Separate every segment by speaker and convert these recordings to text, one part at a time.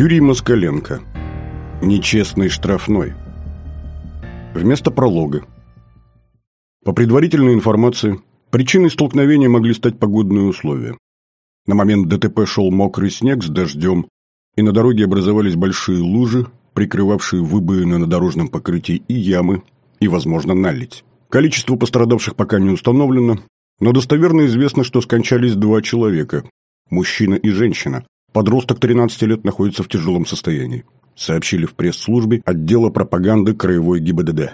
Speaker 1: Юрий Москаленко. Нечестный штрафной. Вместо пролога. По предварительной информации, причиной столкновения могли стать погодные условия. На момент ДТП шел мокрый снег с дождем, и на дороге образовались большие лужи, прикрывавшие выбоины на дорожном покрытии и ямы, и, возможно, налить. Количество пострадавших пока не установлено, но достоверно известно, что скончались два человека – мужчина и женщина, Подросток 13 лет находится в тяжелом состоянии, сообщили в пресс-службе отдела пропаганды Краевой ГИБДД.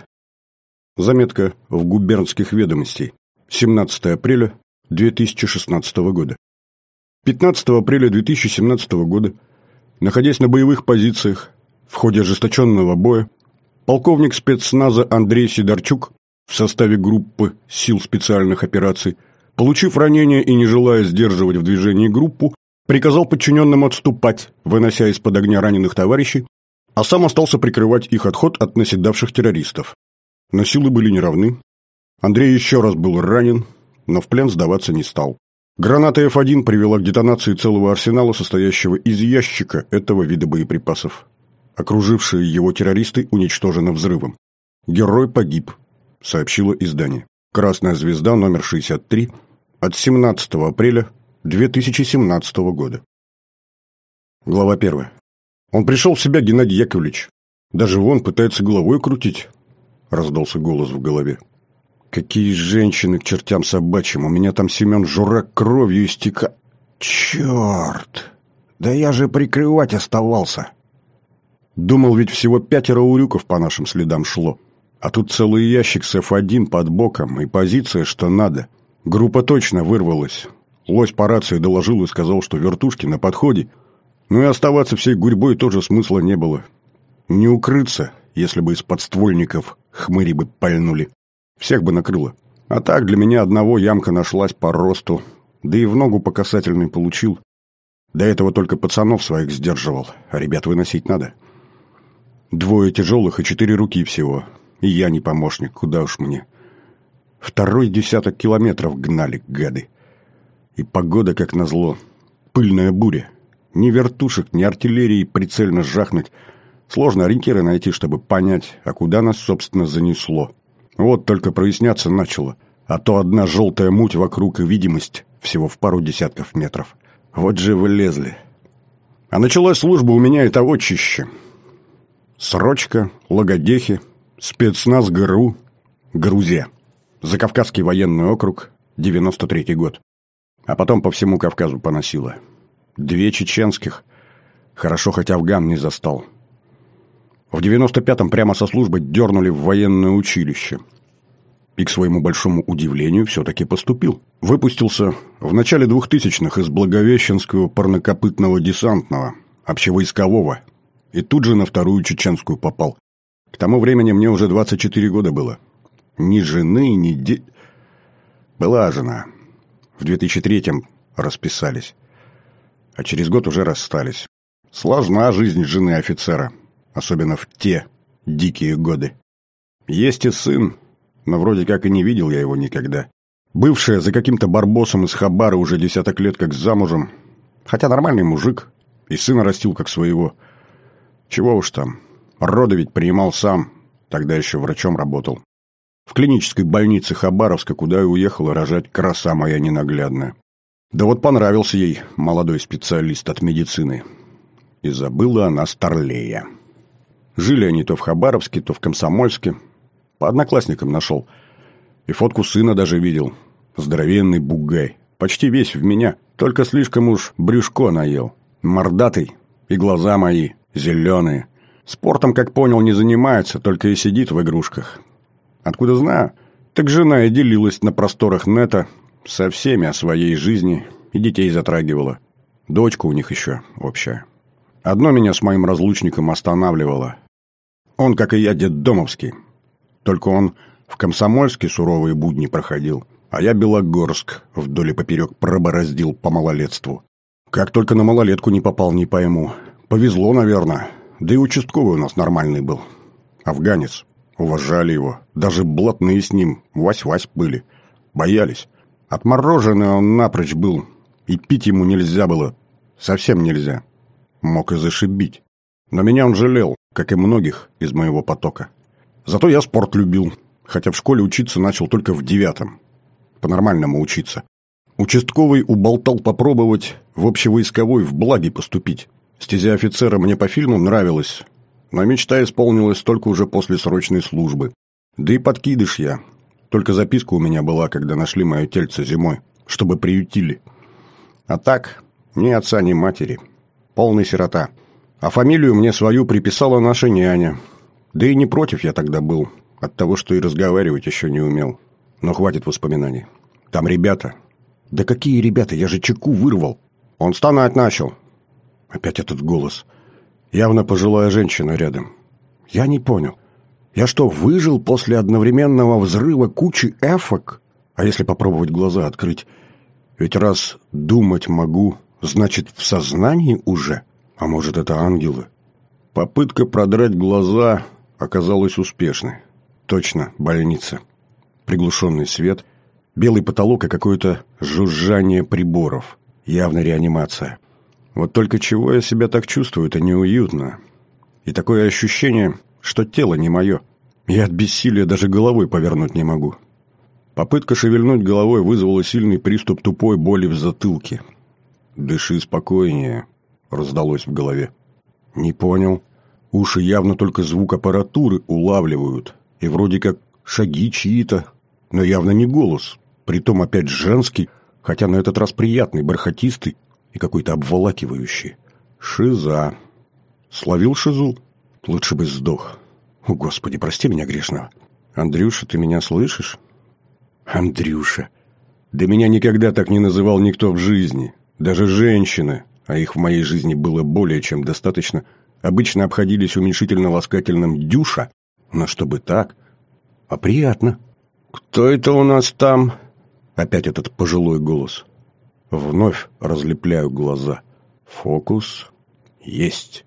Speaker 1: Заметка в губернских ведомостей. 17 апреля 2016 года. 15 апреля 2017 года, находясь на боевых позициях, в ходе ожесточенного боя, полковник спецназа Андрей Сидорчук в составе группы сил специальных операций, получив ранение и не желая сдерживать в движении группу, приказал подчиненным отступать, вынося из-под огня раненых товарищей, а сам остался прикрывать их отход от наседавших террористов. Но силы были неравны. Андрей еще раз был ранен, но в плен сдаваться не стал. Граната F1 привела к детонации целого арсенала, состоящего из ящика этого вида боеприпасов. Окружившие его террористы уничтожены взрывом. Герой погиб, сообщило издание. Красная звезда номер 63 от 17 апреля 2017 года. Глава 1. Он пришел в себя, Геннадий Яковлевич. Даже вон пытается головой крутить. Раздался голос в голове. Какие женщины к чертям собачьим. У меня там Семен Журак кровью истека... Черт! Да я же прикрывать оставался. Думал, ведь всего пятеро урюков по нашим следам шло. А тут целый ящик с F1 под боком и позиция, что надо. Группа точно вырвалась. Лось по рации доложил и сказал, что вертушки на подходе. Ну и оставаться всей гурьбой тоже смысла не было. Не укрыться, если бы из подствольников хмыри бы пальнули. Всех бы накрыло. А так для меня одного ямка нашлась по росту, да и в ногу по касательной получил. До этого только пацанов своих сдерживал, а ребят выносить надо. Двое тяжелых и четыре руки всего. И я не помощник, куда уж мне. Второй десяток километров гнали, гады. И погода, как назло. Пыльная буря. Ни вертушек, ни артиллерии прицельно жахнуть. Сложно ориентиры найти, чтобы понять, а куда нас, собственно, занесло. Вот только проясняться начало. А то одна желтая муть вокруг и видимость всего в пару десятков метров. Вот же вылезли. А началась служба у меня и того чище. Срочка, Лагодехи, спецназ ГРУ, Грузия. Закавказский военный округ, 93-й год. А потом по всему Кавказу поносило. Две чеченских. Хорошо, хоть Афган не застал. В 95-м прямо со службы дернули в военное училище. И, к своему большому удивлению, все-таки поступил. Выпустился в начале 2000-х из Благовещенского парнокопытного десантного, общевойскового, и тут же на вторую чеченскую попал. К тому времени мне уже 24 года было. Ни жены, ни де... Была жена. В 2003-м расписались. А через год уже расстались. Сложна жизнь жены офицера, особенно в те дикие годы. Есть и сын, но вроде как и не видел я его никогда. Бывшая за каким-то барбосом из Хабара уже десяток лет как замужем. Хотя нормальный мужик, и сына растил как своего. Чего уж там, роды ведь принимал сам, тогда еще врачом работал. В клинической больнице Хабаровска, куда и уехала рожать краса моя ненаглядная. Да вот понравился ей молодой специалист от медицины. И забыла она Старлея. Жили они то в Хабаровске, то в Комсомольске. По одноклассникам нашел. И фотку сына даже видел. Здоровенный бугай. Почти весь в меня. Только слишком уж брюшко наел. Мордатый. И глаза мои зеленые. Спортом, как понял, не занимается, только и сидит в игрушках. Откуда знаю? Так жена и делилась на просторах нета со всеми о своей жизни и детей затрагивала. Дочка у них еще общая. Одно меня с моим разлучником останавливало. Он, как и я, детдомовский. Только он в Комсомольске суровые будни проходил, а я Белогорск вдоль и поперек пробороздил по малолетству. Как только на малолетку не попал, не пойму. Повезло, наверное. Да и участковый у нас нормальный был. Афганец. Уважали его. Даже блатные с ним вась-вась были. Боялись. Отмороженный он напрочь был. И пить ему нельзя было. Совсем нельзя. мог и зашибить. Но меня он жалел, как и многих из моего потока. Зато я спорт любил, хотя в школе учиться начал только в девятом. По-нормальному учиться. Участковый уболтал попробовать в общевойсковой в благе поступить. Стезя офицера мне по фильму нравилась, но мечта исполнилась только уже после срочной службы. Да и подкидыш я. Только записка у меня была, когда нашли мое тельце зимой, чтобы приютили. А так, ни отца, ни матери. Полный сирота. А фамилию мне свою приписала наша няня. Да и не против я тогда был, от того, что и разговаривать еще не умел. Но хватит воспоминаний. Там ребята. Да какие ребята, я же чеку вырвал. Он стонать начал. Опять этот голос. Явно пожилая женщина рядом. Я не понял. Я что, выжил после одновременного взрыва кучи эфок? А если попробовать глаза открыть? Ведь раз думать могу, значит, в сознании уже? А может, это ангелы? Попытка продрать глаза оказалась успешной. Точно, больница. Приглушенный свет, белый потолок и какое-то жужжание приборов. Явно реанимация. Вот только чего я себя так чувствую, это неуютно. И такое ощущение, что тело не мое. Я от бессилия даже головой повернуть не могу. Попытка шевельнуть головой вызвала сильный приступ тупой боли в затылке. «Дыши спокойнее», — раздалось в голове. «Не понял. Уши явно только звук аппаратуры улавливают. И вроде как шаги чьи-то, но явно не голос. Притом опять женский, хотя на этот раз приятный, бархатистый и какой-то обволакивающий. Шиза. Словил шизу? Лучше бы сдох. О, Господи, прости меня грешного. Андрюша, ты меня слышишь? Андрюша. Да меня никогда так не называл никто в жизни. Даже женщины, а их в моей жизни было более чем достаточно, обычно обходились уменьшительно-ласкательным «дюша», но чтобы так, а приятно. «Кто это у нас там?» Опять этот пожилой голос. Вновь разлепляю глаза. Фокус есть.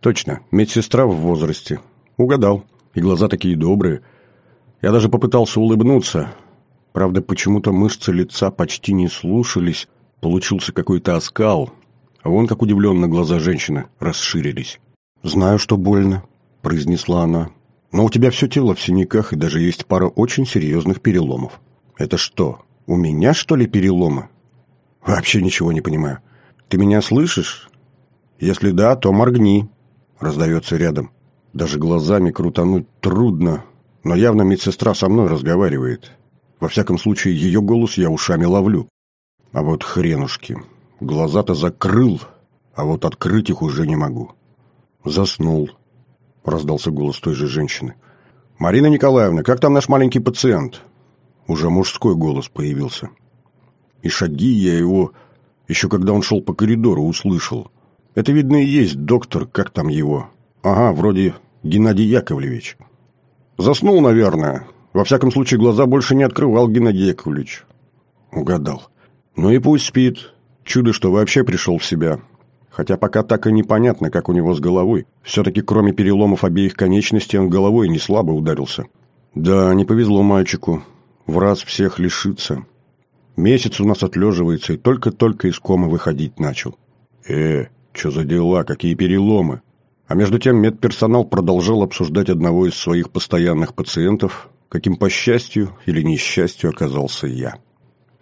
Speaker 1: Точно, медсестра в возрасте. Угадал. И глаза такие добрые. Я даже попытался улыбнуться. Правда, почему-то мышцы лица почти не слушались. Получился какой-то оскал. А вон как удивленно глаза женщины расширились. «Знаю, что больно», — произнесла она. «Но у тебя все тело в синяках, и даже есть пара очень серьезных переломов». «Это что, у меня, что ли, переломы?» Вообще ничего не понимаю. Ты меня слышишь? Если да, то моргни. Раздается рядом. Даже глазами крутануть трудно, но явно медсестра со мной разговаривает. Во всяком случае, ее голос я ушами ловлю. А вот хренушки. Глаза-то закрыл, а вот открыть их уже не могу. Заснул. Раздался голос той же женщины. «Марина Николаевна, как там наш маленький пациент?» Уже мужской голос появился. И шаги я его, еще когда он шел по коридору, услышал. Это, видно, и есть доктор, как там его. Ага, вроде Геннадий Яковлевич. Заснул, наверное. Во всяком случае, глаза больше не открывал Геннадий Яковлевич. Угадал. Ну и пусть спит. Чудо, что вообще пришел в себя. Хотя пока так и непонятно, как у него с головой. Все-таки кроме переломов обеих конечностей он головой не слабо ударился. Да, не повезло мальчику. В раз всех лишиться. Месяц у нас отлеживается и только-только из комы выходить начал. Э, что за дела, какие переломы? А между тем медперсонал продолжал обсуждать одного из своих постоянных пациентов, каким по счастью или несчастью оказался я.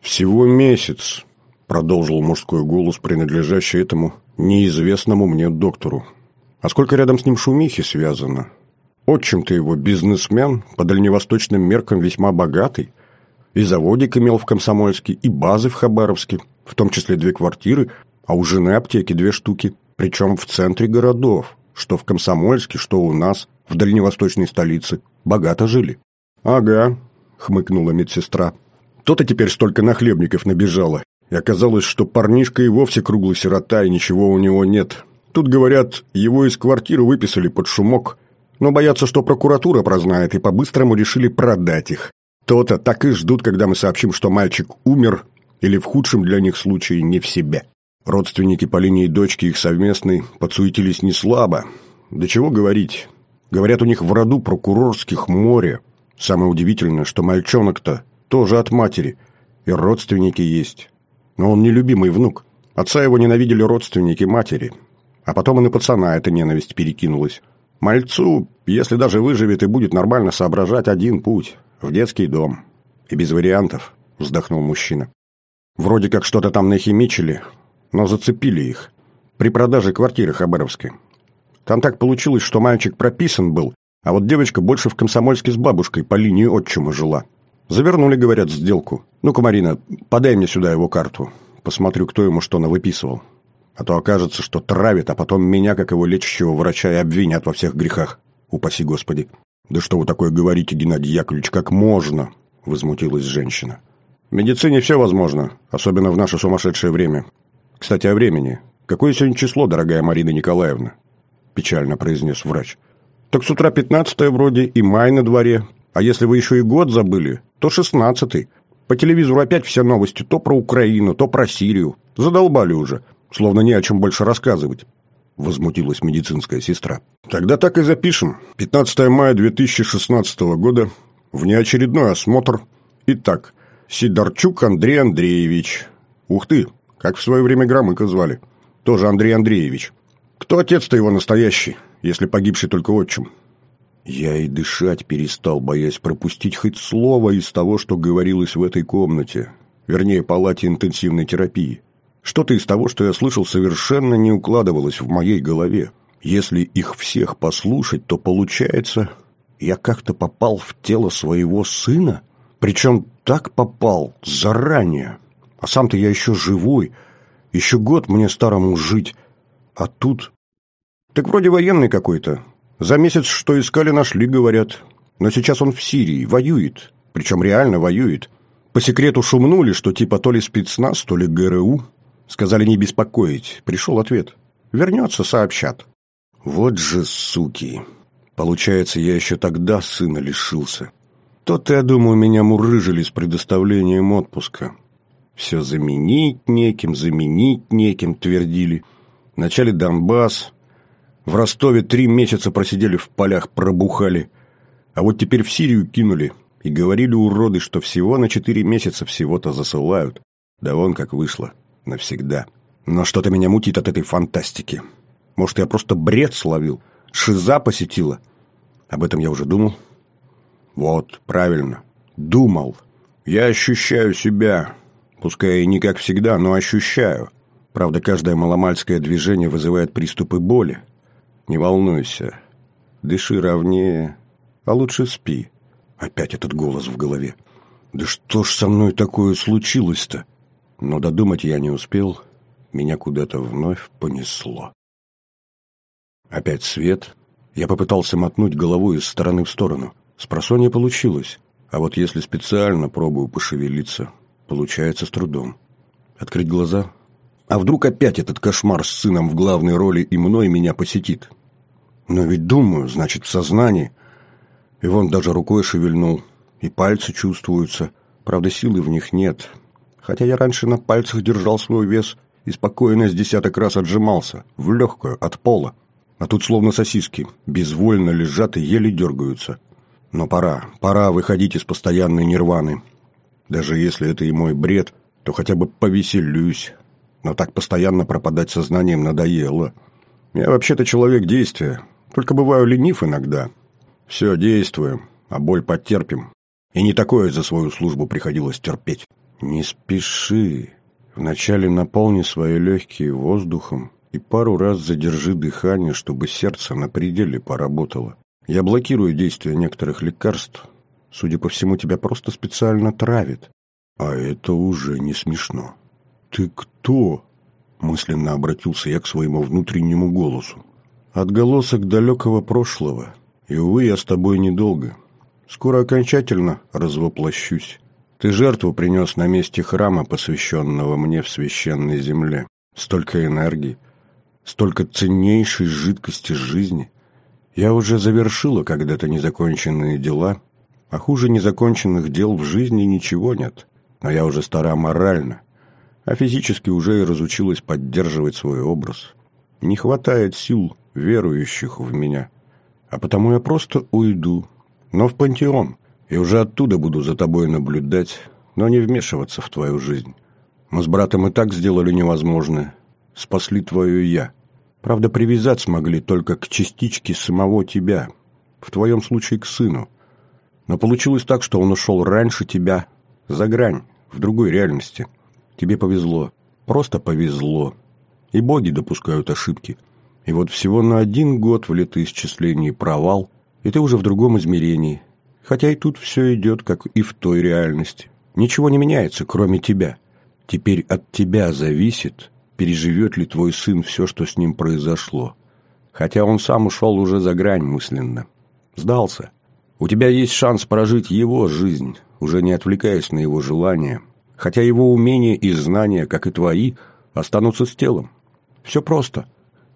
Speaker 1: «Всего месяц», — продолжил мужской голос, принадлежащий этому неизвестному мне доктору. «А сколько рядом с ним шумихи связано? Отчим-то его бизнесмен, по дальневосточным меркам весьма богатый, и заводик имел в Комсомольске, и базы в Хабаровске, в том числе две квартиры, а у жены аптеки две штуки, причем в центре городов, что в Комсомольске, что у нас, в дальневосточной столице. Богато жили. «Ага», — хмыкнула медсестра. «То-то теперь столько нахлебников набежало, и оказалось, что парнишка и вовсе круглый сирота, и ничего у него нет. Тут, говорят, его из квартиры выписали под шумок, но боятся, что прокуратура прознает, и по-быстрому решили продать их. То-то так и ждут, когда мы сообщим, что мальчик умер или в худшем для них случае не в себе. Родственники по линии дочки их совместной подсуетились не слабо. Да чего говорить. Говорят, у них в роду прокурорских море. Самое удивительное, что мальчонок-то тоже от матери. И родственники есть. Но он нелюбимый внук. Отца его ненавидели родственники матери. А потом и на пацана эта ненависть перекинулась. Мальцу, если даже выживет и будет нормально соображать, один путь – в детский дом. И без вариантов, вздохнул мужчина. Вроде как что-то там нахимичили, но зацепили их. При продаже квартиры Хабаровской. Там так получилось, что мальчик прописан был, а вот девочка больше в Комсомольске с бабушкой по линии отчима жила. Завернули, говорят, сделку. Ну-ка, Марина, подай мне сюда его карту. Посмотрю, кто ему что навыписывал. А то окажется, что травит, а потом меня, как его лечащего врача, и обвинят во всех грехах. Упаси Господи. «Да что вы такое говорите, Геннадий Яковлевич, как можно?» – возмутилась женщина. «В медицине все возможно, особенно в наше сумасшедшее время. Кстати, о времени. Какое сегодня число, дорогая Марина Николаевна?» – печально произнес врач. «Так с утра пятнадцатое вроде, и май на дворе. А если вы еще и год забыли, то шестнадцатый. По телевизору опять все новости то про Украину, то про Сирию. Задолбали уже, словно не о чем больше рассказывать. – возмутилась медицинская сестра. «Тогда так и запишем. 15 мая 2016 года. Внеочередной осмотр. Итак, Сидорчук Андрей Андреевич. Ух ты, как в свое время Громыка звали. Тоже Андрей Андреевич. Кто отец-то его настоящий, если погибший только отчим?» Я и дышать перестал, боясь пропустить хоть слово из того, что говорилось в этой комнате, вернее, палате интенсивной терапии. Что-то из того, что я слышал, совершенно не укладывалось в моей голове. Если их всех послушать, то получается, я как-то попал в тело своего сына, причем так попал заранее. А сам-то я еще живой, еще год мне старому жить, а тут... Так вроде военный какой-то. За месяц что искали, нашли, говорят. Но сейчас он в Сирии, воюет, причем реально воюет. По секрету шумнули, что типа то ли спецназ, то ли ГРУ. Сказали не беспокоить. Пришел ответ. Вернется, сообщат. Вот же суки. Получается, я еще тогда сына лишился. То-то, я думаю, меня мурыжили с предоставлением отпуска. Все заменить неким, заменить неким, твердили. Вначале Донбасс. В Ростове три месяца просидели в полях, пробухали. А вот теперь в Сирию кинули. И говорили уроды, что всего на четыре месяца всего-то засылают. Да вон как вышло навсегда. Но что-то меня мутит от этой фантастики. Может, я просто бред словил, шиза посетила. Об этом я уже думал. Вот, правильно, думал. Я ощущаю себя, пускай и не как всегда, но ощущаю. Правда, каждое маломальское движение вызывает приступы боли. Не волнуйся, дыши ровнее, а лучше спи. Опять этот голос в голове. Да что ж со мной такое случилось-то? Но додумать я не успел, меня куда-то вновь понесло. Опять свет. Я попытался мотнуть головой из стороны в сторону. Спросонья получилось, а вот если специально пробую пошевелиться, получается с трудом. Открыть глаза? А вдруг опять этот кошмар с сыном в главной роли и мной меня посетит? Но ведь думаю, значит, в сознании. И вон даже рукой шевельнул, и пальцы чувствуются. Правда, силы в них нет, Хотя я раньше на пальцах держал свой вес и спокойно с десяток раз отжимался, в легкую, от пола. А тут словно сосиски, безвольно лежат и еле дергаются. Но пора, пора выходить из постоянной нирваны. Даже если это и мой бред, то хотя бы повеселюсь. Но так постоянно пропадать сознанием надоело. Я вообще-то человек действия, только бываю ленив иногда. Все, действуем, а боль потерпим. И не такое за свою службу приходилось терпеть. Не спеши. Вначале наполни свои легкие воздухом и пару раз задержи дыхание, чтобы сердце на пределе поработало. Я блокирую действие некоторых лекарств. Судя по всему, тебя просто специально травит. А это уже не смешно. Ты кто? Мысленно обратился я к своему внутреннему голосу. Отголосок далекого прошлого. И, увы, я с тобой недолго. Скоро окончательно развоплощусь. Ты жертву принес на месте храма, посвященного мне в священной земле. Столько энергии, столько ценнейшей жидкости жизни. Я уже завершила когда-то незаконченные дела, а хуже незаконченных дел в жизни ничего нет. Но я уже стара морально, а физически уже и разучилась поддерживать свой образ. Не хватает сил верующих в меня, а потому я просто уйду, но в пантеон, и уже оттуда буду за тобой наблюдать, но не вмешиваться в твою жизнь. Мы с братом и так сделали невозможное. Спасли твою «я». Правда, привязать смогли только к частичке самого тебя, в твоем случае к сыну. Но получилось так, что он ушел раньше тебя, за грань, в другой реальности. Тебе повезло, просто повезло. И боги допускают ошибки. И вот всего на один год в летоисчислении провал, и ты уже в другом измерении. Хотя и тут все идет, как и в той реальности. Ничего не меняется, кроме тебя. Теперь от тебя зависит, переживет ли твой сын все, что с ним произошло. Хотя он сам ушел уже за грань мысленно. Сдался. У тебя есть шанс прожить его жизнь, уже не отвлекаясь на его желания. Хотя его умения и знания, как и твои, останутся с телом. Все просто.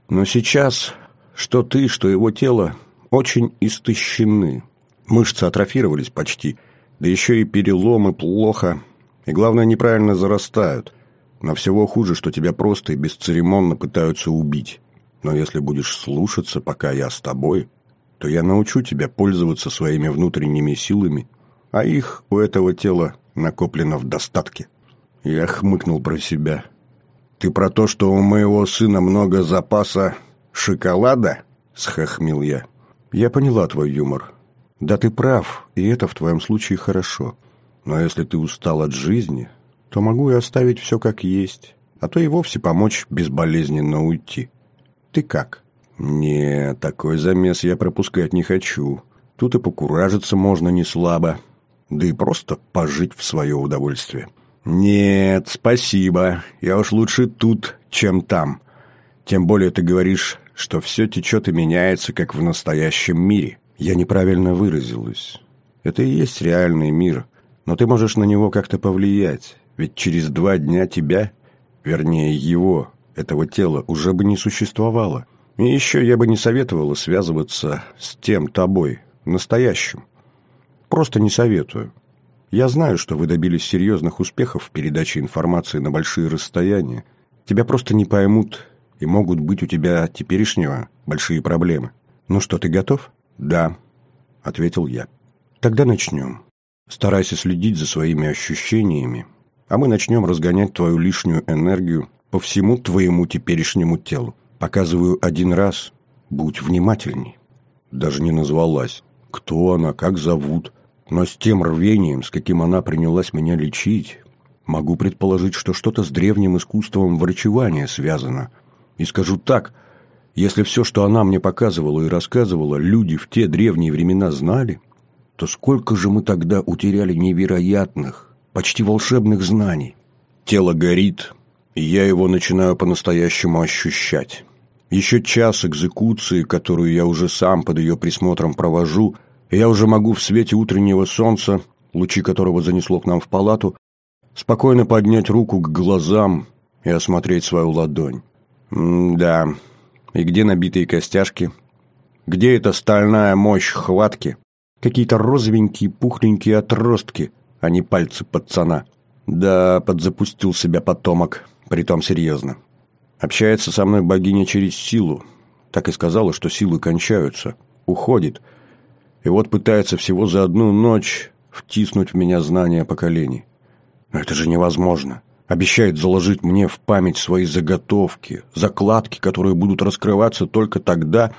Speaker 1: Но сейчас что ты, что его тело очень истощены. Мышцы атрофировались почти, да еще и переломы плохо, и главное, неправильно зарастают. Но всего хуже, что тебя просто и бесцеремонно пытаются убить. Но если будешь слушаться, пока я с тобой, то я научу тебя пользоваться своими внутренними силами, а их у этого тела накоплено в достатке. Я хмыкнул про себя. «Ты про то, что у моего сына много запаса шоколада?» — схохмил я. «Я поняла твой юмор. Да ты прав, и это в твоем случае хорошо. Но если ты устал от жизни, то могу и оставить все как есть, а то и вовсе помочь безболезненно уйти. Ты как?» «Не, такой замес я пропускать не хочу. Тут и покуражиться можно не слабо, да и просто пожить в свое удовольствие». «Нет, спасибо. Я уж лучше тут, чем там. Тем более ты говоришь, что все течет и меняется, как в настоящем мире. Я неправильно выразилась. Это и есть реальный мир, но ты можешь на него как-то повлиять, ведь через два дня тебя, вернее его, этого тела, уже бы не существовало. И еще я бы не советовала связываться с тем тобой, настоящим. Просто не советую. Я знаю, что вы добились серьезных успехов в передаче информации на большие расстояния. Тебя просто не поймут, и могут быть у тебя теперешнего большие проблемы. Ну что, ты готов? Да, ответил я. Тогда начнем. Старайся следить за своими ощущениями, а мы начнем разгонять твою лишнюю энергию по всему твоему теперешнему телу. Показываю один раз, будь внимательней. Даже не назвалась. Кто она, как зовут, но с тем рвением, с каким она принялась меня лечить, могу предположить, что что-то с древним искусством врачевания связано. И скажу так, если все, что она мне показывала и рассказывала, люди в те древние времена знали, то сколько же мы тогда утеряли невероятных, почти волшебных знаний. Тело горит, и я его начинаю по-настоящему ощущать. Еще час экзекуции, которую я уже сам под ее присмотром провожу – я уже могу в свете утреннего солнца, лучи которого занесло к нам в палату, спокойно поднять руку к глазам и осмотреть свою ладонь. М да, и где набитые костяшки? Где эта стальная мощь хватки? Какие-то розовенькие пухленькие отростки, а не пальцы пацана. Да, подзапустил себя потомок, притом серьезно. Общается со мной богиня через силу. Так и сказала, что силы кончаются. Уходит — и вот пытается всего за одну ночь втиснуть в меня знания поколений. Но это же невозможно. Обещает заложить мне в память свои заготовки, закладки, которые будут раскрываться только тогда,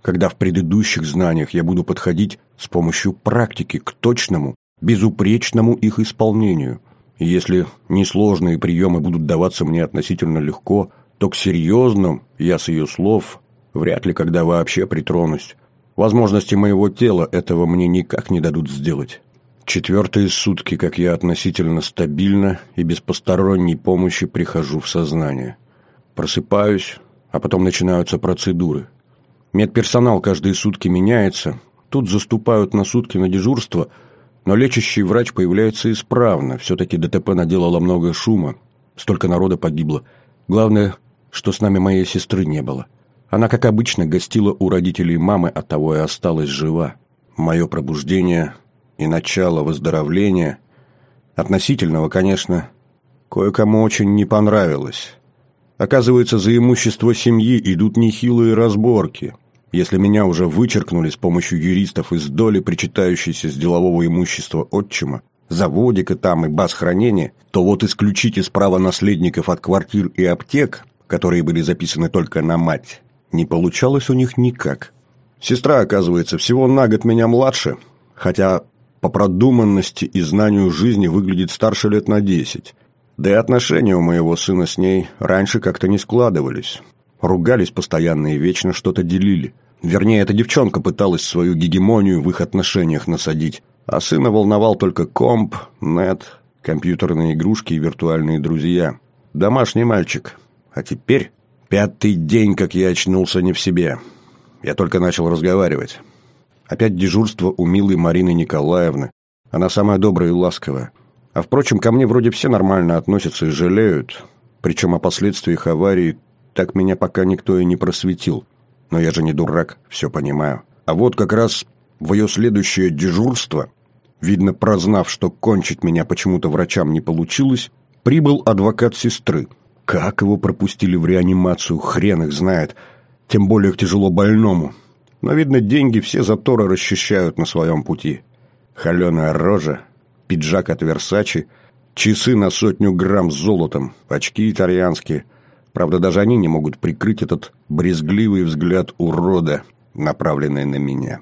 Speaker 1: когда в предыдущих знаниях я буду подходить с помощью практики к точному, безупречному их исполнению. И если несложные приемы будут даваться мне относительно легко, то к серьезным, я с ее слов, вряд ли когда вообще притронусь. Возможности моего тела этого мне никак не дадут сделать. Четвертые сутки, как я относительно стабильно и без посторонней помощи прихожу в сознание. Просыпаюсь, а потом начинаются процедуры. Медперсонал каждые сутки меняется, тут заступают на сутки на дежурство, но лечащий врач появляется исправно, все-таки ДТП наделало много шума, столько народа погибло. Главное, что с нами моей сестры не было. Она, как обычно, гостила у родителей мамы, оттого и осталась жива. Мое пробуждение и начало выздоровления, относительного, конечно, кое-кому очень не понравилось. Оказывается, за имущество семьи идут нехилые разборки. Если меня уже вычеркнули с помощью юристов из доли, причитающейся с делового имущества отчима, заводика там и баз хранения, то вот исключить из права наследников от квартир и аптек, которые были записаны только на мать, Не получалось у них никак. Сестра, оказывается, всего на год меня младше, хотя по продуманности и знанию жизни выглядит старше лет на десять. Да и отношения у моего сына с ней раньше как-то не складывались. Ругались постоянно и вечно что-то делили. Вернее, эта девчонка пыталась свою гегемонию в их отношениях насадить. А сына волновал только комп, нет, компьютерные игрушки и виртуальные друзья. Домашний мальчик. А теперь пятый день, как я очнулся не в себе. Я только начал разговаривать. Опять дежурство у милой Марины Николаевны. Она самая добрая и ласковая. А впрочем, ко мне вроде все нормально относятся и жалеют. Причем о последствиях аварии так меня пока никто и не просветил. Но я же не дурак, все понимаю. А вот как раз в ее следующее дежурство, видно, прознав, что кончить меня почему-то врачам не получилось, прибыл адвокат сестры. Как его пропустили в реанимацию, хрен их знает – тем более к тяжело больному. Но, видно, деньги все заторы расчищают на своем пути. Холеная рожа, пиджак от Версачи, часы на сотню грамм с золотом, очки итальянские. Правда, даже они не могут прикрыть этот брезгливый взгляд урода, направленный на меня.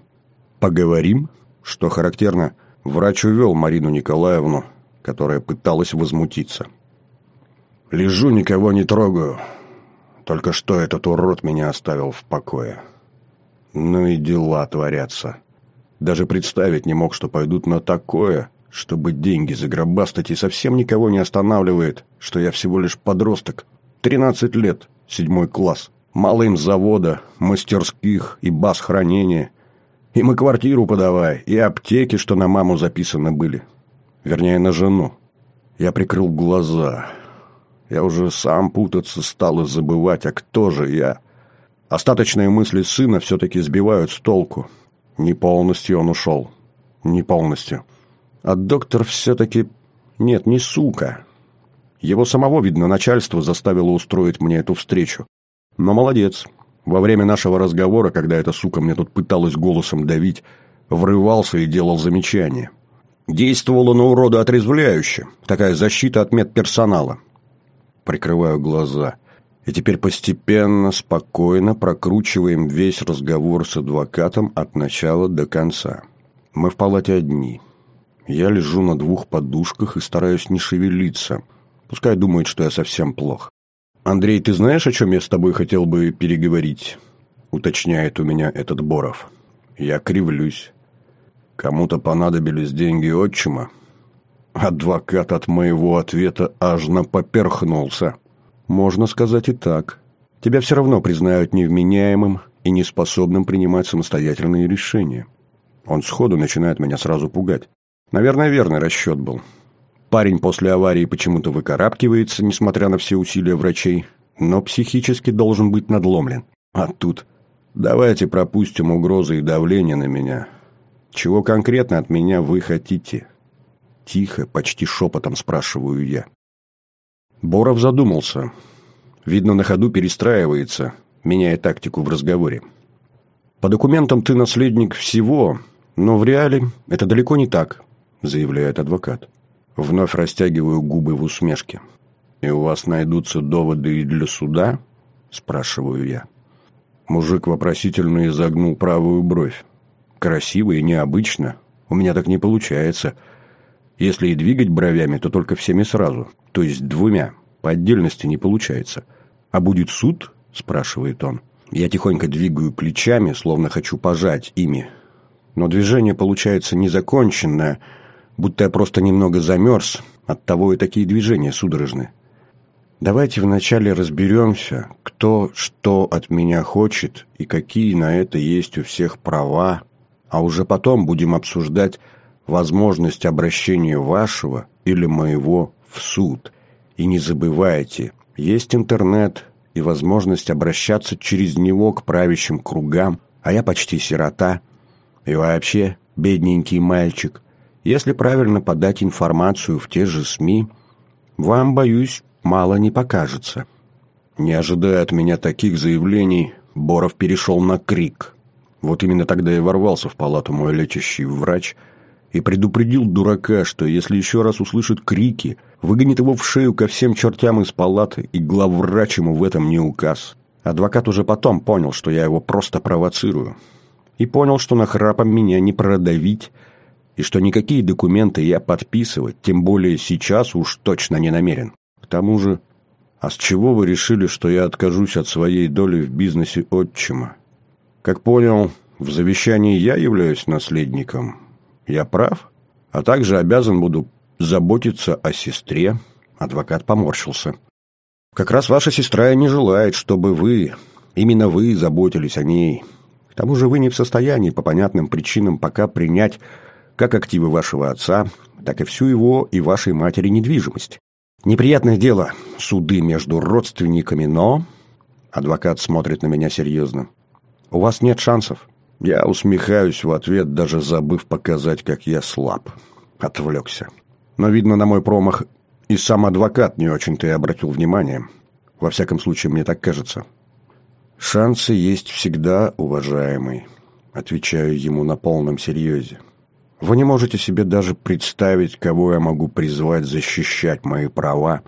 Speaker 1: «Поговорим?» Что характерно, врач увел Марину Николаевну, которая пыталась возмутиться. «Лежу, никого не трогаю. Только что этот урод меня оставил в покое. Ну и дела творятся. Даже представить не мог, что пойдут на такое, чтобы деньги загробастать, и совсем никого не останавливает, что я всего лишь подросток. Тринадцать лет, седьмой класс. Мало им завода, мастерских и баз хранения. Им и квартиру подавай, и аптеки, что на маму записаны были. Вернее, на жену. Я прикрыл глаза. Я уже сам путаться стал и забывать, а кто же я? Остаточные мысли сына все-таки сбивают с толку. Не полностью он ушел. Не полностью. А доктор все-таки... Нет, не сука. Его самого, видно, начальство заставило устроить мне эту встречу. Но молодец. Во время нашего разговора, когда эта сука мне тут пыталась голосом давить, врывался и делал замечания. Действовало на урода отрезвляюще. Такая защита от медперсонала прикрываю глаза. И теперь постепенно, спокойно прокручиваем весь разговор с адвокатом от начала до конца. Мы в палате одни. Я лежу на двух подушках и стараюсь не шевелиться. Пускай думает, что я совсем плох. «Андрей, ты знаешь, о чем я с тобой хотел бы переговорить?» Уточняет у меня этот Боров. Я кривлюсь. Кому-то понадобились деньги отчима. Адвокат от моего ответа аж поперхнулся. Можно сказать и так. Тебя все равно признают невменяемым и неспособным принимать самостоятельные решения. Он сходу начинает меня сразу пугать. Наверное, верный расчет был. Парень после аварии почему-то выкарабкивается, несмотря на все усилия врачей, но психически должен быть надломлен. А тут... Давайте пропустим угрозы и давление на меня. Чего конкретно от меня вы хотите?» Тихо, почти шепотом спрашиваю я. Боров задумался. Видно, на ходу перестраивается, меняя тактику в разговоре. «По документам ты наследник всего, но в реале это далеко не так», заявляет адвокат. Вновь растягиваю губы в усмешке. «И у вас найдутся доводы и для суда?» спрашиваю я. Мужик вопросительно изогнул правую бровь. «Красиво и необычно. У меня так не получается. Если и двигать бровями, то только всеми сразу, то есть двумя. По отдельности не получается. «А будет суд?» – спрашивает он. Я тихонько двигаю плечами, словно хочу пожать ими. Но движение получается незаконченное, будто я просто немного замерз, оттого и такие движения судорожны. Давайте вначале разберемся, кто что от меня хочет и какие на это есть у всех права, а уже потом будем обсуждать, возможность обращения вашего или моего в суд. И не забывайте, есть интернет и возможность обращаться через него к правящим кругам, а я почти сирота. И вообще, бедненький мальчик, если правильно подать информацию в те же СМИ, вам, боюсь, мало не покажется. Не ожидая от меня таких заявлений, Боров перешел на крик. Вот именно тогда и ворвался в палату мой лечащий врач – и предупредил дурака, что если еще раз услышит крики, выгонит его в шею ко всем чертям из палаты, и главврач ему в этом не указ. Адвокат уже потом понял, что я его просто провоцирую. И понял, что нахрапом меня не продавить, и что никакие документы я подписывать, тем более сейчас уж точно не намерен. К тому же, а с чего вы решили, что я откажусь от своей доли в бизнесе отчима? Как понял, в завещании я являюсь наследником. Я прав? А также обязан буду заботиться о сестре. Адвокат поморщился. Как раз ваша сестра и не желает, чтобы вы, именно вы, заботились о ней. К тому же вы не в состоянии по понятным причинам пока принять как активы вашего отца, так и всю его и вашей матери недвижимость. Неприятное дело – суды между родственниками, но... Адвокат смотрит на меня серьезно. У вас нет шансов. Я усмехаюсь в ответ, даже забыв показать, как я слаб. Отвлекся. Но, видно, на мой промах и сам адвокат не очень-то и обратил внимание. Во всяком случае, мне так кажется. «Шансы есть всегда, уважаемый», — отвечаю ему на полном серьезе. Вы не можете себе даже представить, кого я могу призвать защищать мои права,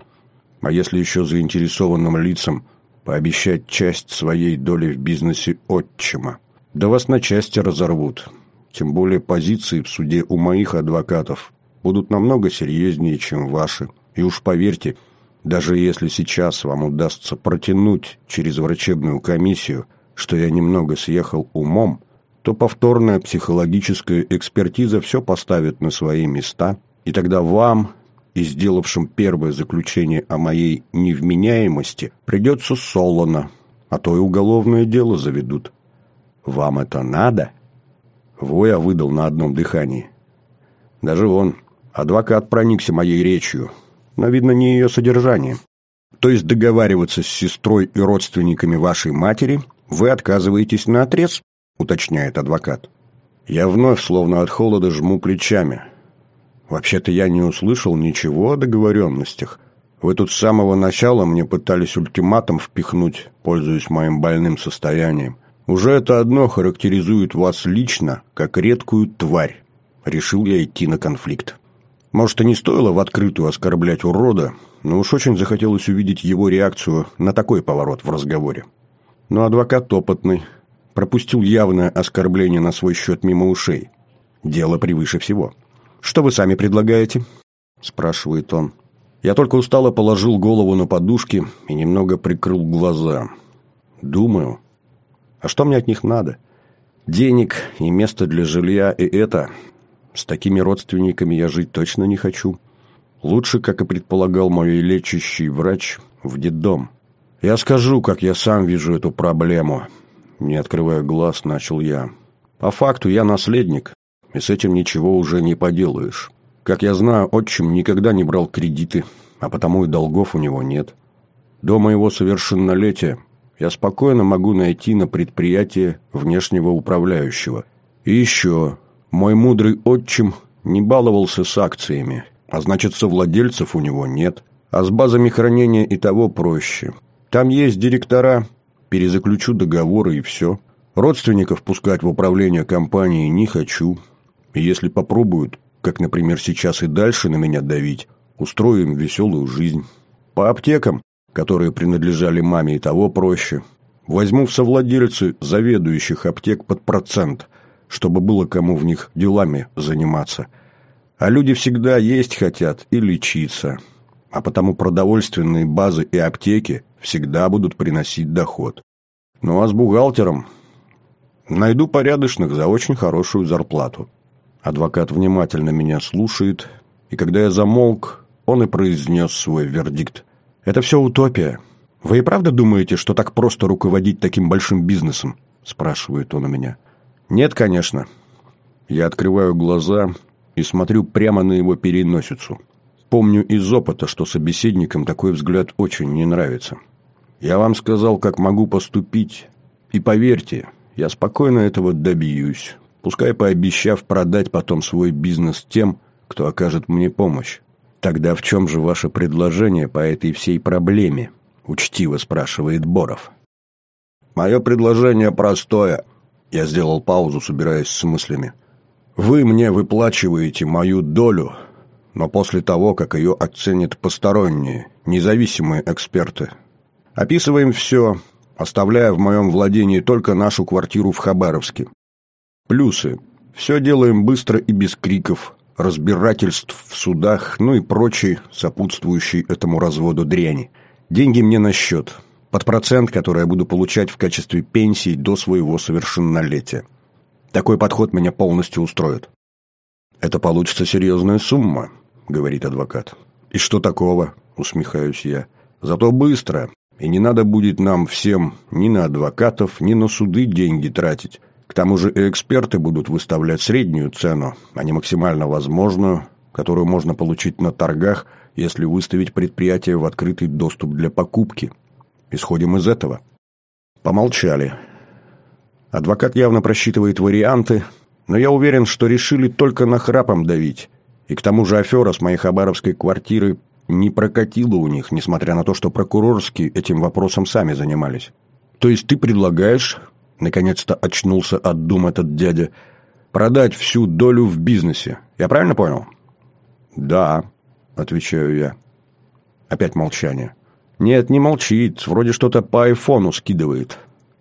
Speaker 1: а если еще заинтересованным лицам пообещать часть своей доли в бизнесе отчима. Да вас на части разорвут. Тем более позиции в суде у моих адвокатов будут намного серьезнее, чем ваши. И уж поверьте, даже если сейчас вам удастся протянуть через врачебную комиссию, что я немного съехал умом, то повторная психологическая экспертиза все поставит на свои места, и тогда вам, и сделавшим первое заключение о моей невменяемости, придется солоно, а то и уголовное дело заведут. Вам это надо? Воя выдал на одном дыхании. Даже он, адвокат, проникся моей речью, но, видно, не ее содержанием. То есть договариваться с сестрой и родственниками вашей матери вы отказываетесь на отрез? уточняет адвокат. Я вновь, словно от холода, жму плечами. Вообще-то я не услышал ничего о договоренностях. Вы тут с самого начала мне пытались ультиматум впихнуть, пользуясь моим больным состоянием. Уже это одно характеризует вас лично, как редкую тварь. Решил я идти на конфликт. Может, и не стоило в открытую оскорблять урода, но уж очень захотелось увидеть его реакцию на такой поворот в разговоре. Но адвокат опытный, пропустил явное оскорбление на свой счет мимо ушей. Дело превыше всего. «Что вы сами предлагаете?» – спрашивает он. Я только устало положил голову на подушки и немного прикрыл глаза. Думаю, а что мне от них надо? Денег и место для жилья и это. С такими родственниками я жить точно не хочу. Лучше, как и предполагал мой лечащий врач, в детдом. Я скажу, как я сам вижу эту проблему – не открывая глаз, начал я. По факту я наследник, и с этим ничего уже не поделаешь. Как я знаю, отчим никогда не брал кредиты, а потому и долгов у него нет. До моего совершеннолетия я спокойно могу найти на предприятие внешнего управляющего. И еще, мой мудрый отчим не баловался с акциями, а значит, совладельцев у него нет. А с базами хранения и того проще. Там есть директора, перезаключу договоры и все. Родственников пускать в управление компанией не хочу. И если попробуют, как, например, сейчас и дальше на меня давить, устроим веселую жизнь. По аптекам, которые принадлежали маме и того проще, возьму в совладельцы заведующих аптек под процент, чтобы было кому в них делами заниматься. А люди всегда есть хотят и лечиться. А потому продовольственные базы и аптеки всегда будут приносить доход. Ну а с бухгалтером найду порядочных за очень хорошую зарплату. Адвокат внимательно меня слушает, и когда я замолк, он и произнес свой вердикт. «Это все утопия. Вы и правда думаете, что так просто руководить таким большим бизнесом?» спрашивает он у меня. «Нет, конечно». Я открываю глаза и смотрю прямо на его переносицу. Помню из опыта, что собеседникам такой взгляд очень не нравится. Я вам сказал, как могу поступить, и поверьте, я спокойно этого добьюсь, пускай пообещав продать потом свой бизнес тем, кто окажет мне помощь. Тогда в чем же ваше предложение по этой всей проблеме? Учтиво спрашивает Боров. Мое предложение простое. Я сделал паузу, собираясь с мыслями. Вы мне выплачиваете мою долю, но после того, как ее оценят посторонние, независимые эксперты, Описываем все, оставляя в моем владении только нашу квартиру в Хабаровске. Плюсы. Все делаем быстро и без криков, разбирательств в судах, ну и прочей, сопутствующей этому разводу дряни. Деньги мне на счет, под процент, который я буду получать в качестве пенсии до своего совершеннолетия. Такой подход меня полностью устроит. «Это получится серьезная сумма», — говорит адвокат. «И что такого?» — усмехаюсь я. «Зато быстро, и не надо будет нам всем ни на адвокатов, ни на суды деньги тратить. К тому же эксперты будут выставлять среднюю цену, а не максимально возможную, которую можно получить на торгах, если выставить предприятие в открытый доступ для покупки. Исходим из этого». Помолчали. Адвокат явно просчитывает варианты, но я уверен, что решили только нахрапом давить. И к тому же афера с моей хабаровской квартиры не прокатила у них, несмотря на то, что прокурорские этим вопросом сами занимались. То есть ты предлагаешь, наконец-то очнулся от дум этот дядя, продать всю долю в бизнесе. Я правильно понял? Да, отвечаю я. Опять молчание. Нет, не молчит, вроде что-то по айфону скидывает.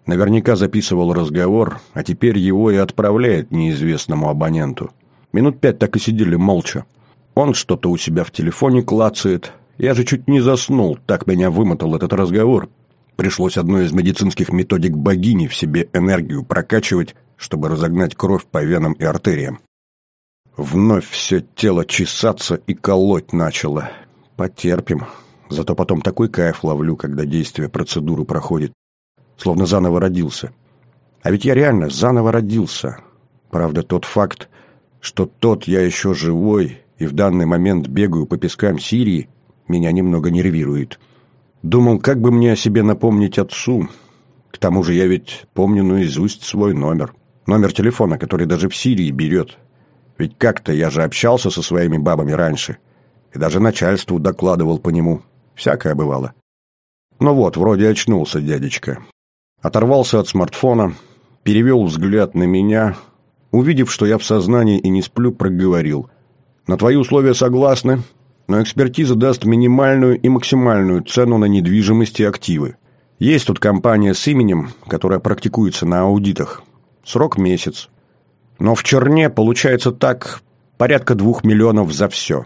Speaker 1: Наверняка записывал разговор, а теперь его и отправляет неизвестному абоненту. Минут пять так и сидели молча. Он что-то у себя в телефоне клацает. Я же чуть не заснул, так меня вымотал этот разговор. Пришлось одной из медицинских методик богини в себе энергию прокачивать, чтобы разогнать кровь по венам и артериям. Вновь все тело чесаться и колоть начало. Потерпим. Зато потом такой кайф ловлю, когда действие процедуры проходит словно заново родился. А ведь я реально заново родился. Правда, тот факт, что тот я еще живой и в данный момент бегаю по пескам Сирии, меня немного нервирует. Думал, как бы мне о себе напомнить отцу. К тому же я ведь помню наизусть свой номер. Номер телефона, который даже в Сирии берет. Ведь как-то я же общался со своими бабами раньше. И даже начальству докладывал по нему. Всякое бывало. Ну вот, вроде очнулся дядечка. Оторвался от смартфона, перевел взгляд на меня, увидев, что я в сознании и не сплю, проговорил. «На твои условия согласны, но экспертиза даст минимальную и максимальную цену на недвижимость и активы. Есть тут компания с именем, которая практикуется на аудитах. Срок месяц. Но в черне получается так порядка двух миллионов за все.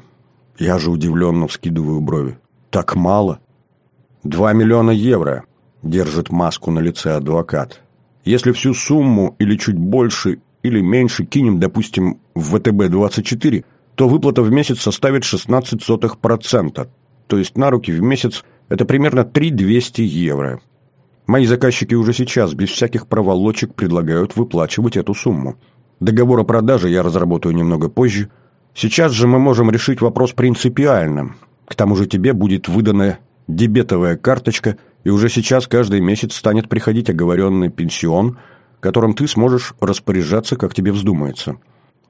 Speaker 1: Я же удивленно вскидываю брови. Так мало? Два миллиона евро держит маску на лице адвокат. Если всю сумму или чуть больше или меньше кинем, допустим, в ВТБ-24, то выплата в месяц составит 16%, то есть на руки в месяц это примерно 3200 евро. Мои заказчики уже сейчас без всяких проволочек предлагают выплачивать эту сумму. Договор о продаже я разработаю немного позже. Сейчас же мы можем решить вопрос принципиально. К тому же тебе будет выдана дебетовая карточка – и уже сейчас каждый месяц станет приходить оговоренный пенсион, которым ты сможешь распоряжаться, как тебе вздумается.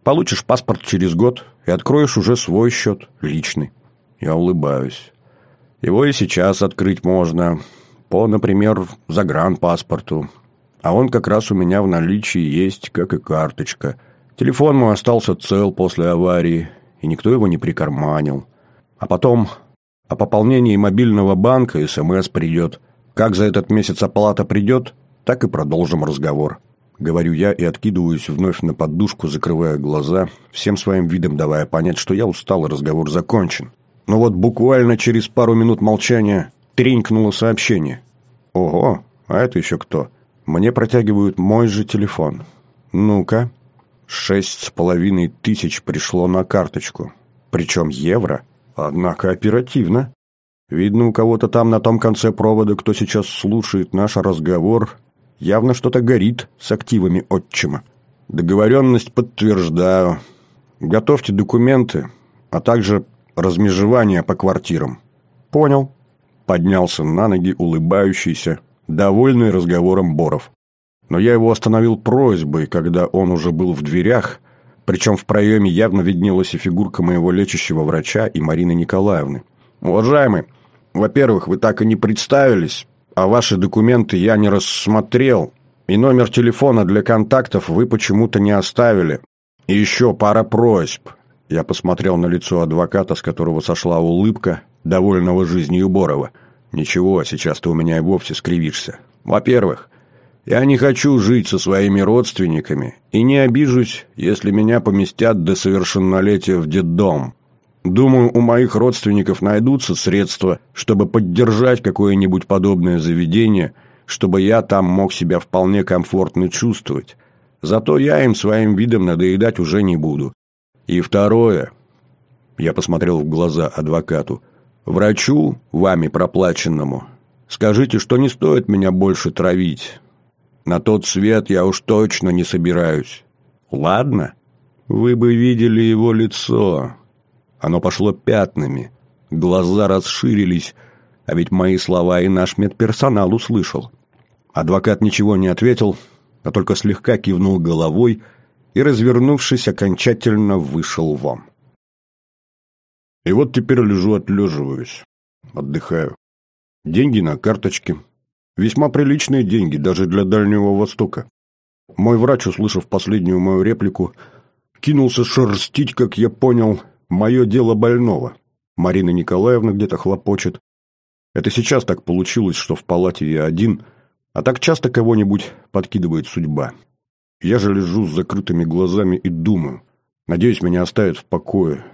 Speaker 1: Получишь паспорт через год и откроешь уже свой счет, личный. Я улыбаюсь. Его и сейчас открыть можно, по, например, загранпаспорту. А он как раз у меня в наличии есть, как и карточка. Телефон мой остался цел после аварии, и никто его не прикарманил. А потом о пополнении мобильного банка СМС придет. Как за этот месяц оплата придет, так и продолжим разговор. Говорю я и откидываюсь вновь на подушку, закрывая глаза, всем своим видом давая понять, что я устал и разговор закончен. Но вот буквально через пару минут молчания тренькнуло сообщение. Ого, а это еще кто? Мне протягивают мой же телефон. Ну-ка. Шесть с половиной тысяч пришло на карточку. Причем евро. Однако оперативно. Видно, у кого-то там на том конце провода, кто сейчас слушает наш разговор, явно что-то горит с активами отчима. Договоренность подтверждаю. Готовьте документы, а также размежевание по квартирам. Понял. Поднялся на ноги улыбающийся, довольный разговором Боров. Но я его остановил просьбой, когда он уже был в дверях, причем в проеме явно виднелась и фигурка моего лечащего врача и Марины Николаевны. «Уважаемый, во-первых, вы так и не представились, а ваши документы я не рассмотрел, и номер телефона для контактов вы почему-то не оставили. И еще пара просьб». Я посмотрел на лицо адвоката, с которого сошла улыбка, довольного жизнью Борова. «Ничего, сейчас ты у меня и вовсе скривишься. Во-первых, я не хочу жить со своими родственниками и не обижусь, если меня поместят до совершеннолетия в детдом. Думаю, у моих родственников найдутся средства, чтобы поддержать какое-нибудь подобное заведение, чтобы я там мог себя вполне комфортно чувствовать. Зато я им своим видом надоедать уже не буду. И второе. Я посмотрел в глаза адвокату. Врачу, вами проплаченному, скажите, что не стоит меня больше травить. На тот свет я уж точно не собираюсь. Ладно? Вы бы видели его лицо. Оно пошло пятнами, глаза расширились, а ведь мои слова и наш медперсонал услышал. Адвокат ничего не ответил, а только слегка кивнул головой и, развернувшись, окончательно вышел вон. И вот теперь лежу, отлеживаюсь, отдыхаю. Деньги на карточке. Весьма приличные деньги, даже для Дальнего Востока. Мой врач, услышав последнюю мою реплику, кинулся шерстить, как я понял, Мое дело больного. Марина Николаевна где-то хлопочет. Это сейчас так получилось, что в палате я один, а так часто кого-нибудь подкидывает судьба. Я же лежу с закрытыми глазами и думаю. Надеюсь, меня оставят в покое.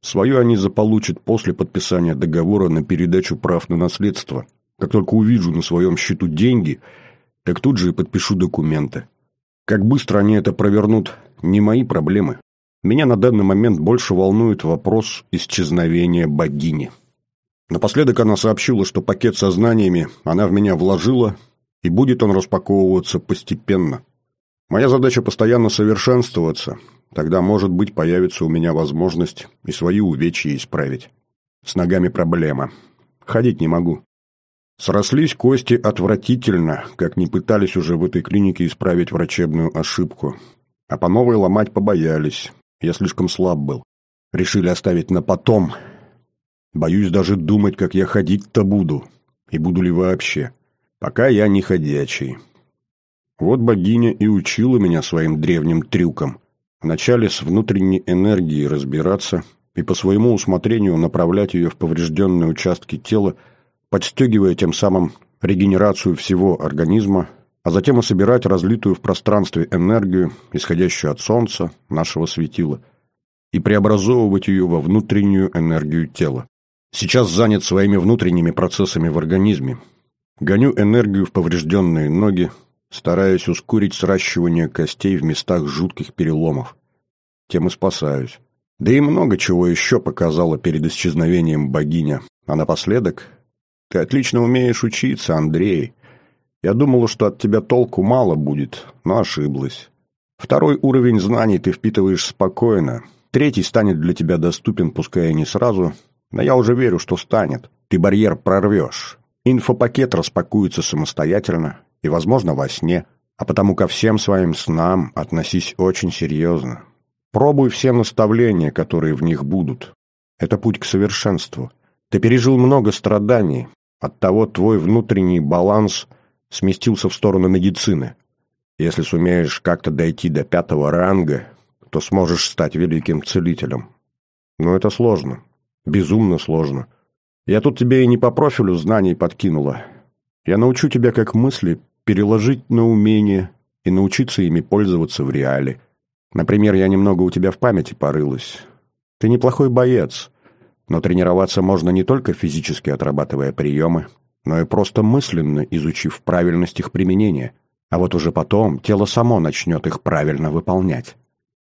Speaker 1: Свое они заполучат после подписания договора на передачу прав на наследство. Как только увижу на своем счету деньги, так тут же и подпишу документы. Как быстро они это провернут, не мои проблемы. Меня на данный момент больше волнует вопрос исчезновения богини. Напоследок она сообщила, что пакет со знаниями она в меня вложила, и будет он распаковываться постепенно. Моя задача постоянно совершенствоваться, тогда, может быть, появится у меня возможность и свои увечья исправить. С ногами проблема. Ходить не могу. Срослись кости отвратительно, как не пытались уже в этой клинике исправить врачебную ошибку. А по новой ломать побоялись, я слишком слаб был. Решили оставить на потом. Боюсь даже думать, как я ходить-то буду. И буду ли вообще. Пока я не ходячий. Вот богиня и учила меня своим древним трюкам. Вначале с внутренней энергией разбираться и по своему усмотрению направлять ее в поврежденные участки тела, подстегивая тем самым регенерацию всего организма, а затем и собирать разлитую в пространстве энергию, исходящую от Солнца, нашего светила, и преобразовывать ее во внутреннюю энергию тела. Сейчас занят своими внутренними процессами в организме. Гоню энергию в поврежденные ноги, стараясь ускорить сращивание костей в местах жутких переломов. Тем и спасаюсь. Да и много чего еще показала перед исчезновением богиня. А напоследок... Ты отлично умеешь учиться, Андрей. Я думала, что от тебя толку мало будет, но ошиблась. Второй уровень знаний ты впитываешь спокойно. Третий станет для тебя доступен, пускай и не сразу, но я уже верю, что станет. Ты барьер прорвешь. Инфопакет распакуется самостоятельно и, возможно, во сне, а потому ко всем своим снам относись очень серьезно. Пробуй все наставления, которые в них будут. Это путь к совершенству. Ты пережил много страданий, оттого твой внутренний баланс – сместился в сторону медицины. Если сумеешь как-то дойти до пятого ранга, то сможешь стать великим целителем. Но это сложно. Безумно сложно. Я тут тебе и не по профилю знаний подкинула. Я научу тебя как мысли переложить на умение и научиться ими пользоваться в реале. Например, я немного у тебя в памяти порылась. Ты неплохой боец, но тренироваться можно не только физически отрабатывая приемы, но и просто мысленно изучив правильность их применения. А вот уже потом тело само начнет их правильно выполнять.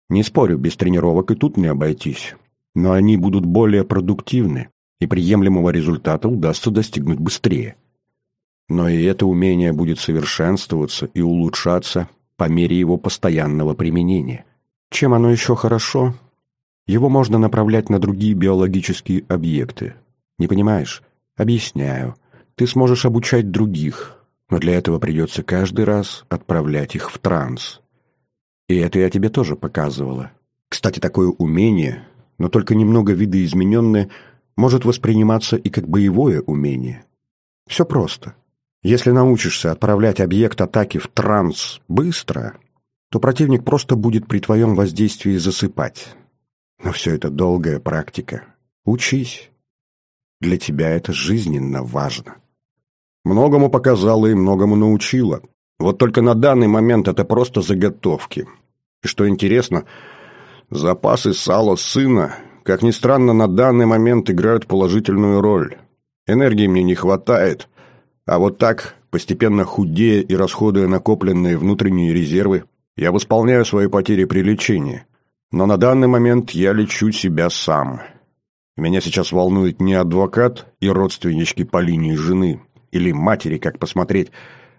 Speaker 1: Не спорю, без тренировок и тут не обойтись. Но они будут более продуктивны, и приемлемого результата удастся достигнуть быстрее. Но и это умение будет совершенствоваться и улучшаться по мере его постоянного применения. Чем оно еще хорошо? Его можно направлять на другие биологические объекты. Не понимаешь? Объясняю. Ты сможешь обучать других, но для этого придется каждый раз отправлять их в транс. И это я тебе тоже показывала. Кстати, такое умение, но только немного видоизмененное, может восприниматься и как боевое умение. Все просто. Если научишься отправлять объект атаки в транс быстро, то противник просто будет при твоем воздействии засыпать. Но все это долгая практика. Учись. Для тебя это жизненно важно. Многому показала и многому научила. Вот только на данный момент это просто заготовки. И что интересно, запасы сала сына, как ни странно, на данный момент играют положительную роль. Энергии мне не хватает, а вот так, постепенно худея и расходуя накопленные внутренние резервы, я восполняю свои потери при лечении. Но на данный момент я лечу себя сам. Меня сейчас волнует не адвокат и родственнички по линии жены, или матери, как посмотреть,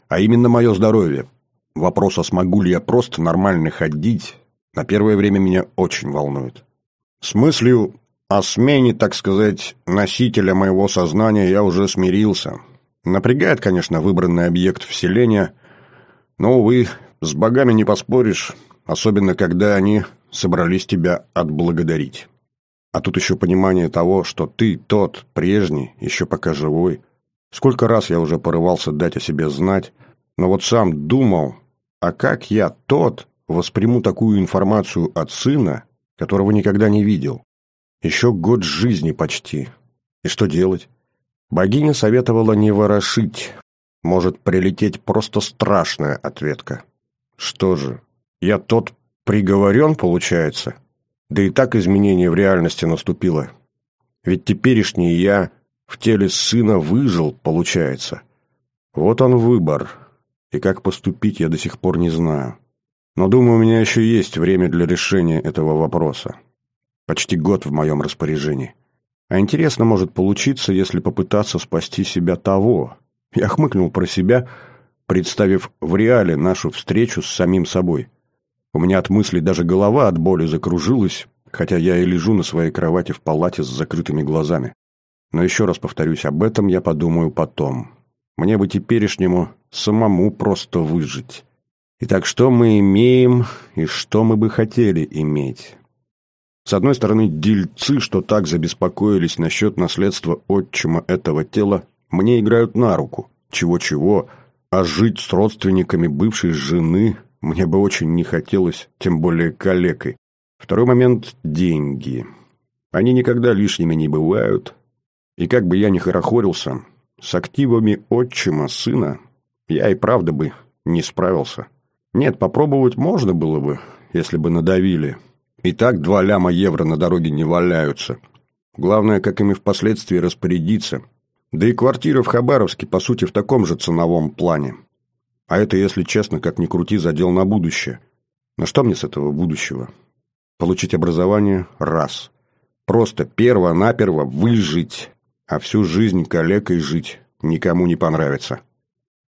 Speaker 1: а именно мое здоровье. Вопрос, а смогу ли я просто нормально ходить, на первое время меня очень волнует. С мыслью о смене, так сказать, носителя моего сознания я уже смирился. Напрягает, конечно, выбранный объект вселения, но, увы, с богами не поспоришь, особенно когда они собрались тебя отблагодарить. А тут еще понимание того, что ты тот, прежний, еще пока живой. Сколько раз я уже порывался дать о себе знать, но вот сам думал, а как я тот восприму такую информацию от сына, которого никогда не видел? Еще год жизни почти. И что делать? Богиня советовала не ворошить. Может прилететь просто страшная ответка. Что же, я тот приговорен, получается? Да и так изменение в реальности наступило. Ведь теперешний я в теле сына выжил, получается. Вот он выбор. И как поступить, я до сих пор не знаю. Но думаю, у меня еще есть время для решения этого вопроса. Почти год в моем распоряжении. А интересно может получиться, если попытаться спасти себя того. Я хмыкнул про себя, представив в реале нашу встречу с самим собой. У меня от мыслей даже голова от боли закружилась, хотя я и лежу на своей кровати в палате с закрытыми глазами. Но еще раз повторюсь, об этом я подумаю потом. Мне бы теперешнему самому просто выжить. Итак, что мы имеем и что мы бы хотели иметь? С одной стороны, дельцы, что так забеспокоились насчет наследства отчима этого тела, мне играют на руку. Чего-чего, а жить с родственниками бывшей жены мне бы очень не хотелось, тем более калекой. Второй момент – деньги. Они никогда лишними не бывают. И как бы я ни хорохорился, с активами отчима сына я и правда бы не справился. Нет, попробовать можно было бы, если бы надавили. И так два ляма евро на дороге не валяются. Главное, как ими впоследствии распорядиться. Да и квартира в Хабаровске, по сути, в таком же ценовом плане. А это, если честно, как ни крути, задел на будущее. Но что мне с этого будущего? Получить образование – раз. Просто перво-наперво выжить, а всю жизнь калекой жить никому не понравится.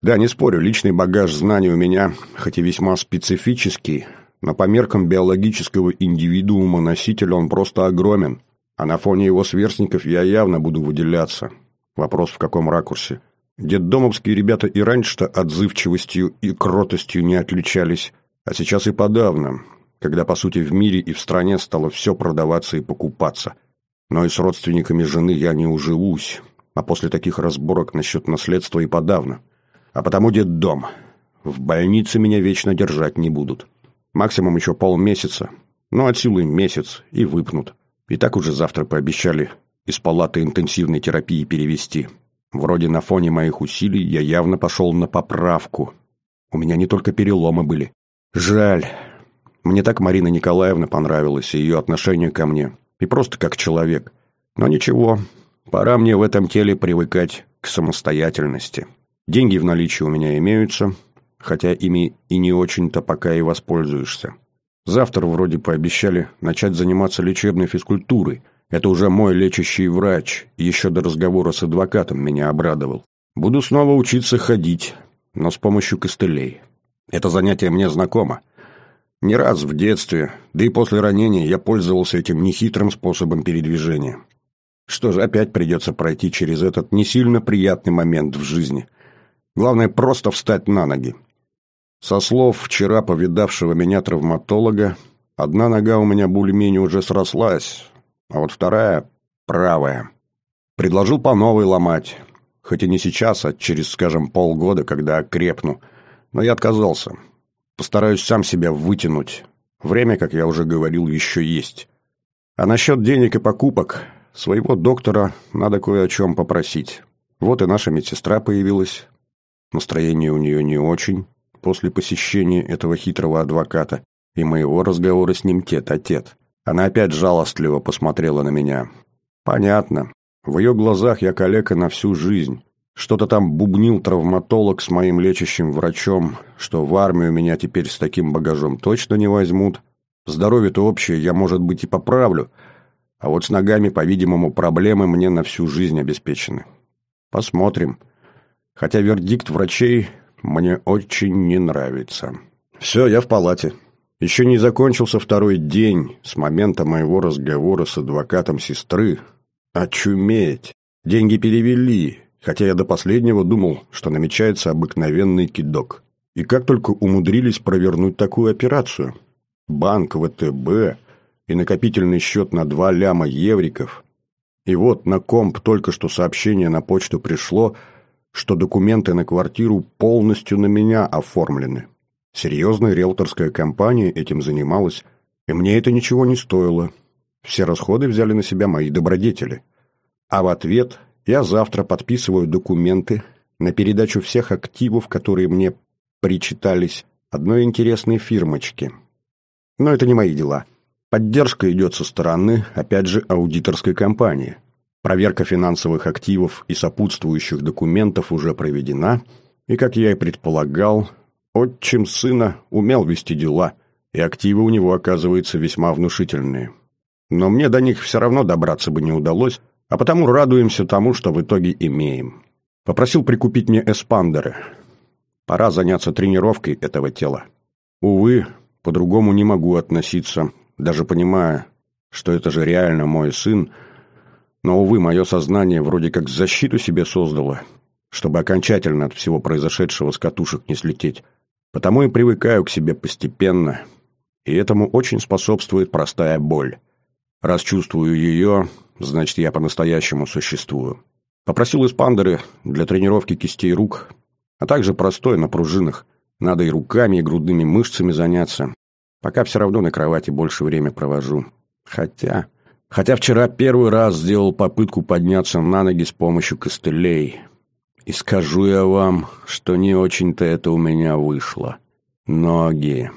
Speaker 1: Да, не спорю, личный багаж знаний у меня, хоть и весьма специфический, но по меркам биологического индивидуума носителя он просто огромен, а на фоне его сверстников я явно буду выделяться. Вопрос в каком ракурсе. Детдомовские ребята и раньше-то отзывчивостью и кротостью не отличались, а сейчас и подавно, когда, по сути, в мире и в стране стало все продаваться и покупаться. Но и с родственниками жены я не уживусь, а после таких разборок насчет наследства и подавно. А потому детдом. В больнице меня вечно держать не будут. Максимум еще полмесяца, ну от силы месяц, и выпнут. И так уже завтра пообещали из палаты интенсивной терапии перевести. Вроде на фоне моих усилий я явно пошел на поправку. У меня не только переломы были. Жаль. Мне так Марина Николаевна понравилась, и ее отношение ко мне. И просто как человек. Но ничего, пора мне в этом теле привыкать к самостоятельности. Деньги в наличии у меня имеются, хотя ими и не очень-то пока и воспользуешься. Завтра вроде пообещали начать заниматься лечебной физкультурой. Это уже мой лечащий врач, еще до разговора с адвокатом меня обрадовал. Буду снова учиться ходить, но с помощью костылей. Это занятие мне знакомо. Не раз в детстве, да и после ранения я пользовался этим нехитрым способом передвижения. Что же, опять придется пройти через этот не сильно приятный момент в жизни – Главное просто встать на ноги. Со слов вчера повидавшего меня травматолога, одна нога у меня более-менее уже срослась, а вот вторая – правая. Предложил по новой ломать, хоть и не сейчас, а через, скажем, полгода, когда окрепну. Но я отказался. Постараюсь сам себя вытянуть. Время, как я уже говорил, еще есть. А насчет денег и покупок, своего доктора надо кое о чем попросить. Вот и наша медсестра появилась. Настроение у нее не очень после посещения этого хитрого адвоката и моего разговора с ним тет-а-тет. Она опять жалостливо посмотрела на меня. Понятно. В ее глазах я калека на всю жизнь. Что-то там бубнил травматолог с моим лечащим врачом, что в армию меня теперь с таким багажом точно не возьмут. Здоровье-то общее я, может быть, и поправлю, а вот с ногами, по-видимому, проблемы мне на всю жизнь обеспечены. Посмотрим. Хотя вердикт врачей мне очень не нравится. Все, я в палате. Еще не закончился второй день с момента моего разговора с адвокатом сестры. Очуметь! Деньги перевели, хотя я до последнего думал, что намечается обыкновенный кидок. И как только умудрились провернуть такую операцию? Банк ВТБ и накопительный счет на два ляма евриков. И вот на комп только что сообщение на почту пришло, что документы на квартиру полностью на меня оформлены. Серьезная риэлторская компания этим занималась, и мне это ничего не стоило. Все расходы взяли на себя мои добродетели. А в ответ я завтра подписываю документы на передачу всех активов, которые мне причитались, одной интересной фирмочке. Но это не мои дела. Поддержка идет со стороны, опять же, аудиторской компании. Проверка финансовых активов и сопутствующих документов уже проведена, и, как я и предполагал, отчим сына умел вести дела, и активы у него, оказывается, весьма внушительные. Но мне до них все равно добраться бы не удалось, а потому радуемся тому, что в итоге имеем. Попросил прикупить мне эспандеры. Пора заняться тренировкой этого тела. Увы, по-другому не могу относиться даже понимая, что это же реально мой сын, но, увы, мое сознание вроде как защиту себе создало, чтобы окончательно от всего произошедшего с катушек не слететь. Потому и привыкаю к себе постепенно, и этому очень способствует простая боль. Раз чувствую ее, значит, я по-настоящему существую. Попросил испандеры для тренировки кистей рук, а также простой на пружинах. Надо и руками, и грудными мышцами заняться, Пока все равно на кровати больше время провожу. Хотя... Хотя вчера первый раз сделал попытку подняться на ноги с помощью костылей. И скажу я вам, что не очень-то это у меня вышло. Ноги.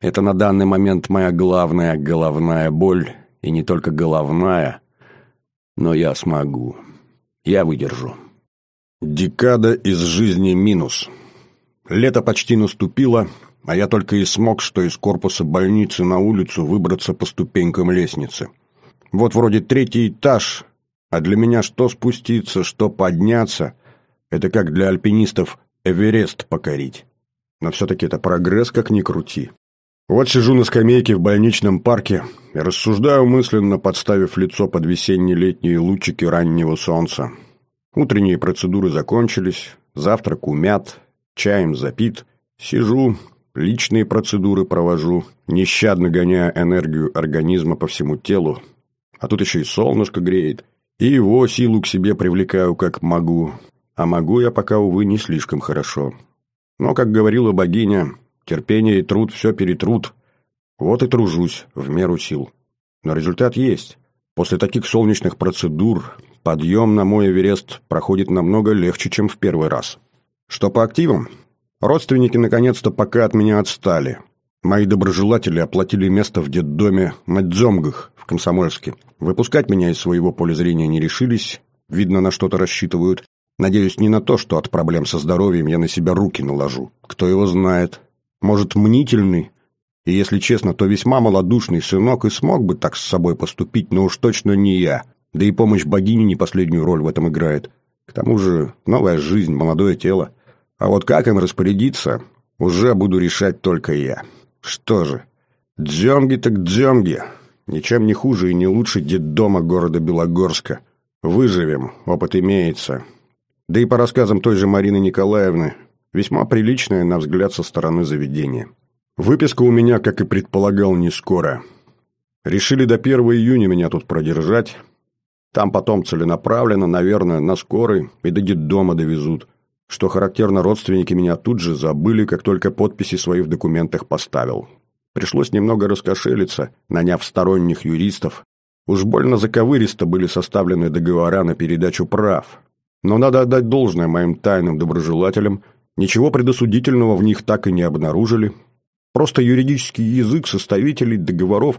Speaker 1: Это на данный момент моя главная головная боль. И не только головная, но я смогу. Я выдержу. Декада из жизни минус. Лето почти наступило, а я только и смог, что из корпуса больницы на улицу выбраться по ступенькам лестницы. Вот вроде третий этаж, а для меня что спуститься, что подняться, это как для альпинистов Эверест покорить. Но все-таки это прогресс, как ни крути. Вот сижу на скамейке в больничном парке и рассуждаю мысленно, подставив лицо под весенние летние лучики раннего солнца. Утренние процедуры закончились, завтрак умят, чаем запит. Сижу, Личные процедуры провожу, нещадно гоняя энергию организма по всему телу. А тут еще и солнышко греет. И его силу к себе привлекаю как могу. А могу я пока, увы, не слишком хорошо. Но, как говорила богиня, терпение и труд все перетрут. Вот и тружусь в меру сил. Но результат есть. После таких солнечных процедур подъем на мой Эверест проходит намного легче, чем в первый раз. Что по активам? Родственники наконец-то пока от меня отстали. Мои доброжелатели оплатили место в детдоме на Дзомгах в Комсомольске. Выпускать меня из своего поля зрения не решились. Видно, на что-то рассчитывают. Надеюсь, не на то, что от проблем со здоровьем я на себя руки наложу. Кто его знает. Может, мнительный. И, если честно, то весьма малодушный сынок и смог бы так с собой поступить, но уж точно не я. Да и помощь богини не последнюю роль в этом играет. К тому же, новая жизнь, молодое тело. А вот как им распорядиться, уже буду решать только я. Что же, дземги так дземги. Ничем не хуже и не лучше детдома города Белогорска. Выживем, опыт имеется. Да и по рассказам той же Марины Николаевны, весьма приличное, на взгляд, со стороны заведения. Выписка у меня, как и предполагал, не скоро. Решили до 1 июня меня тут продержать. Там потом целенаправленно, наверное, на скорой и до детдома довезут. Что характерно, родственники меня тут же забыли, как только подписи свои в документах поставил. Пришлось немного раскошелиться, наняв сторонних юристов. Уж больно заковыристо были составлены договора на передачу прав. Но надо отдать должное моим тайным доброжелателям, ничего предосудительного в них так и не обнаружили. Просто юридический язык составителей договоров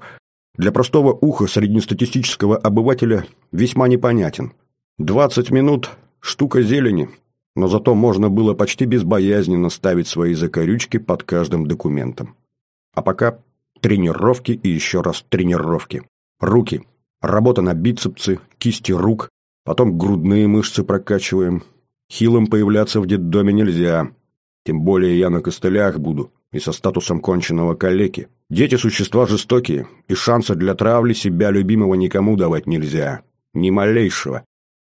Speaker 1: для простого уха среднестатистического обывателя весьма непонятен. 20 минут – штука зелени, но зато можно было почти безбоязненно ставить свои закорючки под каждым документом. А пока тренировки и еще раз тренировки. Руки. Работа на бицепсы, кисти рук, потом грудные мышцы прокачиваем. Хилым появляться в детдоме нельзя. Тем более я на костылях буду и со статусом конченного калеки. Дети – существа жестокие, и шанса для травли себя любимого никому давать нельзя. Ни малейшего.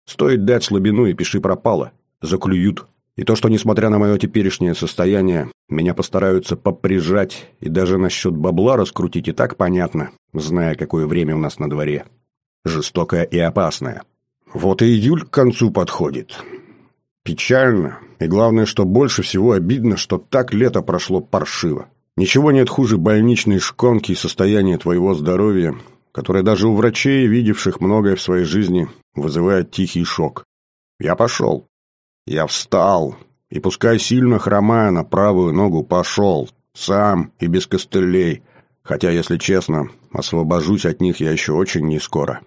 Speaker 1: Стоит дать слабину и пиши пропало. Заклюют. И то, что, несмотря на мое теперешнее состояние, меня постараются поприжать и даже насчет бабла раскрутить и так понятно, зная, какое время у нас на дворе. Жестокое и опасное. Вот и июль к концу подходит. Печально, и главное, что больше всего обидно, что так лето прошло паршиво. Ничего нет хуже больничной шконки и состояния твоего здоровья, которое даже у врачей, видевших многое в своей жизни, вызывает тихий шок. Я пошел. Я встал, и пускай сильно хромая на правую ногу пошел, сам и без костылей, хотя, если честно, освобожусь от них я еще очень не скоро.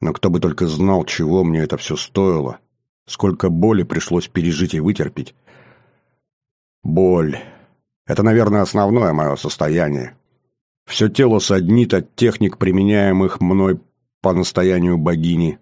Speaker 1: Но кто бы только знал, чего мне это все стоило, сколько боли пришлось пережить и вытерпеть. Боль. Это, наверное, основное мое состояние. Все тело саднит от техник, применяемых мной по настоянию богини.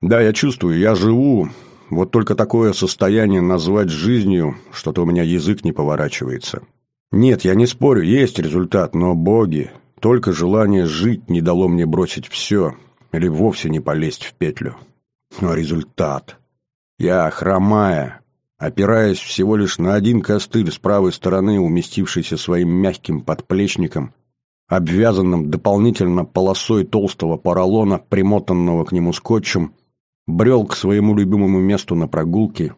Speaker 1: Да, я чувствую, я живу, вот только такое состояние назвать жизнью, что-то у меня язык не поворачивается. Нет, я не спорю, есть результат, но, боги, только желание жить не дало мне бросить все или вовсе не полезть в петлю. Но результат. Я, хромая, опираясь всего лишь на один костыль с правой стороны, уместившийся своим мягким подплечником, обвязанным дополнительно полосой толстого поролона, примотанного к нему скотчем, брел к своему любимому месту на прогулке,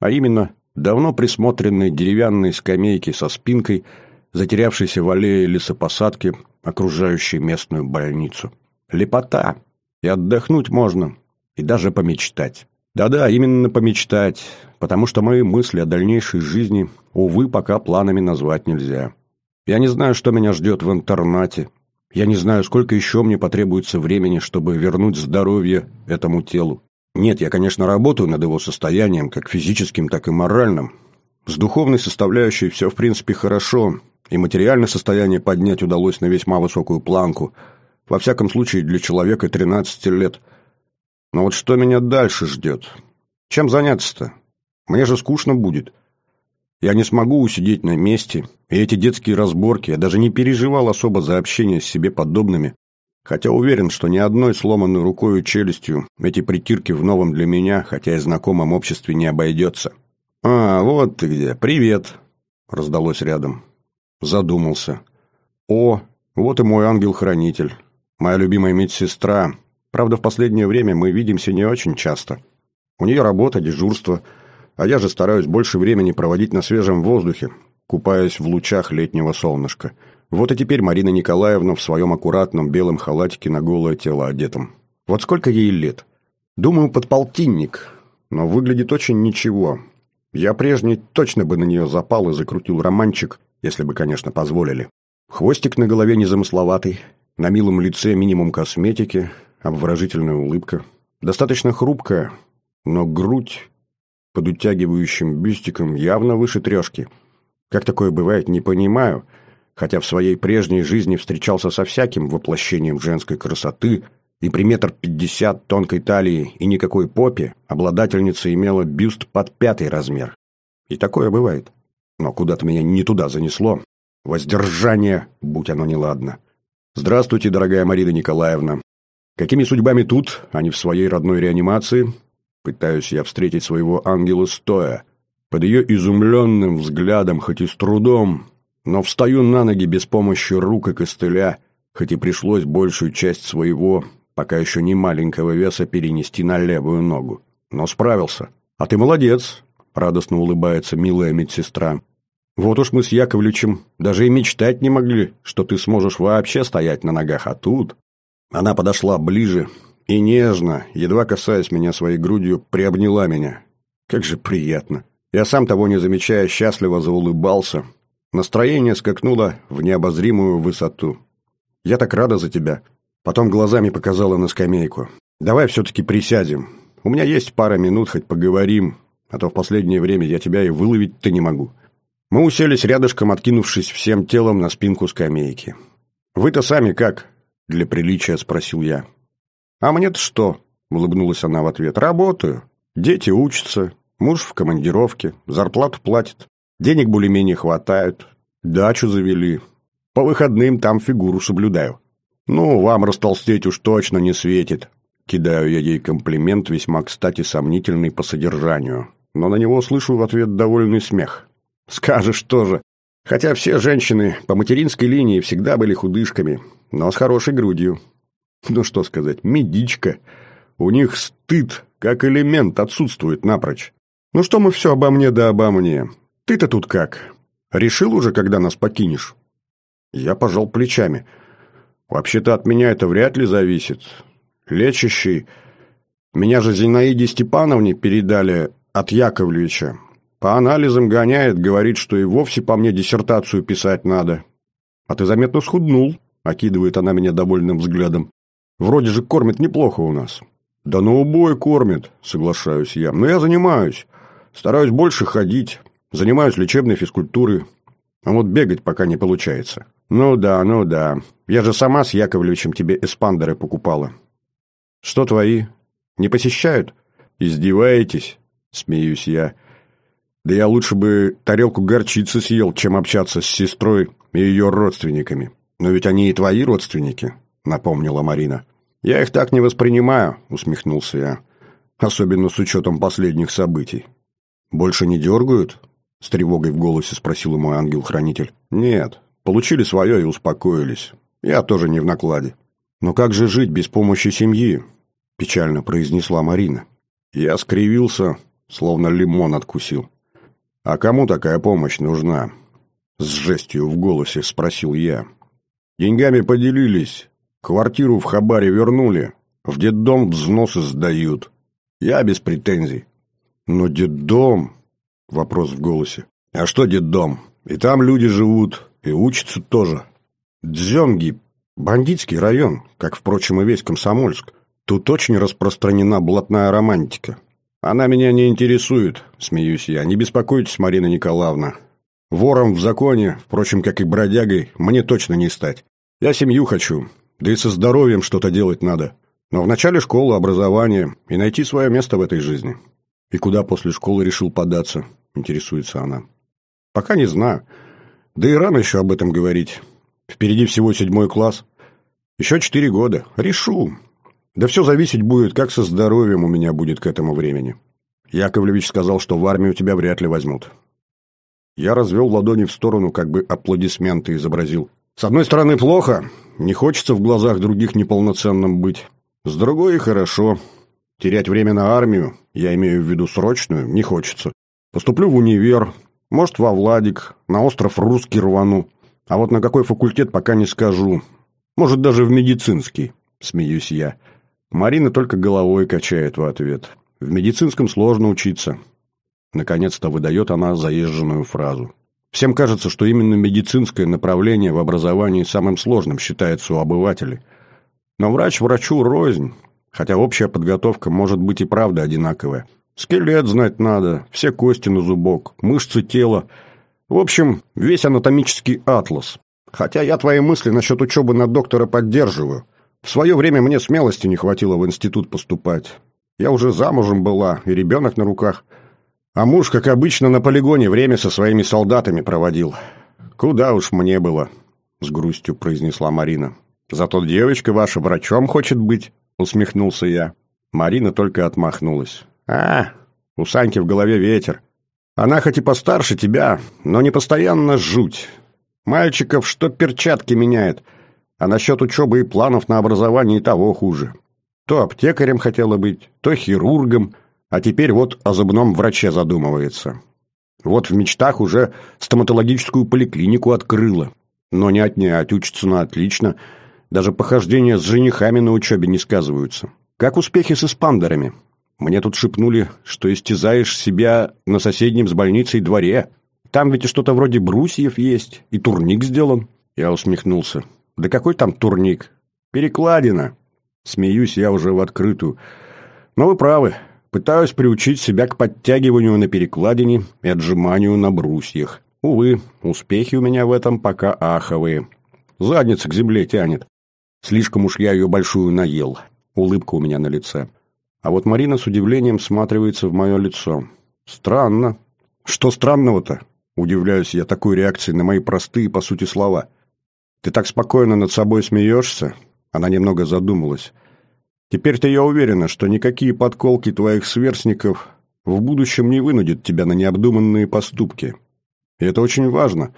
Speaker 1: а именно давно присмотренной деревянной скамейке со спинкой, затерявшейся в аллее лесопосадки, окружающей местную больницу. Лепота! И отдохнуть можно, и даже помечтать. Да-да, именно помечтать, потому что мои мысли о дальнейшей жизни, увы, пока планами назвать нельзя. Я не знаю, что меня ждет в интернате, я не знаю, сколько еще мне потребуется времени, чтобы вернуть здоровье этому телу. Нет, я, конечно, работаю над его состоянием, как физическим, так и моральным. С духовной составляющей все, в принципе, хорошо, и материальное состояние поднять удалось на весьма высокую планку, во всяком случае для человека 13 лет. Но вот что меня дальше ждет? Чем заняться-то? Мне же скучно будет. Я не смогу усидеть на месте, и эти детские разборки, я даже не переживал особо за общение с себе подобными, хотя уверен, что ни одной сломанной рукой и челюстью эти притирки в новом для меня, хотя и знакомом обществе, не обойдется. «А, вот ты где, привет!» — раздалось рядом. Задумался. «О, вот и мой ангел-хранитель, моя любимая медсестра. Правда, в последнее время мы видимся не очень часто. У нее работа, дежурство — а я же стараюсь больше времени проводить на свежем воздухе, купаясь в лучах летнего солнышка. Вот и теперь Марина Николаевна в своем аккуратном белом халатике на голое тело одетом. Вот сколько ей лет? Думаю, под полтинник, но выглядит очень ничего. Я прежний точно бы на нее запал и закрутил романчик, если бы, конечно, позволили. Хвостик на голове незамысловатый, на милом лице минимум косметики, обворожительная улыбка. Достаточно хрупкая, но грудь под утягивающим бюстиком явно выше трешки. Как такое бывает, не понимаю, хотя в своей прежней жизни встречался со всяким воплощением женской красоты, и при метр пятьдесят тонкой талии и никакой попе обладательница имела бюст под пятый размер. И такое бывает. Но куда-то меня не туда занесло. Воздержание, будь оно неладно. Здравствуйте, дорогая Марина Николаевна. Какими судьбами тут, а не в своей родной реанимации, Пытаюсь я встретить своего ангела стоя. Под ее изумленным взглядом, хоть и с трудом, но встаю на ноги без помощи рук и костыля, хоть и пришлось большую часть своего, пока еще не маленького веса, перенести на левую ногу. Но справился. А ты молодец, радостно улыбается милая медсестра. Вот уж мы с Яковлевичем даже и мечтать не могли, что ты сможешь вообще стоять на ногах, а тут... Она подошла ближе и нежно, едва касаясь меня своей грудью, приобняла меня. Как же приятно. Я сам того не замечая, счастливо заулыбался. Настроение скакнуло в необозримую высоту. «Я так рада за тебя». Потом глазами показала на скамейку. «Давай все-таки присядем. У меня есть пара минут, хоть поговорим, а то в последнее время я тебя и выловить-то не могу». Мы уселись рядышком, откинувшись всем телом на спинку скамейки. «Вы-то сами как?» — для приличия спросил я. «А мне-то что?» — улыбнулась она в ответ. «Работаю. Дети учатся, муж в командировке, зарплату платит, денег более-менее хватает, дачу завели. По выходным там фигуру соблюдаю. Ну, вам растолстеть уж точно не светит». Кидаю я ей комплимент, весьма, кстати, сомнительный по содержанию. Но на него слышу в ответ довольный смех. «Скажешь тоже. Хотя все женщины по материнской линии всегда были худышками, но с хорошей грудью. Ну что сказать, медичка. У них стыд, как элемент, отсутствует напрочь. Ну что мы все обо мне да обо мне? Ты-то тут как? Решил уже, когда нас покинешь? Я пожал плечами. Вообще-то от меня это вряд ли зависит. Лечащий... Меня же Зинаиде Степановне передали от Яковлевича. По анализам гоняет, говорит, что и вовсе по мне диссертацию писать надо. А ты заметно схуднул, окидывает она меня довольным взглядом. Вроде же кормит неплохо у нас. Да на убой кормит, соглашаюсь я. Но я занимаюсь. Стараюсь больше ходить. Занимаюсь лечебной физкультурой. А вот бегать пока не получается. Ну да, ну да. Я же сама с Яковлевичем тебе эспандеры покупала. Что твои? Не посещают? Издеваетесь? Смеюсь я. Да я лучше бы тарелку горчицы съел, чем общаться с сестрой и ее родственниками. Но ведь они и твои родственники, напомнила Марина. «Я их так не воспринимаю», — усмехнулся я. «Особенно с учетом последних событий». «Больше не дергают?» — с тревогой в голосе спросил мой ангел-хранитель. «Нет, получили свое и успокоились. Я тоже не в накладе». «Но как же жить без помощи семьи?» — печально произнесла Марина. Я скривился, словно лимон откусил. «А кому такая помощь нужна?» С жестью в голосе спросил я. «Деньгами поделились, Квартиру в Хабаре вернули, в детдом взносы сдают. Я без претензий. Но детдом... Вопрос в голосе. А что детдом? И там люди живут, и учатся тоже. Дзенги – бандитский район, как, впрочем, и весь Комсомольск. Тут очень распространена блатная романтика. Она меня не интересует, смеюсь я. Не беспокойтесь, Марина Николаевна. Вором в законе, впрочем, как и бродягой, мне точно не стать. Я семью хочу, да и со здоровьем что-то делать надо. Но в начале школы, образование и найти свое место в этой жизни. И куда после школы решил податься, интересуется она. Пока не знаю. Да и рано еще об этом говорить. Впереди всего седьмой класс. Еще четыре года. Решу. Да все зависеть будет, как со здоровьем у меня будет к этому времени. Яковлевич сказал, что в армию тебя вряд ли возьмут. Я развел ладони в сторону, как бы аплодисменты изобразил. С одной стороны, плохо. Не хочется в глазах других неполноценным быть. С другой, и хорошо. Терять время на армию, я имею в виду срочную, не хочется. Поступлю в универ, может, во Владик, на остров Русский рвану. А вот на какой факультет пока не скажу. Может, даже в медицинский, смеюсь я. Марина только головой качает в ответ. В медицинском сложно учиться. Наконец-то выдает она заезженную фразу. Всем кажется, что именно медицинское направление в образовании самым сложным считается у обывателей. Но врач врачу рознь, хотя общая подготовка может быть и правда одинаковая. Скелет знать надо, все кости на зубок, мышцы тела. В общем, весь анатомический атлас. Хотя я твои мысли насчет учебы на доктора поддерживаю. В свое время мне смелости не хватило в институт поступать. Я уже замужем была, и ребенок на руках – а муж, как обычно, на полигоне время со своими солдатами проводил. Куда уж мне было, с грустью произнесла Марина. Зато девочка ваша врачом хочет быть, усмехнулся я. Марина только отмахнулась. А, у Саньки в голове ветер. Она хоть и постарше тебя, но не постоянно жуть. Мальчиков что перчатки меняет, а насчет учебы и планов на образование и того хуже. То аптекарем хотела быть, то хирургом – а теперь вот о зубном враче задумывается. Вот в мечтах уже стоматологическую поликлинику открыла. Но не отнять, учится на отлично. Даже похождения с женихами на учебе не сказываются. Как успехи с эспандерами? Мне тут шепнули, что истязаешь себя на соседнем с больницей дворе. Там ведь и что-то вроде брусьев есть, и турник сделан. Я усмехнулся. Да какой там турник? Перекладина. Смеюсь я уже в открытую. Но вы правы. Пытаюсь приучить себя к подтягиванию на перекладине и отжиманию на брусьях. Увы, успехи у меня в этом пока аховые. Задница к земле тянет. Слишком уж я ее большую наел. Улыбка у меня на лице. А вот Марина с удивлением сматривается в мое лицо. Странно. Что странного-то? Удивляюсь я такой реакции на мои простые, по сути, слова. Ты так спокойно над собой смеешься? Она немного задумалась. Теперь-то я уверена, что никакие подколки твоих сверстников в будущем не вынудят тебя на необдуманные поступки. И это очень важно,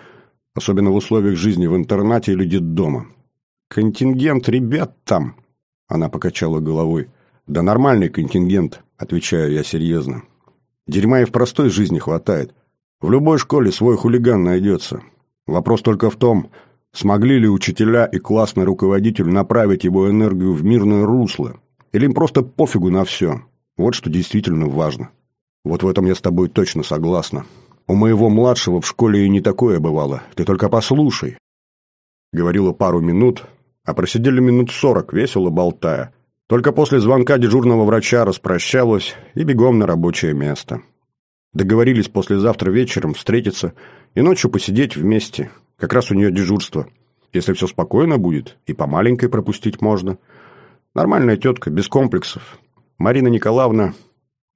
Speaker 1: особенно в условиях жизни в интернате или детдома. Контингент ребят там, она покачала головой. Да нормальный контингент, отвечаю я серьезно. Дерьма и в простой жизни хватает. В любой школе свой хулиган найдется. Вопрос только в том, Смогли ли учителя и классный руководитель направить его энергию в мирное русло? Или им просто пофигу на все? Вот что действительно важно. Вот в этом я с тобой точно согласна. У моего младшего в школе и не такое бывало. Ты только послушай. Говорила пару минут, а просидели минут сорок, весело болтая. Только после звонка дежурного врача распрощалась и бегом на рабочее место. Договорились послезавтра вечером встретиться и ночью посидеть вместе, как раз у нее дежурство. Если все спокойно будет, и по маленькой пропустить можно. Нормальная тетка, без комплексов. Марина Николаевна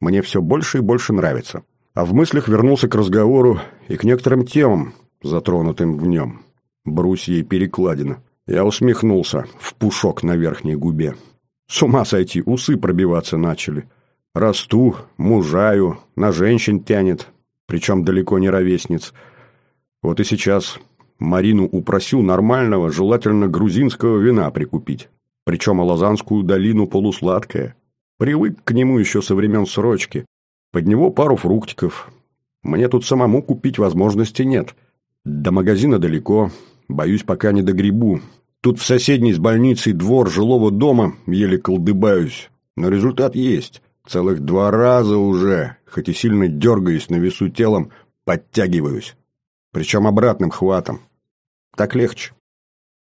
Speaker 1: мне все больше и больше нравится. А в мыслях вернулся к разговору и к некоторым темам, затронутым в нем. Брусья и перекладина. Я усмехнулся в пушок на верхней губе. С ума сойти, усы пробиваться начали. Расту, мужаю, на женщин тянет, причем далеко не ровесниц. Вот и сейчас Марину упросил нормального, желательно грузинского вина прикупить. Причем Алазанскую долину полусладкое. Привык к нему еще со времен срочки. Под него пару фруктиков. Мне тут самому купить возможности нет. До магазина далеко. Боюсь, пока не до грибу. Тут в соседней с больницей двор жилого дома еле колдыбаюсь. Но результат есть. Целых два раза уже, хоть и сильно дергаюсь на весу телом, подтягиваюсь. Причем обратным хватом. Так легче.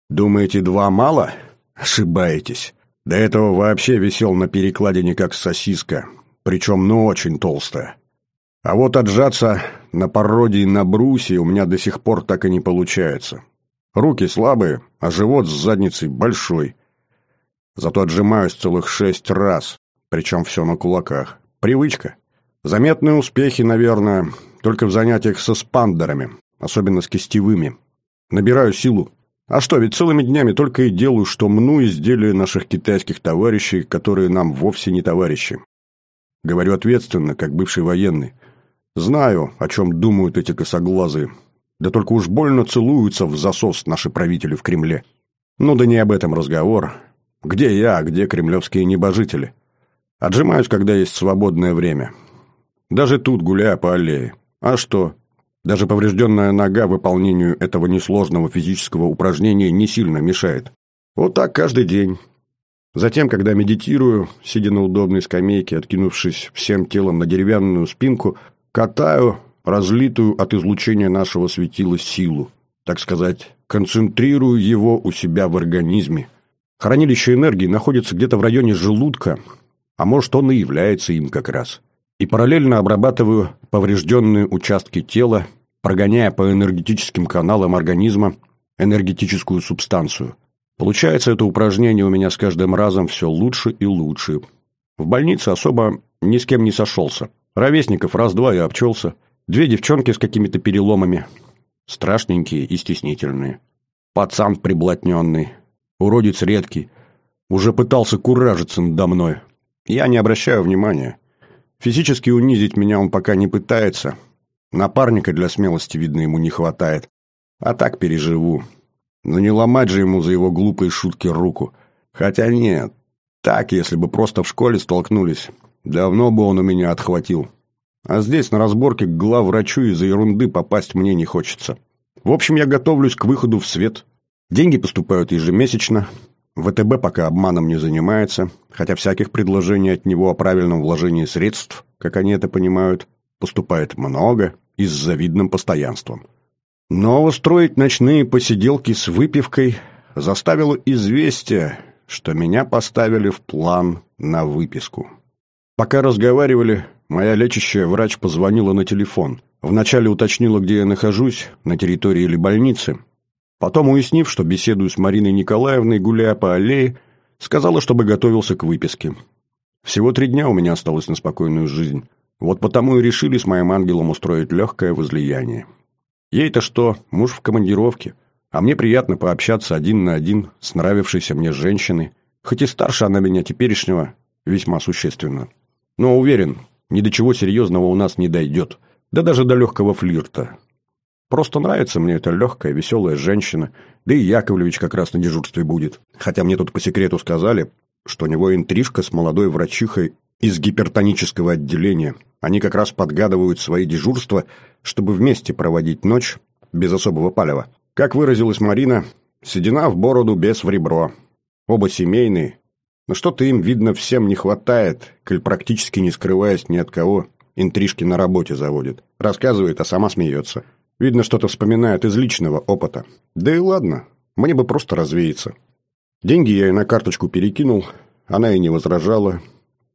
Speaker 1: Думаете, два мало? Ошибаетесь. До этого вообще висел на перекладине как сосиска, причем ну очень толстая. А вот отжаться на пародии на брусе у меня до сих пор так и не получается. Руки слабые, а живот с задницей большой. Зато отжимаюсь целых шесть раз, причем все на кулаках. Привычка. Заметные успехи, наверное, только в занятиях со спандерами, особенно с кистевыми. Набираю силу. А что, ведь целыми днями только и делаю, что мну изделия наших китайских товарищей, которые нам вовсе не товарищи. Говорю ответственно, как бывший военный. Знаю, о чем думают эти косоглазые. Да только уж больно целуются в засос наши правители в Кремле. Ну да не об этом разговор. Где я, а где кремлевские небожители? Отжимаюсь, когда есть свободное время. Даже тут гуляю по аллее. А что? Даже поврежденная нога выполнению этого несложного физического упражнения не сильно мешает. Вот так каждый день. Затем, когда медитирую, сидя на удобной скамейке, откинувшись всем телом на деревянную спинку, катаю разлитую от излучения нашего светила силу, так сказать, концентрирую его у себя в организме. Хранилище энергии находится где-то в районе желудка, а может он и является им как раз и параллельно обрабатываю поврежденные участки тела, прогоняя по энергетическим каналам организма энергетическую субстанцию. Получается это упражнение у меня с каждым разом все лучше и лучше. В больнице особо ни с кем не сошелся. Ровесников раз-два и обчелся. Две девчонки с какими-то переломами. Страшненькие и стеснительные. Пацан приблотненный. Уродец редкий. Уже пытался куражиться надо мной. Я не обращаю внимания. Физически унизить меня он пока не пытается. Напарника для смелости, видно, ему не хватает. А так переживу. Но не ломать же ему за его глупые шутки руку. Хотя нет, так, если бы просто в школе столкнулись, давно бы он у меня отхватил. А здесь на разборке к главврачу из-за ерунды попасть мне не хочется. В общем, я готовлюсь к выходу в свет. Деньги поступают ежемесячно. ВТБ пока обманом не занимается, хотя всяких предложений от него о правильном вложении средств, как они это понимают, поступает много и с завидным постоянством. Но устроить ночные посиделки с выпивкой заставило известие, что меня поставили в план на выписку. Пока разговаривали, моя лечащая врач позвонила на телефон. Вначале уточнила, где я нахожусь, на территории или больницы. Потом, уяснив, что беседую с Мариной Николаевной, гуляя по аллее, сказала, чтобы готовился к выписке. Всего три дня у меня осталось на спокойную жизнь. Вот потому и решили с моим ангелом устроить легкое возлияние. Ей-то что, муж в командировке, а мне приятно пообщаться один на один с нравившейся мне женщиной, хоть и старше она меня теперешнего весьма существенно. Но уверен, ни до чего серьезного у нас не дойдет, да даже до легкого флирта. Просто нравится мне эта легкая, веселая женщина, да и Яковлевич как раз на дежурстве будет. Хотя мне тут по секрету сказали, что у него интрижка с молодой врачихой из гипертонического отделения. Они как раз подгадывают свои дежурства, чтобы вместе проводить ночь без особого палева. Как выразилась Марина, седина в бороду, без в ребро. Оба семейные. Но что-то им, видно, всем не хватает, коль практически не скрываясь ни от кого, интрижки на работе заводит. Рассказывает, а сама смеется. Видно, что-то вспоминает из личного опыта. Да и ладно, мне бы просто развеяться. Деньги я ей на карточку перекинул, она и не возражала,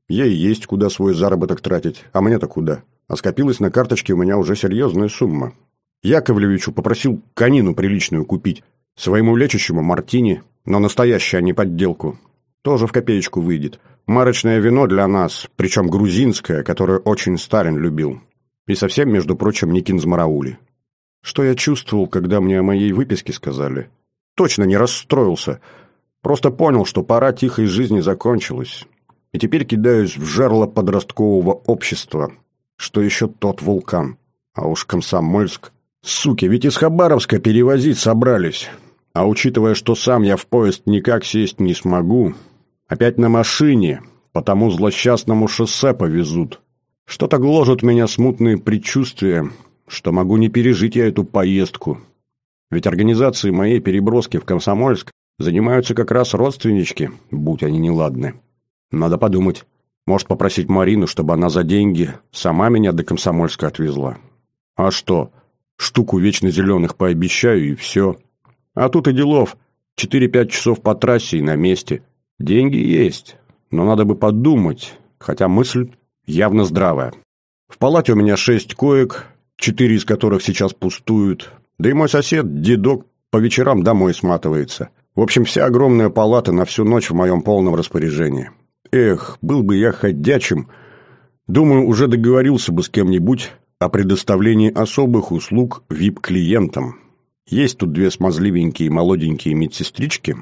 Speaker 1: Ей есть куда свой заработок тратить, а мне-то куда. А скопилась на карточке у меня уже серьезная сумма. Яковлевичу попросил конину приличную купить, своему лечащему мартини, но настоящее, а не подделку. Тоже в копеечку выйдет. Марочное вино для нас, причем грузинское, которое очень Сталин любил. И совсем, между прочим, не кинзмараули. Что я чувствовал, когда мне о моей выписке сказали? Точно не расстроился. Просто понял, что пора тихой жизни закончилась и теперь кидаюсь в жерло подросткового общества, что еще тот вулкан. А уж Комсомольск... Суки, ведь из Хабаровска перевозить собрались. А учитывая, что сам я в поезд никак сесть не смогу, опять на машине, по тому злосчастному шоссе повезут. Что-то гложет меня смутные предчувствия, что могу не пережить я эту поездку. Ведь организацией моей переброски в Комсомольск занимаются как раз родственнички, будь они неладны. Надо подумать. Может, попросить Марину, чтобы она за деньги сама меня до Комсомольска отвезла. А что? Штуку вечно зеленых пообещаю, и все. А тут и делов. Четыре-пять часов по трассе и на месте. Деньги есть, но надо бы подумать, хотя мысль явно здравая. В палате у меня шесть коек, четыре из которых сейчас пустуют. Да и мой сосед, дедок, по вечерам домой сматывается. В общем, вся огромная палата на всю ночь в моем полном распоряжении. Эх, был бы я ходячим. Думаю, уже договорился бы с кем-нибудь о предоставлении особых услуг VIP-клиентам. Есть тут две смазливенькие молоденькие медсестрички,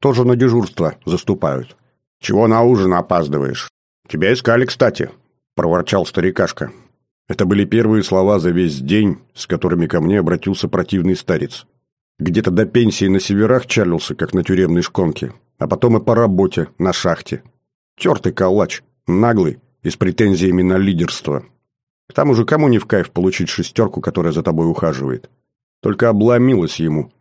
Speaker 1: тоже на дежурство заступают. «Чего на ужин опаздываешь?» «Тебя искали, кстати», — проворчал старикашка. Это были первые слова за весь день, с которыми ко мне обратился противный старец. Где-то до пенсии на северах чалился, как на тюремной шконке, а потом и по работе, на шахте. Тертый калач, наглый и с претензиями на лидерство. К тому же кому не в кайф получить шестерку, которая за тобой ухаживает? Только обломилась ему.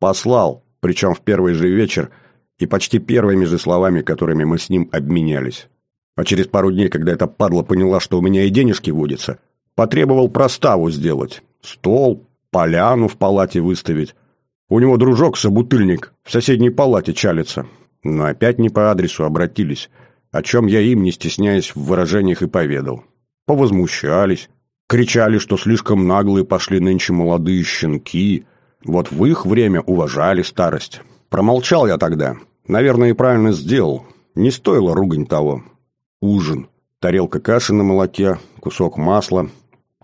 Speaker 1: Послал, причем в первый же вечер, и почти первыми же словами, которыми мы с ним обменялись. А через пару дней, когда эта падла поняла, что у меня и денежки водятся, потребовал проставу сделать. Стол, поляну в палате выставить. У него дружок-собутыльник в соседней палате чалится но опять не по адресу обратились, о чем я им, не стесняясь в выражениях, и поведал. Повозмущались, кричали, что слишком наглые пошли нынче молодые щенки, вот в их время уважали старость. Промолчал я тогда, наверное, и правильно сделал, не стоило ругань того. Ужин, тарелка каши на молоке, кусок масла,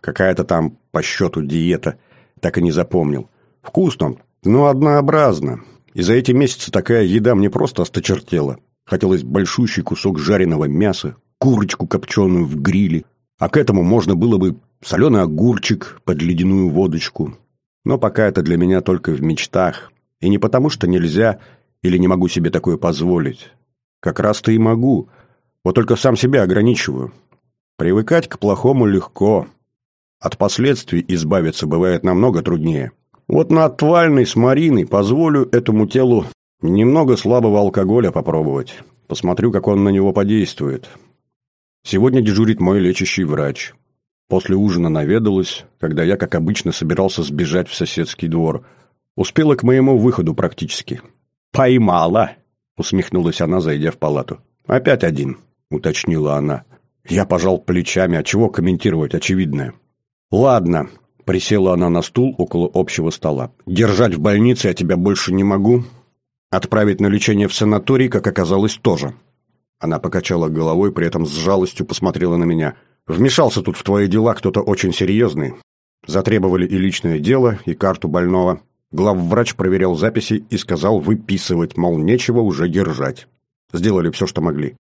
Speaker 1: какая-то там по счету диета, так и не запомнил. Вкусно, но однообразно, и за эти месяцы такая еда мне просто осточертела. Хотелось большущий кусок жареного мяса, курочку копченую в гриле, а к этому можно было бы соленый огурчик под ледяную водочку. Но пока это для меня только в мечтах. И не потому, что нельзя или не могу себе такое позволить. Как раз-то и могу. Вот только сам себя ограничиваю. Привыкать к плохому легко. От последствий избавиться бывает намного труднее. Вот на отвальной с Мариной позволю этому телу Немного слабого алкоголя попробовать. Посмотрю, как он на него подействует. Сегодня дежурит мой лечащий врач. После ужина наведалась, когда я, как обычно, собирался сбежать в соседский двор. Успела к моему выходу практически. «Поймала!» — усмехнулась она, зайдя в палату. «Опять один», — уточнила она. Я пожал плечами, а чего комментировать очевидное. «Ладно», — присела она на стул около общего стола. «Держать в больнице я тебя больше не могу. Отправить на лечение в санаторий, как оказалось, тоже». Она покачала головой, при этом с жалостью посмотрела на меня. «Вмешался тут в твои дела кто-то очень серьезный. Затребовали и личное дело, и карту больного. Главврач проверял записи и сказал выписывать, мол, нечего уже держать. Сделали все, что могли.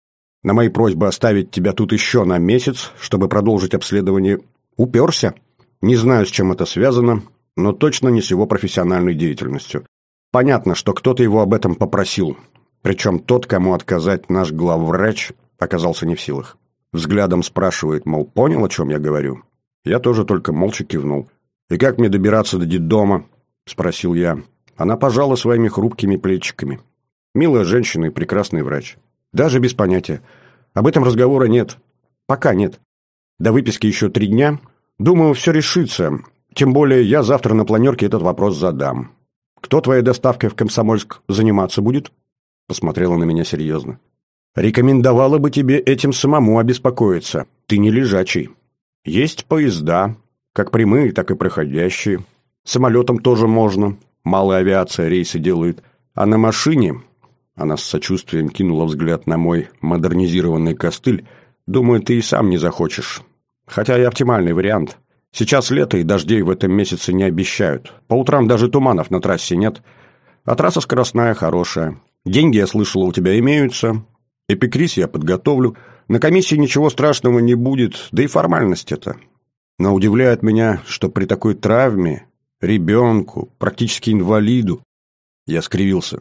Speaker 1: На мои просьбы оставить тебя тут еще на месяц, чтобы продолжить обследование, уперся. Не знаю, с чем это связано, но точно не с его профессиональной деятельностью. Понятно, что кто-то его об этом попросил. Причем тот, кому отказать наш главврач, оказался не в силах. Взглядом спрашивает, мол, понял, о чем я говорю? Я тоже только молча кивнул. «И как мне добираться до детдома?» – спросил я. Она пожала своими хрупкими плечиками. Милая женщина и прекрасный врач. Даже без понятия. Об этом разговора нет. Пока нет. До выписки еще три дня. Думаю, все решится. Тем более я завтра на планерке этот вопрос задам. Кто твоей доставкой в Комсомольск заниматься будет? Посмотрела на меня серьезно. Рекомендовала бы тебе этим самому обеспокоиться. Ты не лежачий. Есть поезда, как прямые, так и проходящие. Самолетом тоже можно. Малая авиация рейсы делает. А на машине... Она с сочувствием кинула взгляд на мой модернизированный костыль. Думаю, ты и сам не захочешь. Хотя и оптимальный вариант. Сейчас лето, и дождей в этом месяце не обещают. По утрам даже туманов на трассе нет. А трасса скоростная, хорошая. Деньги, я слышала, у тебя имеются. Эпикриз я подготовлю. На комиссии ничего страшного не будет, да и формальность это. Но удивляет меня, что при такой травме ребенку, практически инвалиду, я скривился.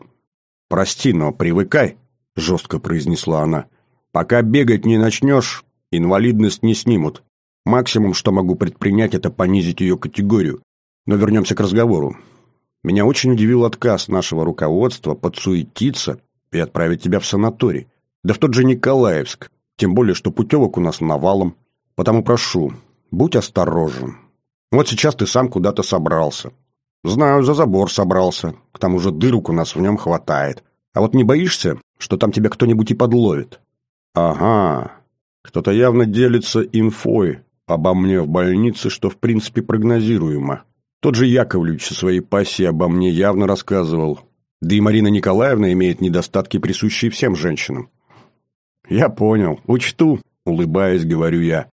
Speaker 1: «Прости, но привыкай», — жестко произнесла она. «Пока бегать не начнешь, инвалидность не снимут. Максимум, что могу предпринять, это понизить ее категорию. Но вернемся к разговору. Меня очень удивил отказ нашего руководства подсуетиться и отправить тебя в санаторий. Да в тот же Николаевск. Тем более, что путевок у нас навалом. Потому прошу, будь осторожен. Вот сейчас ты сам куда-то собрался. Знаю, за забор собрался. К тому же дырок у нас в нем хватает. А вот не боишься, что там тебя кто-нибудь и подловит? Ага. Кто-то явно делится инфой обо мне в больнице, что в принципе прогнозируемо. Тот же Яковлевич со своей пассией обо мне явно рассказывал. Да и Марина Николаевна имеет недостатки, присущие всем женщинам. «Я понял. Учту», — улыбаясь, говорю я.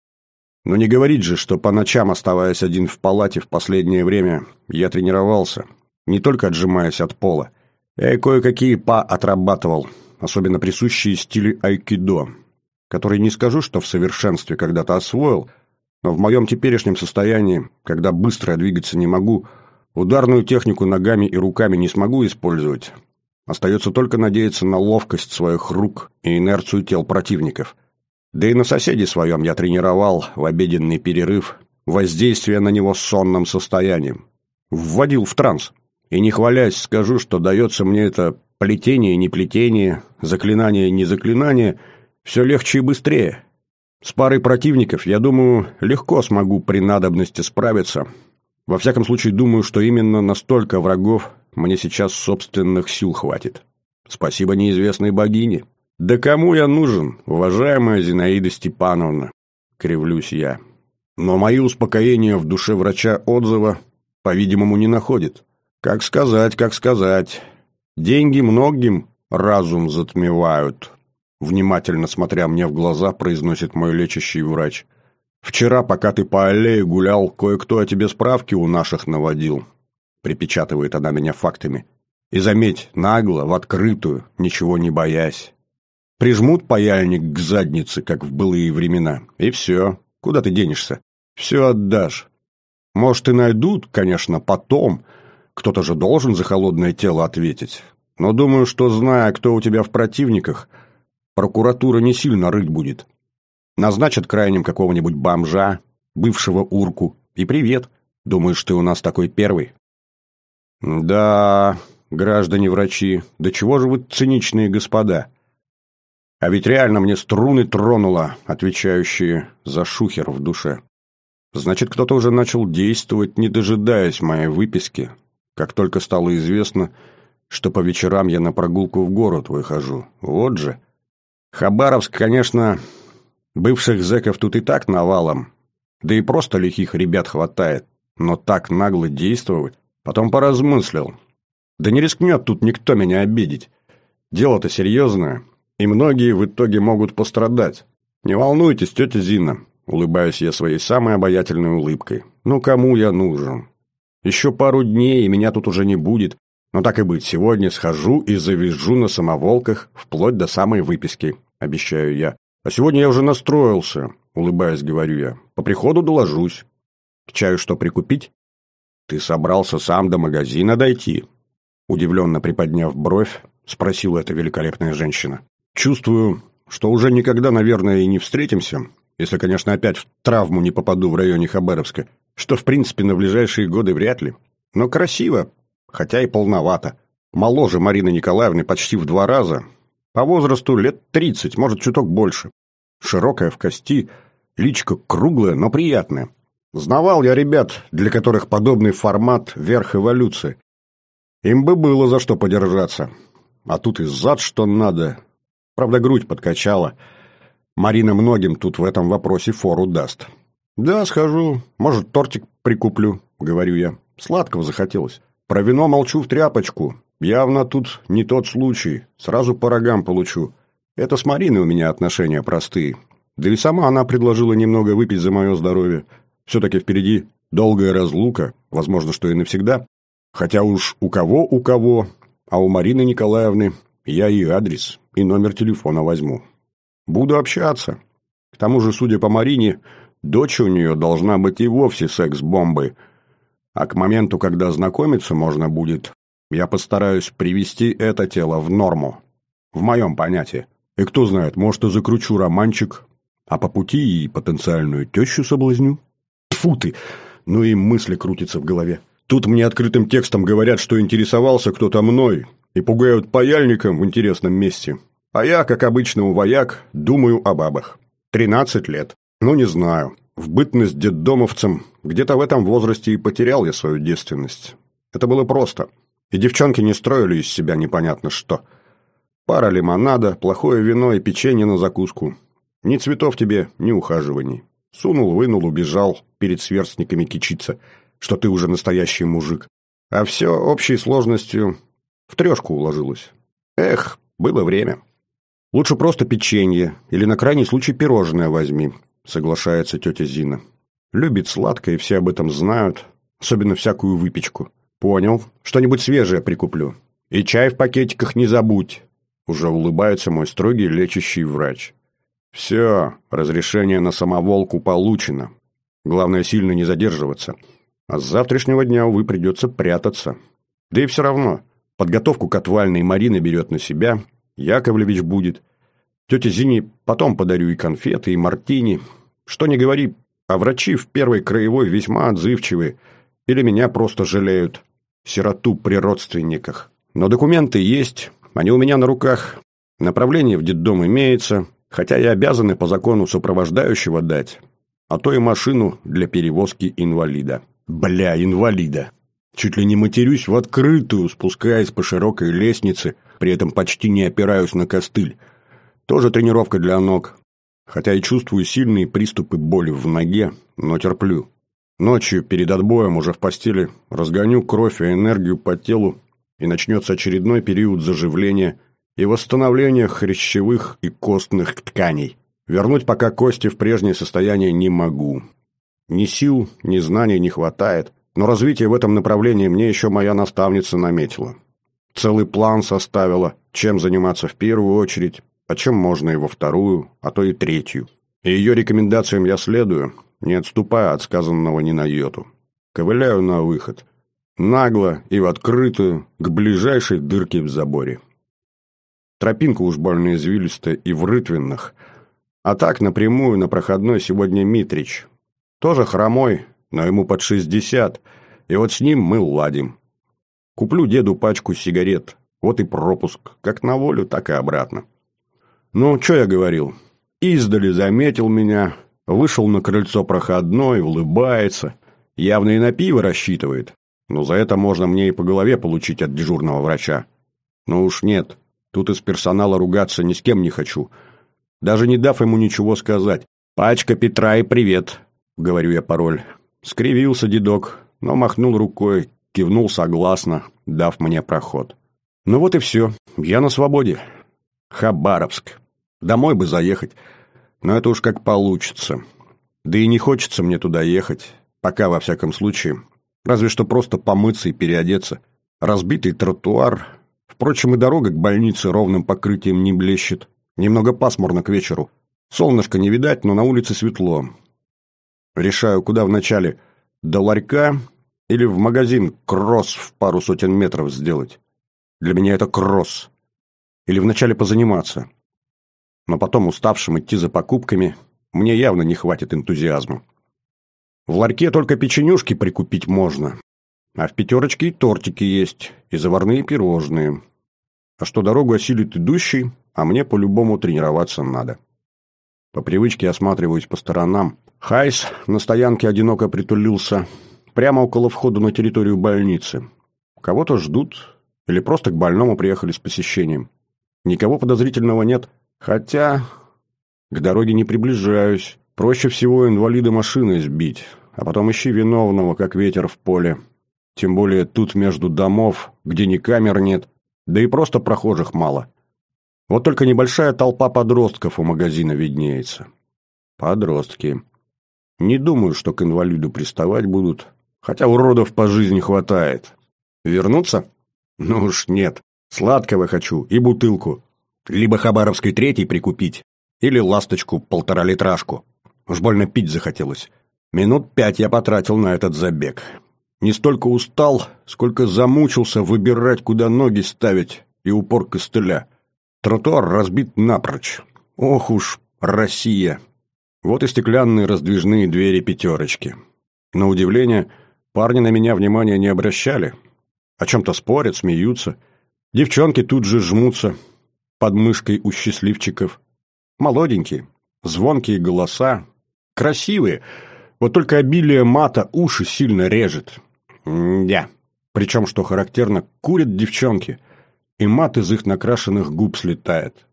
Speaker 1: Но не говорить же, что по ночам, оставаясь один в палате в последнее время, я тренировался, не только отжимаясь от пола. Я и кое-какие па отрабатывал, особенно присущие стили айкидо, который не скажу, что в совершенстве когда-то освоил, но в моем теперешнем состоянии, когда быстро двигаться не могу, ударную технику ногами и руками не смогу использовать. Остается только надеяться на ловкость своих рук и инерцию тел противников. Да и на соседе своем я тренировал в обеденный перерыв воздействие на него сонным состоянием. Вводил в транс. И не хвалясь, скажу, что дается мне это плетение, не плетение, заклинание, не заклинание, все легче и быстрее. С парой противников, я думаю, легко смогу при надобности справиться. Во всяком случае, думаю, что именно настолько врагов мне сейчас собственных сил хватит. Спасибо неизвестной богине. Да кому я нужен, уважаемая Зинаида Степановна? Кривлюсь я. Но мои успокоения в душе врача отзыва, по-видимому, не находит. Как сказать, как сказать. Деньги многим разум затмевают. Внимательно смотря мне в глаза, произносит мой лечащий врач. «Вчера, пока ты по аллее гулял, кое-кто о тебе справки у наших наводил». Припечатывает она меня фактами. И заметь, нагло, в открытую, ничего не боясь. Прижмут паяльник к заднице, как в былые времена, и все. Куда ты денешься? Все отдашь. Может, и найдут, конечно, потом. Кто-то же должен за холодное тело ответить. Но думаю, что, зная, кто у тебя в противниках, прокуратура не сильно рыть будет. Назначат крайним какого-нибудь бомжа, бывшего урку, и привет. Думаешь, ты у нас такой первый? Да, граждане врачи, да чего же вы циничные господа? А ведь реально мне струны тронуло, отвечающие за шухер в душе. Значит, кто-то уже начал действовать, не дожидаясь моей выписки, как только стало известно, что по вечерам я на прогулку в город выхожу. Вот же. Хабаровск, конечно, бывших зэков тут и так навалом, да и просто лихих ребят хватает, но так нагло действовать, потом поразмыслил. Да не рискнет тут никто меня обидеть. Дело-то серьезное, и многие в итоге могут пострадать. Не волнуйтесь, тетя Зина, Улыбаюсь я своей самой обаятельной улыбкой. Ну, кому я нужен? Еще пару дней, и меня тут уже не будет. Но так и быть, сегодня схожу и завяжу на самоволках вплоть до самой выписки, обещаю я. А сегодня я уже настроился, улыбаясь, говорю я. По приходу доложусь. К чаю что прикупить? Ты собрался сам до магазина дойти? Удивленно приподняв бровь, спросила эта великолепная женщина. Чувствую, что уже никогда, наверное, и не встретимся, если, конечно, опять в травму не попаду в районе Хабаровска, что, в принципе, на ближайшие годы вряд ли. Но красиво, хотя и полновато. Моложе Марины Николаевны почти в два раза. По возрасту лет тридцать, может, чуток больше. Широкая в кости, личико круглое, но приятное. Знавал я ребят, для которых подобный формат – верх эволюции. Им бы было за что подержаться. А тут и зад что надо. Правда, грудь подкачала – Марина многим тут в этом вопросе фору даст. «Да, схожу. Может, тортик прикуплю», — говорю я. Сладкого захотелось. Про вино молчу в тряпочку. Явно тут не тот случай. Сразу по рогам получу. Это с Мариной у меня отношения простые. Да и сама она предложила немного выпить за мое здоровье. Все-таки впереди долгая разлука, возможно, что и навсегда. Хотя уж у кого у кого, а у Марины Николаевны я и адрес, и номер телефона возьму. Буду общаться. К тому же, судя по Марине, дочь у нее должна быть и вовсе секс-бомбой. А к моменту, когда знакомиться можно будет, я постараюсь привести это тело в норму. В моем понятии. И кто знает, может, и закручу романчик, а по пути и потенциальную тещу соблазню. Тьфу ты! Ну и мысли крутятся в голове. Тут мне открытым текстом говорят, что интересовался кто-то мной, и пугают паяльником в интересном месте. А я, как обычно у вояк, думаю о бабах. Тринадцать лет. Ну, не знаю. В бытность детдомовцем где-то в этом возрасте и потерял я свою девственность. Это было просто. И девчонки не строили из себя непонятно что. Пара лимонада, плохое вино и печенье на закуску. Ни цветов тебе, ни ухаживаний. Сунул, вынул, убежал, перед сверстниками кичиться, что ты уже настоящий мужик. А все общей сложностью в трешку уложилось. Эх, было время. «Лучше просто печенье, или на крайний случай пирожное возьми», — соглашается тетя Зина. «Любит сладкое, и все об этом знают, особенно всякую выпечку». «Понял. Что-нибудь свежее прикуплю. И чай в пакетиках не забудь», — уже улыбается мой строгий лечащий врач. «Все, разрешение на самоволку получено. Главное, сильно не задерживаться. А с завтрашнего дня, увы, придется прятаться. Да и все равно, подготовку к отвальной Марина берет на себя — Яковлевич будет. Тете Зине потом подарю и конфеты, и мартини. Что не говори, а врачи в первой краевой весьма отзывчивы. Или меня просто жалеют. Сироту при родственниках. Но документы есть, они у меня на руках. Направление в детдом имеется, хотя и обязаны по закону сопровождающего дать. А то и машину для перевозки инвалида. Бля, инвалида. Чуть ли не матерюсь в открытую, спускаясь по широкой лестнице – при этом почти не опираюсь на костыль. Тоже тренировка для ног. Хотя и чувствую сильные приступы боли в ноге, но терплю. Ночью, перед отбоем, уже в постели, разгоню кровь и энергию по телу, и начнется очередной период заживления и восстановления хрящевых и костных тканей. Вернуть пока кости в прежнее состояние не могу. Ни сил, ни знаний не хватает, но развитие в этом направлении мне еще моя наставница наметила. Целый план составила, чем заниматься в первую очередь, а чем можно и во вторую, а то и третью. И ее рекомендациям я следую, не отступая от сказанного ни на йоту. Ковыляю на выход. Нагло и в открытую, к ближайшей дырке в заборе. Тропинка уж больно извилистая и в рытвинах. А так напрямую на проходной сегодня Митрич. Тоже хромой, но ему под шестьдесят, и вот с ним мы ладим. Куплю деду пачку сигарет. Вот и пропуск. Как на волю, так и обратно. Ну, что я говорил? Издали заметил меня, вышел на крыльцо проходной, улыбается. Явно и на пиво рассчитывает. Но за это можно мне и по голове получить от дежурного врача. Но уж нет. Тут из персонала ругаться ни с кем не хочу. Даже не дав ему ничего сказать. «Пачка Петра и привет», — говорю я пароль. Скривился дедок, но махнул рукой, кивнул согласно, дав мне проход. Ну вот и все, я на свободе. Хабаровск. Домой бы заехать, но это уж как получится. Да и не хочется мне туда ехать, пока во всяком случае. Разве что просто помыться и переодеться. Разбитый тротуар. Впрочем, и дорога к больнице ровным покрытием не блещет. Немного пасмурно к вечеру. Солнышко не видать, но на улице светло. Решаю, куда вначале, до ларька или в магазин кросс в пару сотен метров сделать. Для меня это кросс. Или вначале позаниматься. Но потом, уставшим идти за покупками, мне явно не хватит энтузиазма. В ларьке только печенюшки прикупить можно. А в пятерочке и тортики есть, и заварные пирожные. А что дорогу осилит идущий, а мне по-любому тренироваться надо. По привычке осматриваюсь по сторонам. Хайс на стоянке одиноко притулился прямо около входа на территорию больницы. Кого-то ждут или просто к больному приехали с посещением. Никого подозрительного нет, хотя к дороге не приближаюсь. Проще всего инвалида машины сбить, а потом ищи виновного, как ветер в поле. Тем более тут между домов, где ни камер нет, да и просто прохожих мало. Вот только небольшая толпа подростков у магазина виднеется. Подростки. Не думаю, что к инвалиду приставать будут, хотя уродов по жизни хватает. Вернуться? Ну уж нет. Сладкого хочу и бутылку. Либо хабаровской третий прикупить, или ласточку полтора-литражку. Уж больно пить захотелось. Минут пять я потратил на этот забег. Не столько устал, сколько замучился выбирать, куда ноги ставить, и упор костыля. Тротуар разбит напрочь. Ох уж, Россия! Вот и стеклянные раздвижные двери пятерочки. На удивление, парни на меня внимания не обращали. О чем-то спорят, смеются. Девчонки тут же жмутся под мышкой у счастливчиков. Молоденькие, звонкие голоса, красивые — вот только обилие мата уши сильно режет. Да. Причем, что характерно, курят девчонки, и мат из их накрашенных губ слетает.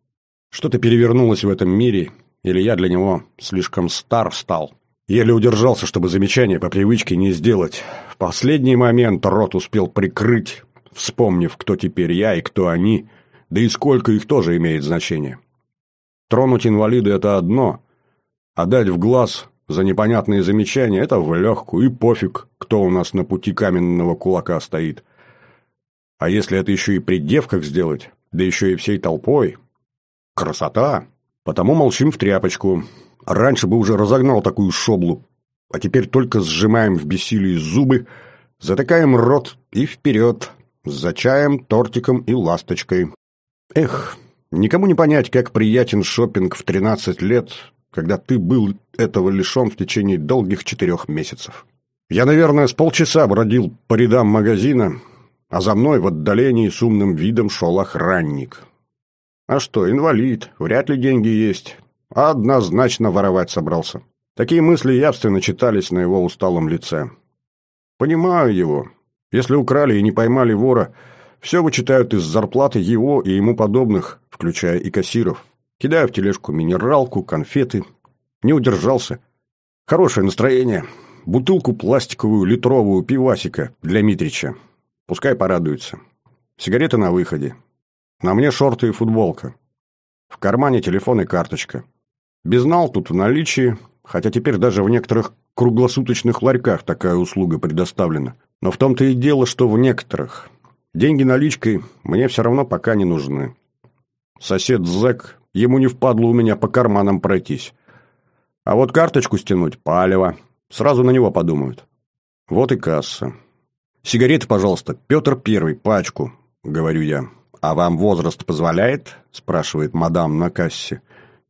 Speaker 1: Что-то перевернулось в этом мире, или я для него слишком стар стал. Еле удержался, чтобы замечание по привычке не сделать. В последний момент рот успел прикрыть, вспомнив, кто теперь я и кто они, да и сколько их тоже имеет значение. Тронуть инвалида — это одно, а дать в глаз за непонятные замечания, это в легкую, и пофиг, кто у нас на пути каменного кулака стоит. А если это еще и при девках сделать, да еще и всей толпой, красота! Потому молчим в тряпочку. Раньше бы уже разогнал такую шоблу, а теперь только сжимаем в бессилии зубы, затыкаем рот и вперед, за чаем, тортиком и ласточкой. Эх, никому не понять, как приятен шопинг в 13 лет, когда ты был этого лишен в течение долгих четырех месяцев. Я, наверное, с полчаса бродил по рядам магазина, а за мной в отдалении с умным видом шел охранник. А что, инвалид, вряд ли деньги есть. Однозначно воровать собрался. Такие мысли явственно читались на его усталом лице. Понимаю его. Если украли и не поймали вора, все вычитают из зарплаты его и ему подобных, включая и кассиров. Кидаю в тележку минералку, конфеты. Не удержался. Хорошее настроение. Бутылку пластиковую литровую пивасика для Митрича. Пускай порадуется. Сигареты на выходе. На мне шорты и футболка. В кармане телефон и карточка. Безнал тут в наличии, хотя теперь даже в некоторых круглосуточных ларьках такая услуга предоставлена. Но в том-то и дело, что в некоторых. Деньги наличкой мне все равно пока не нужны. Сосед зэк Ему не впадло у меня по карманам пройтись. А вот карточку стянуть – палево. Сразу на него подумают. Вот и касса. «Сигареты, пожалуйста, Петр Первый, пачку», – говорю я. «А вам возраст позволяет?» – спрашивает мадам на кассе.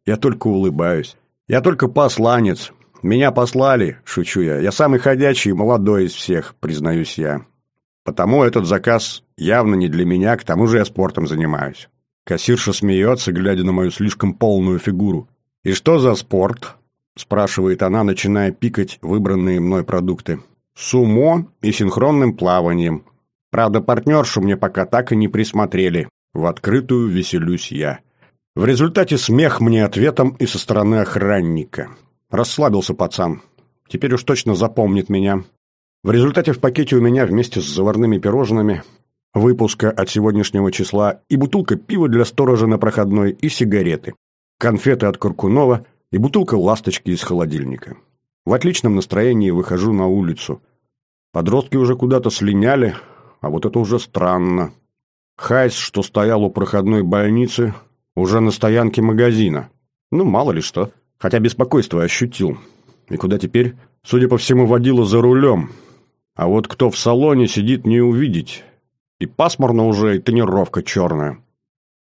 Speaker 1: Я только улыбаюсь. «Я только посланец. Меня послали», – шучу я. «Я самый ходячий и молодой из всех», – признаюсь я. Потому этот заказ явно не для меня, к тому же я спортом занимаюсь. Кассирша смеется, глядя на мою слишком полную фигуру. «И что за спорт?» – спрашивает она, начиная пикать выбранные мной продукты. «Сумо и синхронным плаванием. Правда, партнершу мне пока так и не присмотрели. В открытую веселюсь я». В результате смех мне ответом и со стороны охранника. Расслабился пацан. Теперь уж точно запомнит меня. В результате в пакете у меня вместе с заварными пирожными выпуска от сегодняшнего числа и бутылка пива для сторожа на проходной и сигареты, конфеты от Куркунова и бутылка ласточки из холодильника. В отличном настроении выхожу на улицу. Подростки уже куда-то слиняли, а вот это уже странно. Хайс, что стоял у проходной больницы, уже на стоянке магазина. Ну, мало ли что. Хотя беспокойство ощутил. И куда теперь? Судя по всему, водила за рулем. А вот кто в салоне сидит, не увидеть. И пасмурно уже, и тренировка черная.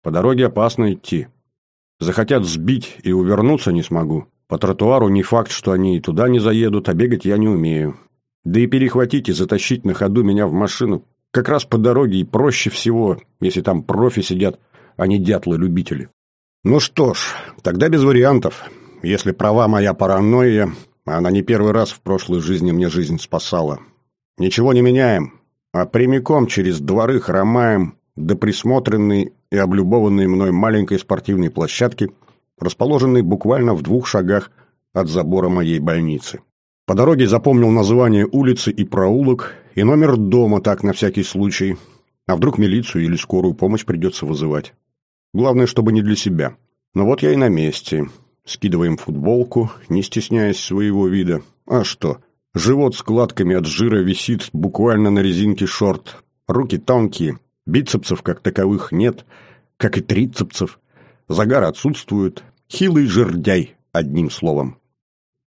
Speaker 1: По дороге опасно идти. Захотят сбить и увернуться не смогу. По тротуару не факт, что они и туда не заедут, а бегать я не умею. Да и перехватить и затащить на ходу меня в машину как раз по дороге и проще всего, если там профи сидят, а не дятлы-любители. Ну что ж, тогда без вариантов. Если права моя паранойя, она не первый раз в прошлой жизни мне жизнь спасала. Ничего не меняем, а прямиком через дворы хромаем до присмотренной и облюбованной мной маленькой спортивной площадки, расположенной буквально в двух шагах от забора моей больницы. По дороге запомнил название улицы и проулок, и номер дома так на всякий случай. А вдруг милицию или скорую помощь придется вызывать. Главное, чтобы не для себя. Но вот я и на месте. Скидываем футболку, не стесняясь своего вида. А что? Живот складками от жира висит буквально на резинке шорт. Руки тонкие, бицепсов как таковых нет, как и трицепсов. Загар отсутствует. Хилый жердяй, одним словом.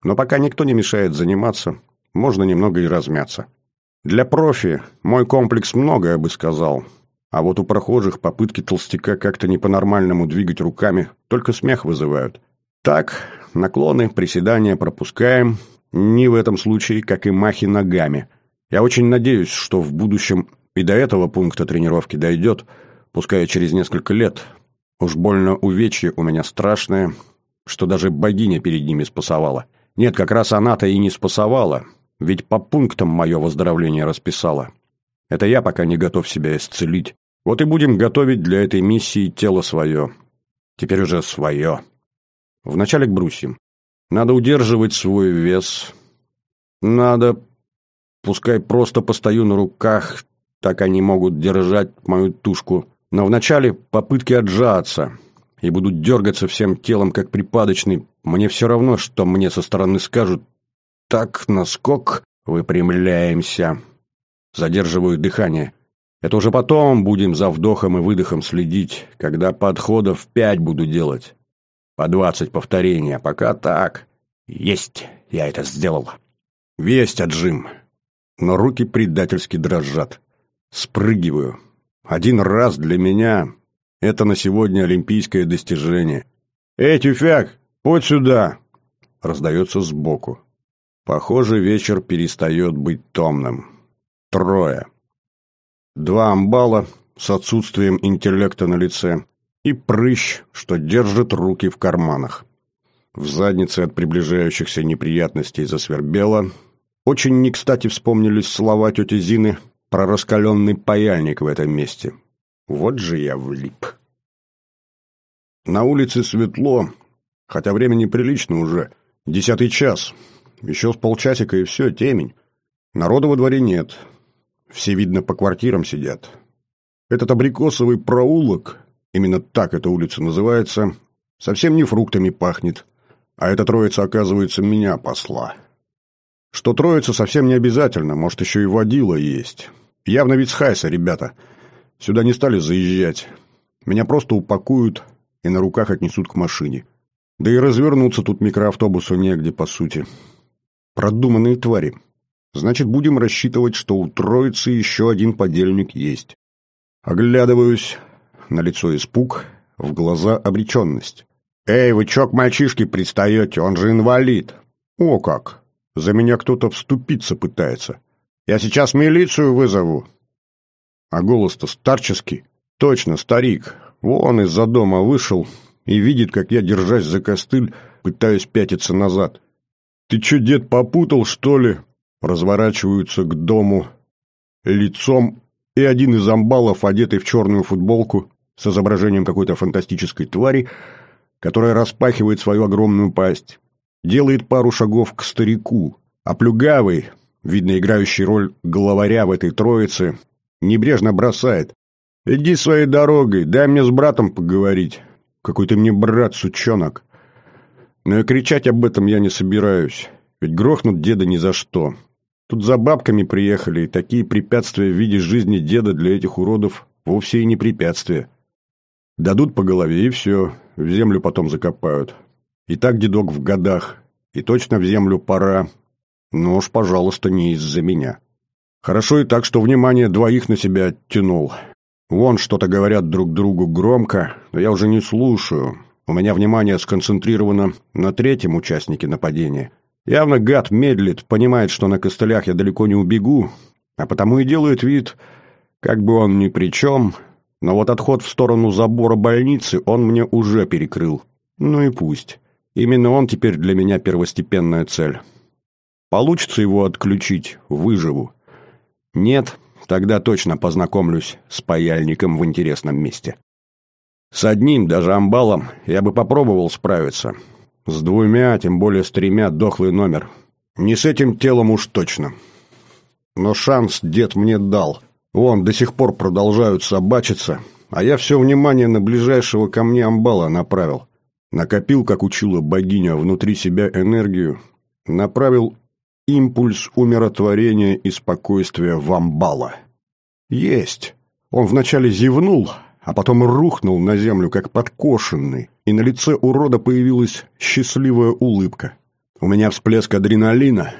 Speaker 1: Но пока никто не мешает заниматься, можно немного и размяться. Для профи мой комплекс многое бы сказал, а вот у прохожих попытки толстяка как-то не по-нормальному двигать руками только смех вызывают. Так, наклоны, приседания пропускаем, не в этом случае, как и махи ногами. Я очень надеюсь, что в будущем и до этого пункта тренировки дойдет, пускай через несколько лет. Уж больно увечье у меня страшное, что даже богиня перед ними спасовала. Нет, как раз она-то и не спасовала, ведь по пунктам мое выздоровление расписала. Это я пока не готов себя исцелить. Вот и будем готовить для этой миссии тело свое. Теперь уже свое. Вначале к брусьям. Надо удерживать свой вес. Надо, пускай просто постою на руках, так они могут держать мою тушку. Но вначале попытки отжаться. И буду дергаться всем телом, как припадочный. Мне все равно, что мне со стороны скажут. Так, наскок, выпрямляемся. Задерживаю дыхание. Это уже потом будем за вдохом и выдохом следить, когда подходов пять буду делать. По двадцать повторений, а пока так. Есть, я это сделал. Весть, отжим. Но руки предательски дрожат. Спрыгиваю. Один раз для меня — это на сегодня олимпийское достижение. «Эй, тюфяк, подь сюда!» Раздается сбоку. Похоже, вечер перестает быть томным. Трое. Два амбала с отсутствием интеллекта на лице и прыщ, что держит руки в карманах. В заднице от приближающихся неприятностей засвербело. Очень не кстати вспомнились слова тети Зины про раскаленный паяльник в этом месте. Вот же я влип. На улице светло, хотя время неприлично уже. Десятый час. Еще с полчасика и все, темень. Народа во дворе нет. Все, видно, по квартирам сидят. Этот абрикосовый проулок именно так эта улица называется, совсем не фруктами пахнет. А эта троица, оказывается, меня посла. Что троица совсем не обязательно, может, еще и водила есть. Явно ведь с Хайса, ребята. Сюда не стали заезжать. Меня просто упакуют и на руках отнесут к машине. Да и развернуться тут микроавтобусу негде, по сути. Продуманные твари. Значит, будем рассчитывать, что у троицы еще один подельник есть. Оглядываюсь, на лицо испуг, в глаза обреченность. «Эй, вы чё к мальчишке пристаете? Он же инвалид!» «О как! За меня кто-то вступиться пытается. Я сейчас милицию вызову. А голос-то старческий. Точно, старик. Вон из-за дома вышел и видит, как я, держась за костыль, пытаюсь пятиться назад. «Ты чё, дед, попутал, что ли?» Разворачиваются к дому лицом, и один из амбалов, одетый в черную футболку, с изображением какой-то фантастической твари, которая распахивает свою огромную пасть, делает пару шагов к старику, а плюгавый, видно играющий роль главаря в этой троице, небрежно бросает. «Иди своей дорогой, дай мне с братом поговорить. Какой ты мне брат, сучонок». Но и кричать об этом я не собираюсь, ведь грохнут деда ни за что. Тут за бабками приехали, и такие препятствия в виде жизни деда для этих уродов вовсе и не препятствия. Дадут по голове, и все, в землю потом закопают. И так дедок в годах, и точно в землю пора. Но уж, пожалуйста, не из-за меня. Хорошо и так, что внимание двоих на себя оттянул. Вон что-то говорят друг другу громко, но я уже не слушаю. У меня внимание сконцентрировано на третьем участнике нападения. Явно гад медлит, понимает, что на костылях я далеко не убегу, а потому и делает вид, как бы он ни при чем, но вот отход в сторону забора больницы он мне уже перекрыл. Ну и пусть. Именно он теперь для меня первостепенная цель. Получится его отключить, выживу. Нет, тогда точно познакомлюсь с паяльником в интересном месте. С одним, даже амбалом, я бы попробовал справиться. С двумя, тем более с тремя, дохлый номер. Не с этим телом уж точно. Но шанс дед мне дал. Вон, до сих пор продолжают собачиться, а я все внимание на ближайшего ко мне амбала направил. Накопил, как учила богиня, внутри себя энергию, направил импульс умиротворения и спокойствия в амбала. Есть! Он вначале зевнул, а потом рухнул на землю, как подкошенный, и на лице урода появилась счастливая улыбка. У меня всплеск адреналина,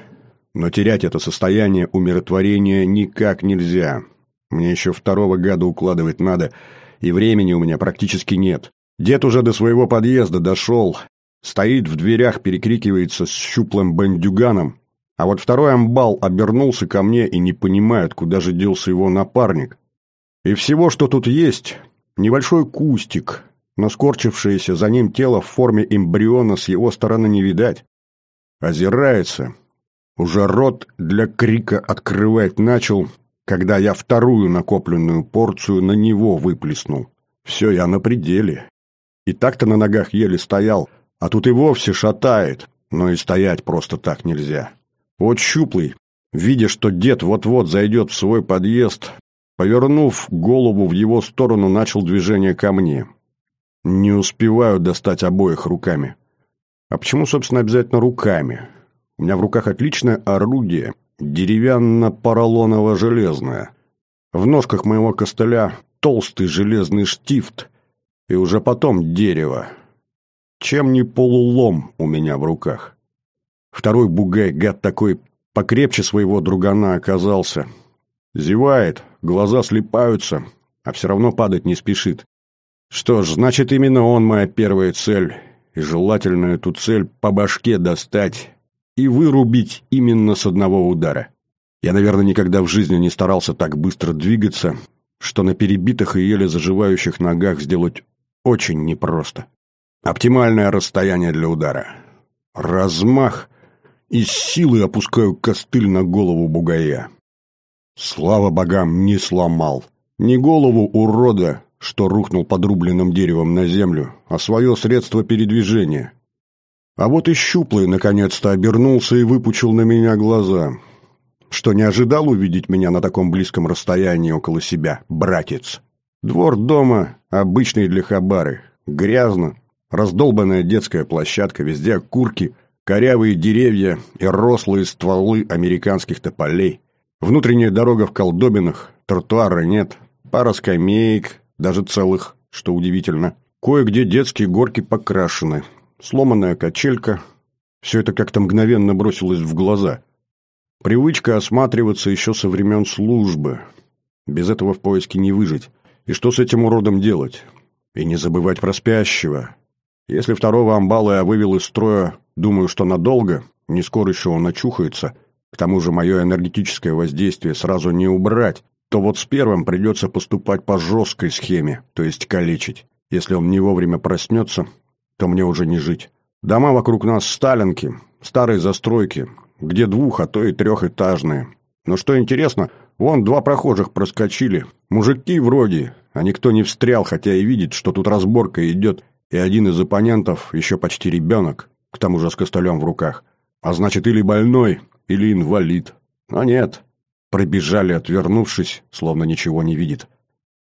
Speaker 1: но терять это состояние умиротворения никак нельзя. Мне еще второго гада укладывать надо, и времени у меня практически нет. Дед уже до своего подъезда дошел, стоит в дверях, перекрикивается с щуплым бандюганом, а вот второй амбал обернулся ко мне и не понимает, куда же делся его напарник. И всего, что тут есть, Небольшой кустик, но скорчившееся за ним тело в форме эмбриона с его стороны не видать. Озирается. Уже рот для крика открывать начал, когда я вторую накопленную порцию на него выплеснул. Все, я на пределе. И так-то на ногах еле стоял, а тут и вовсе шатает, но и стоять просто так нельзя. Вот щуплый, видя, что дед вот-вот зайдет в свой подъезд, Повернув голову в его сторону, начал движение ко мне. Не успеваю достать обоих руками. А почему, собственно, обязательно руками? У меня в руках отличное орудие, деревянно-поролоново-железное. В ножках моего костыля толстый железный штифт, и уже потом дерево. Чем не полулом у меня в руках? Второй бугай, гад такой, покрепче своего другана оказался. Зевает, глаза слепаются, а все равно падать не спешит. Что ж, значит, именно он моя первая цель, и желательно эту цель по башке достать и вырубить именно с одного удара. Я, наверное, никогда в жизни не старался так быстро двигаться, что на перебитых и еле заживающих ногах сделать очень непросто. Оптимальное расстояние для удара. Размах и с силой опускаю костыль на голову бугая. Слава богам, не сломал. Не голову урода, что рухнул подрубленным деревом на землю, а свое средство передвижения. А вот и щуплый наконец-то обернулся и выпучил на меня глаза. Что не ожидал увидеть меня на таком близком расстоянии около себя, братец. Двор дома обычный для хабары. Грязно, раздолбанная детская площадка, везде окурки, корявые деревья и рослые стволы американских тополей. Внутренняя дорога в колдобинах, тротуара нет, пара скамеек, даже целых, что удивительно. Кое-где детские горки покрашены, сломанная качелька. Все это как-то мгновенно бросилось в глаза. Привычка осматриваться еще со времен службы. Без этого в поиске не выжить. И что с этим уродом делать? И не забывать про спящего. Если второго амбала я вывел из строя, думаю, что надолго, не скоро еще он очухается – к тому же мое энергетическое воздействие сразу не убрать, то вот с первым придется поступать по жесткой схеме, то есть калечить. Если он не вовремя проснется, то мне уже не жить. Дома вокруг нас сталинки, старые застройки, где двух, а то и трехэтажные. Но что интересно, вон два прохожих проскочили. Мужики вроде, а никто не встрял, хотя и видит, что тут разборка идет, и один из оппонентов еще почти ребенок, к тому же с костылем в руках. А значит, или больной, или инвалид. Но нет, пробежали, отвернувшись, словно ничего не видит.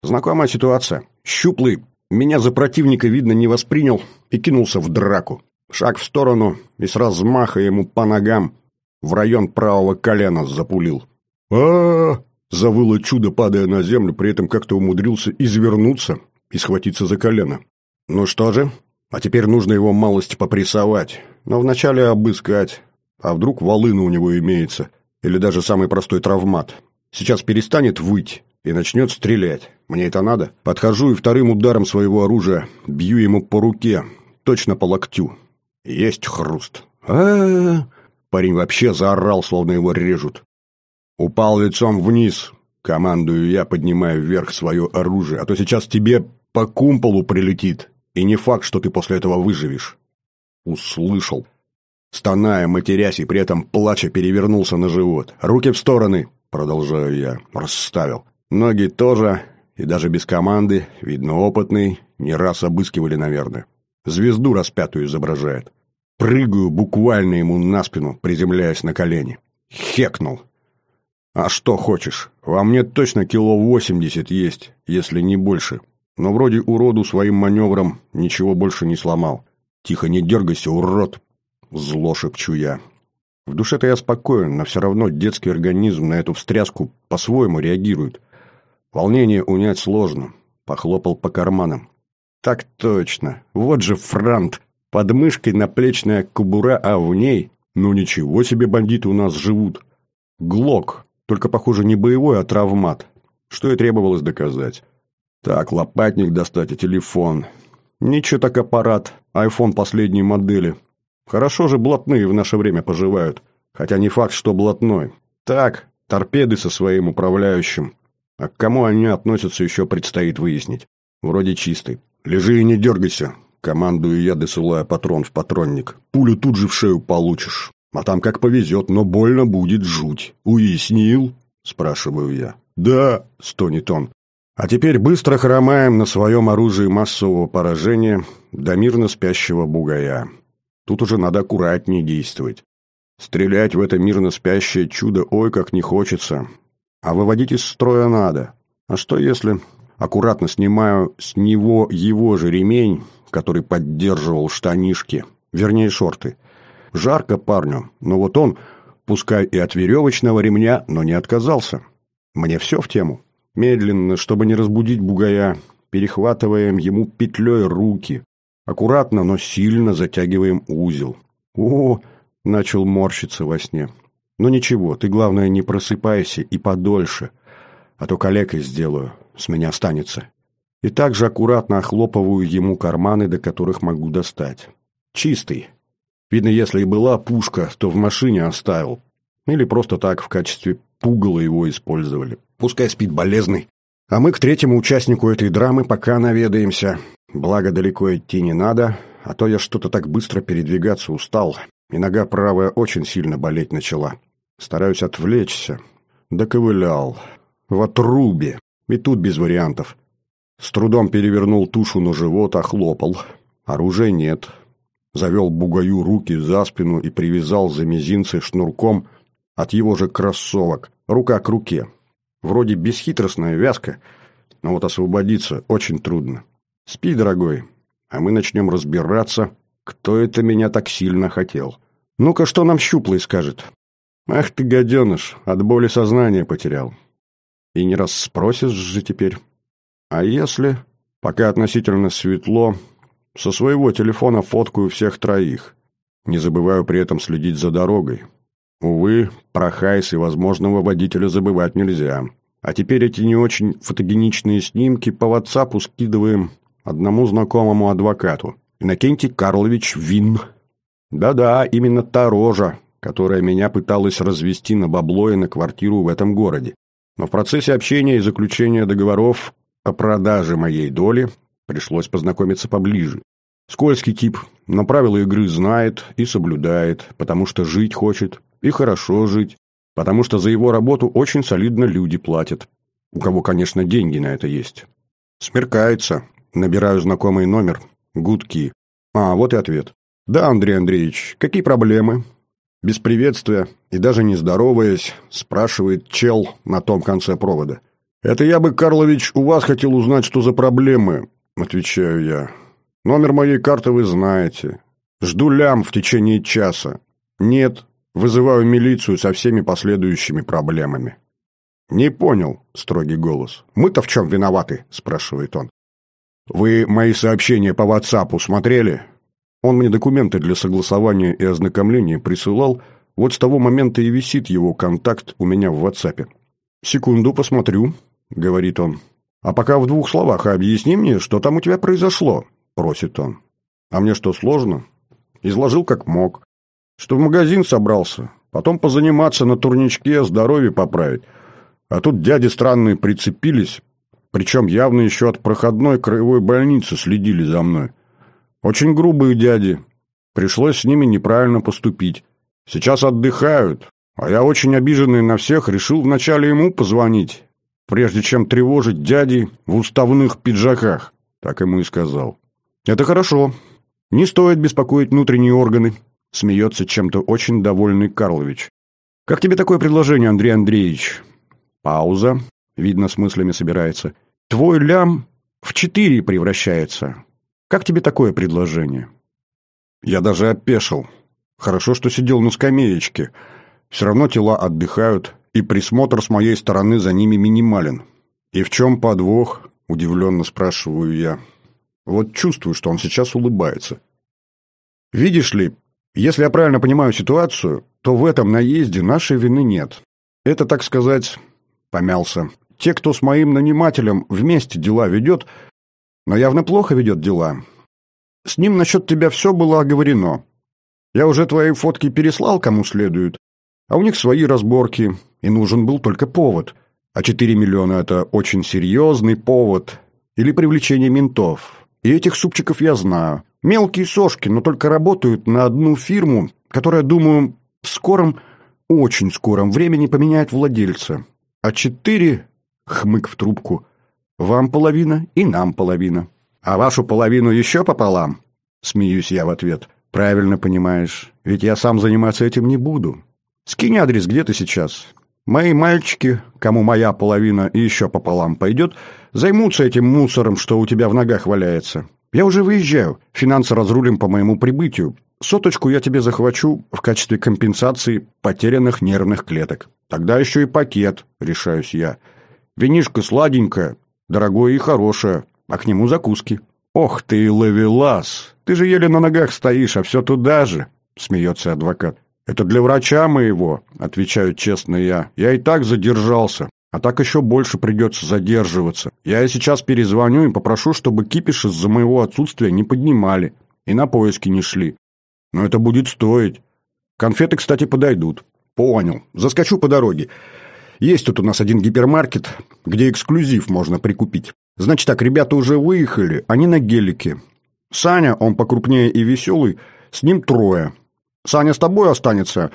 Speaker 1: Знакомая ситуация. Щуплый меня за противника, видно, не воспринял и кинулся в драку. Шаг в сторону и с размаха ему по ногам в район правого колена запулил. а, -а, -а завыло чудо, падая на землю, при этом как-то умудрился извернуться и схватиться за колено. Ну что же, а теперь нужно его малость попрессовать, но вначале обыскать, а вдруг волына у него имеется, или даже самый простой травмат. Сейчас перестанет выть и начнет стрелять. Мне это надо? Подхожу и вторым ударом своего оружия бью ему по руке, точно по локтю. Есть хруст. а, -а, -а Парень вообще заорал, словно его режут. Упал лицом вниз. Командую я, поднимаю вверх свое оружие, а то сейчас тебе по кумполу прилетит, и не факт, что ты после этого выживешь. Услышал. Стоная, матерясь и при этом плача перевернулся на живот. Руки в стороны, продолжаю я, расставил. Ноги тоже, и даже без команды, видно опытный, не раз обыскивали, наверное. Звезду распятую изображает. Прыгаю буквально ему на спину, приземляясь на колени. Хекнул. А что хочешь, во мне точно кило восемьдесят есть, если не больше. Но вроде уроду своим маневром ничего больше не сломал. Тихо, не дергайся, урод. Зло шепчу я. В душе-то я спокоен, но все равно детский организм на эту встряску по-своему реагирует. Волнение унять сложно. Похлопал по карманам. Так точно. Вот же франт. Под мышкой наплечная кобура, а в ней... Ну ничего себе бандиты у нас живут. Глок. Только, похоже, не боевой, а травмат. Что и требовалось доказать. Так, лопатник достать и телефон. Ничего так аппарат. Айфон последней модели. Хорошо же блатные в наше время поживают. Хотя не факт, что блатной. Так, торпеды со своим управляющим. А к кому они относятся, еще предстоит выяснить. Вроде чистый. Лежи и не дергайся. Командую я, досылая патрон в патронник. Пулю тут же в шею получишь. А там как повезет, но больно будет жуть. Уяснил? Спрашиваю я. Да, стонет он. А теперь быстро хромаем на своем оружии массового поражения до мирно спящего бугая. Тут уже надо аккуратнее действовать. Стрелять в это мирно спящее чудо ой как не хочется, а выводить из строя надо. А что если... Аккуратно снимаю с него его же ремень, который поддерживал штанишки, вернее шорты. Жарко парню, но вот он, пускай и от веревочного ремня, но не отказался. Мне все в тему. Медленно, чтобы не разбудить бугая, перехватываем ему петлей руки. Аккуратно, но сильно затягиваем узел. О, начал морщиться во сне. Ну ничего, ты, главное, не просыпайся и подольше, а то калекой сделаю, с меня останется. И также аккуратно охлопываю ему карманы, до которых могу достать. Чистый. Видно, если и была пушка, то в машине оставил. Или просто так в качестве пугала его использовали. Пускай спит болезный. А мы к третьему участнику этой драмы пока наведаемся. Благо далеко идти не надо, а то я что-то так быстро передвигаться устал и нога правая очень сильно болеть начала. Стараюсь отвлечься. Доковылял. В отрубе. И тут без вариантов. С трудом перевернул тушу на живот, охлопал. Оружия нет. Завел бугаю руки за спину и привязал за мизинцы шнурком от его же кроссовок. Рука к руке. Вроде бесхитростная вязка, но вот освободиться очень трудно. Спи, дорогой, а мы начнем разбираться, кто это меня так сильно хотел. Ну-ка, что нам щуплый скажет? Ах ты, гаденыш, от боли сознание потерял. И не раз спросишь же теперь. А если, пока относительно светло, со своего телефона фоткаю всех троих, не забываю при этом следить за дорогой. Увы, про Хайс и возможного водителя забывать нельзя. А теперь эти не очень фотогеничные снимки по WhatsApp скидываем одному знакомому адвокату. Иннокентий Карлович Вин. Да-да, именно та рожа, которая меня пыталась развести на бабло и на квартиру в этом городе. Но в процессе общения и заключения договоров о продаже моей доли пришлось познакомиться поближе. Скользкий тип, но правила игры знает и соблюдает, потому что жить хочет, и хорошо жить, потому что за его работу очень солидно люди платят. У кого, конечно, деньги на это есть. Смеркается. Набираю знакомый номер. Гудки. А, вот и ответ. Да, Андрей Андреевич, какие проблемы? Без приветствия и даже не здороваясь, спрашивает чел на том конце провода. «Это я бы, Карлович, у вас хотел узнать, что за проблемы», — отвечаю я. «Номер моей карты вы знаете. Жду лям в течение часа. Нет, вызываю милицию со всеми последующими проблемами». «Не понял», — строгий голос. «Мы-то в чем виноваты?» — спрашивает он. «Вы мои сообщения по WhatsApp смотрели?» Он мне документы для согласования и ознакомления присылал, вот с того момента и висит его контакт у меня в WhatsApp. «Секунду, посмотрю», — говорит он. «А пока в двух словах объясни мне, что там у тебя произошло», — просит он. «А мне что, сложно?» Изложил как мог. Что в магазин собрался, потом позаниматься на турничке, здоровье поправить. А тут дяди странные прицепились, причем явно еще от проходной краевой больницы следили за мной. Очень грубые дяди. Пришлось с ними неправильно поступить. Сейчас отдыхают, а я очень обиженный на всех решил вначале ему позвонить, прежде чем тревожить дяди в уставных пиджаках. Так ему и сказал. Это хорошо. Не стоит беспокоить внутренние органы, смеется чем-то очень довольный Карлович. Как тебе такое предложение, Андрей Андреевич? Пауза. Видно, с мыслями собирается. Твой лям в четыре превращается. Как тебе такое предложение?» Я даже опешил. Хорошо, что сидел на скамеечке. Все равно тела отдыхают, и присмотр с моей стороны за ними минимален. «И в чем подвох?» – удивленно спрашиваю я. Вот чувствую, что он сейчас улыбается. «Видишь ли, если я правильно понимаю ситуацию, то в этом наезде нашей вины нет. Это, так сказать, помялся. Те, кто с моим нанимателем вместе дела ведет, но явно плохо ведет дела. С ним насчет тебя все было оговорено. Я уже твои фотки переслал кому следует, а у них свои разборки, и нужен был только повод. А 4 миллиона – это очень серьезный повод. Или привлечение ментов. И этих супчиков я знаю. Мелкие сошки, но только работают на одну фирму, которая, думаю, в скором, очень скором времени поменяет владельца. А четыре, хмык в трубку, вам половина и нам половина. А вашу половину еще пополам? Смеюсь я в ответ. Правильно понимаешь, ведь я сам заниматься этим не буду. Скинь адрес, где ты сейчас. Мои мальчики, кому моя половина и еще пополам пойдет, займутся этим мусором, что у тебя в ногах валяется. Я уже выезжаю, финансы разрулим по моему прибытию. Соточку я тебе захвачу в качестве компенсации потерянных нервных клеток. Тогда еще и пакет, решаюсь я. Винишко сладенькое, Дорогое и хорошее, а к нему закуски. «Ох ты, ловелас! Ты же еле на ногах стоишь, а все туда же!» — смеется адвокат. «Это для врача моего», — отвечаю честно я. «Я и так задержался, а так еще больше придется задерживаться. Я сейчас перезвоню и попрошу, чтобы кипиш из-за моего отсутствия не поднимали и на поиски не шли. Но это будет стоить. Конфеты, кстати, подойдут». «Понял. Заскочу по дороге. Есть тут у нас один гипермаркет, где эксклюзив можно прикупить. Значит так, ребята уже выехали, они на гелике. Саня, он покрупнее и веселый, с ним трое. Саня с тобой останется,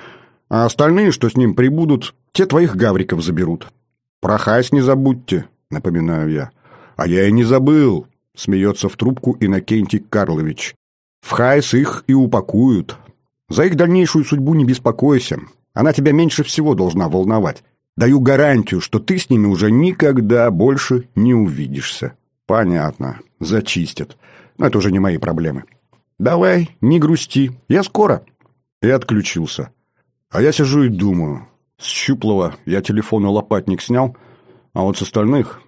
Speaker 1: а остальные, что с ним прибудут, те твоих гавриков заберут. Про хайс не забудьте, напоминаю я. А я и не забыл, смеется в трубку Иннокентий Карлович. В хайс их и упакуют. За их дальнейшую судьбу не беспокойся. Она тебя меньше всего должна волновать. Даю гарантию, что ты с ними уже никогда больше не увидишься. Понятно. Зачистят. Но это уже не мои проблемы. Давай, не грусти. Я скоро. И отключился. А я сижу и думаю. С щуплого я телефон и лопатник снял, а вот с остальных...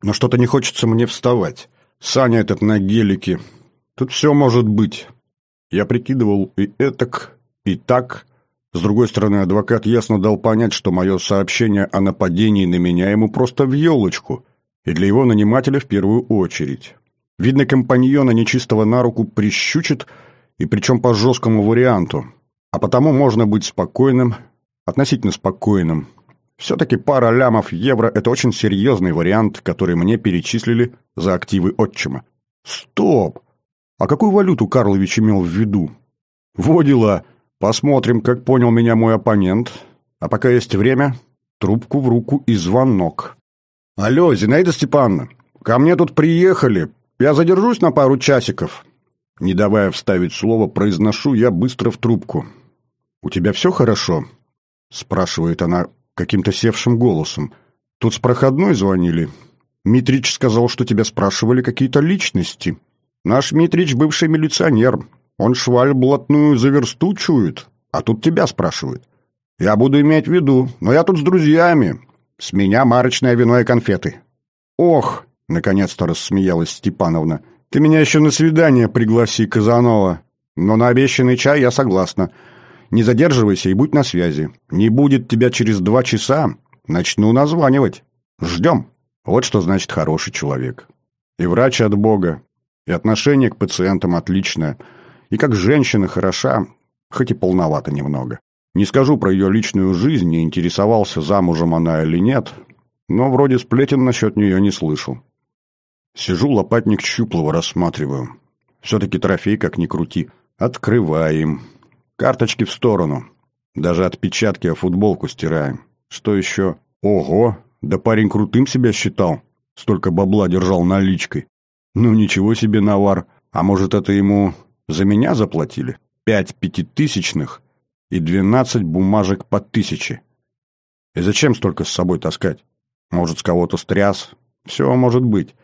Speaker 1: Но что-то не хочется мне вставать. Саня этот на гелике. Тут все может быть. Я прикидывал и этак, и так, с другой стороны, адвокат ясно дал понять, что мое сообщение о нападении на меня ему просто в елочку, и для его нанимателя в первую очередь. Видно, компаньона нечистого на руку прищучит, и причем по жесткому варианту. А потому можно быть спокойным, относительно спокойным. Все-таки пара лямов евро – это очень серьезный вариант, который мне перечислили за активы отчима. Стоп! А какую валюту Карлович имел в виду? Во дела! Посмотрим, как понял меня мой оппонент. А пока есть время, трубку в руку и звонок. «Алло, Зинаида Степановна, ко мне тут приехали. Я задержусь на пару часиков». Не давая вставить слово, произношу я быстро в трубку. «У тебя все хорошо?» — спрашивает она каким-то севшим голосом. «Тут с проходной звонили. Митрич сказал, что тебя спрашивали какие-то личности. Наш Митрич бывший милиционер. Он шваль блатную за чует, а тут тебя спрашивают. Я буду иметь в виду, но я тут с друзьями. С меня марочное вино и конфеты». «Ох!» — наконец-то рассмеялась Степановна. «Ты меня еще на свидание пригласи, Казанова. Но на обещанный чай я согласна». Не задерживайся и будь на связи. Не будет тебя через два часа, начну названивать. Ждем. Вот что значит хороший человек. И врач от Бога, и отношение к пациентам отличное, и как женщина хороша, хоть и полновато немного. Не скажу про ее личную жизнь, не интересовался, замужем она или нет, но вроде сплетен насчет нее не слышал. Сижу, лопатник щуплого рассматриваю. Все-таки трофей, как ни крути. Открываем. Карточки в сторону. Даже отпечатки о футболку стираем. Что еще? Ого! Да парень крутым себя считал. Столько бабла держал наличкой. Ну ничего себе навар. А может это ему за меня заплатили? Пять пятитысячных и двенадцать бумажек по тысяче. И зачем столько с собой таскать? Может, с кого-то стряс? Все может быть.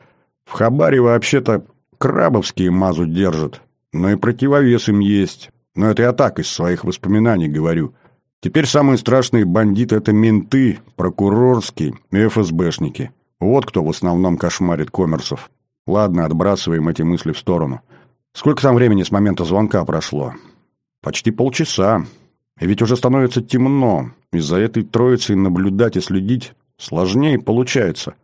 Speaker 1: В Хабаре вообще-то крабовские мазу держат, но и противовес им есть. Но это я так, из своих воспоминаний говорю. Теперь самые страшные бандиты — это менты, прокурорские и ФСБшники. Вот кто в основном кошмарит коммерсов. Ладно, отбрасываем эти мысли в сторону. Сколько там времени с момента звонка прошло? Почти полчаса. И ведь уже становится темно. Из-за этой троицы наблюдать и следить сложнее получается.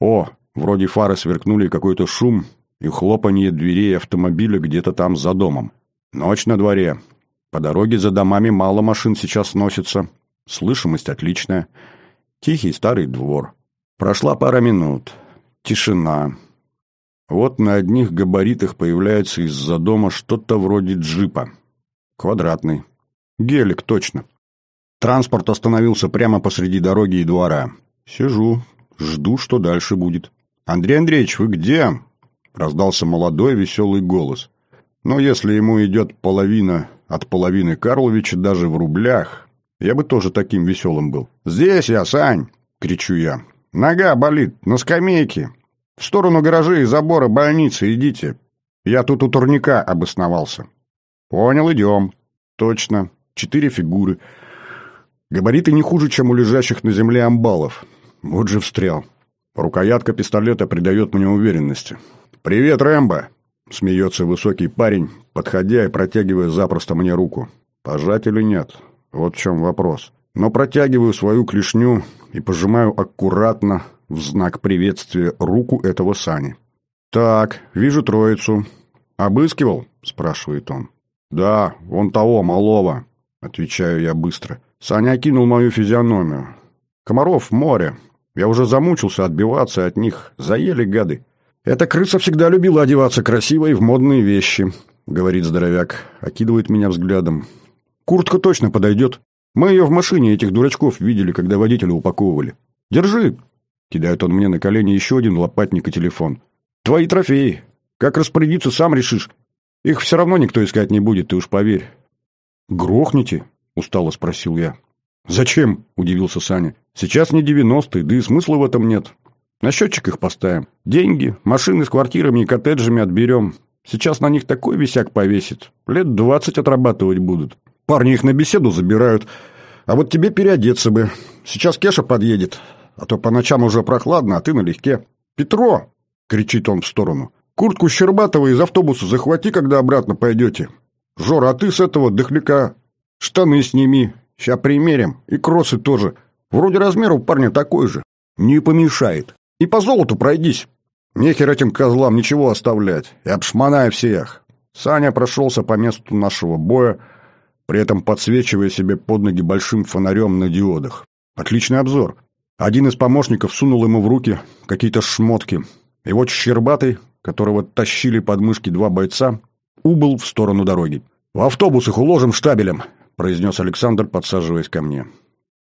Speaker 1: О, вроде фары сверкнули какой-то шум и хлопанье дверей автомобиля где-то там за домом. Ночь на дворе. По дороге за домами мало машин сейчас носится. Слышимость отличная. Тихий старый двор. Прошла пара минут. Тишина. Вот на одних габаритах появляется из-за дома что-то вроде джипа. Квадратный. Гелик, точно. Транспорт остановился прямо посреди дороги и двора. Сижу, жду, что дальше будет. «Андрей Андреевич, вы где?» Раздался молодой веселый голос. Но если ему идет половина от половины Карловича даже в рублях, я бы тоже таким веселым был. «Здесь я, Сань!» — кричу я. «Нога болит, на скамейке. В сторону гаражей забора больницы идите. Я тут у турника обосновался». «Понял, идем». «Точно. Четыре фигуры. Габариты не хуже, чем у лежащих на земле амбалов. Вот же встрял. Рукоятка пистолета придает мне уверенности. «Привет, Рэмбо!» Смеется высокий парень, подходя и протягивая запросто мне руку. Пожать или нет? Вот в чем вопрос. Но протягиваю свою клешню и пожимаю аккуратно в знак приветствия руку этого Сани. «Так, вижу троицу. Обыскивал?» – спрашивает он. «Да, вон того, малого», – отвечаю я быстро. Саня окинул мою физиономию. «Комаров море. Я уже замучился отбиваться от них. Заели гады. «Эта крыса всегда любила одеваться красиво и в модные вещи», — говорит здоровяк, окидывает меня взглядом. «Куртка точно подойдет. Мы ее в машине этих дурачков видели, когда водителя упаковывали. Держи!» Кидает он мне на колени еще один лопатник и телефон. «Твои трофеи. Как распорядиться, сам решишь. Их все равно никто искать не будет, ты уж поверь». «Грохните?» — устало спросил я. «Зачем?» — удивился Саня. «Сейчас не девяностые, да и смысла в этом нет. На счетчик их поставим. Деньги, машины с квартирами и коттеджами отберем. Сейчас на них такой висяк повесит. Лет двадцать отрабатывать будут. Парни их на беседу забирают. А вот тебе переодеться бы. Сейчас Кеша подъедет. А то по ночам уже прохладно, а ты налегке. «Петро!» — кричит он в сторону. «Куртку Щербатова из автобуса захвати, когда обратно пойдете. Жора, а ты с этого дохляка штаны сними. Ща примерим. И кроссы тоже. Вроде размер у парня такой же. Не помешает. И по золоту пройдись. Нехер этим козлам ничего оставлять. И обшмонай всех. Саня прошелся по месту нашего боя, при этом подсвечивая себе под ноги большим фонарем на диодах. Отличный обзор. Один из помощников сунул ему в руки какие-то шмотки. И вот Щербатый, которого тащили под мышки два бойца, убыл в сторону дороги. «В автобус их уложим штабелем», — произнес Александр, подсаживаясь ко мне.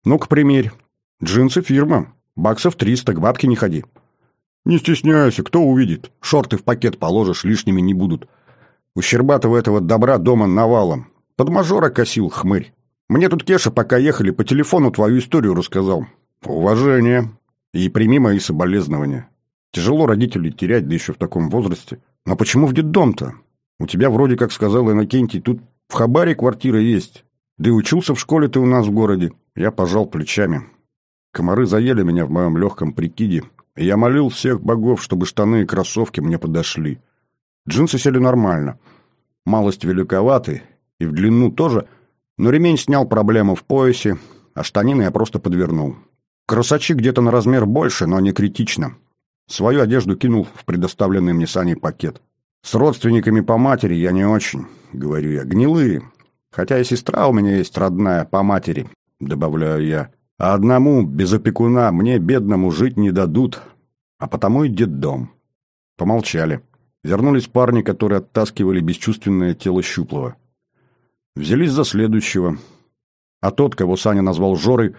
Speaker 1: «Ну-ка, примерь. Джинсы фирма. Баксов триста, к бабке не ходи». «Не стесняйся, кто увидит. Шорты в пакет положишь, лишними не будут. У Щербатого этого добра дома навалом. Под мажора косил хмырь. Мне тут Кеша, пока ехали, по телефону твою историю рассказал. Уважение. И прими мои соболезнования. Тяжело родителей терять, да еще в таком возрасте. Но почему в детдом-то? У тебя, вроде как сказал Иннокентий, тут в Хабаре квартира есть. Да и учился в школе ты у нас в городе. Я пожал плечами. Комары заели меня в моем легком прикиде, и я молил всех богов, чтобы штаны и кроссовки мне подошли. Джинсы сели нормально. Малость великоваты, и в длину тоже, но ремень снял проблему в поясе, а штанины я просто подвернул. Красачи где-то на размер больше, но не критично. Свою одежду кинул в предоставленный мне Саней пакет. С родственниками по матери я не очень, говорю я, гнилые. Хотя и сестра у меня есть родная по матери, добавляю я. А одному, без опекуна, мне, бедному, жить не дадут. А потому и детдом. Помолчали. Вернулись парни, которые оттаскивали бесчувственное тело Щуплова. Взялись за следующего. А тот, кого Саня назвал Жорой,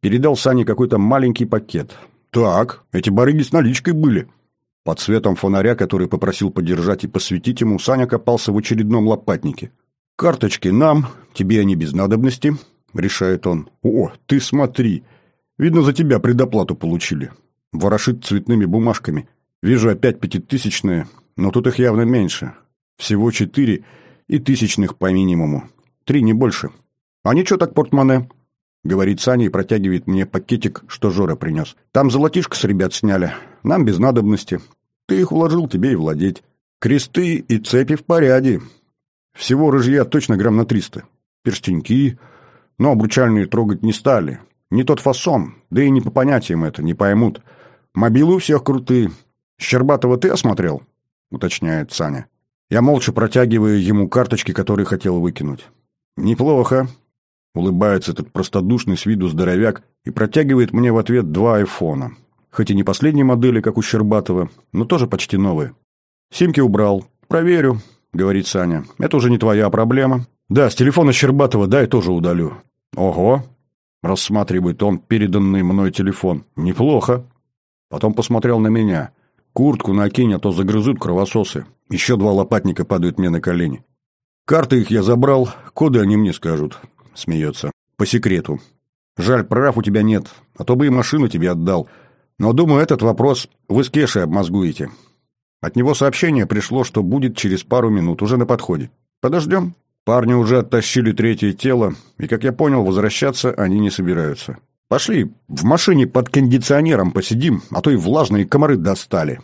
Speaker 1: передал Сане какой-то маленький пакет. «Так, эти барыги с наличкой были». Под светом фонаря, который попросил подержать и посветить ему, Саня копался в очередном лопатнике. «Карточки нам, тебе они без надобности», — решает он. «О, ты смотри! Видно, за тебя предоплату получили». Ворошит цветными бумажками. Вижу опять пятитысячные, но тут их явно меньше. Всего четыре и тысячных по минимуму. Три, не больше. А ничего так портмоне, — говорит Саня и протягивает мне пакетик, что Жора принес. Там золотишко с ребят сняли. Нам без надобности. Ты их уложил, тебе и владеть. Кресты и цепи в порядке. Всего рыжья точно грамм на триста. Перстеньки, но обручальные трогать не стали. Не тот фасон, да и не по понятиям это, не поймут. Мобилы у всех крутые. Щербатова ты осмотрел? Уточняет Саня. Я молча протягиваю ему карточки, которые хотел выкинуть. «Неплохо», — улыбается этот простодушный с виду здоровяк и протягивает мне в ответ два айфона. Хоть и не последней модели, как у Щербатова, но тоже почти новые. «Симки убрал. Проверю», — говорит Саня. «Это уже не твоя проблема». «Да, с телефона Щербатова дай тоже удалю». «Ого!» — рассматривает он переданный мной телефон. «Неплохо». Потом посмотрел на меня. «Куртку накинь, а то загрызут кровососы». Еще два лопатника падают мне на колени. Карты их я забрал, коды они мне скажут. Смеется. По секрету. Жаль, прав у тебя нет, а то бы и машину тебе отдал. Но, думаю, этот вопрос вы с Кешей обмозгуете. От него сообщение пришло, что будет через пару минут, уже на подходе. Подождем. Парни уже оттащили третье тело, и, как я понял, возвращаться они не собираются. Пошли, в машине под кондиционером посидим, а то и влажные комары достали,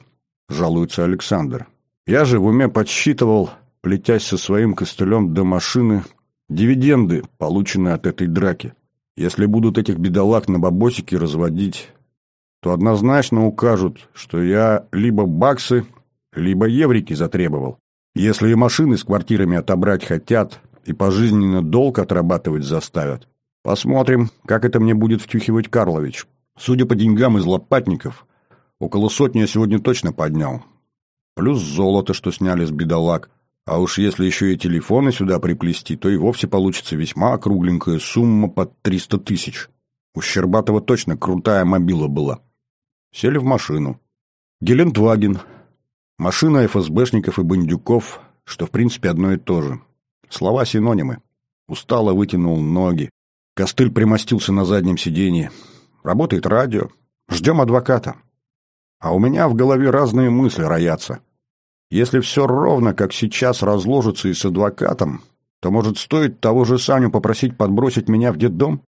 Speaker 1: жалуется Александр. Я же в уме подсчитывал, плетясь со своим костылем до машины, дивиденды, полученные от этой драки. Если будут этих бедолаг на бабосики разводить, то однозначно укажут, что я либо баксы, либо еврики затребовал. Если и машины с квартирами отобрать хотят и пожизненно долг отрабатывать заставят, посмотрим, как это мне будет втюхивать Карлович. Судя по деньгам из лопатников, около сотни я сегодня точно поднял. Плюс золото, что сняли с бедолаг. А уж если еще и телефоны сюда приплести, то и вовсе получится весьма кругленькая сумма под триста тысяч. У Щербатова точно крутая мобила была. Сели в машину. Гелендваген. Машина ФСБшников и бандюков, что в принципе одно и то же. Слова синонимы. Устало вытянул ноги. Костыль примостился на заднем сиденье. Работает радио. Ждем адвоката. А у меня в голове разные мысли роятся. Если все ровно, как сейчас, разложится и с адвокатом, то, может, стоит того же Саню попросить подбросить меня в детдом?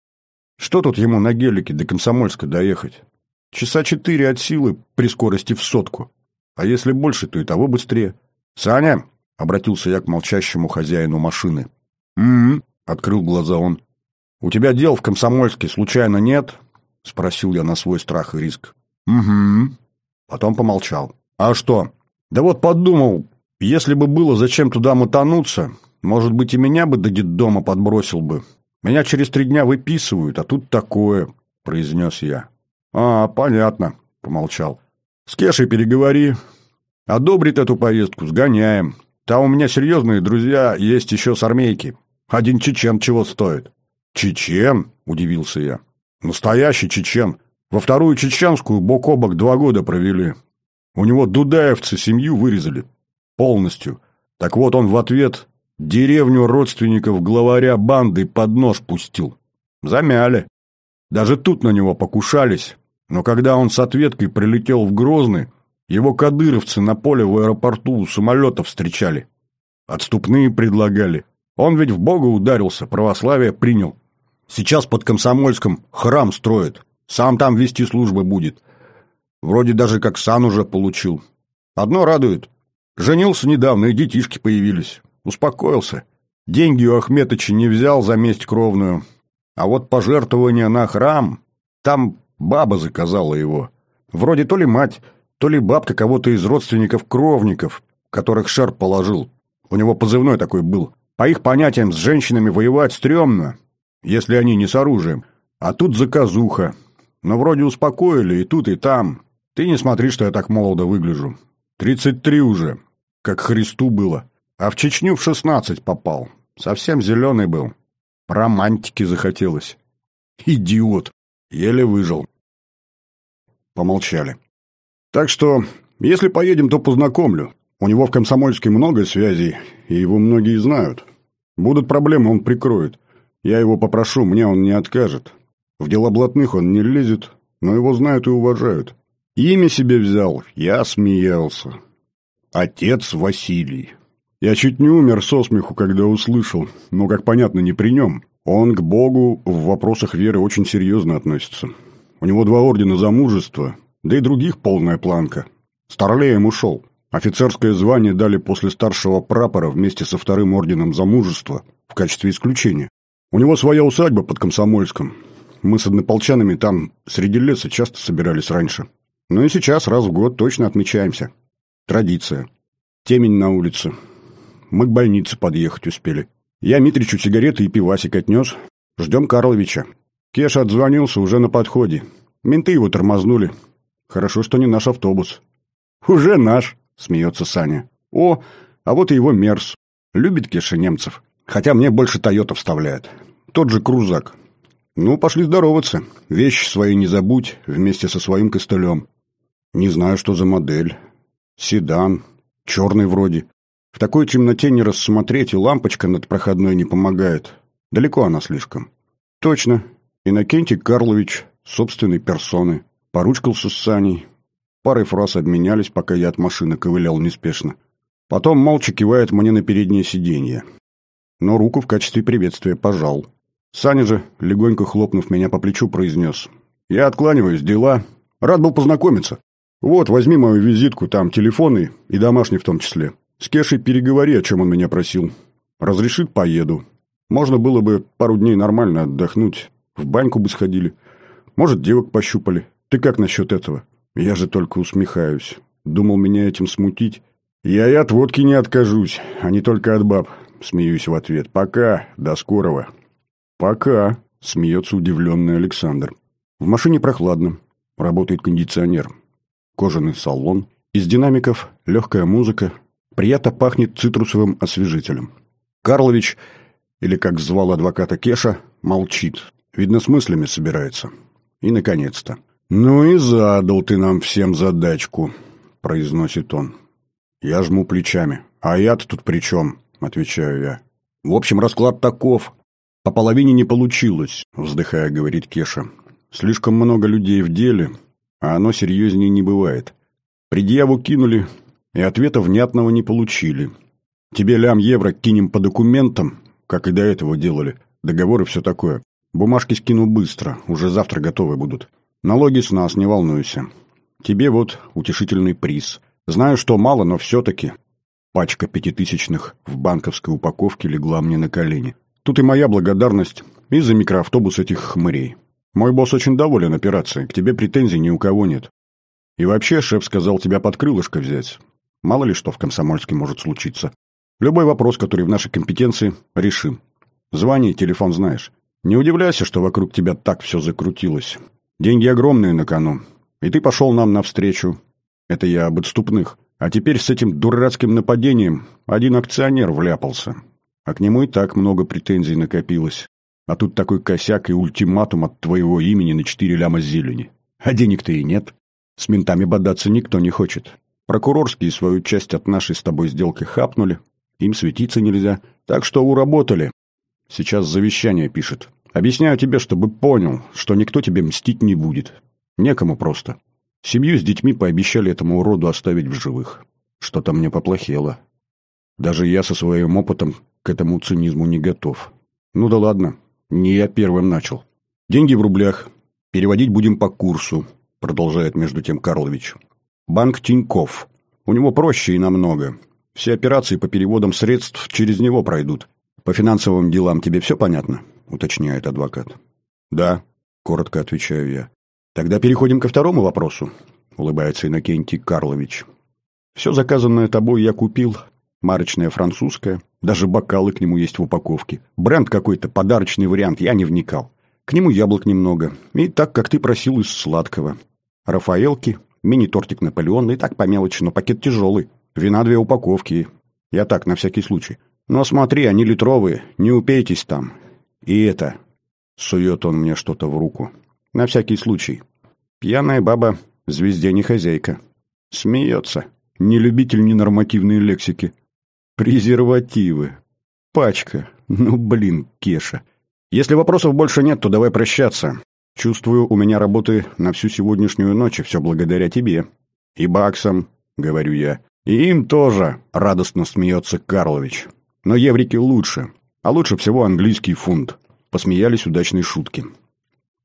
Speaker 1: Что тут ему на гелике до Комсомольска доехать? Часа четыре от силы при скорости в сотку. А если больше, то и того быстрее. «Саня!» — обратился я к молчащему хозяину машины. «М-м-м», открыл глаза он. «У тебя дел в Комсомольске случайно нет?» — спросил я на свой страх и риск. «Угу», Потом помолчал. «А что?» «Да вот подумал, если бы было зачем туда мотануться, может быть, и меня бы до детдома подбросил бы. Меня через три дня выписывают, а тут такое. произнес я. «А, понятно», — помолчал. «С Кешей переговори. Одобрит эту поездку, сгоняем. Там у меня серьезные друзья есть еще с армейки. Один чечен чего стоит». «Чечен?» — удивился я. «Настоящий чечен. Во вторую чеченскую бок о бок два года провели. У него дудаевцы семью вырезали. Полностью. Так вот он в ответ деревню родственников главаря банды под нож пустил. Замяли. Даже тут на него покушались. Но когда он с ответкой прилетел в Грозный, его кадыровцы на поле в аэропорту у самолета встречали. Отступные предлагали. Он ведь в Бога ударился, православие принял. Сейчас под Комсомольском храм строит. Сам там вести службы будет. Вроде даже как сан уже получил. Одно радует. Женился недавно, и детишки появились. Успокоился. Деньги у Ахметыча не взял за месть кровную. А вот пожертвование на храм... Там баба заказала его. Вроде то ли мать, то ли бабка кого-то из родственников-кровников, которых шар положил. У него позывной такой был. По их понятиям, с женщинами воевать стрёмно, если они не с оружием. А тут заказуха. Но вроде успокоили и тут, и там. Ты не смотри, что я так молодо выгляжу. Тридцать три уже, как Христу было. А в Чечню в шестнадцать попал. Совсем зеленый был. Романтики захотелось. Идиот. Еле выжил. Помолчали. Так что, если поедем, то познакомлю. У него в Комсомольске много связей, и его многие знают. Будут проблемы, он прикроет. Я его попрошу, мне он не откажет. В дела блатных он не лезет, но его знают и уважают. Имя себе взял, я смеялся. Отец Василий. Я чуть не умер со смеху, когда услышал, но, как понятно, не при нем. Он к Богу в вопросах веры очень серьезно относится. У него два ордена за мужество, да и других полная планка. Старлеем ушел. Офицерское звание дали после старшего прапора вместе со вторым орденом за мужество в качестве исключения. У него своя усадьба под Комсомольском. Мы с однополчанами там среди леса часто собирались раньше. Ну и сейчас раз в год точно отмечаемся. Традиция. Темень на улице. Мы к больнице подъехать успели. Я Митричу сигареты и пивасик отнес. Ждем Карловича. Кеша отзвонился уже на подходе. Менты его тормознули. Хорошо, что не наш автобус. Уже наш, смеется Саня. О, а вот и его Мерс. Любит Кеша немцев. Хотя мне больше Тойота вставляет. Тот же Крузак. Ну, пошли здороваться. Вещи свои не забудь вместе со своим костылем. Не знаю, что за модель. Седан. Черный вроде. В такой темноте не рассмотреть, и лампочка над проходной не помогает. Далеко она слишком. Точно. Иннокентий Карлович, собственной персоны. Поручкался с Саней. Парой фраз обменялись, пока я от машины ковылял неспешно. Потом молча кивает мне на переднее сиденье. Но руку в качестве приветствия пожал. Саня же, легонько хлопнув меня по плечу, произнес. «Я откланиваюсь, дела. Рад был познакомиться. «Вот, возьми мою визитку, там телефоны и домашний в том числе. С Кешей переговори, о чем он меня просил. Разрешит, поеду. Можно было бы пару дней нормально отдохнуть. В баньку бы сходили. Может, девок пощупали. Ты как насчет этого? Я же только усмехаюсь. Думал меня этим смутить. Я и от водки не откажусь, а не только от баб. Смеюсь в ответ. Пока, до скорого. Пока, смеется удивленный Александр. В машине прохладно. Работает кондиционер кожаный салон, из динамиков легкая музыка, приятно пахнет цитрусовым освежителем. Карлович, или как звал адвоката Кеша, молчит. Видно, с мыслями собирается. И, наконец-то. «Ну и задал ты нам всем задачку», — произносит он. Я жму плечами. «А я-то тут при чем?» — отвечаю я. «В общем, расклад таков. По половине не получилось», — вздыхая, говорит Кеша. «Слишком много людей в деле, а оно серьезнее не бывает. Предъяву кинули, и ответа внятного не получили. Тебе лям евро кинем по документам, как и до этого делали. Договоры все такое. Бумажки скину быстро, уже завтра готовы будут. Налоги с нас, не волнуйся. Тебе вот утешительный приз. Знаю, что мало, но все-таки. Пачка пятитысячных в банковской упаковке легла мне на колени. Тут и моя благодарность, и за микроавтобус этих хмырей. Мой босс очень доволен операцией, к тебе претензий ни у кого нет. И вообще, шеф сказал тебя под крылышко взять. Мало ли что в Комсомольске может случиться. Любой вопрос, который в нашей компетенции, решим. Звони, телефон знаешь. Не удивляйся, что вокруг тебя так все закрутилось. Деньги огромные на кону. И ты пошел нам навстречу. Это я об отступных. А теперь с этим дурацким нападением один акционер вляпался. А к нему и так много претензий накопилось. А тут такой косяк и ультиматум от твоего имени на четыре ляма зелени. А денег-то и нет. С ментами бодаться никто не хочет. Прокурорские свою часть от нашей с тобой сделки хапнули. Им светиться нельзя. Так что уработали. Сейчас завещание пишет. Объясняю тебе, чтобы понял, что никто тебе мстить не будет. Некому просто. Семью с детьми пообещали этому уроду оставить в живых. Что-то мне поплохело. Даже я со своим опытом к этому цинизму не готов. Ну да ладно, не я первым начал. Деньги в рублях. Переводить будем по курсу, продолжает между тем Карлович. Банк Тиньков. У него проще и намного. Все операции по переводам средств через него пройдут. По финансовым делам тебе все понятно? Уточняет адвокат. Да, коротко отвечаю я. Тогда переходим ко второму вопросу, улыбается Иннокентий Карлович. Все заказанное тобой я купил. Марочное французское, даже бокалы к нему есть в упаковке. Бренд какой-то, подарочный вариант, я не вникал. К нему яблок немного. И так, как ты просил, из сладкого. Рафаэлки, мини-тортик Наполеон, и так по мелочи, но пакет тяжелый. Вина две упаковки. Я так, на всякий случай. Но смотри, они литровые, не упейтесь там. И это... Сует он мне что-то в руку. На всякий случай. Пьяная баба звезде не хозяйка. Смеется. Не любитель ненормативной лексики. Презервативы. Пачка. Ну, блин, Кеша. Если вопросов больше нет, то давай прощаться. Чувствую, у меня работы на всю сегодняшнюю ночь, и все благодаря тебе. И баксам, говорю я. И им тоже, радостно смеется Карлович. Но еврики лучше. А лучше всего английский фунт. Посмеялись удачной шутки.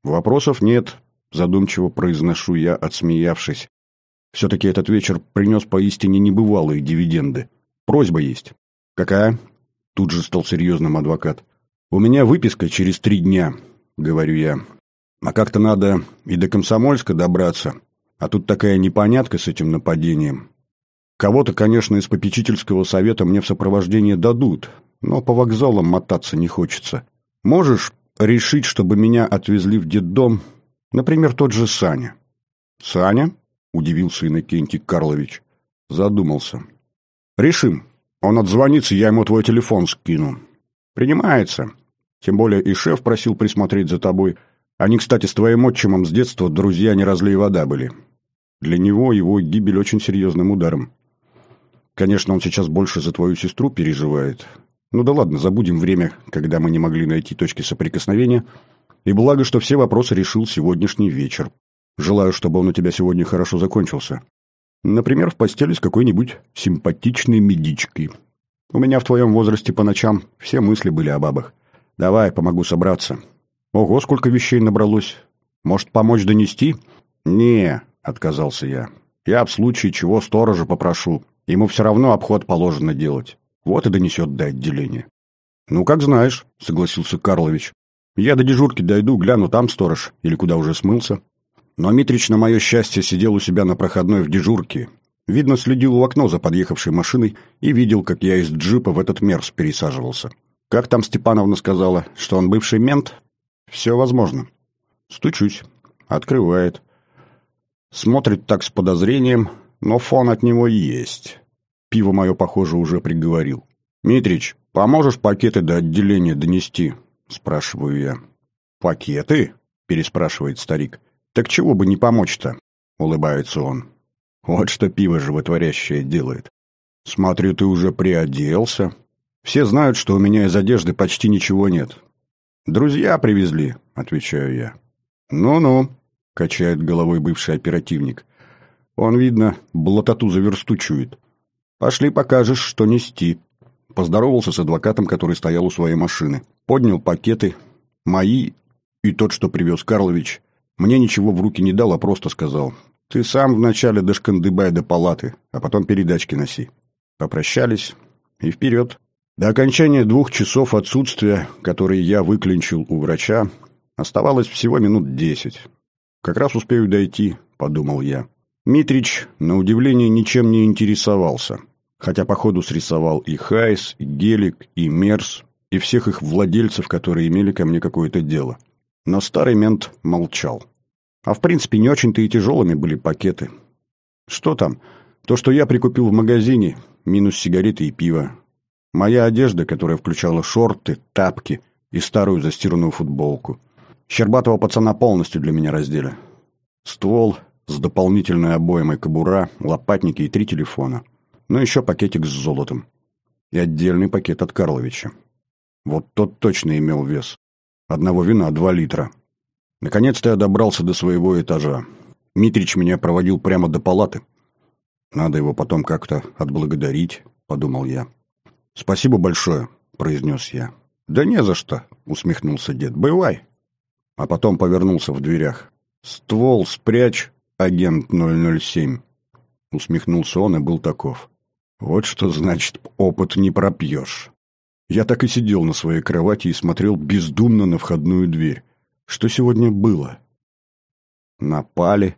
Speaker 1: «Вопросов нет», — задумчиво произношу я, отсмеявшись. «Все-таки этот вечер принес поистине небывалые дивиденды. Просьба есть». «Какая?» — тут же стал серьезным адвокат. «У меня выписка через три дня», — говорю я. «А как-то надо и до Комсомольска добраться. А тут такая непонятка с этим нападением. Кого-то, конечно, из попечительского совета мне в сопровождение дадут, но по вокзалам мотаться не хочется. Можешь решить, чтобы меня отвезли в детдом, например, тот же Саня. Саня? Удивился Иннокентий Карлович. Задумался. Решим. Он отзвонится, я ему твой телефон скину. Принимается. Тем более и шеф просил присмотреть за тобой. Они, кстати, с твоим отчимом с детства друзья не разлей вода были. Для него его гибель очень серьезным ударом. Конечно, он сейчас больше за твою сестру переживает, ну да ладно, забудем время, когда мы не могли найти точки соприкосновения. И благо, что все вопросы решил сегодняшний вечер. Желаю, чтобы он у тебя сегодня хорошо закончился. Например, в постели с какой-нибудь симпатичной медичкой. У меня в твоем возрасте по ночам все мысли были о бабах. Давай, помогу собраться. Ого, сколько вещей набралось. Может, помочь донести? Не, отказался я. Я в случае чего сторожа попрошу. Ему все равно обход положено делать. Вот и донесет до отделения. «Ну, как знаешь», — согласился Карлович. «Я до дежурки дойду, гляну, там сторож, или куда уже смылся». Но Митрич, на мое счастье, сидел у себя на проходной в дежурке. Видно, следил в окно за подъехавшей машиной и видел, как я из джипа в этот мерз пересаживался. Как там Степановна сказала, что он бывший мент? Все возможно. Стучусь. Открывает. Смотрит так с подозрением, но фон от него есть. Пиво мое, похоже, уже приговорил. «Митрич, поможешь пакеты до отделения донести?» – спрашиваю я. «Пакеты?» – переспрашивает старик. «Так чего бы не помочь-то?» – улыбается он. «Вот что пиво животворящее делает. Смотрю, ты уже приоделся. Все знают, что у меня из одежды почти ничего нет. Друзья привезли», – отвечаю я. «Ну-ну», – качает головой бывший оперативник. «Он, видно, блатоту за версту чует». «Пошли покажешь, что нести». Поздоровался с адвокатом, который стоял у своей машины. Поднял пакеты. Мои и тот, что привез Карлович. Мне ничего в руки не дал, а просто сказал. «Ты сам вначале дошкандыбай до палаты, а потом передачки носи». Попрощались и вперед. До окончания двух часов отсутствия, которые я выклинчил у врача, оставалось всего минут десять. «Как раз успею дойти», — подумал я. Митрич, на удивление, ничем не интересовался хотя по ходу срисовал и Хайс, и Гелик, и Мерс, и всех их владельцев, которые имели ко мне какое-то дело. Но старый мент молчал. А в принципе не очень-то и тяжелыми были пакеты. Что там? То, что я прикупил в магазине, минус сигареты и пиво. Моя одежда, которая включала шорты, тапки и старую застиранную футболку. Щербатого пацана полностью для меня раздели. Ствол с дополнительной обоймой кобура, лопатники и три телефона. Ну еще пакетик с золотом. И отдельный пакет от Карловича. Вот тот точно имел вес. Одного вина два литра. Наконец-то я добрался до своего этажа. Митрич меня проводил прямо до палаты. Надо его потом как-то отблагодарить, подумал я. «Спасибо большое», — произнес я. «Да не за что», — усмехнулся дед. «Бывай». А потом повернулся в дверях. «Ствол спрячь, агент 007», — усмехнулся он и был таков. «Вот что значит опыт не пропьешь». Я так и сидел на своей кровати и смотрел бездумно на входную дверь. Что сегодня было? Напали.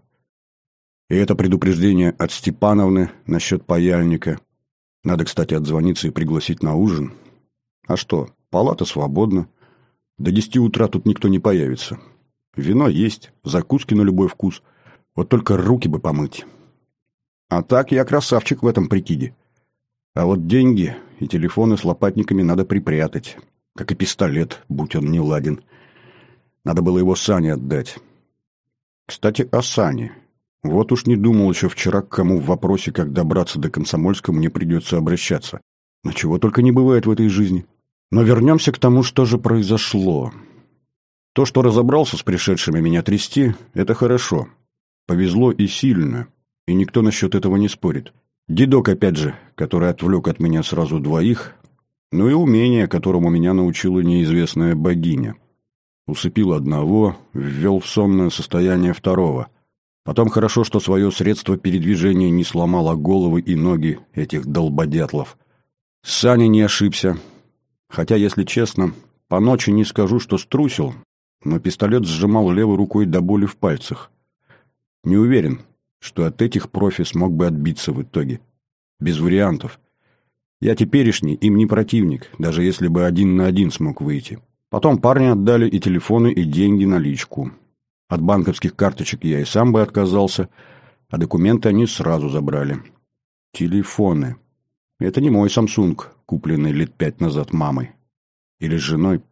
Speaker 1: И это предупреждение от Степановны насчет паяльника. Надо, кстати, отзвониться и пригласить на ужин. А что, палата свободна. До десяти утра тут никто не появится. Вино есть, закуски на любой вкус. Вот только руки бы помыть. А так я красавчик в этом прикиде. А вот деньги и телефоны с лопатниками надо припрятать. Как и пистолет, будь он не ладен. Надо было его Сане отдать. Кстати, о Сане. Вот уж не думал еще вчера, к кому в вопросе, как добраться до Комсомольска, мне придется обращаться. Но чего только не бывает в этой жизни. Но вернемся к тому, что же произошло. То, что разобрался с пришедшими меня трясти, это хорошо. Повезло и сильно, и никто насчет этого не спорит. Дедок, опять же, который отвлек от меня сразу двоих, ну и умение, которому меня научила неизвестная богиня. Усыпил одного, ввел в сонное состояние второго — Потом хорошо, что свое средство передвижения не сломало головы и ноги этих долбодятлов. Саня не ошибся. Хотя, если честно, по ночи не скажу, что струсил, но пистолет сжимал левой рукой до боли в пальцах. Не уверен, что от этих профи смог бы отбиться в итоге. Без вариантов. Я теперешний им не противник, даже если бы один на один смог выйти. Потом парни отдали и телефоны, и деньги на личку. От банковских карточек я и сам бы отказался, а документы они сразу забрали. Телефоны. Это не мой Samsung, купленный лет пять назад мамой. Или с женой.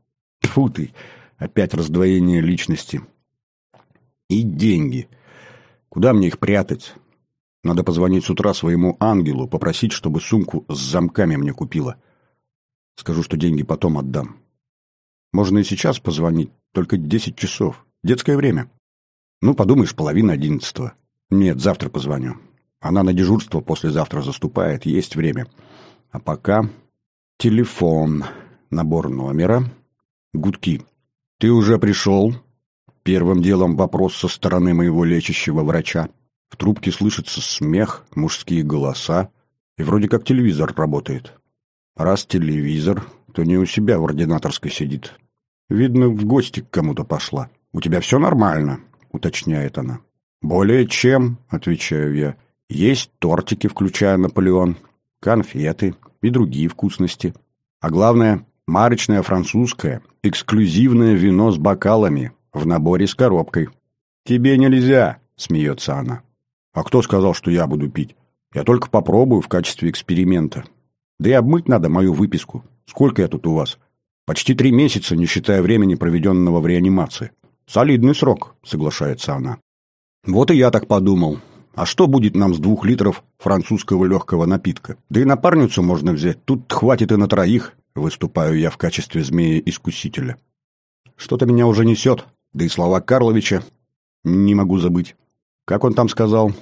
Speaker 1: Тьфу ты, опять раздвоение личности. И деньги. Куда мне их прятать? Надо позвонить с утра своему ангелу, попросить, чтобы сумку с замками мне купила. Скажу, что деньги потом отдам. Можно и сейчас позвонить, только десять часов. Детское время. Ну, подумаешь, половина одиннадцатого. Нет, завтра позвоню. Она на дежурство послезавтра заступает, есть время. А пока... Телефон. Набор номера. Гудки. Ты уже пришел? Первым делом вопрос со стороны моего лечащего врача. В трубке слышится смех, мужские голоса. И вроде как телевизор работает. Раз телевизор, то не у себя в ординаторской сидит. Видно, в гости к кому-то пошла. «У тебя все нормально», — уточняет она. «Более чем», — отвечаю я. «Есть тортики, включая Наполеон, конфеты и другие вкусности. А главное, марочное французское, эксклюзивное вино с бокалами в наборе с коробкой». «Тебе нельзя», — смеется она. «А кто сказал, что я буду пить? Я только попробую в качестве эксперимента. Да и обмыть надо мою выписку. Сколько я тут у вас? Почти три месяца, не считая времени, проведенного в реанимации. «Солидный срок», — соглашается она. «Вот и я так подумал. А что будет нам с двух литров французского легкого напитка? Да и напарницу можно взять. Тут хватит и на троих», — выступаю я в качестве змея-искусителя. Что-то меня уже несет, да и слова Карловича не могу забыть. Как он там сказал?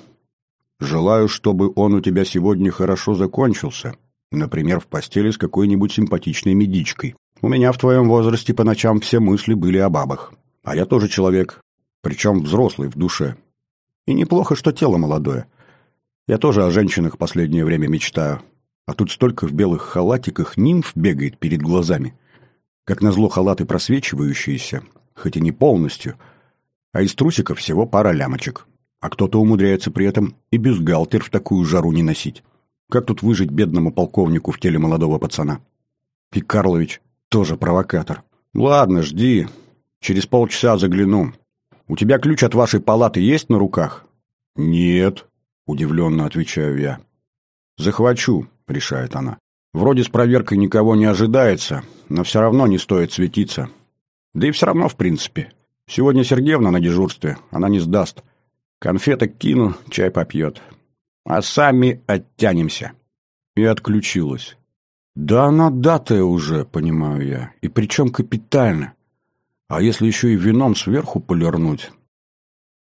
Speaker 1: «Желаю, чтобы он у тебя сегодня хорошо закончился. Например, в постели с какой-нибудь симпатичной медичкой. У меня в твоем возрасте по ночам все мысли были о бабах. А я тоже человек, причем взрослый в душе. И неплохо, что тело молодое. Я тоже о женщинах последнее время мечтаю. А тут столько в белых халатиках нимф бегает перед глазами. Как назло халаты просвечивающиеся, хоть и не полностью, а из трусиков всего пара лямочек. А кто-то умудряется при этом и бюстгальтер в такую жару не носить. Как тут выжить бедному полковнику в теле молодого пацана? И Карлович тоже провокатор. Ладно, жди, Через полчаса загляну. У тебя ключ от вашей палаты есть на руках? Нет, удивленно отвечаю я. Захвачу, решает она. Вроде с проверкой никого не ожидается, но все равно не стоит светиться. Да и все равно, в принципе. Сегодня Сергеевна на дежурстве, она не сдаст. Конфеток кину, чай попьет. А сами оттянемся. И отключилась. Да она датая уже, понимаю я, и причем капитально. А если еще и вином сверху полирнуть?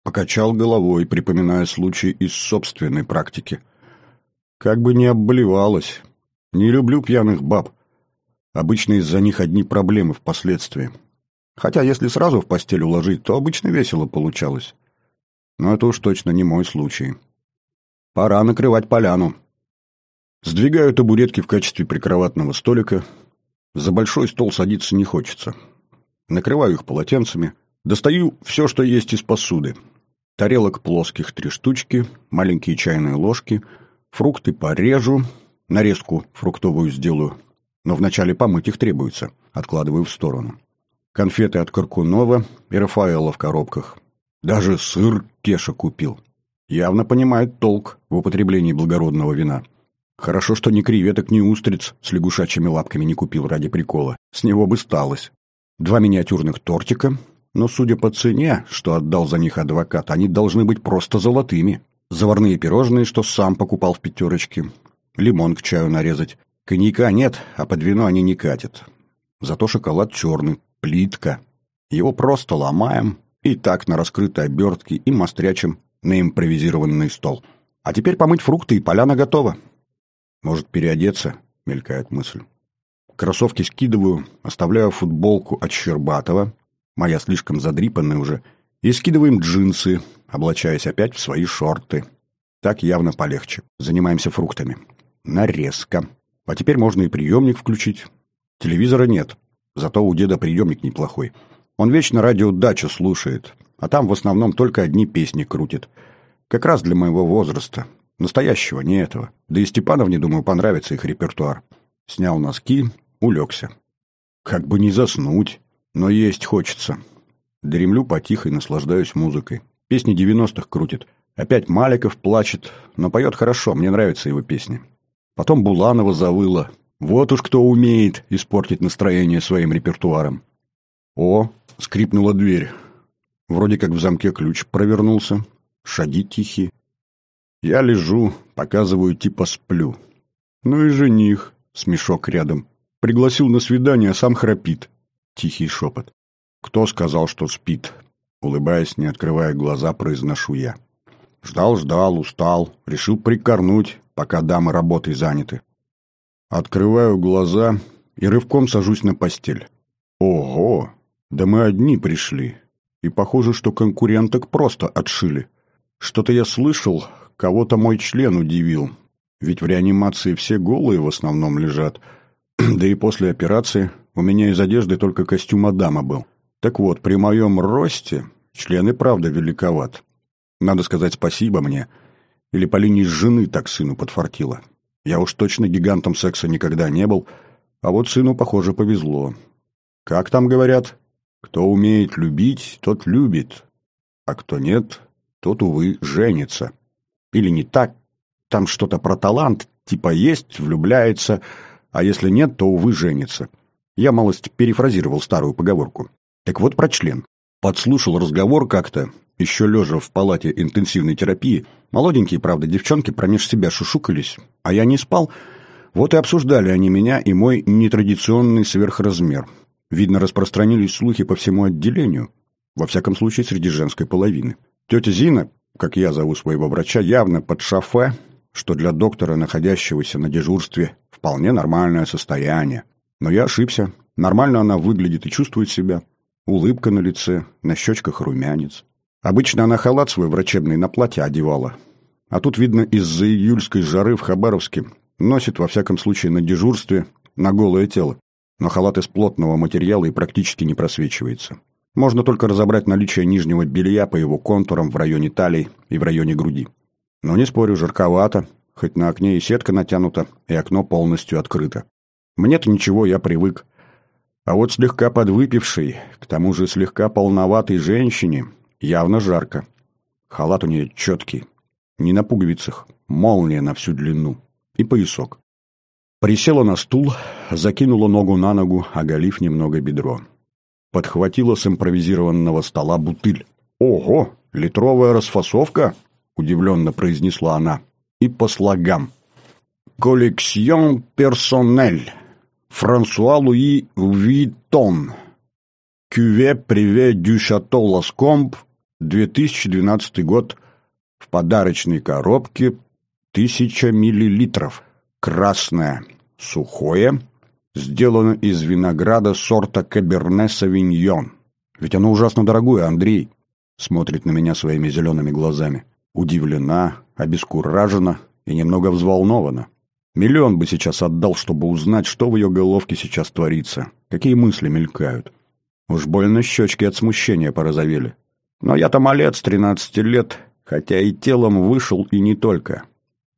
Speaker 1: Покачал головой, припоминая случай из собственной практики. Как бы не обблевалась. Не люблю пьяных баб. Обычно из-за них одни проблемы впоследствии. Хотя если сразу в постель уложить, то обычно весело получалось. Но это уж точно не мой случай. Пора накрывать поляну. Сдвигаю табуретки в качестве прикроватного столика. За большой стол садиться не хочется накрываю их полотенцами, достаю все, что есть из посуды. Тарелок плоских три штучки, маленькие чайные ложки, фрукты порежу, нарезку фруктовую сделаю, но вначале помыть их требуется, откладываю в сторону. Конфеты от Каркунова и Рафаэла в коробках. Даже сыр Кеша купил. Явно понимает толк в употреблении благородного вина. Хорошо, что ни креветок, ни устриц с лягушачьими лапками не купил ради прикола. С него бы сталось. Два миниатюрных тортика, но, судя по цене, что отдал за них адвокат, они должны быть просто золотыми. Заварные пирожные, что сам покупал в пятерочке. Лимон к чаю нарезать. Коньяка нет, а под вино они не катят. Зато шоколад черный, плитка. Его просто ломаем и так на раскрытой обертке и мострячим на импровизированный стол. А теперь помыть фрукты, и поляна готова. Может, переодеться, мелькает мысль. Кроссовки скидываю, оставляю футболку от Щербатова, моя слишком задрипанная уже, и скидываем джинсы, облачаясь опять в свои шорты. Так явно полегче. Занимаемся фруктами. Нарезка. А теперь можно и приемник включить. Телевизора нет, зато у деда приемник неплохой. Он вечно радио «Дачу» слушает, а там в основном только одни песни крутит. Как раз для моего возраста. Настоящего, не этого. Да и Степановне, думаю, понравится их репертуар. Снял носки, улегся. Как бы не заснуть, но есть хочется. Дремлю потихо и наслаждаюсь музыкой. Песни девяностых крутит. Опять Маликов плачет, но поет хорошо, мне нравятся его песни. Потом Буланова завыла. Вот уж кто умеет испортить настроение своим репертуаром. О, скрипнула дверь. Вроде как в замке ключ провернулся. Шаги тихие. Я лежу, показываю, типа сплю. Ну и жених, смешок рядом. Пригласил на свидание, а сам храпит. Тихий шепот. Кто сказал, что спит? Улыбаясь, не открывая глаза, произношу я. Ждал-ждал, устал, решил прикорнуть, пока дамы работой заняты. Открываю глаза и рывком сажусь на постель. Ого! Да мы одни пришли. И похоже, что конкуренток просто отшили. Что-то я слышал, кого-то мой член удивил. Ведь в реанимации все голые в основном лежат — Да и после операции у меня из одежды только костюм Адама был. Так вот, при моем росте член и правда великоват. Надо сказать спасибо мне. Или по линии жены так сыну подфартило. Я уж точно гигантом секса никогда не был, а вот сыну, похоже, повезло. Как там говорят? Кто умеет любить, тот любит, а кто нет, тот, увы, женится. Или не так, там что-то про талант, типа есть, влюбляется, а если нет, то, увы, женится. Я малость перефразировал старую поговорку. Так вот про член. Подслушал разговор как-то, еще лежа в палате интенсивной терапии. Молоденькие, правда, девчонки промеж себя шушукались, а я не спал. Вот и обсуждали они меня и мой нетрадиционный сверхразмер. Видно, распространились слухи по всему отделению. Во всяком случае, среди женской половины. Тетя Зина, как я зову своего врача, явно под шафе что для доктора, находящегося на дежурстве, вполне нормальное состояние. Но я ошибся. Нормально она выглядит и чувствует себя. Улыбка на лице, на щечках румянец. Обычно она халат свой врачебный на платье одевала. А тут, видно, из-за июльской жары в Хабаровске носит, во всяком случае, на дежурстве на голое тело. Но халат из плотного материала и практически не просвечивается. Можно только разобрать наличие нижнего белья по его контурам в районе талии и в районе груди. Но не спорю, жарковато, хоть на окне и сетка натянута, и окно полностью открыто. Мне-то ничего, я привык. А вот слегка подвыпившей, к тому же слегка полноватой женщине, Явно жарко. Халат у нее четкий. Не на пуговицах. Молния на всю длину. И поясок. Присела на стул, закинула ногу на ногу, оголив немного бедро. Подхватила с импровизированного стола бутыль. «Ого! Литровая расфасовка?» — удивленно произнесла она. И по слогам. «Коллекцион персонель. Франсуа Луи Витон. Кюве Приве дю Шато Ласкомб. 2012 год. В подарочной коробке. Тысяча миллилитров. Красное. Сухое. Сделано из винограда сорта Каберне Савиньон. Ведь оно ужасно дорогое, Андрей. Смотрит на меня своими зелеными глазами. Удивлена, обескуражена и немного взволнована. Миллион бы сейчас отдал, чтобы узнать, что в ее головке сейчас творится, какие мысли мелькают. Уж больно щечки от смущения порозовели. Но я-то малец, тринадцати лет, хотя и телом вышел, и не только.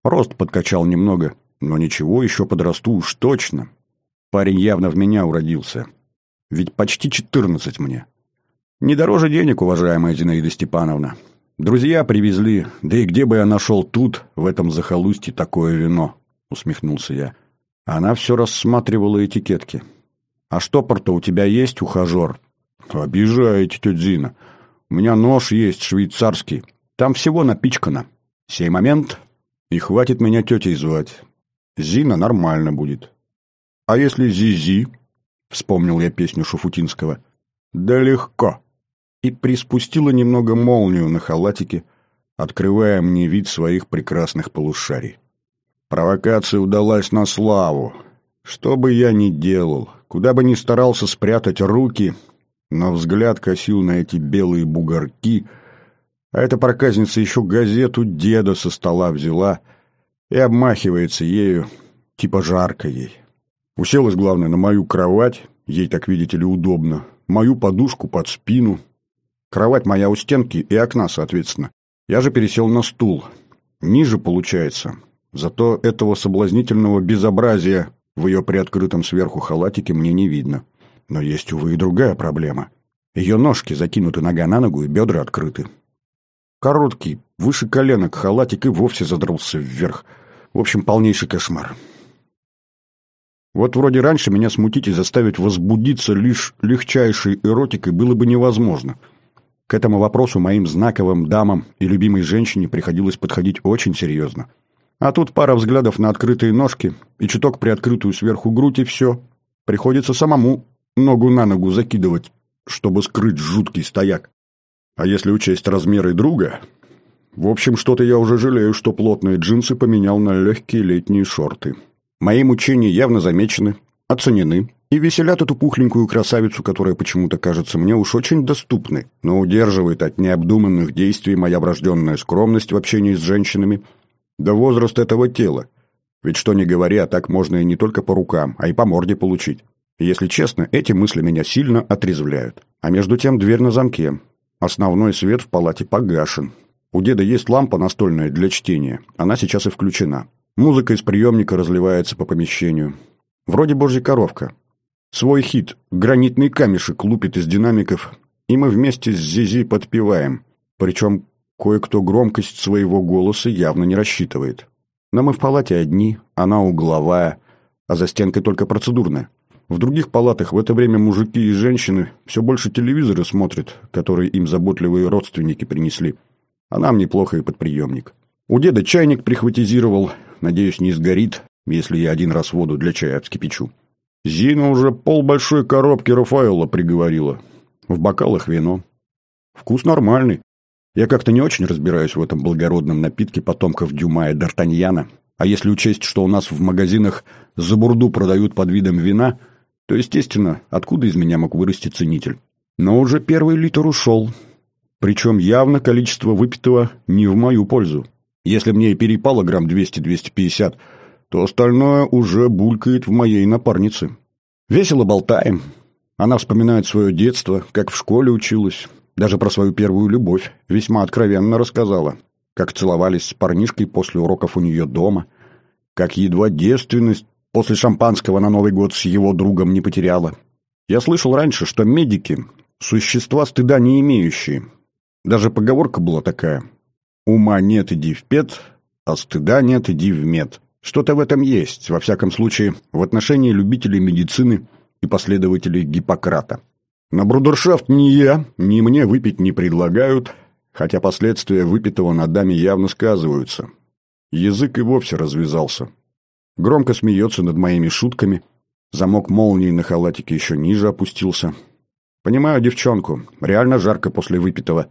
Speaker 1: Рост подкачал немного, но ничего, еще подрасту уж точно. Парень явно в меня уродился. Ведь почти четырнадцать мне. Не дороже денег, уважаемая Зинаида Степановна. Друзья привезли, да и где бы я нашел тут, в этом захолустье, такое вино? усмехнулся я. Она все рассматривала этикетки. «А штопор-то у тебя есть, ухажер?» «Обижаете, тетя Зина. У меня нож есть, швейцарский. Там всего напичкано. Сей момент, и хватит меня тетей звать. Зина нормально будет. А если Зизи?» Вспомнил я песню Шуфутинского. «Да легко». И приспустила немного молнию на халатике, открывая мне вид своих прекрасных полушарий. Провокация удалась на славу. Что бы я ни делал, куда бы ни старался спрятать руки, но взгляд косил на эти белые бугорки, а эта проказница еще газету деда со стола взяла и обмахивается ею, типа жарко ей. Уселась, главное, на мою кровать, ей, так видите ли, удобно, мою подушку под спину. Кровать моя у стенки и окна, соответственно. Я же пересел на стул. Ниже, получается, Зато этого соблазнительного безобразия в ее приоткрытом сверху халатике мне не видно. Но есть, увы, и другая проблема. Ее ножки закинуты нога на ногу и бедра открыты. Короткий, выше коленок халатик и вовсе задрался вверх. В общем, полнейший кошмар. Вот вроде раньше меня смутить и заставить возбудиться лишь легчайшей эротикой было бы невозможно. К этому вопросу моим знаковым дамам и любимой женщине приходилось подходить очень серьезно. А тут пара взглядов на открытые ножки и чуток приоткрытую сверху грудь, и все. Приходится самому ногу на ногу закидывать, чтобы скрыть жуткий стояк. А если учесть размеры друга... В общем, что-то я уже жалею, что плотные джинсы поменял на легкие летние шорты. Мои мучения явно замечены, оценены и веселят эту пухленькую красавицу, которая почему-то кажется мне уж очень доступной, но удерживает от необдуманных действий моя врожденная скромность в общении с женщинами – да возраст этого тела. Ведь что ни говори, а так можно и не только по рукам, а и по морде получить. И если честно, эти мысли меня сильно отрезвляют. А между тем дверь на замке. Основной свет в палате погашен. У деда есть лампа настольная для чтения. Она сейчас и включена. Музыка из приемника разливается по помещению. Вроде божья коровка. Свой хит «Гранитный камешек» лупит из динамиков, и мы вместе с Зизи подпеваем. Причем Кое-кто громкость своего голоса явно не рассчитывает. Но мы в палате одни, она угловая, а за стенкой только процедурная. В других палатах в это время мужики и женщины все больше телевизоры смотрят, которые им заботливые родственники принесли. А нам неплохо и подприемник. У деда чайник прихватизировал, надеюсь, не сгорит, если я один раз воду для чая вскипячу. Зина уже пол большой коробки Рафаэла приговорила. В бокалах вино. Вкус нормальный. Я как-то не очень разбираюсь в этом благородном напитке потомков Дюма и Д'Артаньяна, а если учесть, что у нас в магазинах за бурду продают под видом вина, то, естественно, откуда из меня мог вырасти ценитель? Но уже первый литр ушел. Причем явно количество выпитого не в мою пользу. Если мне и перепало грамм 200-250, то остальное уже булькает в моей напарнице. Весело болтаем. Она вспоминает свое детство, как в школе училась, даже про свою первую любовь весьма откровенно рассказала. Как целовались с парнишкой после уроков у нее дома. Как едва девственность после шампанского на Новый год с его другом не потеряла. Я слышал раньше, что медики – существа стыда не имеющие. Даже поговорка была такая. «Ума нет, иди в пет, а стыда нет, иди в мед». Что-то в этом есть, во всяком случае, в отношении любителей медицины и последователей Гиппократа. На брудершафт ни я, ни мне выпить не предлагают, хотя последствия выпитого на даме явно сказываются. Язык и вовсе развязался. Громко смеется над моими шутками, замок молнии на халатике еще ниже опустился. Понимаю девчонку, реально жарко после выпитого,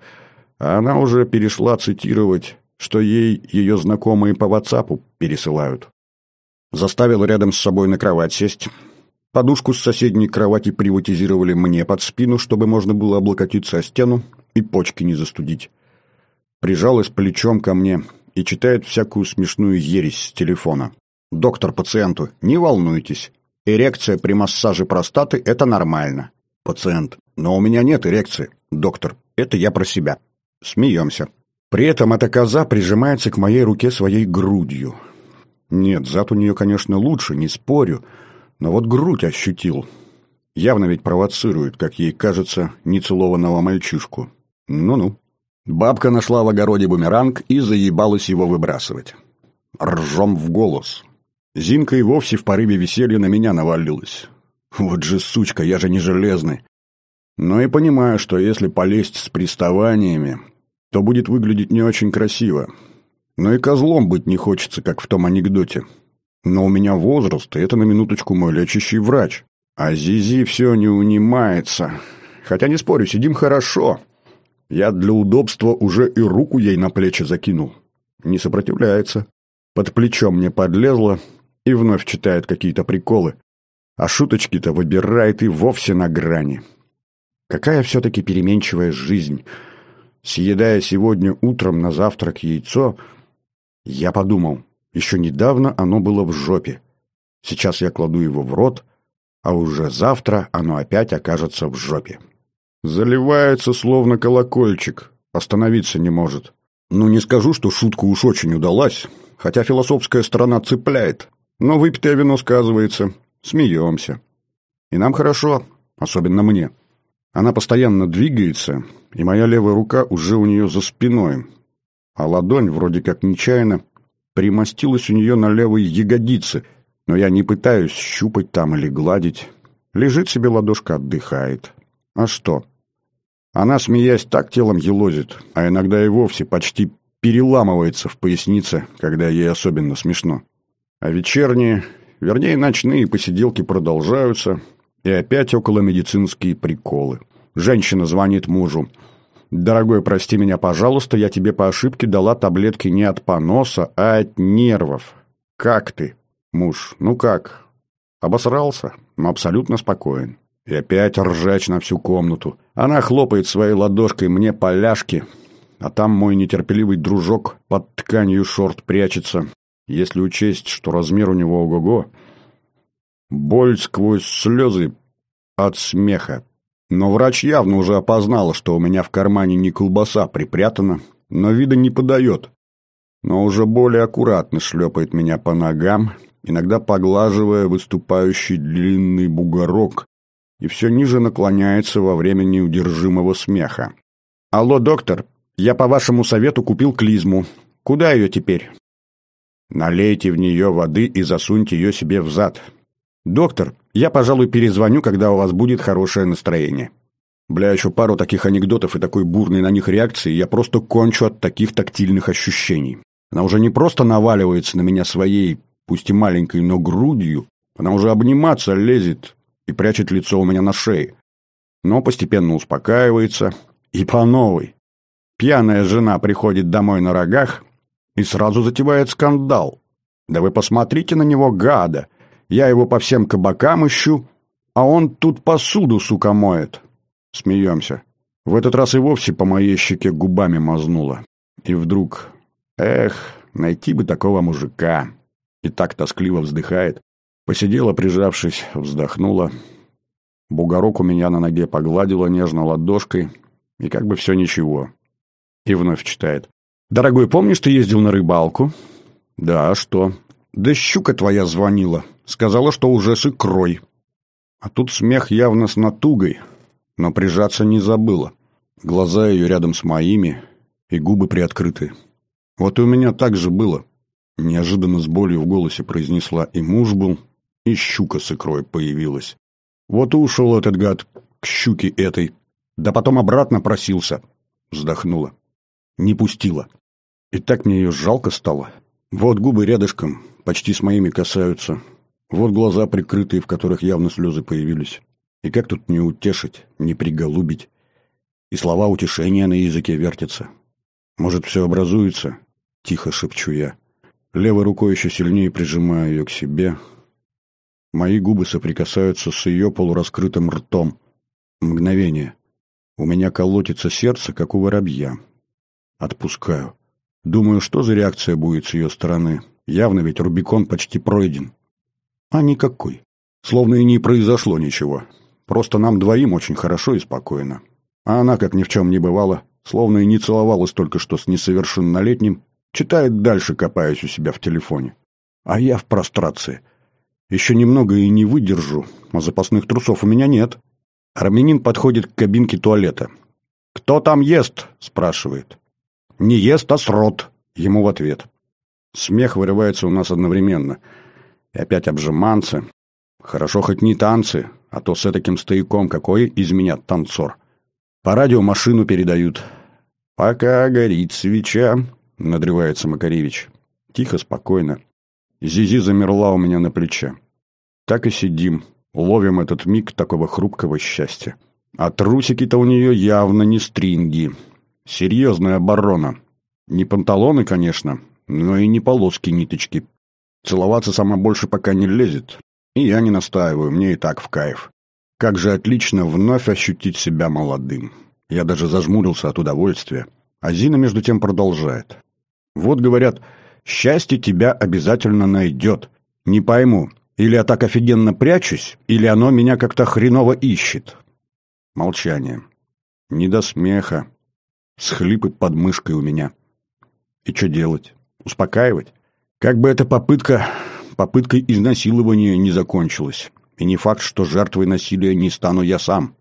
Speaker 1: а она уже перешла цитировать, что ей ее знакомые по ватсапу пересылают. Заставил рядом с собой на кровать сесть, Подушку с соседней кровати приватизировали мне под спину, чтобы можно было облокотиться о стену и почки не застудить. Прижалась плечом ко мне и читает всякую смешную ересь с телефона. «Доктор пациенту, не волнуйтесь. Эрекция при массаже простаты – это нормально». Пациент. «Но у меня нет эрекции». Доктор. «Это я про себя». Смеемся. При этом эта коза прижимается к моей руке своей грудью. Нет, зад у нее, конечно, лучше, не спорю – но вот грудь ощутил. Явно ведь провоцирует, как ей кажется, нецелованного мальчишку. Ну-ну. Бабка нашла в огороде бумеранг и заебалась его выбрасывать. Ржем в голос. Зинка и вовсе в порыве веселья на меня навалилась. Вот же сучка, я же не железный. Но и понимаю, что если полезть с приставаниями, то будет выглядеть не очень красиво. Но и козлом быть не хочется, как в том анекдоте. Но у меня возраст, и это на минуточку мой лечащий врач. А Зизи все не унимается. Хотя не спорю, сидим хорошо. Я для удобства уже и руку ей на плечи закинул. Не сопротивляется. Под плечом мне подлезла и вновь читает какие-то приколы. А шуточки-то выбирает и вовсе на грани. Какая все-таки переменчивая жизнь. Съедая сегодня утром на завтрак яйцо, я подумал, еще недавно оно было в жопе. Сейчас я кладу его в рот, а уже завтра оно опять окажется в жопе. Заливается, словно колокольчик, остановиться не может. Ну, не скажу, что шутка уж очень удалась, хотя философская сторона цепляет, но выпитое вино сказывается, смеемся. И нам хорошо, особенно мне. Она постоянно двигается, и моя левая рука уже у нее за спиной, а ладонь, вроде как нечаянно, примостилась у нее на левой ягодице, но я не пытаюсь щупать там или гладить. Лежит себе ладошка, отдыхает. А что? Она, смеясь, так телом елозит, а иногда и вовсе почти переламывается в пояснице, когда ей особенно смешно. А вечерние, вернее, ночные посиделки продолжаются, и опять около медицинские приколы. Женщина звонит мужу. «Дорогой, прости меня, пожалуйста, я тебе по ошибке дала таблетки не от поноса, а от нервов. Как ты?» «Муж, ну как?» Обосрался, но абсолютно спокоен. И опять ржач на всю комнату. Она хлопает своей ладошкой мне по ляжке, а там мой нетерпеливый дружок под тканью шорт прячется. Если учесть, что размер у него ого-го, боль сквозь слезы от смеха. Но врач явно уже опознала, что у меня в кармане не колбаса припрятана, но вида не подает. Но уже более аккуратно шлепает меня по ногам, иногда поглаживая выступающий длинный бугорок, и все ниже наклоняется во время неудержимого смеха. «Алло, доктор, я по вашему совету купил клизму. Куда ее теперь?» «Налейте в нее воды и засуньте ее себе в зад. «Доктор, я, пожалуй, перезвоню, когда у вас будет хорошее настроение». Бля, еще пару таких анекдотов и такой бурной на них реакции, я просто кончу от таких тактильных ощущений. Она уже не просто наваливается на меня своей, пусть и маленькой, но грудью, она уже обниматься лезет и прячет лицо у меня на шее. Но постепенно успокаивается и по новой. Пьяная жена приходит домой на рогах и сразу затевает скандал. Да вы посмотрите на него, гада! Я его по всем кабакам ищу, а он тут посуду, сука, моет. Смеемся. В этот раз и вовсе по моей щеке губами мазнуло. И вдруг... Эх, найти бы такого мужика. И так тоскливо вздыхает. Посидела, прижавшись, вздохнула. Бугорок у меня на ноге погладила нежно ладошкой. И как бы все ничего. И вновь читает. «Дорогой, помнишь, ты ездил на рыбалку?» «Да, а что?» «Да щука твоя звонила. Сказала, что уже с икрой». А тут смех явно с натугой, но прижаться не забыла. Глаза ее рядом с моими, и губы приоткрыты. Вот и у меня так же было. Неожиданно с болью в голосе произнесла и муж был, и щука с икрой появилась. Вот и ушел этот гад к щуке этой. Да потом обратно просился. Вздохнула. Не пустила. И так мне ее жалко стало. Вот губы рядышком, почти с моими касаются. Вот глаза прикрытые, в которых явно слезы появились. И как тут не утешить, не приголубить? И слова утешения на языке вертятся. Может, все образуется? Тихо шепчу я. Левой рукой еще сильнее прижимаю ее к себе. Мои губы соприкасаются с ее полураскрытым ртом. Мгновение. У меня колотится сердце, как у воробья. Отпускаю. Думаю, что за реакция будет с ее стороны. Явно ведь Рубикон почти пройден. А никакой. Словно и не произошло ничего. Просто нам двоим очень хорошо и спокойно. А она, как ни в чем не бывало, словно и не целовалась только что с несовершеннолетним, читает дальше, копаясь у себя в телефоне. А я в прострации. Еще немного и не выдержу, а запасных трусов у меня нет. Армянин подходит к кабинке туалета. «Кто там ест?» – спрашивает. «Не ест, а срот», – ему в ответ. Смех вырывается у нас одновременно. И опять обжиманцы. Хорошо хоть не танцы, а то с таким стояком какой из меня танцор. По радио машину передают. «Пока горит свеча», — надрывается Макаревич. Тихо, спокойно. Зизи замерла у меня на плече. Так и сидим, ловим этот миг такого хрупкого счастья. А трусики-то у нее явно не стринги. Серьезная оборона. Не панталоны, конечно, но и не полоски-ниточки. Целоваться сама больше пока не лезет. И я не настаиваю, мне и так в кайф. Как же отлично вновь ощутить себя молодым. Я даже зажмурился от удовольствия. А Зина между тем продолжает. Вот говорят, счастье тебя обязательно найдет. Не пойму, или я так офигенно прячусь, или оно меня как-то хреново ищет. Молчание. Не до смеха. Схлипы под мышкой у меня. И что делать? Успокаивать? Как бы эта попытка, попыткой изнасилования не закончилась. И не факт, что жертвой насилия не стану я сам.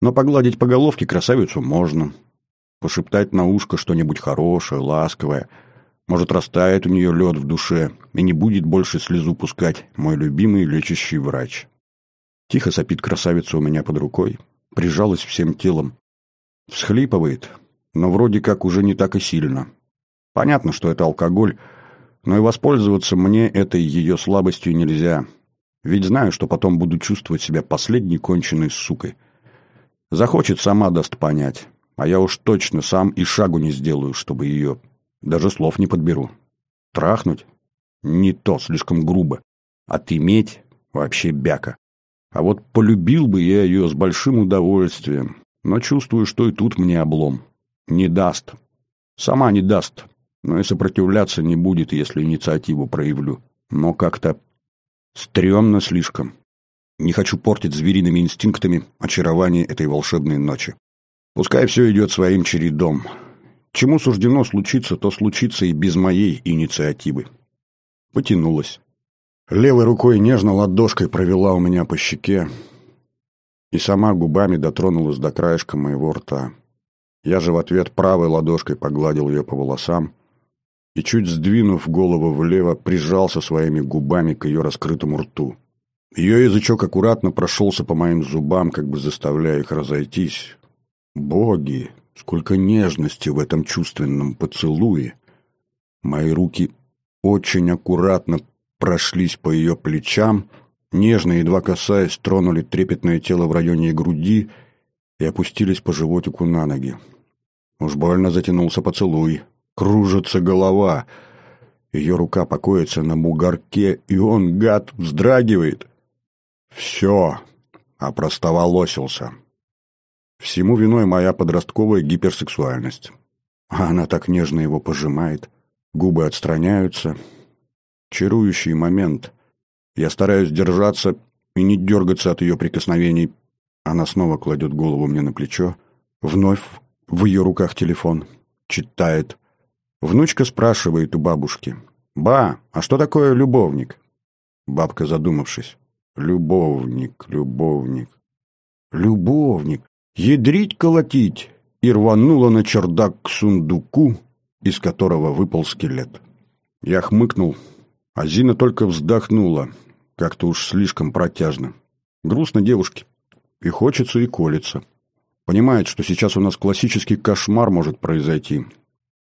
Speaker 1: Но погладить по головке красавицу можно. Пошептать на ушко что-нибудь хорошее, ласковое. Может, растает у нее лед в душе, и не будет больше слезу пускать мой любимый лечащий врач. Тихо сопит красавица у меня под рукой, прижалась всем телом. Всхлипывает, но вроде как уже не так и сильно. Понятно, что это алкоголь, но и воспользоваться мне этой ее слабостью нельзя. Ведь знаю, что потом буду чувствовать себя последней конченной сукой. Захочет, сама даст понять. А я уж точно сам и шагу не сделаю, чтобы ее... Даже слов не подберу. Трахнуть? Не то, слишком грубо. Отыметь? Вообще бяка. А вот полюбил бы я ее с большим удовольствием. Но чувствую, что и тут мне облом. Не даст. Сама не даст. Но и сопротивляться не будет, если инициативу проявлю. Но как-то стрёмно слишком. Не хочу портить звериными инстинктами очарование этой волшебной ночи. Пускай все идет своим чередом. Чему суждено случиться, то случится и без моей инициативы. Потянулась. Левой рукой нежно ладошкой провела у меня по щеке и сама губами дотронулась до краешка моего рта. Я же в ответ правой ладошкой погладил ее по волосам и, чуть сдвинув голову влево, прижался своими губами к ее раскрытому рту. Ее язычок аккуратно прошелся по моим зубам, как бы заставляя их разойтись. Боги, сколько нежности в этом чувственном поцелуе! Мои руки очень аккуратно прошлись по ее плечам, нежно, едва касаясь, тронули трепетное тело в районе груди и опустились по животику на ноги. Уж больно затянулся поцелуй. Кружится голова. Ее рука покоится на бугорке, и он, гад, вздрагивает. Все, опростоволосился. Всему виной моя подростковая гиперсексуальность. Она так нежно его пожимает, губы отстраняются. Чарующий момент. Я стараюсь держаться и не дергаться от ее прикосновений. Она снова кладет голову мне на плечо. Вновь в ее руках телефон. Читает. Внучка спрашивает у бабушки. «Ба, а что такое любовник?» Бабка, задумавшись. «Любовник, любовник». «Любовник! Ядрить колотить! и рванула на чердак к сундуку, из которого выпал скелет. Я хмыкнул, а Зина только вздохнула, как-то уж слишком протяжно. Грустно девушке. И хочется, и колется. Понимает, что сейчас у нас классический кошмар может произойти.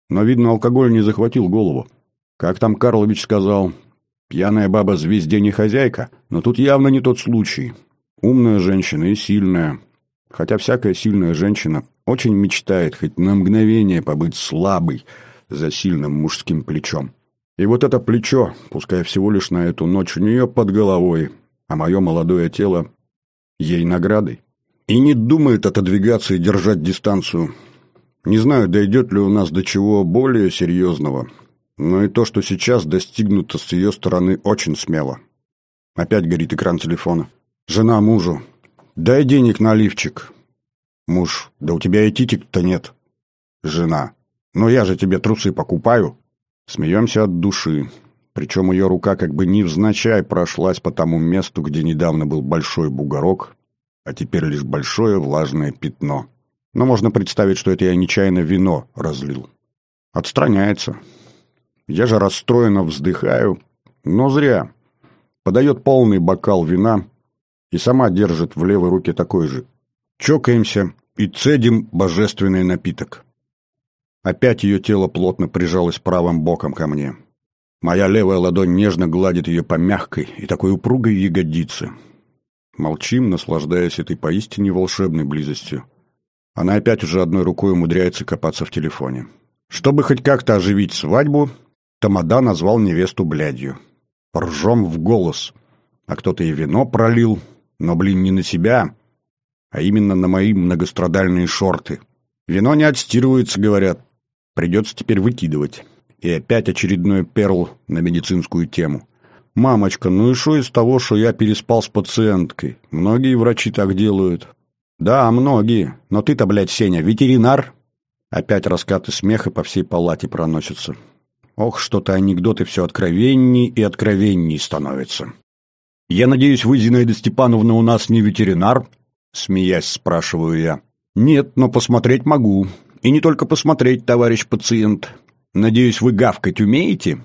Speaker 1: Но, видно, алкоголь не захватил голову. Как там Карлович сказал, пьяная баба звезде не хозяйка, но тут явно не тот случай. Умная женщина и сильная. Хотя всякая сильная женщина очень мечтает хоть на мгновение побыть слабой за сильным мужским плечом. И вот это плечо, пускай всего лишь на эту ночь у нее под головой, а мое молодое тело ей наградой. И не думает отодвигаться и держать дистанцию. Не знаю, дойдет ли у нас до чего более серьезного, но и то, что сейчас достигнуто с ее стороны, очень смело. Опять горит экран телефона. Жена мужу. «Дай денег на лифчик». Муж. «Да у тебя и титик-то нет». Жена. «Но я же тебе трусы покупаю». Смеемся от души. Причем ее рука как бы невзначай прошлась по тому месту, где недавно был большой бугорок, а теперь лишь большое влажное пятно. Но можно представить, что это я нечаянно вино разлил. Отстраняется. Я же расстроенно вздыхаю, но зря. Подает полный бокал вина и сама держит в левой руке такой же. Чокаемся и цедим божественный напиток. Опять ее тело плотно прижалось правым боком ко мне. Моя левая ладонь нежно гладит ее по мягкой и такой упругой ягодице. Молчим, наслаждаясь этой поистине волшебной близостью. Она опять уже одной рукой умудряется копаться в телефоне. Чтобы хоть как-то оживить свадьбу, Тамада назвал невесту блядью. Ржем в голос. А кто-то и вино пролил, но, блин, не на себя, а именно на мои многострадальные шорты. Вино не отстирывается, говорят. Придется теперь выкидывать. И опять очередной перл на медицинскую тему. «Мамочка, ну и что из того, что я переспал с пациенткой? Многие врачи так делают». «Да, многие. Но ты-то, блядь, Сеня, ветеринар?» Опять раскаты смеха по всей палате проносятся. Ох, что-то анекдоты все откровенней и откровенней становятся. «Я надеюсь, вы, Зинаида Степановна, у нас не ветеринар?» Смеясь, спрашиваю я. «Нет, но посмотреть могу. И не только посмотреть, товарищ пациент. Надеюсь, вы гавкать умеете?»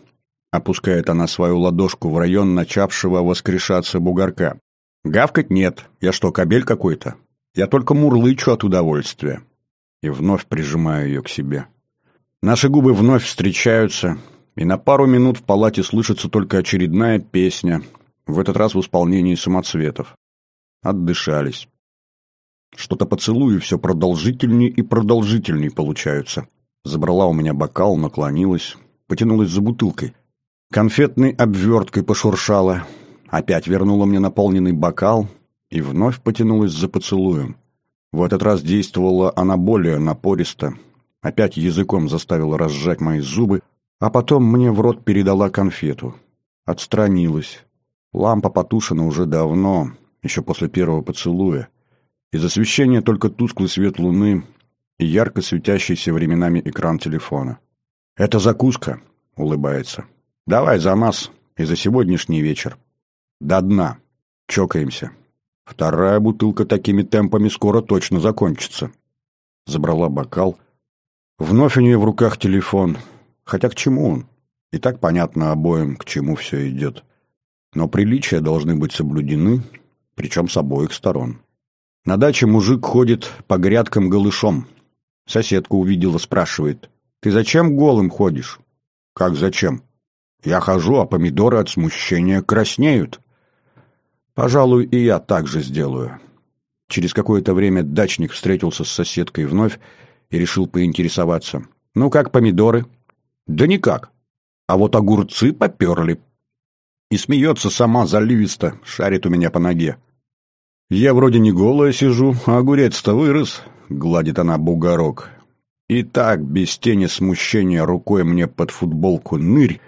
Speaker 1: Опускает она свою ладошку в район начавшего воскрешаться бугорка. «Гавкать нет. Я что, кобель какой-то? Я только мурлычу от удовольствия». И вновь прижимаю ее к себе. Наши губы вновь встречаются, и на пару минут в палате слышится только очередная песня, в этот раз в исполнении самоцветов. Отдышались. Что-то поцелуи все продолжительнее и продолжительнее получаются. Забрала у меня бокал, наклонилась, потянулась за бутылкой. Конфетной обверткой пошуршала, опять вернула мне наполненный бокал и вновь потянулась за поцелуем. В этот раз действовала она более напористо, опять языком заставила разжать мои зубы, а потом мне в рот передала конфету. Отстранилась. Лампа потушена уже давно, еще после первого поцелуя. Из освещения только тусклый свет луны и ярко светящийся временами экран телефона. «Это закуска», — улыбается. Давай за нас и за сегодняшний вечер. До дна. Чокаемся. Вторая бутылка такими темпами скоро точно закончится. Забрала бокал. Вновь у нее в руках телефон. Хотя к чему он? И так понятно обоим, к чему все идет. Но приличия должны быть соблюдены, причем с обоих сторон. На даче мужик ходит по грядкам голышом. Соседка увидела, спрашивает. «Ты зачем голым ходишь?» «Как зачем?» Я хожу, а помидоры от смущения краснеют. Пожалуй, и я так же сделаю. Через какое-то время дачник встретился с соседкой вновь и решил поинтересоваться. «Ну как помидоры?» «Да никак. А вот огурцы поперли». И смеется сама заливисто, шарит у меня по ноге. «Я вроде не голая сижу, а огурец-то вырос», — гладит она бугорок. И так, без тени смущения, рукой мне под футболку нырь,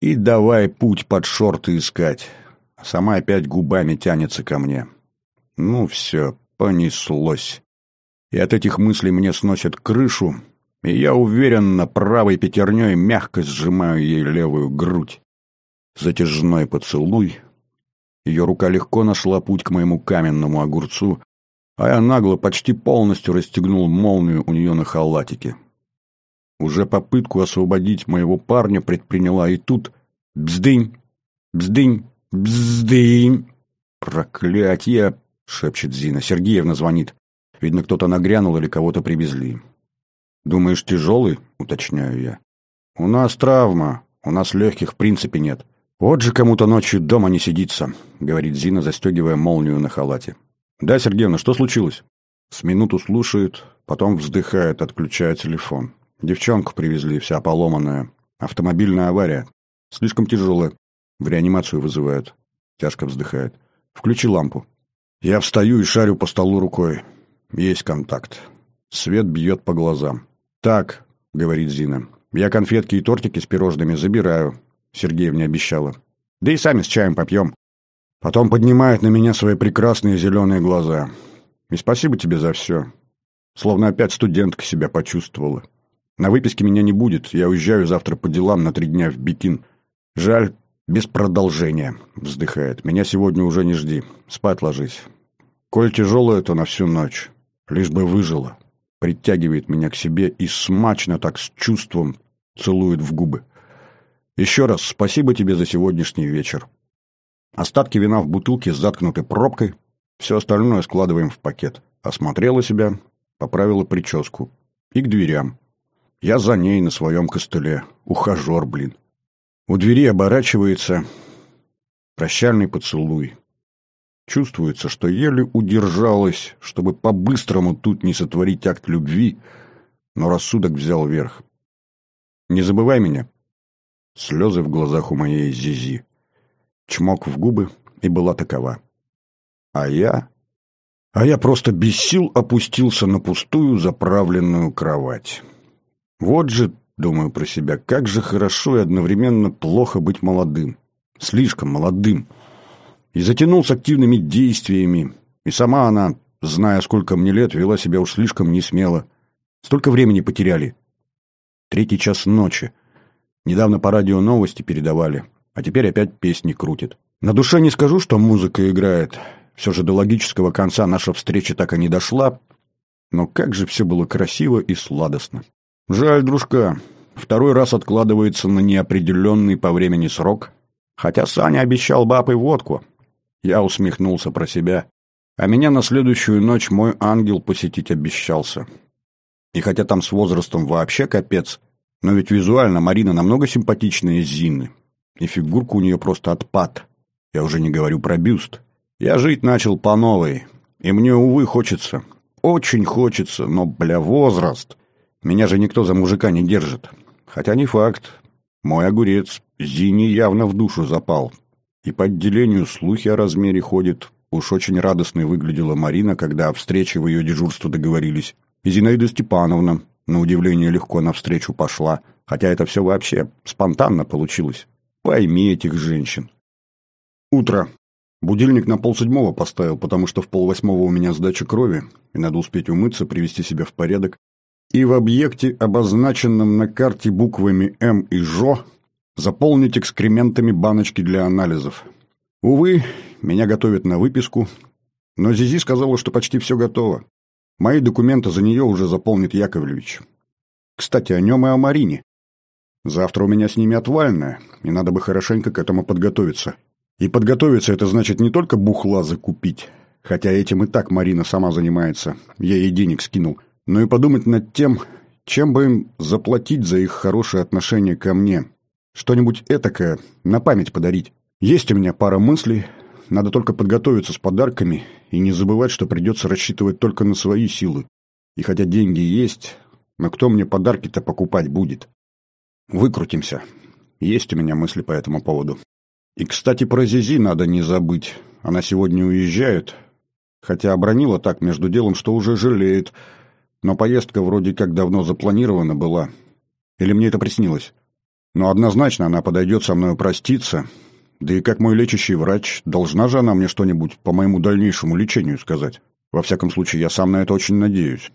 Speaker 1: и давай путь под шорты искать. Сама опять губами тянется ко мне. Ну все, понеслось. И от этих мыслей мне сносят крышу, и я уверенно правой пятерней мягко сжимаю ей левую грудь. Затяжной поцелуй. Ее рука легко нашла путь к моему каменному огурцу, А я нагло почти полностью расстегнул молнию у нее на халатике. Уже попытку освободить моего парня предприняла, и тут бздынь, бздынь, бздынь. «Проклятье!» — шепчет Зина. Сергеевна звонит. Видно, кто-то нагрянул или кого-то привезли. «Думаешь, тяжелый?» — уточняю я. «У нас травма. У нас легких в принципе нет. Вот же кому-то ночью дома не сидится», — говорит Зина, застегивая молнию на халате. «Да, Сергеевна, что случилось?» С минуту слушает, потом вздыхает, отключая телефон. Девчонку привезли, вся поломанная. Автомобильная авария. Слишком тяжелая. В реанимацию вызывают. Тяжко вздыхает. Включи лампу. Я встаю и шарю по столу рукой. Есть контакт. Свет бьет по глазам. «Так», — говорит Зина, — «я конфетки и тортики с пирожными забираю», — Сергеевне обещала. «Да и сами с чаем попьем». Потом поднимает на меня свои прекрасные зеленые глаза. «И спасибо тебе за все». Словно опять студентка себя почувствовала. На выписке меня не будет, я уезжаю завтра по делам на три дня в Бикин. Жаль, без продолжения, вздыхает. Меня сегодня уже не жди, спать ложись. Коль тяжелое, то на всю ночь. Лишь бы выжила. Притягивает меня к себе и смачно так с чувством целует в губы. Еще раз спасибо тебе за сегодняшний вечер. Остатки вина в бутылке заткнуты пробкой. Все остальное складываем в пакет. Осмотрела себя, поправила прическу. И к дверям. Я за ней на своем костыле. Ухажер, блин. У двери оборачивается прощальный поцелуй. Чувствуется, что еле удержалась, чтобы по-быстрому тут не сотворить акт любви, но рассудок взял верх. «Не забывай меня». Слезы в глазах у моей Зизи. Чмок в губы, и была такова. А я... А я просто без сил опустился на пустую заправленную кровать. Вот же, думаю про себя, как же хорошо и одновременно плохо быть молодым. Слишком молодым и затянул с активными действиями. И сама она, зная, сколько мне лет, вела себя уж слишком несмело. Столько времени потеряли. Третий час ночи. Недавно по радио новости передавали, а теперь опять песни крутит. На душе не скажу, что музыка играет. Все же до логического конца наша встреча так и не дошла. Но как же все было красиво и сладостно. Жаль, дружка. Второй раз откладывается на неопределенный по времени срок. Хотя Саня обещал бабой водку. Я усмехнулся про себя. А меня на следующую ночь мой ангел посетить обещался. И хотя там с возрастом вообще капец, но ведь визуально Марина намного симпатичнее Зины. И фигурка у нее просто отпад. Я уже не говорю про бюст. Я жить начал по новой. И мне, увы, хочется. Очень хочется, но, бля, возраст. Меня же никто за мужика не держит. Хотя не факт. Мой огурец Зине явно в душу запал. И по отделению слухи о размере ходят. Уж очень радостной выглядела Марина, когда о встрече в ее дежурство договорились. И Зинаида Степановна, на удивление, легко навстречу пошла. Хотя это все вообще спонтанно получилось. Пойми этих женщин. Утро. Будильник на полседьмого поставил, потому что в полвосьмого у меня сдача крови, и надо успеть умыться, привести себя в порядок. И в объекте, обозначенном на карте буквами «М» и «Жо», заполнить экскрементами баночки для анализов. Увы, меня готовят на выписку, но Зизи сказала, что почти все готово. Мои документы за нее уже заполнит Яковлевич. Кстати, о нем и о Марине. Завтра у меня с ними отвальная, и надо бы хорошенько к этому подготовиться. И подготовиться это значит не только бухла закупить, хотя этим и так Марина сама занимается, я ей денег скинул, но и подумать над тем, чем бы им заплатить за их хорошее отношение ко мне, что-нибудь этакое на память подарить. Есть у меня пара мыслей, надо только подготовиться с подарками и не забывать, что придется рассчитывать только на свои силы. И хотя деньги есть, но кто мне подарки-то покупать будет? Выкрутимся. Есть у меня мысли по этому поводу. И, кстати, про Зизи надо не забыть. Она сегодня уезжает, хотя обронила так между делом, что уже жалеет. Но поездка вроде как давно запланирована была. Или мне это приснилось? Но однозначно она подойдет со мной проститься, да и как мой лечащий врач, должна же она мне что-нибудь по моему дальнейшему лечению сказать. Во всяком случае, я сам на это очень надеюсь.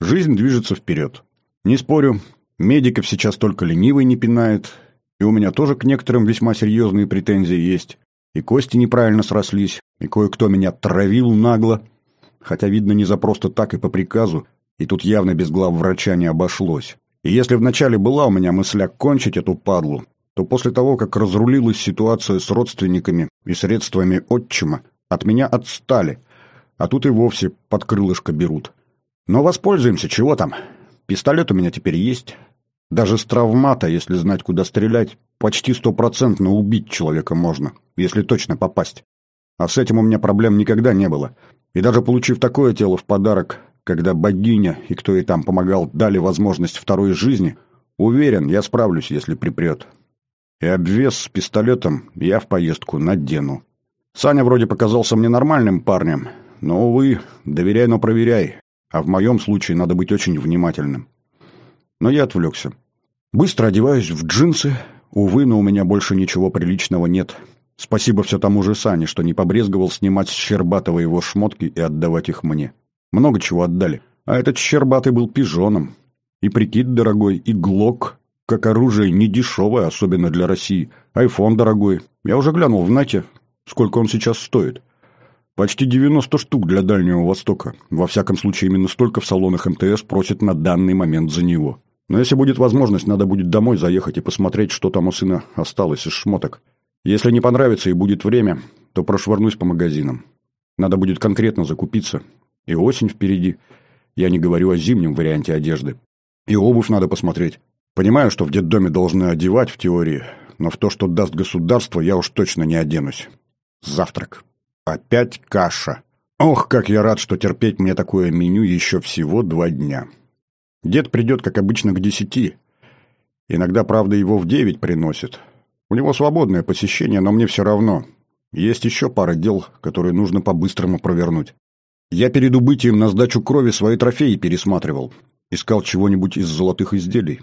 Speaker 1: Жизнь движется вперед. Не спорю, медиков сейчас только ленивый не пинает, и у меня тоже к некоторым весьма серьезные претензии есть. И кости неправильно срослись, и кое-кто меня травил нагло. хотя, видно, не за просто так и по приказу, и тут явно без глав врача не обошлось. И если вначале была у меня мысля кончить эту падлу, то после того, как разрулилась ситуация с родственниками и средствами отчима, от меня отстали, а тут и вовсе под крылышко берут. Но воспользуемся, чего там. Пистолет у меня теперь есть. Даже с травмата, если знать, куда стрелять, почти стопроцентно убить человека можно, если точно попасть. А с этим у меня проблем никогда не было. И даже получив такое тело в подарок, когда богиня и кто ей там помогал дали возможность второй жизни, уверен, я справлюсь, если припрет. И обвес с пистолетом я в поездку надену. Саня вроде показался мне нормальным парнем, но, увы, доверяй, но проверяй. А в моем случае надо быть очень внимательным. Но я отвлекся. Быстро одеваюсь в джинсы. Увы, но у меня больше ничего приличного нет. Спасибо все тому же Сане, что не побрезговал снимать с Щербатова его шмотки и отдавать их мне. Много чего отдали. А этот Щербатый был пижоном. И прикид дорогой, и глок, как оружие, не дешевое, особенно для России. Айфон дорогой. Я уже глянул в нате, сколько он сейчас стоит. Почти 90 штук для Дальнего Востока. Во всяком случае, именно столько в салонах МТС просят на данный момент за него. Но если будет возможность, надо будет домой заехать и посмотреть, что там у сына осталось из шмоток. Если не понравится и будет время, то прошвырнусь по магазинам. Надо будет конкретно закупиться. И осень впереди. Я не говорю о зимнем варианте одежды. И обувь надо посмотреть. Понимаю, что в детдоме должны одевать в теории, но в то, что даст государство, я уж точно не оденусь. Завтрак. Опять каша. Ох, как я рад, что терпеть мне такое меню еще всего два дня. Дед придет, как обычно, к десяти. Иногда, правда, его в девять приносит. У него свободное посещение, но мне все равно. Есть еще пара дел, которые нужно по-быстрому провернуть. Я перед убытием на сдачу крови свои трофеи пересматривал. Искал чего-нибудь из золотых изделий.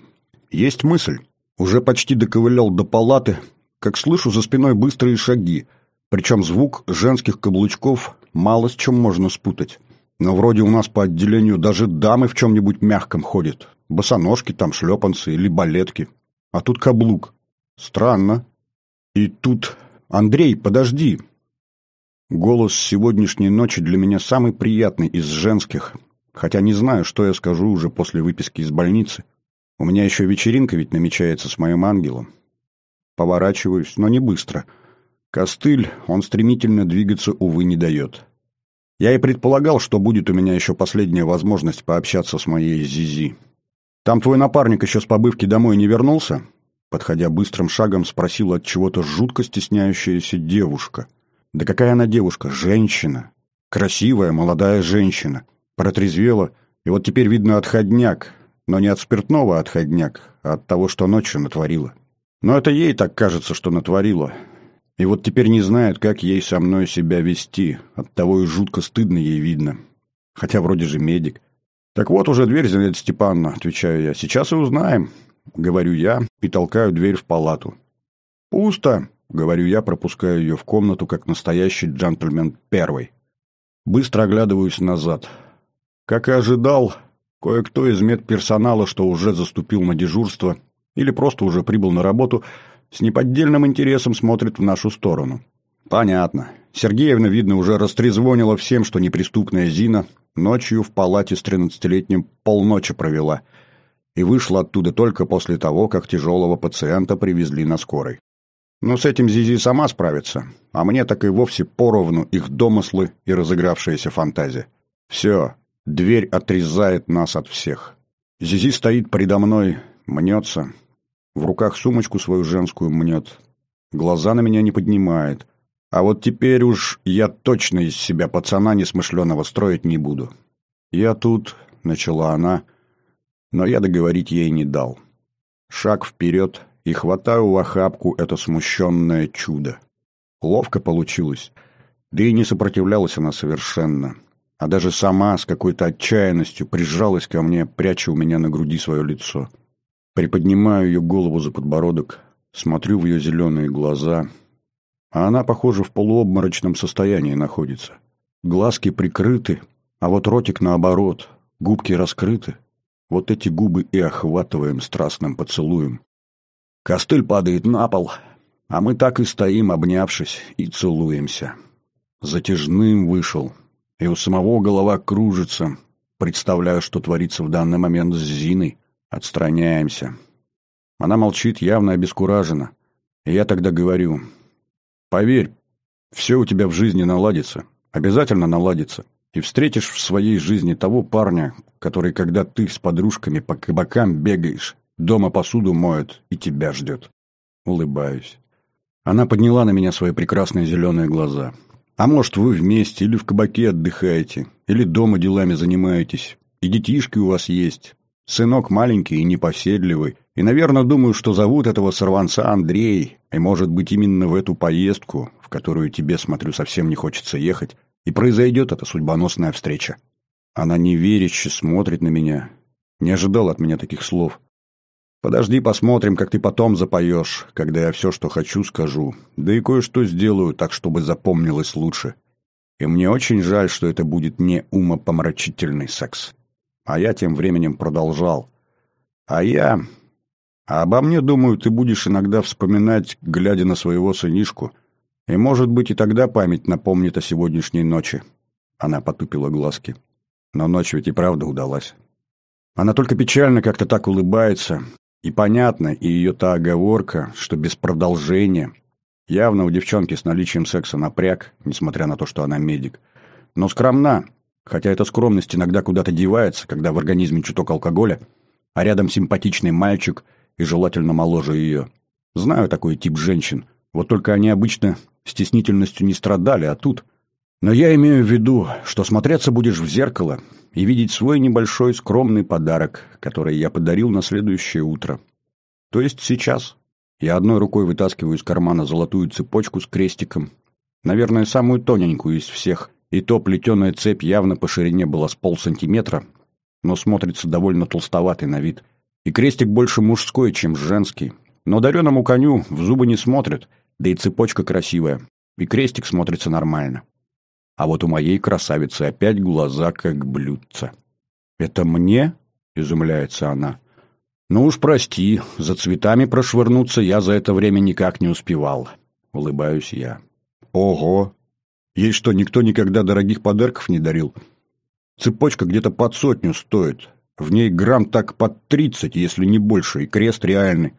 Speaker 1: Есть мысль. Уже почти доковылял до палаты, как слышу за спиной быстрые шаги — причем звук женских каблучков мало с чем можно спутать. Но вроде у нас по отделению даже дамы в чем-нибудь мягком ходят. Босоножки там, шлепанцы или балетки. А тут каблук. Странно. И тут... Андрей, подожди. Голос сегодняшней ночи для меня самый приятный из женских. Хотя не знаю, что я скажу уже после выписки из больницы. У меня еще вечеринка ведь намечается с моим ангелом. Поворачиваюсь, но не быстро — Костыль, он стремительно двигаться, увы, не дает. Я и предполагал, что будет у меня еще последняя возможность пообщаться с моей Зизи. «Там твой напарник еще с побывки домой не вернулся?» Подходя быстрым шагом, спросила от чего-то жутко стесняющаяся девушка. «Да какая она девушка? Женщина! Красивая, молодая женщина. Протрезвела, и вот теперь видно отходняк, но не от спиртного отходняк, а от того, что ночью натворила. Но это ей так кажется, что натворила. И вот теперь не знает, как ей со мной себя вести. Оттого и жутко стыдно ей видно. Хотя вроде же медик. «Так вот уже дверь, Зинаида Степановна», — отвечаю я. «Сейчас и узнаем», — говорю я и толкаю дверь в палату. «Пусто», — говорю я, пропуская ее в комнату, как настоящий джентльмен первый. Быстро оглядываюсь назад. Как и ожидал, кое-кто из медперсонала, что уже заступил на дежурство или просто уже прибыл на работу, с неподдельным интересом смотрит в нашу сторону. Понятно. Сергеевна, видно, уже растрезвонила всем, что неприступная Зина ночью в палате с тринадцатилетним полночи провела и вышла оттуда только после того, как тяжелого пациента привезли на скорой. Но с этим Зизи сама справится, а мне так и вовсе поровну их домыслы и разыгравшаяся фантазия. Все, дверь отрезает нас от всех. Зизи стоит предо мной, мнется, в руках сумочку свою женскую мнет. Глаза на меня не поднимает. А вот теперь уж я точно из себя пацана несмышленого строить не буду. «Я тут», — начала она, но я договорить ей не дал. Шаг вперед и хватаю в охапку это смущенное чудо. Ловко получилось. Да и не сопротивлялась она совершенно. А даже сама с какой-то отчаянностью прижалась ко мне, пряча у меня на груди свое лицо. Приподнимаю ее голову за подбородок, смотрю в ее зеленые глаза, а она, похоже, в полуобморочном состоянии находится. Глазки прикрыты, а вот ротик наоборот, губки раскрыты. Вот эти губы и охватываем страстным поцелуем. Костыль падает на пол, а мы так и стоим, обнявшись, и целуемся. Затяжным вышел. и у самого голова кружится. Представляю, что творится в данный момент с Зиной. Отстраняемся. Она молчит, явно обескуражена. И я тогда говорю, поверь, все у тебя в жизни наладится. Обязательно наладится. И встретишь в своей жизни того парня, который, когда ты с подружками по кабакам бегаешь, дома посуду моет и тебя ждет. Улыбаюсь. Она подняла на меня свои прекрасные зеленые глаза. А может, вы вместе или в кабаке отдыхаете, или дома делами занимаетесь, и детишки у вас есть. Сынок маленький и непоседливый, и, наверное, думаю, что зовут этого сорванца Андрей, и, может быть, именно в эту поездку, в которую тебе, смотрю, совсем не хочется ехать, и произойдет эта судьбоносная встреча. Она неверяще смотрит на меня. Не ожидал от меня таких слов. Подожди, посмотрим, как ты потом запоешь, когда я все, что хочу, скажу. Да и кое-что сделаю так, чтобы запомнилось лучше. И мне очень жаль, что это будет не умопомрачительный секс. А я тем временем продолжал. А я... А обо мне, думаю, ты будешь иногда вспоминать, глядя на своего сынишку. И, может быть, и тогда память напомнит о сегодняшней ночи. Она потупила глазки. Но ночь ведь и правда удалась. Она только печально как-то так улыбается, и понятно, и ее та оговорка, что без продолжения. Явно у девчонки с наличием секса напряг, несмотря на то, что она медик. Но скромна, хотя эта скромность иногда куда-то девается, когда в организме чуток алкоголя, а рядом симпатичный мальчик и желательно моложе ее. Знаю такой тип женщин, вот только они обычно стеснительностью не страдали, а тут... Но я имею в виду, что смотреться будешь в зеркало и видеть свой небольшой скромный подарок, который я подарил на следующее утро. То есть сейчас. Я одной рукой вытаскиваю из кармана золотую цепочку с крестиком, наверное, самую тоненькую из всех, и то плетеная цепь явно по ширине была с полсантиметра, но смотрится довольно толстоватый на вид. И крестик больше мужской, чем женский. Но дареному коню в зубы не смотрят, да и цепочка красивая, и крестик смотрится нормально. А вот у моей красавицы опять глаза как блюдца. «Это мне?» — изумляется она. «Ну уж прости, за цветами прошвырнуться я за это время никак не успевал», — улыбаюсь я. «Ого! Ей что, никто никогда дорогих подарков не дарил? Цепочка где-то под сотню стоит. В ней грамм так под тридцать, если не больше, и крест реальный.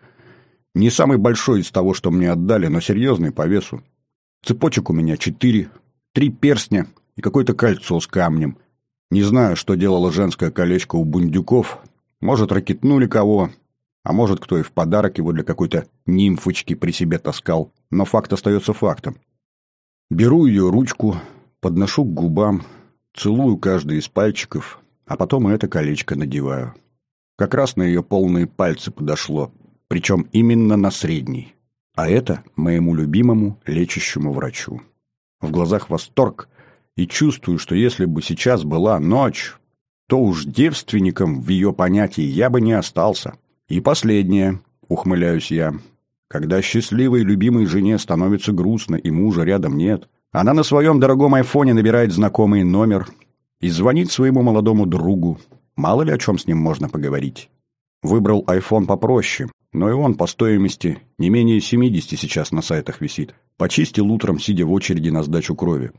Speaker 1: Не самый большой из того, что мне отдали, но серьезный по весу. Цепочек у меня четыре, Три перстня и какое-то кольцо с камнем. Не знаю, что делало женское колечко у бундюков. Может, ракетнули кого, а может, кто и в подарок его для какой-то нимфочки при себе таскал. Но факт остается фактом. Беру ее ручку, подношу к губам, целую каждый из пальчиков, а потом это колечко надеваю. Как раз на ее полные пальцы подошло, причем именно на средний. А это моему любимому лечащему врачу. В глазах восторг, и чувствую, что если бы сейчас была ночь, то уж девственником в ее понятии я бы не остался. И последнее, ухмыляюсь я, когда счастливой любимой жене становится грустно и мужа рядом нет, она на своем дорогом айфоне набирает знакомый номер и звонит своему молодому другу. Мало ли о чем с ним можно поговорить. Выбрал айфон попроще, но и он по стоимости не менее 70 сейчас на сайтах висит. Почистил утром, сидя в очереди на сдачу крови.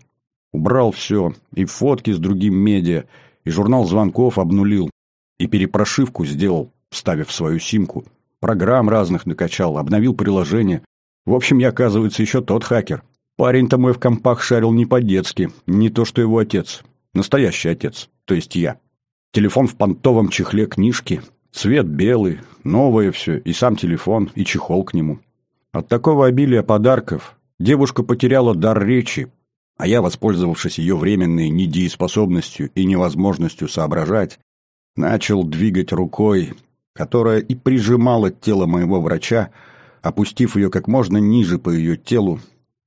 Speaker 1: Убрал все, и фотки с другим медиа, и журнал звонков обнулил, и перепрошивку сделал, вставив свою симку. Программ разных накачал, обновил приложение. В общем, я, оказывается, еще тот хакер. Парень-то мой в компах шарил не по-детски, не то что его отец. Настоящий отец, то есть я. Телефон в понтовом чехле книжки, Цвет белый, новое все, и сам телефон, и чехол к нему. От такого обилия подарков девушка потеряла дар речи, а я, воспользовавшись ее временной недееспособностью и невозможностью соображать, начал двигать рукой, которая и прижимала тело моего врача, опустив ее как можно ниже по ее телу,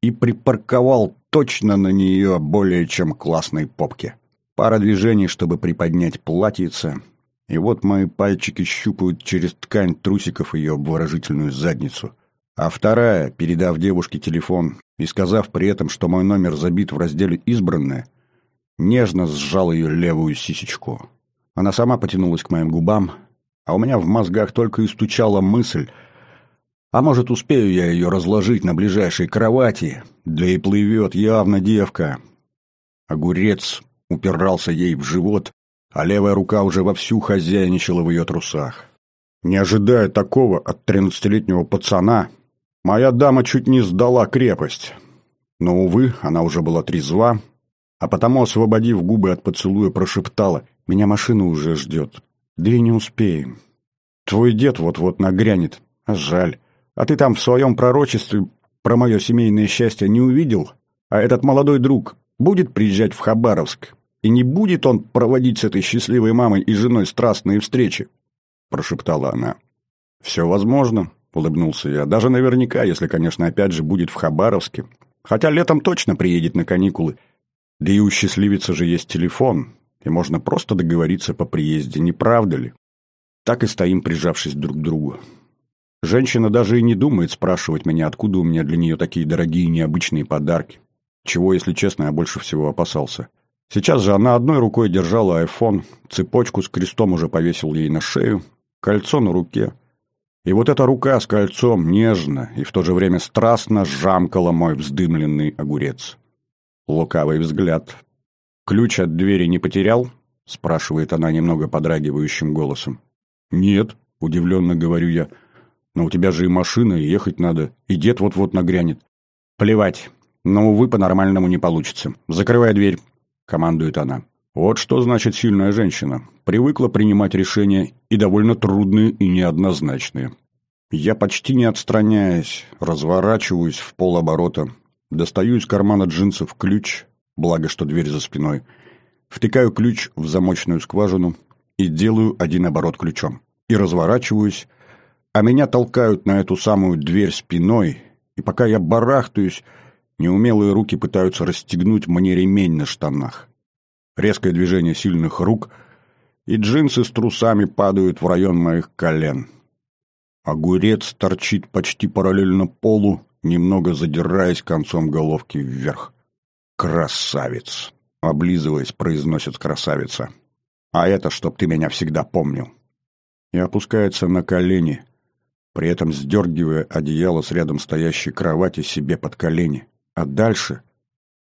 Speaker 1: и припарковал точно на нее более чем классной попке. Пара движений, чтобы приподнять платьице, и вот мои пальчики щупают через ткань трусиков ее обворожительную задницу. А вторая, передав девушке телефон и сказав при этом, что мой номер забит в разделе «Избранное», нежно сжал ее левую сисечку. Она сама потянулась к моим губам, а у меня в мозгах только и стучала мысль, а может, успею я ее разложить на ближайшей кровати, да и плывет явно девка. Огурец упирался ей в живот, а левая рука уже вовсю хозяйничала в ее трусах. Не ожидая такого от тринадцатилетнего пацана, моя дама чуть не сдала крепость. Но, увы, она уже была трезва, а потому, освободив губы от поцелуя, прошептала «Меня машина уже ждет. Да и не успеем. Твой дед вот-вот нагрянет. А жаль. А ты там в своем пророчестве про мое семейное счастье не увидел? А этот молодой друг будет приезжать в Хабаровск? И не будет он проводить с этой счастливой мамой и женой страстные встречи?» Прошептала она. «Все возможно», — улыбнулся я. «Даже наверняка, если, конечно, опять же будет в Хабаровске. Хотя летом точно приедет на каникулы. Да и у счастливицы же есть телефон, и можно просто договориться по приезде, не правда ли? Так и стоим, прижавшись друг к другу. Женщина даже и не думает спрашивать меня, откуда у меня для нее такие дорогие необычные подарки. Чего, если честно, я больше всего опасался. Сейчас же она одной рукой держала айфон, цепочку с крестом уже повесил ей на шею, кольцо на руке. И вот эта рука с кольцом нежно и в то же время страстно жамкала мой вздымленный огурец. Лукавый взгляд. «Ключ от двери не потерял?» — спрашивает она немного подрагивающим голосом. «Нет», — удивленно говорю я. «Но у тебя же и машина, и ехать надо, и дед вот-вот нагрянет». «Плевать, но, увы, по-нормальному не получится. Закрывай дверь», — командует она. Вот что значит сильная женщина. Привыкла принимать решения и довольно трудные и неоднозначные. Я почти не отстраняясь, разворачиваюсь в полоборота, Достаю из кармана джинсов ключ, благо что дверь за спиной. Втыкаю ключ в замочную скважину и делаю один оборот ключом. И разворачиваюсь, а меня толкают на эту самую дверь спиной, и пока я барахтаюсь, неумелые руки пытаются расстегнуть мне ремень на штанах. Резкое движение сильных рук, и джинсы с трусами падают в район моих колен. Огурец торчит почти параллельно полу, немного задираясь концом головки вверх. «Красавец!» — облизываясь, произносит красавица. «А это, чтоб ты меня всегда помнил!» И опускается на колени, при этом сдергивая одеяло с рядом стоящей кровати себе под колени. А дальше...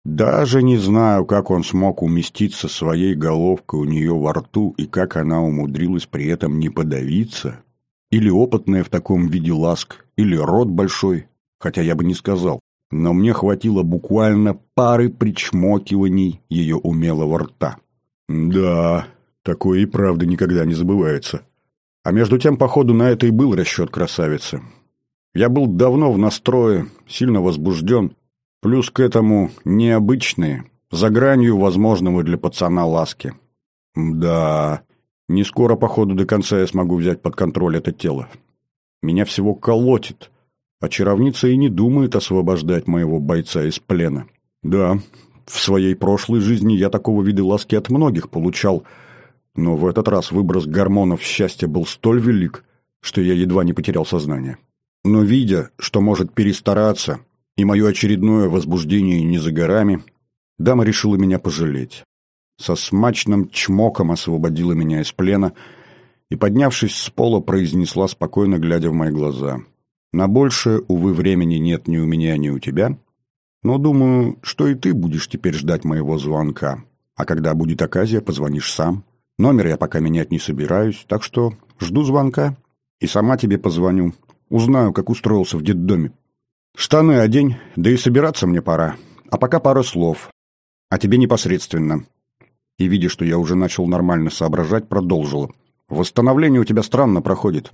Speaker 1: Даже не знаю, как он смог уместиться своей головкой у нее во рту и как она умудрилась при этом не подавиться. Или опытная в таком виде ласк, или рот большой, хотя я бы не сказал, но мне хватило буквально пары причмокиваний ее умелого рта. Да, такое и правда никогда не забывается. А между тем, походу, на это и был расчет красавицы. Я был давно в настрое, сильно возбужден, плюс к этому необычные, за гранью возможного для пацана ласки. Да, не скоро, походу, до конца я смогу взять под контроль это тело. Меня всего колотит, а чаровница и не думает освобождать моего бойца из плена. Да, в своей прошлой жизни я такого вида ласки от многих получал, но в этот раз выброс гормонов счастья был столь велик, что я едва не потерял сознание. Но видя, что может перестараться, и мое очередное возбуждение не за горами, дама решила меня пожалеть. Со смачным чмоком освободила меня из плена и, поднявшись с пола, произнесла, спокойно глядя в мои глаза — на большее, увы, времени нет ни у меня, ни у тебя. Но думаю, что и ты будешь теперь ждать моего звонка. А когда будет оказия, позвонишь сам. Номер я пока менять не собираюсь, так что жду звонка. И сама тебе позвоню. Узнаю, как устроился в детдоме. Штаны одень, да и собираться мне пора. А пока пара слов. А тебе непосредственно. И, видя, что я уже начал нормально соображать, продолжила. Восстановление у тебя странно проходит.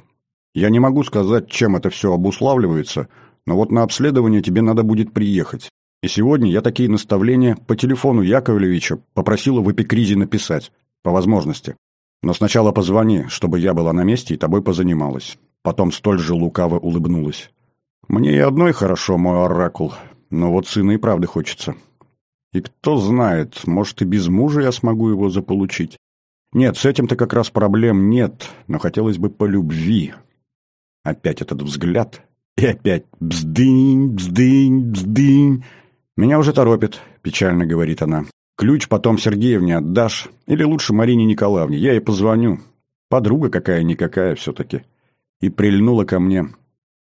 Speaker 1: Я не могу сказать, чем это все обуславливается, но вот на обследование тебе надо будет приехать. И сегодня я такие наставления по телефону Яковлевича попросила в эпикризе написать, по возможности. Но сначала позвони, чтобы я была на месте и тобой позанималась. Потом столь же лукаво улыбнулась. Мне и одной хорошо, мой оракул, но вот сына и правды хочется. И кто знает, может и без мужа я смогу его заполучить. Нет, с этим-то как раз проблем нет, но хотелось бы по любви, Опять этот взгляд. И опять бздынь, бздынь, бздынь. Меня уже торопит, печально говорит она. Ключ потом Сергеевне отдашь. Или лучше Марине Николаевне. Я ей позвоню. Подруга какая-никакая все-таки. И прильнула ко мне.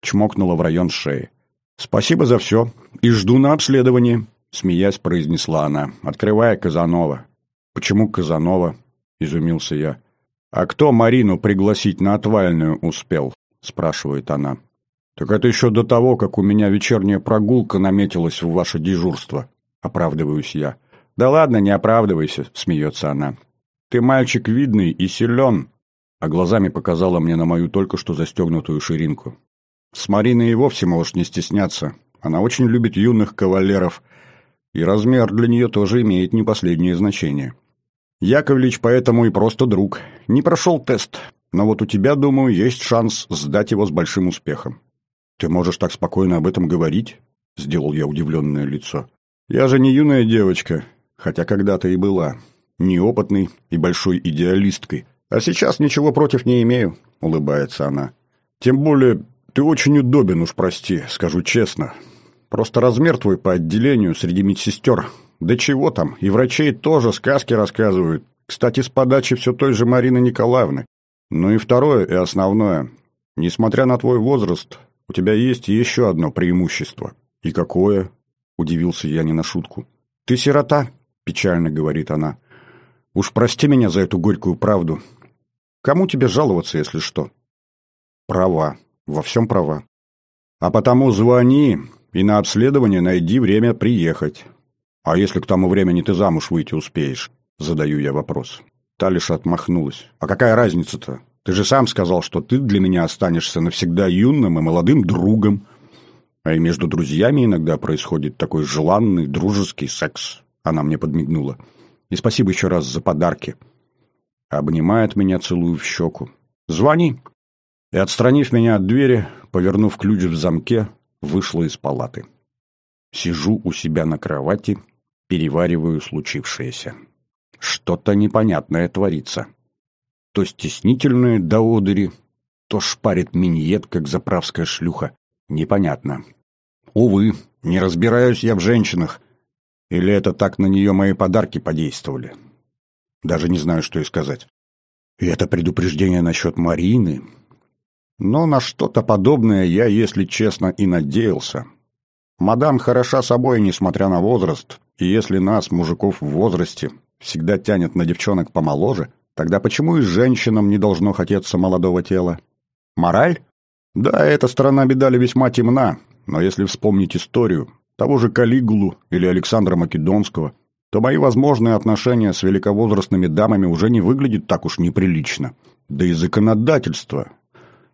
Speaker 1: Чмокнула в район шеи. «Спасибо за все. И жду на обследование», — смеясь произнесла она, открывая Казанова. «Почему Казанова?» – изумился я. «А кто Марину пригласить на отвальную успел?» – спрашивает она. «Так это еще до того, как у меня вечерняя прогулка наметилась в ваше дежурство», – оправдываюсь я. «Да ладно, не оправдывайся», – смеется она. «Ты мальчик видный и силен», а глазами показала мне на мою только что застегнутую ширинку. «С Мариной и вовсе можешь не стесняться. Она очень любит юных кавалеров, и размер для нее тоже имеет не последнее значение. Яковлевич поэтому и просто друг. Не прошел тест, но вот у тебя, думаю, есть шанс сдать его с большим успехом». «Ты можешь так спокойно об этом говорить?» — сделал я удивленное лицо. «Я же не юная девочка, хотя когда-то и была, неопытной и большой идеалисткой. А сейчас ничего против не имею», — улыбается она. «Тем более ты очень удобен, уж прости, скажу честно. Просто размер твой по отделению среди медсестер. Да чего там, и врачей тоже сказки рассказывают. Кстати, с подачи все той же Марины Николаевны. Ну и второе, и основное. Несмотря на твой возраст, у тебя есть еще одно преимущество. И какое? Удивился я не на шутку. Ты сирота, печально говорит она. Уж прости меня за эту горькую правду. Кому тебе жаловаться, если что? Права. Во всем права. А потому звони и на обследование найди время приехать. А если к тому времени ты замуж выйти успеешь? Задаю я вопрос. Та лишь отмахнулась. А какая разница-то? Ты же сам сказал, что ты для меня останешься навсегда юным и молодым другом. А и между друзьями иногда происходит такой желанный, дружеский секс. Она мне подмигнула. И спасибо еще раз за подарки. Обнимает меня, целую в щеку. Звони. И, отстранив меня от двери, повернув ключ в замке, вышла из палаты. Сижу у себя на кровати, перевариваю случившееся. Что-то непонятное творится. То стеснительные до одыри, то шпарит миньет, как заправская шлюха. Непонятно. Увы, не разбираюсь я в женщинах. Или это так на нее мои подарки подействовали? Даже не знаю, что и сказать. И это предупреждение насчет Марины. Но на что-то подобное я, если честно, и надеялся. Мадам хороша собой, несмотря на возраст, и если нас, мужиков в возрасте, всегда тянет на девчонок помоложе, Тогда почему и женщинам не должно хотеться молодого тела? Мораль? Да, эта сторона бедали весьма темна, но если вспомнить историю того же Калигулу или Александра Македонского, то мои возможные отношения с великовозрастными дамами уже не выглядят так уж неприлично. Да и законодательство.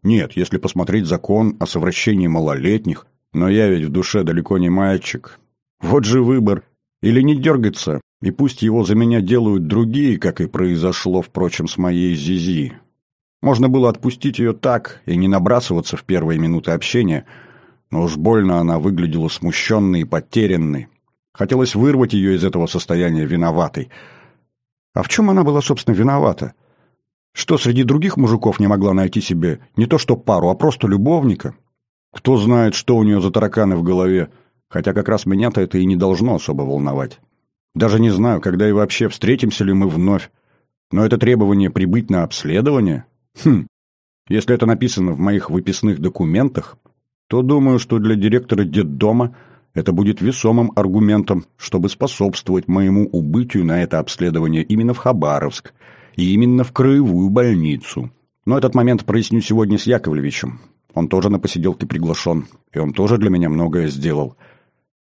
Speaker 1: Нет, если посмотреть закон о совращении малолетних, но я ведь в душе далеко не мальчик. Вот же выбор. Или не дергаться, и пусть его за меня делают другие, как и произошло, впрочем, с моей Зизи. Можно было отпустить ее так и не набрасываться в первые минуты общения, но уж больно она выглядела смущенной и потерянной. Хотелось вырвать ее из этого состояния виноватой. А в чем она была, собственно, виновата? Что, среди других мужиков не могла найти себе не то что пару, а просто любовника? Кто знает, что у нее за тараканы в голове, хотя как раз меня-то это и не должно особо волновать. Даже не знаю, когда и вообще встретимся ли мы вновь. Но это требование прибыть на обследование? Хм, если это написано в моих выписных документах, то думаю, что для директора детдома это будет весомым аргументом, чтобы способствовать моему убытию на это обследование именно в Хабаровск и именно в краевую больницу. Но этот момент проясню сегодня с Яковлевичем. Он тоже на посиделке приглашен, и он тоже для меня многое сделал.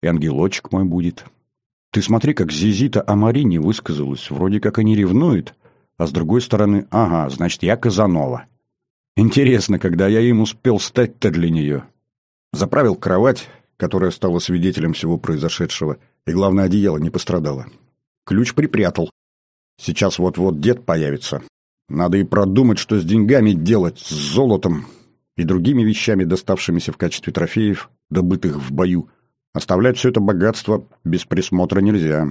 Speaker 1: И ангелочек мой будет. Ты смотри, как Зизита о Марине высказалась. Вроде как они ревнуют, а с другой стороны, ага, значит, я Казанова. Интересно, когда я им успел стать-то для нее. Заправил кровать, которая стала свидетелем всего произошедшего, и, главное, одеяло не пострадало. Ключ припрятал. Сейчас вот-вот дед появится. Надо и продумать, что с деньгами делать, с золотом и другими вещами, доставшимися в качестве трофеев, добытых в бою. Оставлять все это богатство без присмотра нельзя.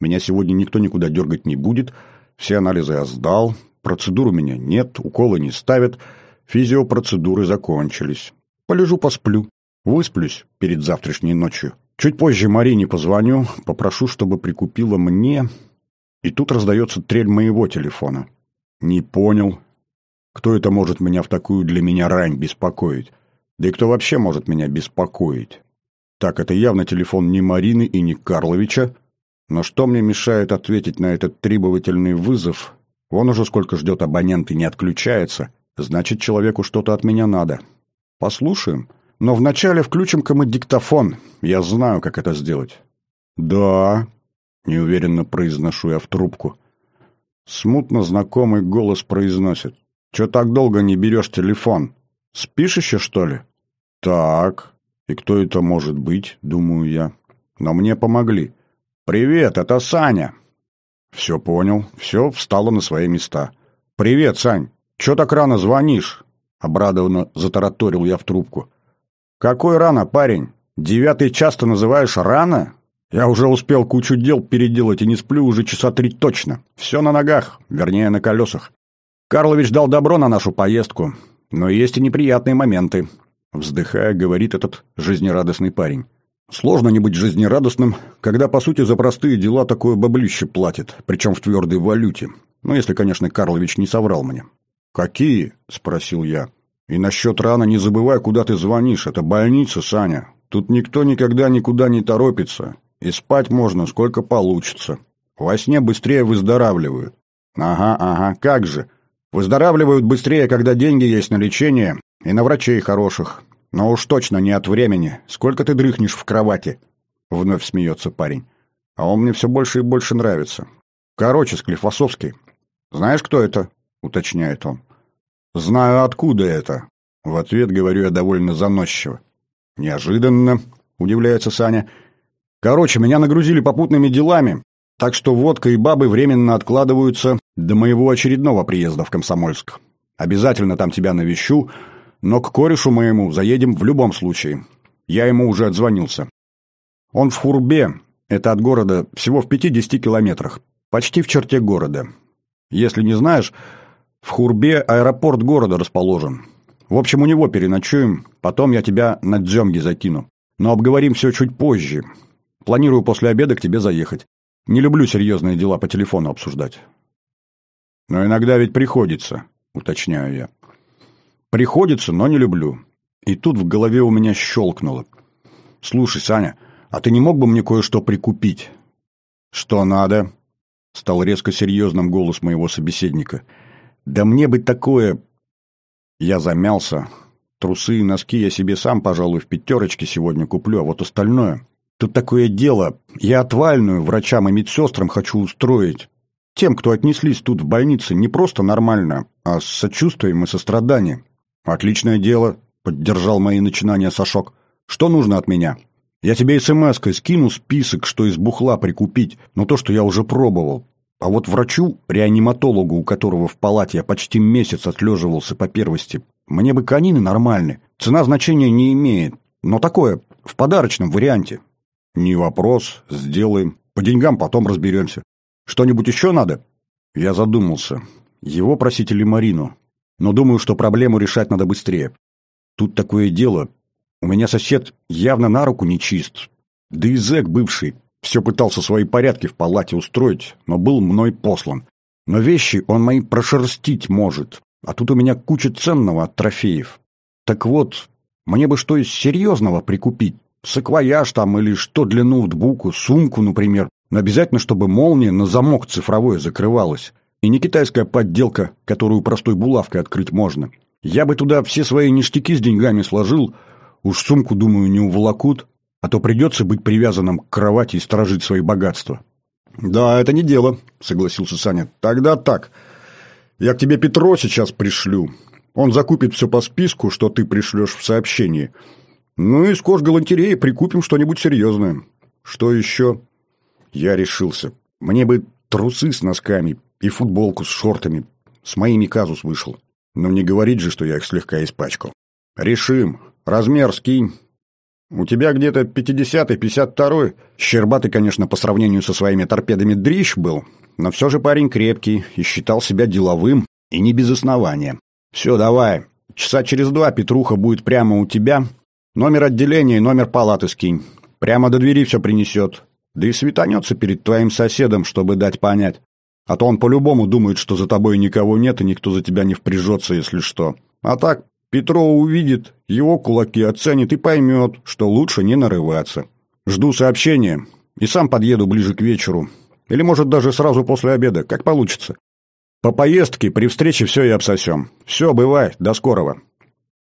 Speaker 1: Меня сегодня никто никуда дергать не будет, все анализы я сдал, процедур у меня нет, уколы не ставят, физиопроцедуры закончились. Полежу, посплю, высплюсь перед завтрашней ночью. Чуть позже Марине позвоню, попрошу, чтобы прикупила мне... И тут раздается трель моего телефона. Не понял. Кто это может меня в такую для меня рань беспокоить? Да и кто вообще может меня беспокоить? Так, это явно телефон не Марины и не Карловича. Но что мне мешает ответить на этот требовательный вызов? Он уже сколько ждет абонент и не отключается. Значит, человеку что-то от меня надо. Послушаем. Но вначале включим-ка мы диктофон. Я знаю, как это сделать. Да, неуверенно произношу я в трубку. Смутно знакомый голос произносит. Че так долго не берешь телефон? Спишь еще, что ли? Так. И кто это может быть, думаю я. Но мне помогли. «Привет, это Саня!» «Все понял, все встало на свои места». «Привет, Сань! Че так рано звонишь?» Обрадованно затараторил я в трубку. «Какой рано, парень? Девятый час ты называешь рано? Я уже успел кучу дел переделать и не сплю уже часа три точно. Все на ногах, вернее, на колесах. Карлович дал добро на нашу поездку, но есть и неприятные моменты», вздыхая, говорит этот жизнерадостный парень. Сложно не быть жизнерадостным, когда, по сути, за простые дела такое баблище платит, причем в твердой валюте. Ну, если, конечно, Карлович не соврал мне. «Какие?» – спросил я. «И насчет рана не забывай, куда ты звонишь. Это больница, Саня. Тут никто никогда никуда не торопится. И спать можно, сколько получится. Во сне быстрее выздоравливают». «Ага, ага, как же. Выздоравливают быстрее, когда деньги есть на лечение и на врачей хороших. Но уж точно не от времени. Сколько ты дрыхнешь в кровати?» Вновь смеется парень. «А он мне все больше и больше нравится. Короче, Склифосовский. Знаешь, кто это?» Уточняет он. «Знаю, откуда это». В ответ говорю я довольно заносчиво. «Неожиданно», — удивляется Саня. «Короче, меня нагрузили попутными делами, так что водка и бабы временно откладываются до моего очередного приезда в Комсомольск. Обязательно там тебя навещу, но к корешу моему заедем в любом случае. Я ему уже отзвонился. Он в Хурбе, это от города всего в 50 километрах, почти в черте города. Если не знаешь, в Хурбе аэропорт города расположен. В общем, у него переночуем, потом я тебя на Дземги закину. Но обговорим все чуть позже. Планирую после обеда к тебе заехать. Не люблю серьезные дела по телефону обсуждать. Но иногда ведь приходится, уточняю я. Приходится, но не люблю. И тут в голове у меня щелкнуло. «Слушай, Саня, а ты не мог бы мне кое-что прикупить?» «Что надо?» — стал резко серьезным голос моего собеседника. «Да мне бы такое...» Я замялся. Трусы и носки я себе сам, пожалуй, в пятерочке сегодня куплю, а вот остальное... Тут такое дело. Я отвальную врачам и медсестрам хочу устроить. Тем, кто отнеслись тут в больнице, не просто нормально, а с сочувствием и состраданием. «Отличное дело», — поддержал мои начинания Сашок. «Что нужно от меня? Я тебе смс-кой скину список, что из бухла прикупить, но то, что я уже пробовал. А вот врачу, реаниматологу, у которого в палате я почти месяц отлеживался по первости, мне бы конины нормальные. Цена значения не имеет, но такое, в подарочном варианте». «Не вопрос, сделаем. По деньгам потом разберемся. Что-нибудь еще надо?» Я задумался. Его просить или Марину? но думаю, что проблему решать надо быстрее. Тут такое дело. У меня сосед явно на руку не чист. Да и зэк бывший все пытался свои порядки в палате устроить, но был мной послан. Но вещи он мои прошерстить может, а тут у меня куча ценного от трофеев. Так вот, мне бы что из серьезного прикупить. Саквояж там или что для ноутбука, сумку, например. Но обязательно, чтобы молния на замок цифровой закрывалась. И не китайская подделка, которую простой булавкой открыть можно. Я бы туда все свои ништяки с деньгами сложил, уж сумку, думаю, не уволокут, а то придется быть привязанным к кровати и сторожить свои богатства. «Да, это не дело», — согласился Саня. «Тогда так. Я к тебе Петро сейчас пришлю. Он закупит все по списку, что ты пришлешь в сообщении. Ну и с кожгалантереи прикупим что-нибудь серьезное. Что еще?» Я решился. Мне бы трусы с носками, и футболку с шортами. С моими казус вышел. Но не говорить же, что я их слегка испачкал. Решим. Размер скинь. У тебя где-то 50-й, 52-й. Щербатый, конечно, по сравнению со своими торпедами дрищ был, но все же парень крепкий и считал себя деловым, и не без основания. Все, давай. Часа через два Петруха будет прямо у тебя. Номер отделения и номер палаты скинь. Прямо до двери все принесет. Да и светанется перед твоим соседом, чтобы дать понять. А то он по-любому думает, что за тобой никого нет, и никто за тебя не впряжется, если что. А так, Петро увидит, его кулаки оценит и поймет, что лучше не нарываться. Жду сообщения. И сам подъеду ближе к вечеру. Или, может, даже сразу после обеда, как получится. По поездке при встрече все и обсосем. Все, бывай, до скорого.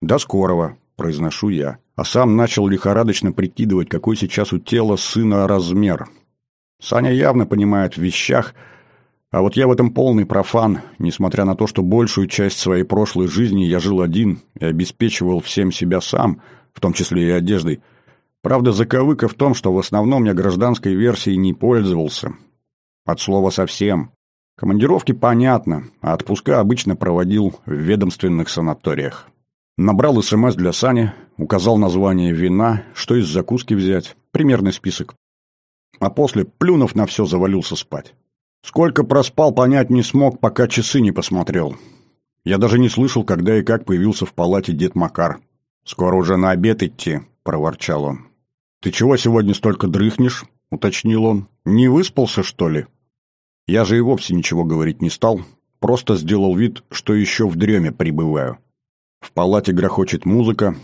Speaker 1: До скорого, произношу я. А сам начал лихорадочно прикидывать, какой сейчас у тела сына размер. Саня явно понимает в вещах, а вот я в этом полный профан, несмотря на то, что большую часть своей прошлой жизни я жил один и обеспечивал всем себя сам, в том числе и одеждой. Правда, заковыка в том, что в основном я гражданской версией не пользовался. От слова совсем. Командировки понятно, а отпуска обычно проводил в ведомственных санаториях. Набрал СМС для Сани, указал название вина, что из закуски взять, примерный список. А после, плюнув на все, завалился спать. Сколько проспал, понять не смог, пока часы не посмотрел. Я даже не слышал, когда и как появился в палате дед Макар. «Скоро уже на обед идти», — проворчал он. «Ты чего сегодня столько дрыхнешь?» — уточнил он. «Не выспался, что ли?» Я же и вовсе ничего говорить не стал, просто сделал вид, что еще в дреме пребываю. В палате грохочет музыка.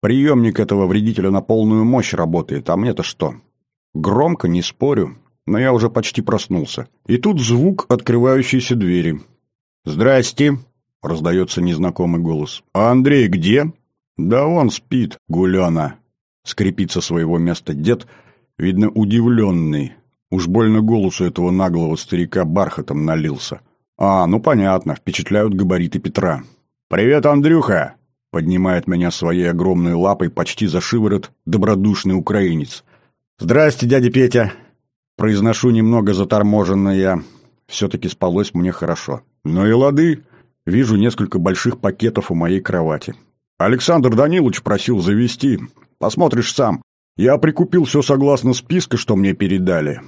Speaker 1: Приемник этого вредителя на полную мощь работает, а мне-то что? Громко, не спорю, но я уже почти проснулся. И тут звук открывающейся двери. «Здрасте!» — раздается незнакомый голос. «А Андрей где?» «Да он спит, гулена!» — скрипит со своего места дед, видно, удивленный. Уж больно голос у этого наглого старика бархатом налился. «А, ну понятно, впечатляют габариты Петра». «Привет, Андрюха!» — поднимает меня своей огромной лапой почти за шиворот добродушный украинец. «Здрасте, дядя Петя!» Произношу немного заторможенно я. Все-таки спалось мне хорошо. Ну и лады. Вижу несколько больших пакетов у моей кровати. Александр Данилович просил завести. Посмотришь сам. Я прикупил все согласно списка, что мне передали.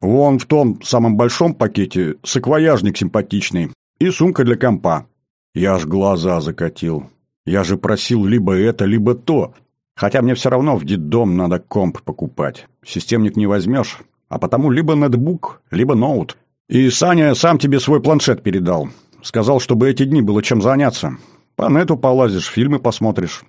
Speaker 1: Вон в том самом большом пакете саквояжник симпатичный и сумка для компа. Я аж глаза закатил. Я же просил либо это, либо то. Хотя мне все равно в детдом надо комп покупать. Системник не возьмешь, а потому либо нетбук, либо ноут. И Саня сам тебе свой планшет передал. Сказал, чтобы эти дни было чем заняться. По нету полазишь, фильмы посмотришь.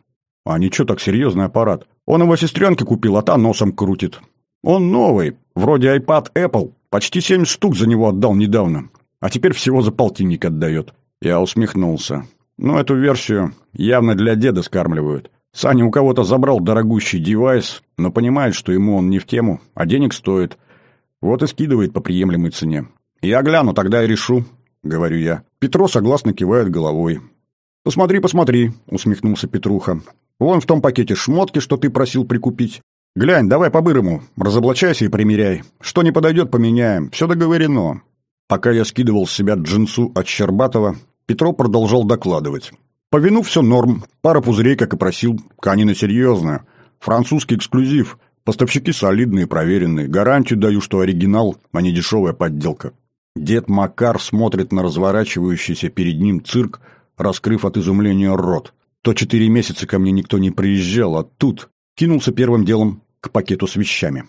Speaker 1: А ничего так серьезный аппарат. Он его сестренке купил, а та носом крутит. Он новый, вроде iPad Apple. Почти семь штук за него отдал недавно. А теперь всего за полтинник отдает. Я усмехнулся. Ну, эту версию явно для деда скармливают. Саня у кого-то забрал дорогущий девайс, но понимает, что ему он не в тему, а денег стоит. Вот и скидывает по приемлемой цене. «Я гляну, тогда и решу», — говорю я. Петро согласно кивает головой. «Посмотри, посмотри», — усмехнулся Петруха. «Вон в том пакете шмотки, что ты просил прикупить. Глянь, давай по-бырому, разоблачайся и примеряй. Что не подойдет, поменяем. Все договорено». Пока я скидывал с себя джинсу от Щербатова, Петро продолжал докладывать. «По вину все норм. Пара пузырей, как и просил. Канина серьезная. Французский эксклюзив. Поставщики солидные, проверенные. Гарантию даю, что оригинал, а не дешевая подделка. Дед Макар смотрит на разворачивающийся перед ним цирк, раскрыв от изумления рот. То четыре месяца ко мне никто не приезжал, а тут кинулся первым делом к пакету с вещами.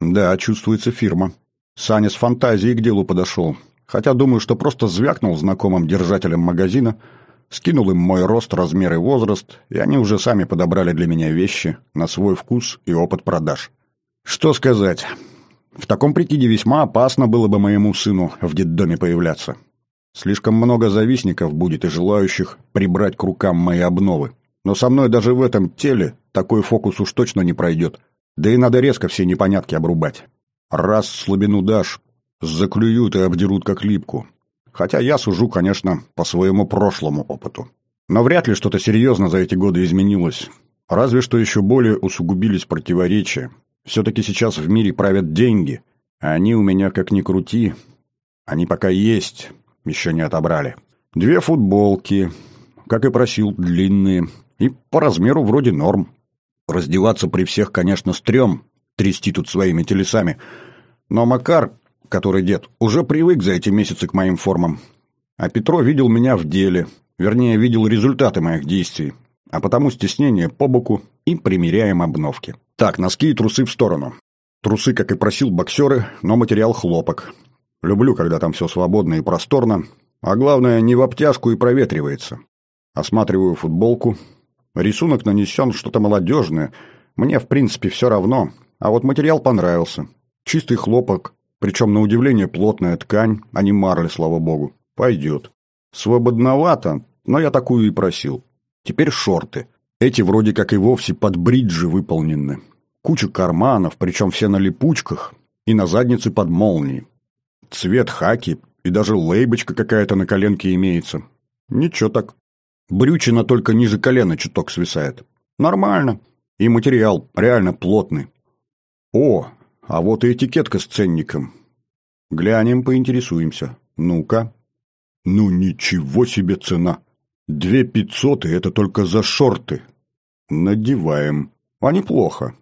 Speaker 1: Да, чувствуется фирма. Саня с фантазией к делу подошел. Хотя думаю, что просто звякнул знакомым держателям магазина – скинул им мой рост, размер и возраст, и они уже сами подобрали для меня вещи на свой вкус и опыт продаж. Что сказать? В таком прикиде весьма опасно было бы моему сыну в детдоме появляться. Слишком много завистников будет и желающих прибрать к рукам мои обновы. Но со мной даже в этом теле такой фокус уж точно не пройдет. Да и надо резко все непонятки обрубать. Раз слабину дашь, заклюют и обдерут как липку. Хотя я сужу, конечно, по своему прошлому опыту. Но вряд ли что-то серьезно за эти годы изменилось. Разве что еще более усугубились противоречия. Все-таки сейчас в мире правят деньги, а они у меня, как ни крути, они пока есть, еще не отобрали. Две футболки, как и просил, длинные, и по размеру вроде норм. Раздеваться при всех, конечно, стрём, трясти тут своими телесами. Но Макар который дед, уже привык за эти месяцы к моим формам. А Петро видел меня в деле, вернее, видел результаты моих действий, а потому стеснение по боку и примеряем обновки. Так, носки и трусы в сторону. Трусы, как и просил боксеры, но материал хлопок. Люблю, когда там все свободно и просторно, а главное, не в обтяжку и проветривается. Осматриваю футболку. Рисунок нанесен что-то молодежное. Мне, в принципе, все равно, а вот материал понравился. Чистый хлопок, причем на удивление плотная ткань, а не марли, слава богу. Пойдет. Свободновато, но я такую и просил. Теперь шорты. Эти вроде как и вовсе под бриджи выполнены. Куча карманов, причем все на липучках, и на заднице под молнией. Цвет хаки, и даже лейбочка какая-то на коленке имеется. Ничего так. Брючина только ниже колена чуток свисает. Нормально. И материал реально плотный. О, а вот и этикетка с ценником. Глянем, поинтересуемся. Ну-ка. Ну ничего себе цена. Две пятьсот, и это только за шорты. Надеваем. А неплохо.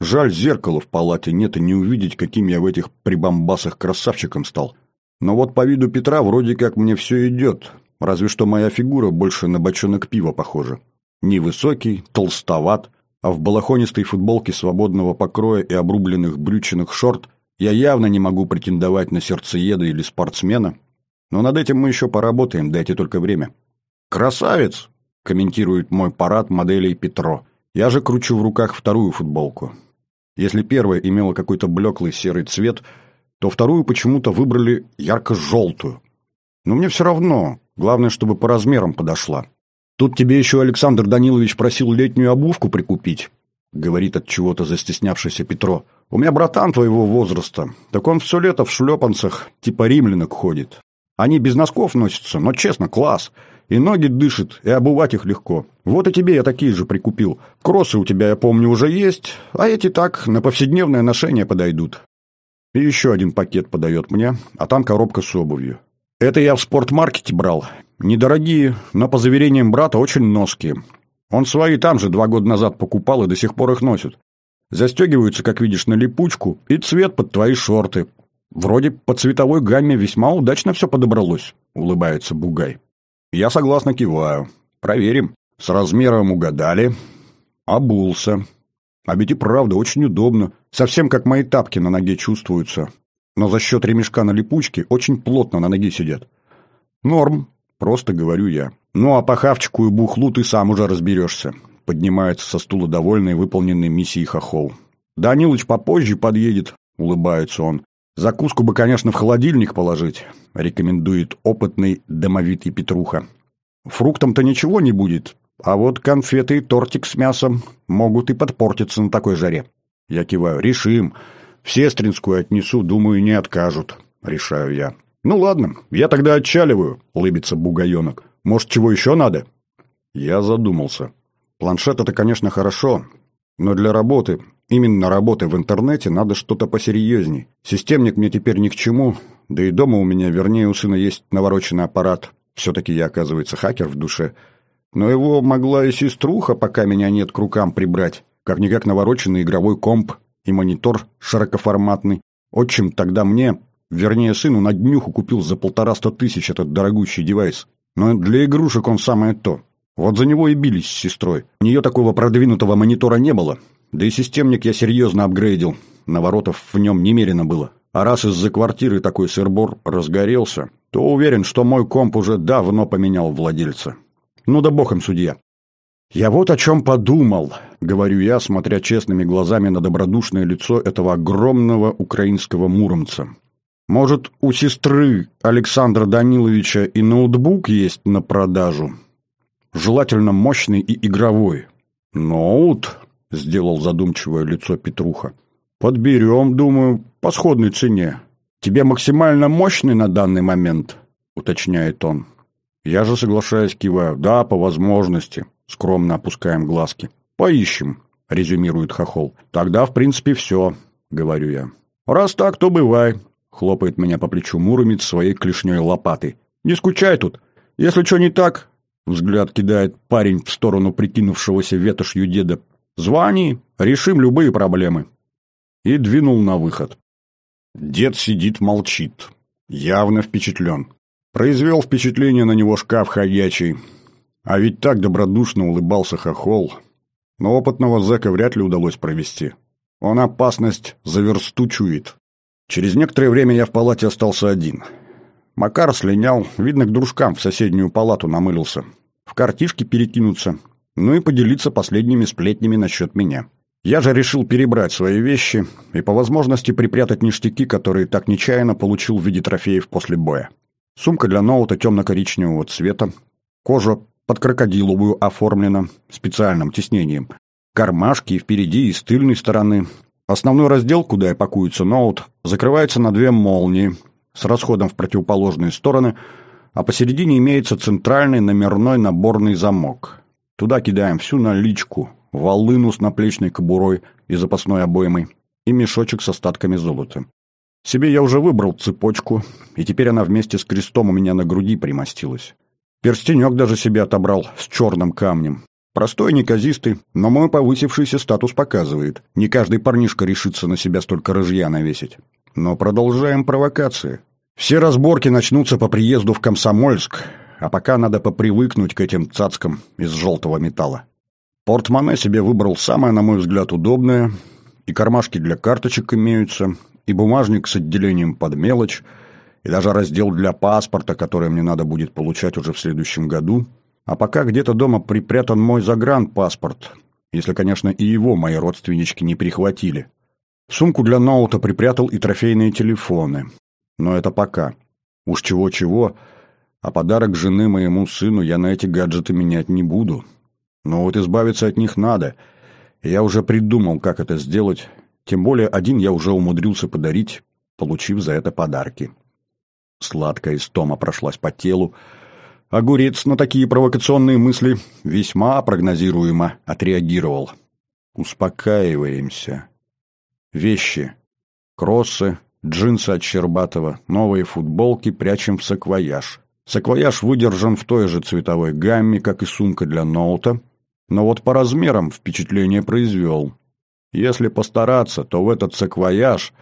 Speaker 1: Жаль, зеркала в палате нет и не увидеть, каким я в этих прибамбасах красавчиком стал. Но вот по виду Петра вроде как мне все идет, разве что моя фигура больше на бочонок пива похожа. Невысокий, толстоват, а в балахонистой футболке свободного покроя и обрубленных брючиных шорт я явно не могу претендовать на сердцееда или спортсмена. Но над этим мы еще поработаем, дайте только время. «Красавец!» – комментирует мой парад моделей Петро. Я же кручу в руках вторую футболку. Если первая имела какой-то блеклый серый цвет, то вторую почему-то выбрали ярко-желтую. Но мне все равно, главное, чтобы по размерам подошла. Тут тебе еще Александр Данилович просил летнюю обувку прикупить, говорит от чего-то застеснявшийся Петро. У меня братан твоего возраста, так он все лето в шлепанцах, типа римлянок ходит. Они без носков носятся, но честно, класс. И ноги дышат, и обувать их легко. Вот и тебе я такие же прикупил. Кроссы у тебя, я помню, уже есть, а эти так, на повседневное ношение подойдут. И еще один пакет подает мне, а там коробка с обувью. Это я в спортмаркете брал. Недорогие, но, по заверениям брата, очень ноские. Он свои там же два года назад покупал и до сих пор их носит. Застегиваются, как видишь, на липучку, и цвет под твои шорты. Вроде по цветовой гамме весьма удачно все подобралось, улыбается Бугай. Я согласно киваю. Проверим. С размером угадали. Обулся. А ведь и правда очень удобно. Совсем как мои тапки на ноге чувствуются. Но за счет ремешка на липучке очень плотно на ноге сидят. Норм, просто говорю я. Ну а по хавчику и бухлу ты сам уже разберешься. Поднимается со стула довольный выполненной миссией хохол. Данилыч попозже подъедет, улыбается он. Закуску бы, конечно, в холодильник положить, рекомендует опытный домовитый Петруха. Фруктам-то ничего не будет, а вот конфеты и тортик с мясом могут и подпортиться на такой жаре. Я киваю. Решим. В Сестринскую отнесу, думаю, не откажут. Решаю я. Ну ладно, я тогда отчаливаю, улыбится бугаенок. Может, чего еще надо? Я задумался. Планшет это, конечно, хорошо, но для работы Именно работы в интернете надо что-то посерьезней. Системник мне теперь ни к чему, да и дома у меня, вернее, у сына есть навороченный аппарат. Все-таки я, оказывается, хакер в душе. Но его могла и сеструха, пока меня нет, к рукам прибрать. Как-никак навороченный игровой комп и монитор широкоформатный. Отчим тогда мне, вернее, сыну на днюху купил за полтораста тысяч этот дорогущий девайс. Но для игрушек он самое то. Вот за него и бились с сестрой. У нее такого продвинутого монитора не было. Да и системник я серьезно апгрейдил. Наворотов в нем немерено было. А раз из-за квартиры такой сырбор разгорелся, то уверен, что мой комп уже давно поменял владельца. Ну да бог им судья. «Я вот о чем подумал», — говорю я, смотря честными глазами на добродушное лицо этого огромного украинского муромца. «Может, у сестры Александра Даниловича и ноутбук есть на продажу? Желательно мощный и игровой». «Ноут?» — сделал задумчивое лицо Петруха. «Подберем, думаю, по сходной цене. Тебе максимально мощный на данный момент?» — уточняет он. Я же, соглашаясь, киваю. «Да, по возможности». Скромно опускаем глазки. «Поищем», — резюмирует Хохол. «Тогда, в принципе, все», — говорю я. «Раз так, то бывай», — хлопает меня по плечу Муромец своей клешней лопатой. «Не скучай тут. Если что не так...» Взгляд кидает парень в сторону прикинувшегося ветошью деда. Звони, решим любые проблемы. И двинул на выход. Дед сидит, молчит. Явно впечатлен. Произвел впечатление на него шкаф ходячий. А ведь так добродушно улыбался хохол. Но опытного зэка вряд ли удалось провести. Он опасность заверстучует. Через некоторое время я в палате остался один. Макар слинял, видно, к дружкам в соседнюю палату намылился. В картишки перекинуться, ну и поделиться последними сплетнями насчет меня. Я же решил перебрать свои вещи и по возможности припрятать ништяки, которые так нечаянно получил в виде трофеев после боя. Сумка для ноута темно-коричневого цвета, кожа под крокодиловую оформлена специальным тиснением, кармашки впереди и с тыльной стороны. Основной раздел, куда и пакуется ноут, закрывается на две молнии с расходом в противоположные стороны, а посередине имеется центральный номерной наборный замок. Туда кидаем всю наличку, волыну с наплечной кобурой и запасной обоймой и мешочек с остатками золота. Себе я уже выбрал цепочку, и теперь она вместе с крестом у меня на груди примостилась. Перстенек даже себе отобрал с черным камнем. Простой, неказистый, но мой повысившийся статус показывает. Не каждый парнишка решится на себя столько рыжья навесить. Но продолжаем провокации. Все разборки начнутся по приезду в Комсомольск, а пока надо попривыкнуть к этим цацкам из желтого металла. Портмоне себе выбрал самое, на мой взгляд, удобное, и кармашки для карточек имеются, и бумажник с отделением под мелочь, и даже раздел для паспорта, который мне надо будет получать уже в следующем году. А пока где-то дома припрятан мой загранпаспорт, если, конечно, и его мои родственнички не прихватили. Сумку для ноута припрятал и трофейные телефоны. Но это пока. Уж чего-чего, а подарок жены моему сыну я на эти гаджеты менять не буду. Но вот избавиться от них надо. я уже придумал, как это сделать. Тем более один я уже умудрился подарить, получив за это подарки. Сладкая истома прошлась по телу. Огурец на такие провокационные мысли весьма прогнозируемо отреагировал. Успокаиваемся. Вещи. Кроссы, джинсы от Щербатова, новые футболки прячем в саквояж. Саквояж выдержан в той же цветовой гамме, как и сумка для ноута, но вот по размерам впечатление произвел. Если постараться, то в этот саквояж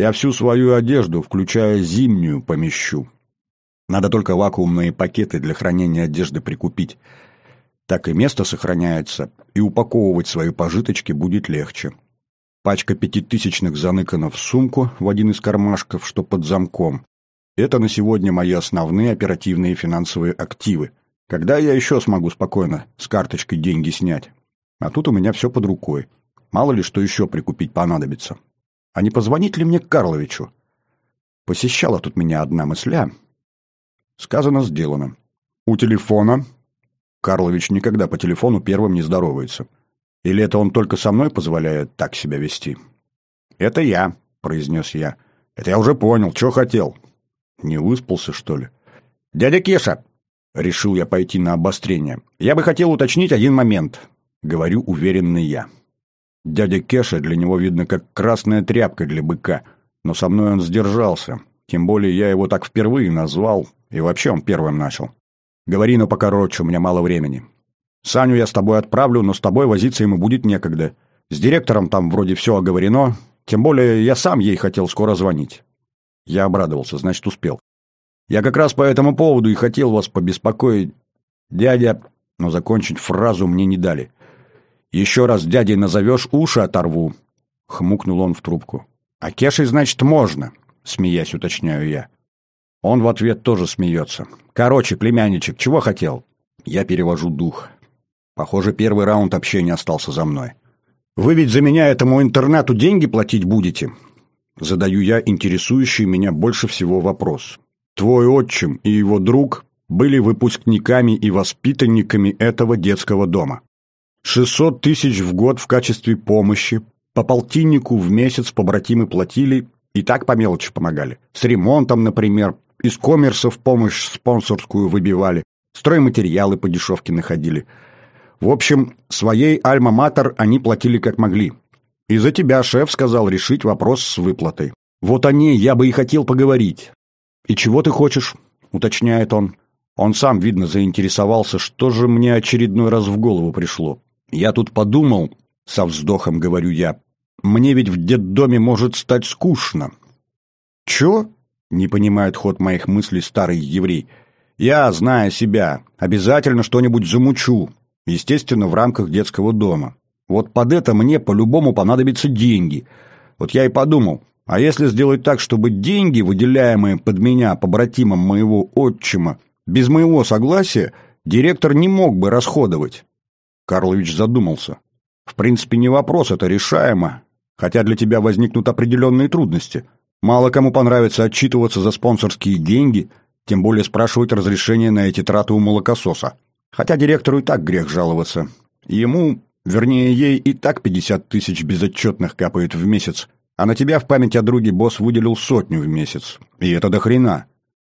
Speaker 1: я всю свою одежду, включая зимнюю, помещу. Надо только вакуумные пакеты для хранения одежды прикупить. Так и место сохраняется, и упаковывать свои пожиточки будет легче. Пачка пятитысячных заныкана в сумку в один из кармашков, что под замком. Это на сегодня мои основные оперативные финансовые активы. Когда я еще смогу спокойно с карточкой деньги снять? А тут у меня все под рукой. Мало ли что еще прикупить понадобится. А не позвонить ли мне Карловичу? Посещала тут меня одна мысля. Сказано, сделано. У телефона. Карлович никогда по телефону первым не здоровается. Или это он только со мной позволяет так себя вести? «Это я», — произнес я. «Это я уже понял. Что хотел?» «Не выспался, что ли?» «Дядя Кеша, Решил я пойти на обострение. Я бы хотел уточнить один момент. Говорю уверенный я. Дядя Кеша для него видно как красная тряпка для быка. Но со мной он сдержался. Тем более я его так впервые назвал. И вообще он первым начал. Говори, но покороче, у меня мало времени. Саню я с тобой отправлю, но с тобой возиться ему будет некогда. С директором там вроде все оговорено. Тем более я сам ей хотел скоро звонить. Я обрадовался, значит, успел. Я как раз по этому поводу и хотел вас побеспокоить, дядя, но закончить фразу мне не дали. Еще раз дядей назовешь, уши оторву, хмукнул он в трубку. А Кешей, значит, можно, смеясь, уточняю я. Он в ответ тоже смеется. Короче, племянничек, чего хотел? Я перевожу дух. Похоже, первый раунд общения остался за мной. Вы ведь за меня этому интернату деньги платить будете? Задаю я интересующий меня больше всего вопрос. Твой отчим и его друг были выпускниками и воспитанниками этого детского дома. 600 тысяч в год в качестве помощи, по полтиннику в месяц побратимы платили и так по мелочи помогали. С ремонтом, например, из коммерсов помощь спонсорскую выбивали, стройматериалы по дешевке находили. В общем, своей альма-матер они платили как могли. И за тебя шеф сказал решить вопрос с выплатой. Вот о ней я бы и хотел поговорить. «И чего ты хочешь?» — уточняет он. Он сам, видно, заинтересовался, что же мне очередной раз в голову пришло. «Я тут подумал», — со вздохом говорю я, — «мне ведь в детдоме может стать скучно». «Чё?» — не понимает ход моих мыслей старый еврей. «Я, зная себя, обязательно что-нибудь замучу, естественно, в рамках детского дома. Вот под это мне по-любому понадобятся деньги. Вот я и подумал, а если сделать так, чтобы деньги, выделяемые под меня побратимом моего отчима, без моего согласия, директор не мог бы расходовать? Карлович задумался. В принципе, не вопрос, это решаемо, хотя для тебя возникнут определенные трудности. Мало кому понравится отчитываться за спонсорские деньги, тем более спрашивать разрешение на эти траты у молокососа. Хотя директору и так грех жаловаться. Ему, вернее ей, и так 50 тысяч безотчетных капает в месяц, а на тебя в память о друге босс выделил сотню в месяц. И это до хрена.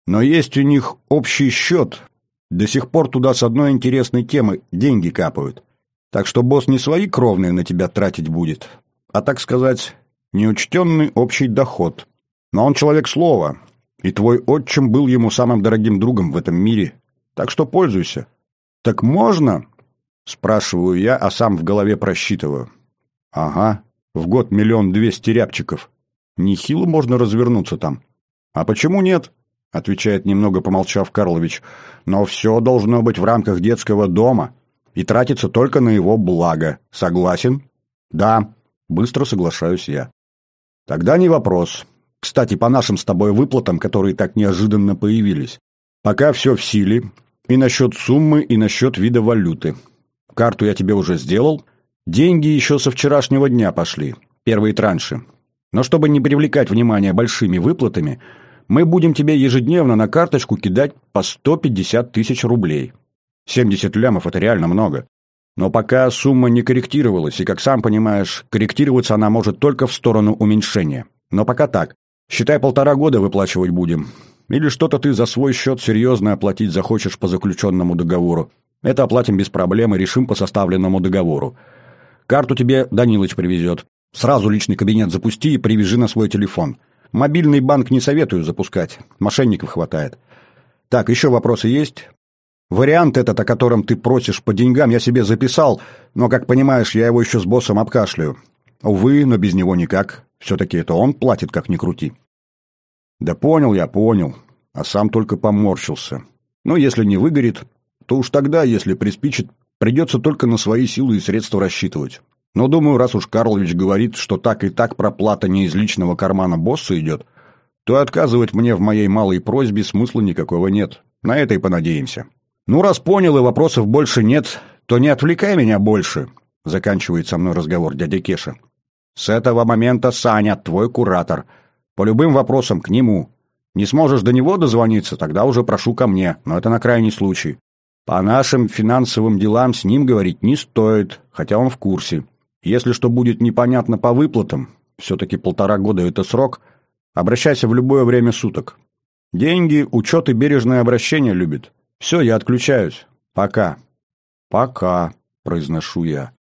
Speaker 1: Но есть у них общий счет. До сих пор туда с одной интересной темы деньги капают. Так что босс не свои кровные на тебя тратить будет, а, так сказать, неучтенный общий доход. Но он человек слова, и твой отчим был ему самым дорогим другом в этом мире. Так что пользуйся. Так можно? Спрашиваю я, а сам в голове просчитываю. Ага, в год миллион двести рябчиков. Нехило можно развернуться там. А почему нет? Отвечает немного помолчав Карлович. Но все должно быть в рамках детского дома и тратится только на его благо. Согласен? Да. Быстро соглашаюсь я. Тогда не вопрос. Кстати, по нашим с тобой выплатам, которые так неожиданно появились. Пока все в силе. И насчет суммы, и насчет вида валюты. Карту я тебе уже сделал. Деньги еще со вчерашнего дня пошли. Первые транши. Но чтобы не привлекать внимание большими выплатами, мы будем тебе ежедневно на карточку кидать по 150 тысяч рублей. 70 лямов – это реально много. Но пока сумма не корректировалась, и, как сам понимаешь, корректироваться она может только в сторону уменьшения. Но пока так. Считай, полтора года выплачивать будем. Или что-то ты за свой счет серьезно оплатить захочешь по заключенному договору. Это оплатим без проблем и решим по составленному договору. Карту тебе Данилыч привезет. Сразу личный кабинет запусти и привяжи на свой телефон. Мобильный банк не советую запускать. Мошенников хватает. Так, еще вопросы есть? Вариант этот, о котором ты просишь по деньгам, я себе записал, но, как понимаешь, я его еще с боссом обкашляю. Увы, но без него никак. Все-таки это он платит, как ни крути. Да понял я, понял. А сам только поморщился. Ну, если не выгорит, то уж тогда, если приспичит, придется только на свои силы и средства рассчитывать. Но, думаю, раз уж Карлович говорит, что так и так проплата не из личного кармана босса идет, то отказывать мне в моей малой просьбе смысла никакого нет. На это и понадеемся. «Ну, раз понял и вопросов больше нет, то не отвлекай меня больше», — заканчивает со мной разговор дядя Кеша. «С этого момента Саня, твой куратор. По любым вопросам к нему. Не сможешь до него дозвониться, тогда уже прошу ко мне, но это на крайний случай. По нашим финансовым делам с ним говорить не стоит, хотя он в курсе. Если что будет непонятно по выплатам, все-таки полтора года это срок, обращайся в любое время суток. Деньги, учет и бережное обращение любит. Все, я отключаюсь. Пока. Пока, произношу я.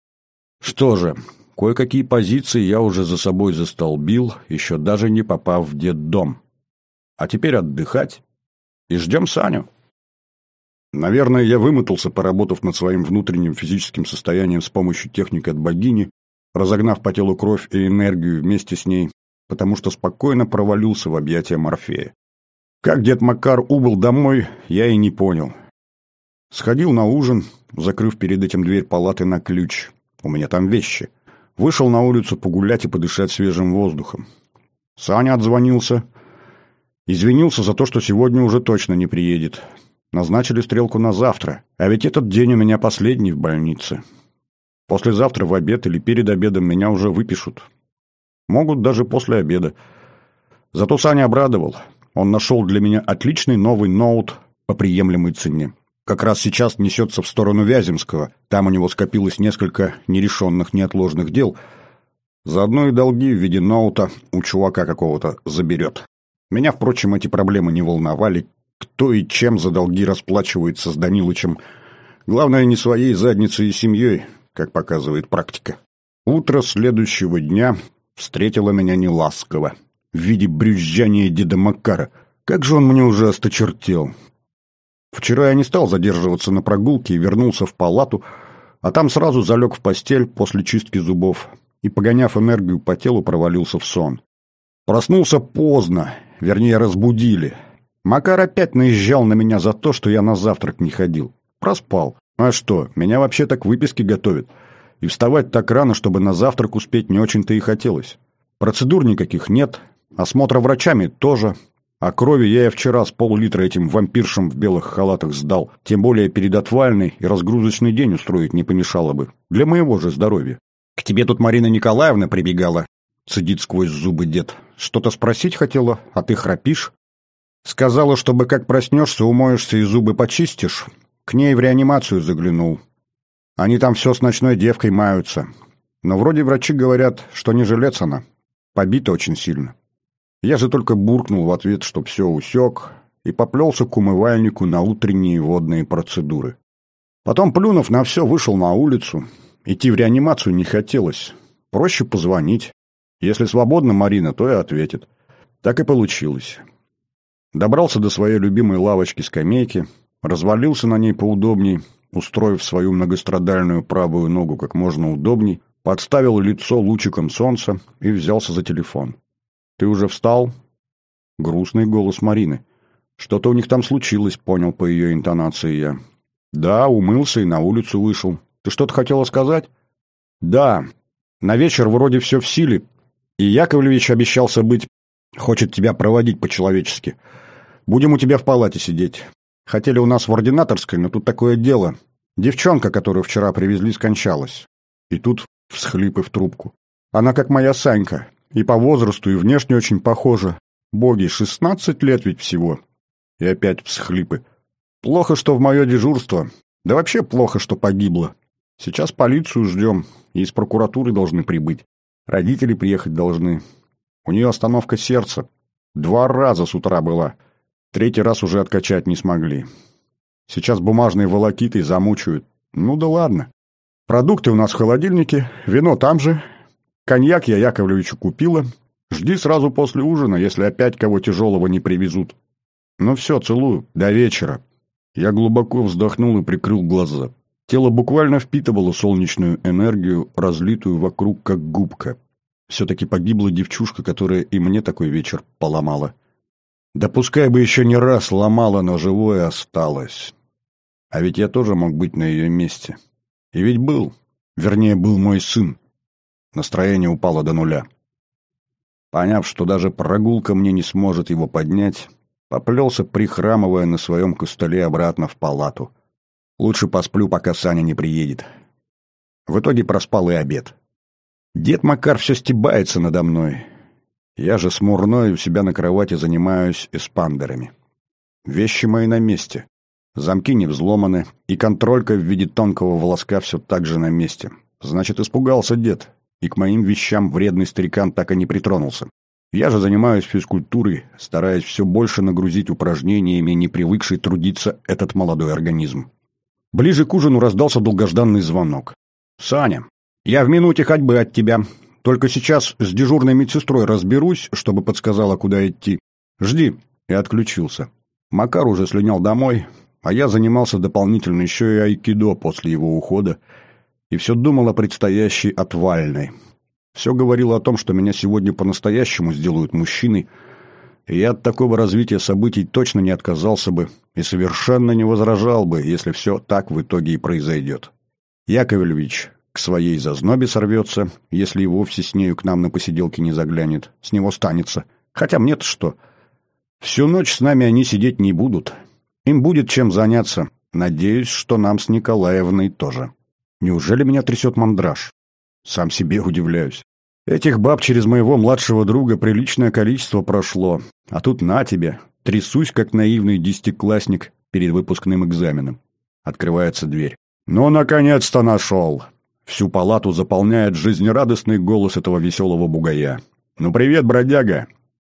Speaker 1: Что же, кое-какие позиции я уже за собой застолбил, еще даже не попав в детдом. А теперь отдыхать. И ждем Саню. Наверное, я вымотался, поработав над своим внутренним физическим состоянием с помощью техники от богини, разогнав по телу кровь и энергию вместе с ней, потому что спокойно провалился в объятия Морфея. Как дед Макар убыл домой, я и не понял. Сходил на ужин, закрыв перед этим дверь палаты на ключ. У меня там вещи. Вышел на улицу погулять и подышать свежим воздухом. Саня отзвонился. Извинился за то, что сегодня уже точно не приедет. Назначили стрелку на завтра. А ведь этот день у меня последний в больнице. Послезавтра в обед или перед обедом меня уже выпишут. Могут даже после обеда. Зато Саня обрадовал. Он нашел для меня отличный новый ноут по приемлемой цене. Как раз сейчас несется в сторону Вяземского. Там у него скопилось несколько нерешенных неотложных дел. Заодно и долги в виде ноута у чувака какого-то заберет. Меня, впрочем, эти проблемы не волновали. Кто и чем за долги расплачивается с Данилычем. Главное, не своей задницей и семьей, как показывает практика. Утро следующего дня встретило меня неласково в виде брюзжания деда Макара. Как же он мне уже осточертел. Вчера я не стал задерживаться на прогулке и вернулся в палату, а там сразу залег в постель после чистки зубов и, погоняв энергию по телу, провалился в сон. Проснулся поздно, вернее, разбудили. Макар опять наезжал на меня за то, что я на завтрак не ходил. Проспал. А что, меня вообще так выписки готовят. И вставать так рано, чтобы на завтрак успеть, не очень-то и хотелось. Процедур никаких нет, Осмотра врачами тоже. А крови я и вчера с пол-литра этим вампиршам в белых халатах сдал. Тем более перед отвальный и разгрузочный день устроить не помешало бы. Для моего же здоровья. «К тебе тут Марина Николаевна прибегала», — цедит сквозь зубы дед. «Что-то спросить хотела, а ты храпишь?» «Сказала, чтобы как проснешься, умоешься и зубы почистишь. К ней в реанимацию заглянул. Они там все с ночной девкой маются. Но вроде врачи говорят, что не жилец она. Побита очень сильно. Я же только буркнул в ответ, что все усек, и поплелся к умывальнику на утренние водные процедуры. Потом, плюнув на все, вышел на улицу. Идти в реанимацию не хотелось. Проще позвонить. Если свободна Марина, то и ответит. Так и получилось. Добрался до своей любимой лавочки-скамейки, развалился на ней поудобней, устроив свою многострадальную правую ногу как можно удобней, подставил лицо лучиком солнца и взялся за телефон. «Ты уже встал?» Грустный голос Марины. «Что-то у них там случилось», — понял по ее интонации я. «Да, умылся и на улицу вышел. Ты что-то хотела сказать?» «Да. На вечер вроде все в силе, и Яковлевич обещался быть... Хочет тебя проводить по-человечески. Будем у тебя в палате сидеть. Хотели у нас в ординаторской, но тут такое дело. Девчонка, которую вчера привезли, скончалась. И тут всхлипы в трубку. Она как моя Санька. И по возрасту, и внешне очень похожа. Боги, шестнадцать лет ведь всего. И опять всхлипы. Плохо, что в мое дежурство. Да вообще плохо, что погибла. Сейчас полицию ждем, и из прокуратуры должны прибыть. Родители приехать должны. У нее остановка сердца. Два раза с утра была. Третий раз уже откачать не смогли. Сейчас бумажные волокиты замучают. Ну да ладно. Продукты у нас в холодильнике, вино там же. Коньяк я Яковлевичу купила. Жди сразу после ужина, если опять кого тяжелого не привезут. Ну все, целую. До вечера. Я глубоко вздохнул и прикрыл глаза. Тело буквально впитывало солнечную энергию, разлитую вокруг как губка. Все-таки погибла девчушка, которая и мне такой вечер поломала. Да пускай бы еще не раз ломала, но живое осталось. А ведь я тоже мог быть на ее месте. И ведь был. Вернее, был мой сын. Настроение упало до нуля. Поняв, что даже прогулка мне не сможет его поднять, поплелся, прихрамывая на своем костыле обратно в палату. Лучше посплю, пока Саня не приедет. В итоге проспал и обед. Дед Макар все стебается надо мной. Я же смурной у себя на кровати занимаюсь эспандерами. Вещи мои на месте. Замки не взломаны, и контролька в виде тонкого волоска все так же на месте. Значит, испугался дед, и к моим вещам вредный старикан так и не притронулся. Я же занимаюсь физкультурой, стараясь все больше нагрузить упражнениями, не привыкший трудиться этот молодой организм. Ближе к ужину раздался долгожданный звонок. «Саня, я в минуте ходьбы от тебя. Только сейчас с дежурной медсестрой разберусь, чтобы подсказала, куда идти. Жди». И отключился. Макар уже слинял домой, а я занимался дополнительно еще и айкидо после его ухода и все думал о предстоящей отвальной. Все говорило о том, что меня сегодня по-настоящему сделают мужчиной, и я от такого развития событий точно не отказался бы и совершенно не возражал бы, если все так в итоге и произойдет. Яковлевич к своей зазнобе сорвется, если и вовсе с нею к нам на посиделке не заглянет. С него станется. Хотя мне-то что? Всю ночь с нами они сидеть не будут. Им будет чем заняться. Надеюсь, что нам с Николаевной тоже. Неужели меня трясет мандраж? Сам себе удивляюсь. Этих баб через моего младшего друга приличное количество прошло. А тут на тебе. Трясусь, как наивный десятиклассник перед выпускным экзаменом. Открывается дверь. «Ну, наконец-то нашел!» Всю палату заполняет жизнерадостный голос этого веселого бугая. «Ну привет, бродяга!»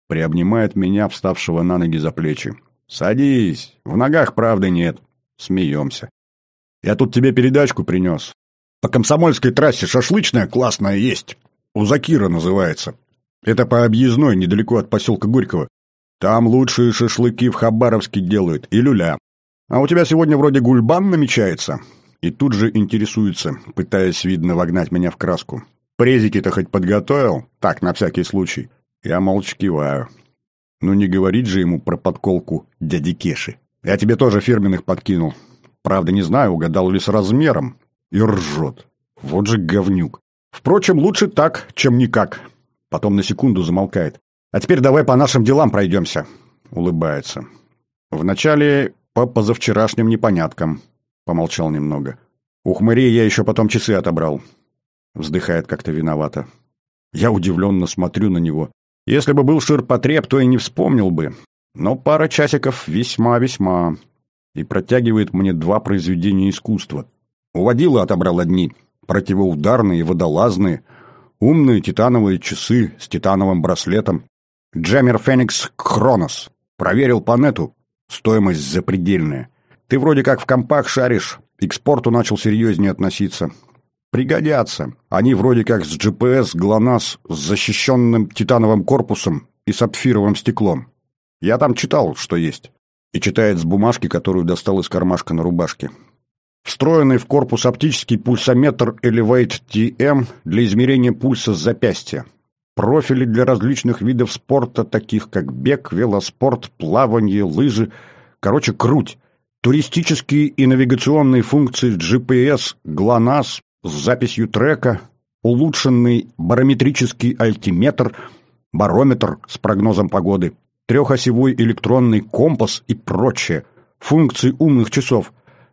Speaker 1: Приобнимает меня, вставшего на ноги за плечи. «Садись! В ногах правды нет!» Смеемся. «Я тут тебе передачку принес. По Комсомольской трассе шашлычная классная есть. У Закира называется. Это по объездной, недалеко от поселка Горького. Там лучшие шашлыки в Хабаровске делают, и люля. А у тебя сегодня вроде гульбан намечается. И тут же интересуется, пытаясь, видно, вогнать меня в краску. «Презики-то хоть подготовил?» Так, на всякий случай. Я молча киваю. Ну не говорить же ему про подколку дяди Кеши. Я тебе тоже фирменных подкинул. Правда, не знаю, угадал ли с размером. И ржет. Вот же говнюк. Впрочем, лучше так, чем никак. Потом на секунду замолкает. А теперь давай по нашим делам пройдемся. Улыбается. Вначале по позавчерашним непоняткам. Помолчал немного. У хмырей я еще потом часы отобрал. Вздыхает как-то виновато. Я удивленно смотрю на него. Если бы был ширпотреб, то и не вспомнил бы. Но пара часиков весьма-весьма. И протягивает мне два произведения искусства. Уводила отобрал одни. Противоударные, водолазные. Умные титановые часы с титановым браслетом. Джаммер Феникс Хронос. Проверил по нету. Стоимость запредельная. Ты вроде как в компах шаришь, и к спорту начал серьезнее относиться. Пригодятся. Они вроде как с GPS ГЛОНАСС с защищенным титановым корпусом и сапфировым стеклом. Я там читал, что есть. И читает с бумажки, которую достал из кармашка на рубашке. Встроенный в корпус оптический пульсометр Elevate TM для измерения пульса с запястья. Профили для различных видов спорта, таких как бег, велоспорт, плавание, лыжи. Короче, круть. Туристические и навигационные функции GPS GLONASS с записью трека, улучшенный барометрический альтиметр, барометр с прогнозом погоды, трехосевой электронный компас и прочее, функции умных часов,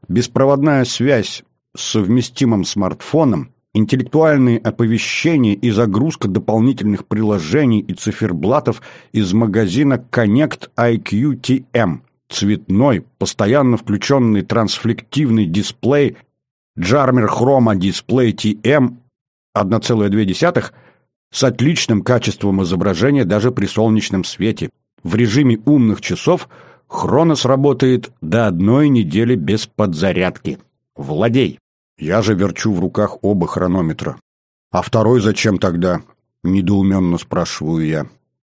Speaker 1: беспроводная связь с совместимым смартфоном, интеллектуальные оповещения и загрузка дополнительных приложений и циферблатов из магазина Connect IQ TM – цветной, постоянно включенный трансфлективный дисплей Jarmer Chroma Display TM 1,2 с отличным качеством изображения даже при солнечном свете. В режиме умных часов Хронос работает до одной недели без подзарядки. Владей. Я же верчу в руках оба хронометра. А второй зачем тогда? Недоуменно спрашиваю я.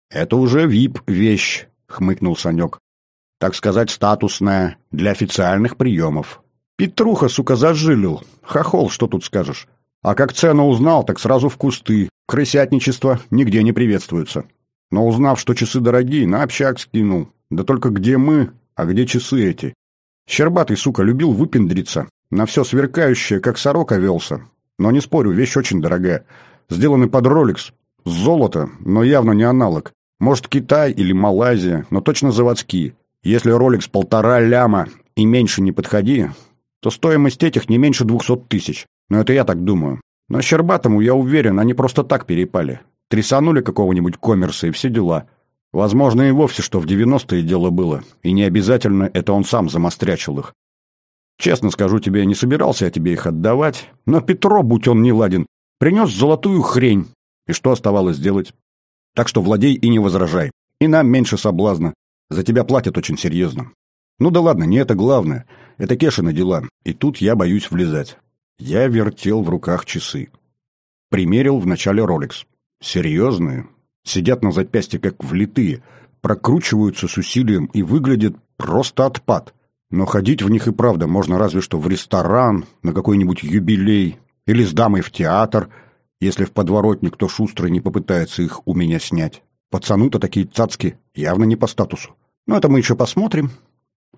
Speaker 1: Это уже вип-вещь, хмыкнул Санек так сказать, статусная, для официальных приемов. Петруха, сука, зажилил. Хохол, что тут скажешь. А как цену узнал, так сразу в кусты. Крысятничество нигде не приветствуется. Но узнав, что часы дорогие, на общак скинул. Да только где мы, а где часы эти? Щербатый, сука, любил выпендриться. На все сверкающее, как сорока велся. Но не спорю, вещь очень дорогая. Сделанный под Rolex. Золото, но явно не аналог. Может, Китай или Малайзия, но точно заводские. Если ролик с полтора ляма и меньше не подходи, то стоимость этих не меньше двухсот тысяч. Но это я так думаю. Но Щербатому, я уверен, они просто так перепали. Трясанули какого-нибудь коммерса и все дела. Возможно, и вовсе, что в девяностые дело было. И не обязательно это он сам замострячил их. Честно скажу тебе, я не собирался я тебе их отдавать. Но Петро, будь он не ладен, принес золотую хрень. И что оставалось делать? Так что владей и не возражай. И нам меньше соблазна. За тебя платят очень серьезно. Ну да ладно, не это главное. Это Кешины дела. И тут я боюсь влезать. Я вертел в руках часы. Примерил вначале Rolex. Серьезные. Сидят на запястье как влитые. Прокручиваются с усилием и выглядят просто отпад. Но ходить в них и правда можно разве что в ресторан, на какой-нибудь юбилей или с дамой в театр, если в подворотне кто шустрый не попытается их у меня снять. Пацану-то такие цацки явно не по статусу. Но это мы еще посмотрим.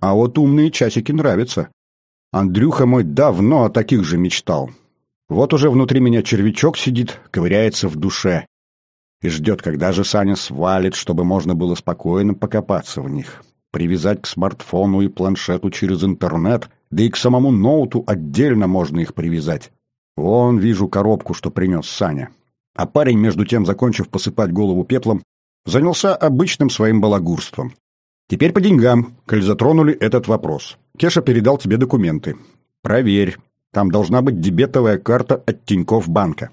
Speaker 1: А вот умные часики нравятся. Андрюха мой давно о таких же мечтал. Вот уже внутри меня червячок сидит, ковыряется в душе. И ждет, когда же Саня свалит, чтобы можно было спокойно покопаться в них. Привязать к смартфону и планшету через интернет, да и к самому ноуту отдельно можно их привязать. Вон вижу коробку, что принес Саня. А парень, между тем, закончив посыпать голову пеплом, занялся обычным своим балагурством. Теперь по деньгам, коль затронули этот вопрос. Кеша передал тебе документы. Проверь. Там должна быть дебетовая карта от Тинькофф банка.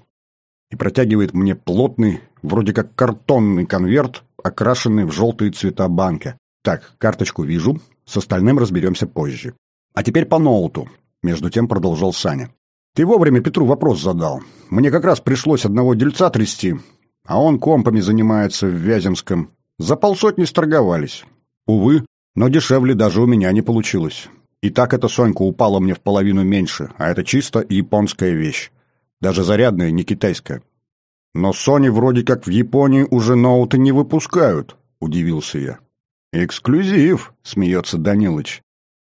Speaker 1: И протягивает мне плотный, вроде как картонный конверт, окрашенный в желтые цвета банка. Так, карточку вижу, с остальным разберемся позже. А теперь по ноуту, между тем продолжал Саня. Ты вовремя Петру вопрос задал. Мне как раз пришлось одного дельца трясти, а он компами занимается в Вяземском. За полсотни сторговались. Увы, но дешевле даже у меня не получилось. И так эта Сонька упала мне в половину меньше, а это чисто японская вещь. Даже зарядная, не китайская. Но Sony вроде как в Японии уже ноуты не выпускают, удивился я. Эксклюзив, смеется Данилыч.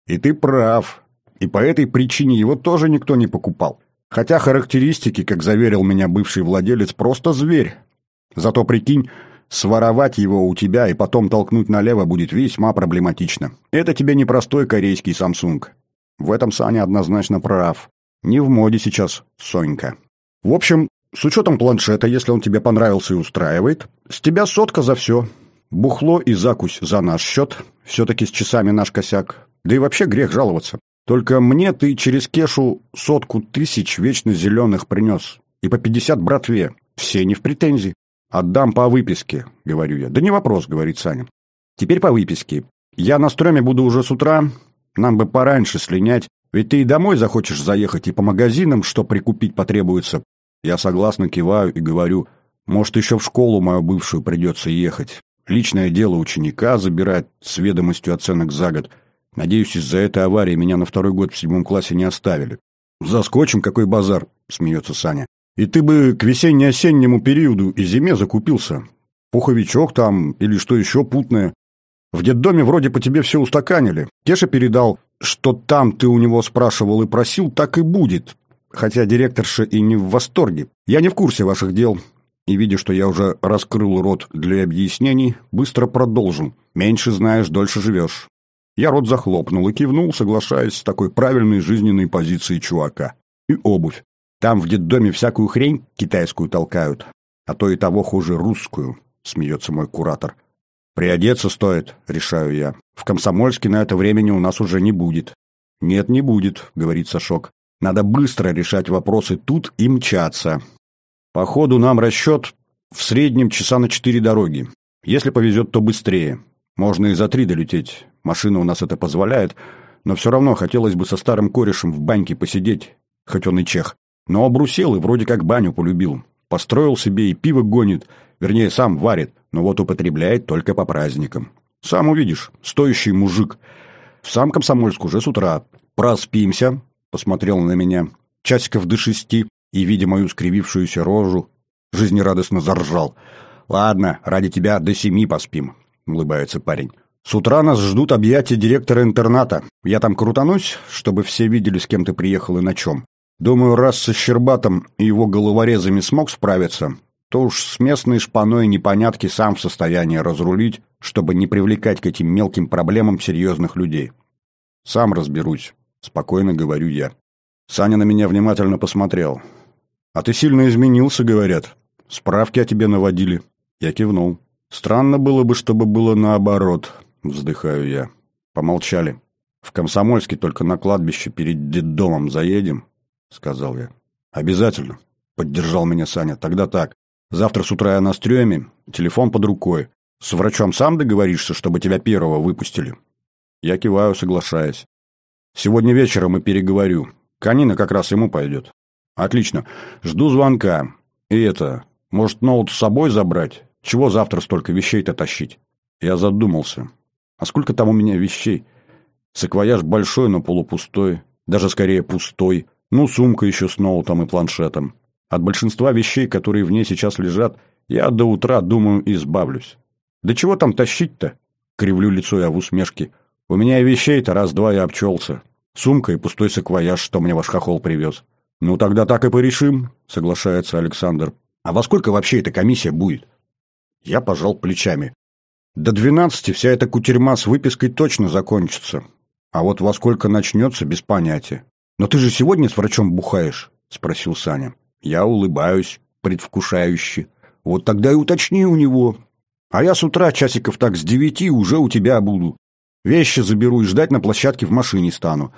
Speaker 1: И ты прав. И по этой причине его тоже никто не покупал. Хотя характеристики, как заверил меня бывший владелец, просто зверь. Зато прикинь, своровать его у тебя и потом толкнуть налево будет весьма проблематично. Это тебе не простой корейский Samsung. В этом Саня однозначно прав. Не в моде сейчас Сонька. В общем, С учетом планшета, если он тебе понравился и устраивает, с тебя сотка за все. Бухло и закусь за наш счет. Все-таки с часами наш косяк. Да и вообще грех жаловаться. Только мне ты через кешу сотку тысяч вечно зеленых принес. И по пятьдесят братве. Все не в претензии. Отдам по выписке, говорю я. Да не вопрос, говорит Саня. Теперь по выписке. Я на стреме буду уже с утра. Нам бы пораньше слинять. Ведь ты и домой захочешь заехать, и по магазинам, что прикупить потребуется. Я согласно киваю и говорю, может, еще в школу мою бывшую придется ехать. Личное дело ученика забирать с ведомостью оценок за год. Надеюсь, из-за этой аварии меня на второй год в седьмом классе не оставили. «Заскочим, какой базар!» — смеется Саня. «И ты бы к весенне-осеннему периоду и зиме закупился. Пуховичок там или что еще путное. В детдоме вроде по тебе все устаканили. Кеша передал, что там ты у него спрашивал и просил, так и будет. Хотя директорша и не в восторге. Я не в курсе ваших дел. И, видя, что я уже раскрыл рот для объяснений, быстро продолжил. Меньше знаешь, дольше живешь. Я рот захлопнул и кивнул, соглашаясь с такой правильной жизненной позицией чувака. И обувь. Там в детдоме всякую хрень китайскую толкают, а то и того хуже русскую, смеется мой куратор. «Приодеться стоит», — решаю я. «В Комсомольске на это времени у нас уже не будет». «Нет, не будет», — говорит Сашок. «Надо быстро решать вопросы тут и мчаться. По ходу нам расчет в среднем часа на четыре дороги. Если повезет, то быстрее. Можно и за три долететь. Машина у нас это позволяет. Но все равно хотелось бы со старым корешем в баньке посидеть, хоть он и чех. Но обрусел и вроде как баню полюбил. Построил себе и пиво гонит, вернее, сам варит, но вот употребляет только по праздникам. Сам увидишь, стоящий мужик. В сам Комсомольск уже с утра. Проспимся, посмотрел на меня, часиков до шести, и, видя мою скривившуюся рожу, жизнерадостно заржал. «Ладно, ради тебя до семи поспим», — улыбается парень. «С утра нас ждут объятия директора интерната. Я там крутанусь, чтобы все видели, с кем ты приехал и на чем. Думаю, раз со Щербатом и его головорезами смог справиться, то уж с местной шпаной непонятки сам в состоянии разрулить, чтобы не привлекать к этим мелким проблемам серьезных людей. «Сам разберусь», — спокойно говорю я. Саня на меня внимательно посмотрел. «А ты сильно изменился, говорят. Справки о тебе наводили». Я кивнул. «Странно было бы, чтобы было наоборот», — вздыхаю я. Помолчали. «В Комсомольске только на кладбище перед детдомом заедем», — сказал я. «Обязательно», — поддержал меня Саня. «Тогда так. Завтра с утра я на стреме, телефон под рукой. С врачом сам договоришься, чтобы тебя первого выпустили?» Я киваю, соглашаясь. «Сегодня вечером и переговорю. Канина как раз ему пойдет». «Отлично. Жду звонка. И это, может, ноут с собой забрать? Чего завтра столько вещей-то тащить?» Я задумался. «А сколько там у меня вещей?» Саквояж большой, но полупустой. Даже скорее пустой. Ну, сумка еще с ноутом и планшетом. От большинства вещей, которые в ней сейчас лежат, я до утра, думаю, избавлюсь. Да чего там тащить-то? Кривлю лицо я в усмешке. У меня вещей-то раз-два и обчелся. Сумка и пустой саквояж, что мне ваш хохол привез. Ну, тогда так и порешим, соглашается Александр. А во сколько вообще эта комиссия будет? Я пожал плечами. До двенадцати вся эта кутерьма с выпиской точно закончится. А вот во сколько начнется, без понятия. Но ты же сегодня с врачом бухаешь? Спросил Саня. Я улыбаюсь, предвкушающе. Вот тогда и уточни у него. А я с утра часиков так с девяти уже у тебя буду. Вещи заберу и ждать на площадке в машине стану.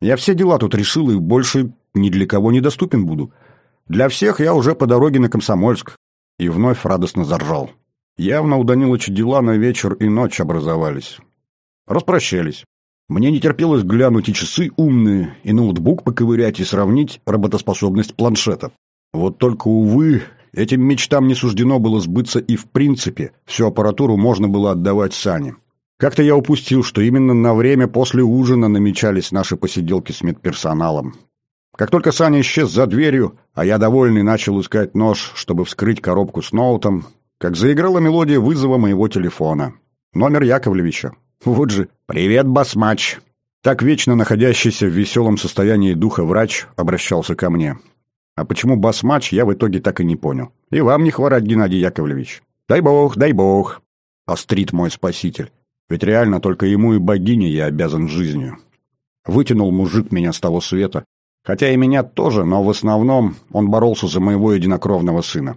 Speaker 1: Я все дела тут решил и больше ни для кого не доступен буду. Для всех я уже по дороге на Комсомольск. И вновь радостно заржал. Явно у Данилыча дела на вечер и ночь образовались. Распрощались. Мне не терпелось глянуть и часы умные, и ноутбук поковырять, и сравнить работоспособность планшета. Вот только, увы, этим мечтам не суждено было сбыться и в принципе. Всю аппаратуру можно было отдавать Сане. Как-то я упустил, что именно на время после ужина намечались наши посиделки с медперсоналом. Как только Саня исчез за дверью, а я, довольный, начал искать нож, чтобы вскрыть коробку с ноутом, как заиграла мелодия вызова моего телефона. Номер Яковлевича. Вот же «Привет, басмач!» Так вечно находящийся в веселом состоянии духа врач обращался ко мне. А почему басмач, я в итоге так и не понял. И вам не хворать, Геннадий Яковлевич. Дай бог, дай бог. Острит мой спаситель. Ведь реально только ему и богине я обязан жизнью. Вытянул мужик меня с того света. Хотя и меня тоже, но в основном он боролся за моего единокровного сына.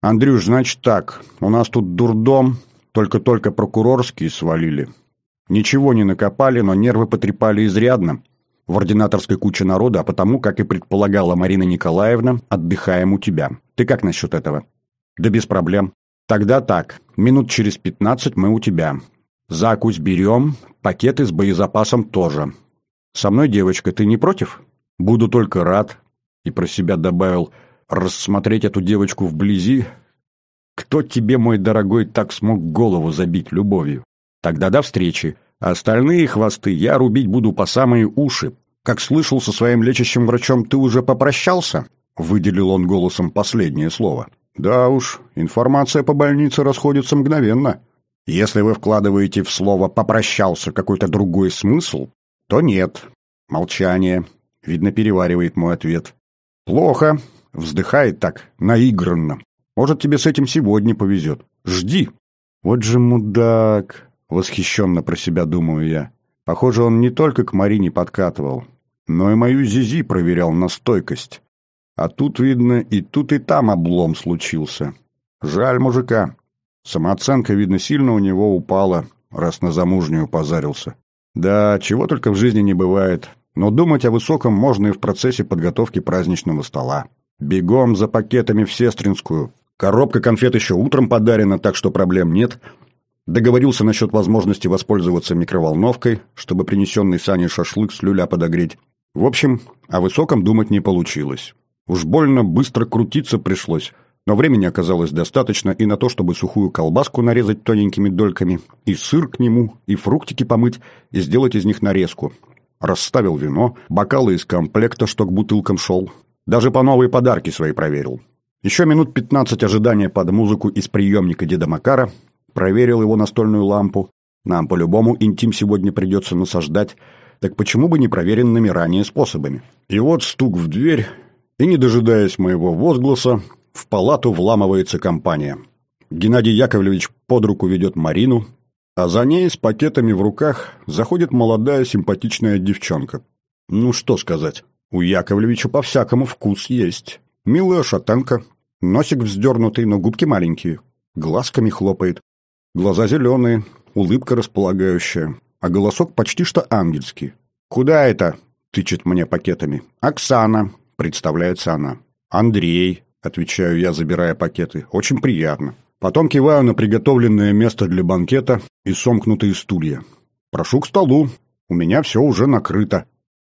Speaker 1: «Андрюш, значит так, у нас тут дурдом, только-только прокурорские свалили. Ничего не накопали, но нервы потрепали изрядно. В ординаторской куче народа, а потому, как и предполагала Марина Николаевна, отдыхаем у тебя. Ты как насчет этого? Да без проблем. Тогда так, минут через пятнадцать мы у тебя. Закусь берем, пакеты с боезапасом тоже. Со мной, девочка, ты не против? Буду только рад. И про себя добавил, рассмотреть эту девочку вблизи. Кто тебе, мой дорогой, так смог голову забить любовью? Тогда до встречи. Остальные хвосты я рубить буду по самые уши. Как слышал со своим лечащим врачом, ты уже попрощался?» Выделил он голосом последнее слово. «Да уж, информация по больнице расходится мгновенно. Если вы вкладываете в слово «попрощался» какой-то другой смысл, то нет. Молчание. Видно, переваривает мой ответ. «Плохо», — вздыхает так, наигранно. «Может, тебе с этим сегодня повезет. Жди». «Вот же мудак», Восхищенно про себя думаю я. Похоже, он не только к Марине подкатывал, но и мою Зизи проверял на стойкость. А тут, видно, и тут, и там облом случился. Жаль мужика. Самооценка, видно, сильно у него упала, раз на замужнюю позарился. Да, чего только в жизни не бывает. Но думать о высоком можно и в процессе подготовки праздничного стола. Бегом за пакетами в Сестринскую. Коробка конфет еще утром подарена, так что проблем нет. Договорился насчет возможности воспользоваться микроволновкой, чтобы принесенный Сане шашлык с люля подогреть. В общем, о высоком думать не получилось. Уж больно быстро крутиться пришлось, но времени оказалось достаточно и на то, чтобы сухую колбаску нарезать тоненькими дольками, и сыр к нему, и фруктики помыть, и сделать из них нарезку. Расставил вино, бокалы из комплекта, что к бутылкам шел. Даже по новые подарки свои проверил. Еще минут пятнадцать ожидания под музыку из приемника деда Макара, проверил его настольную лампу. Нам по-любому интим сегодня придется насаждать, так почему бы не проверенными ранее способами? И вот стук в дверь, и, не дожидаясь моего возгласа, в палату вламывается компания. Геннадий Яковлевич под руку ведет Марину, а за ней с пакетами в руках заходит молодая симпатичная девчонка. Ну что сказать, у Яковлевича по-всякому вкус есть. Милая шатенка, носик вздернутый, но губки маленькие, глазками хлопает. Глаза зеленые, улыбка располагающая, а голосок почти что ангельский. «Куда это?» — тычет мне пакетами. «Оксана», — представляется она. «Андрей», — отвечаю я, забирая пакеты. «Очень приятно». Потом киваю на приготовленное место для банкета и сомкнутые стулья. «Прошу к столу. У меня все уже накрыто».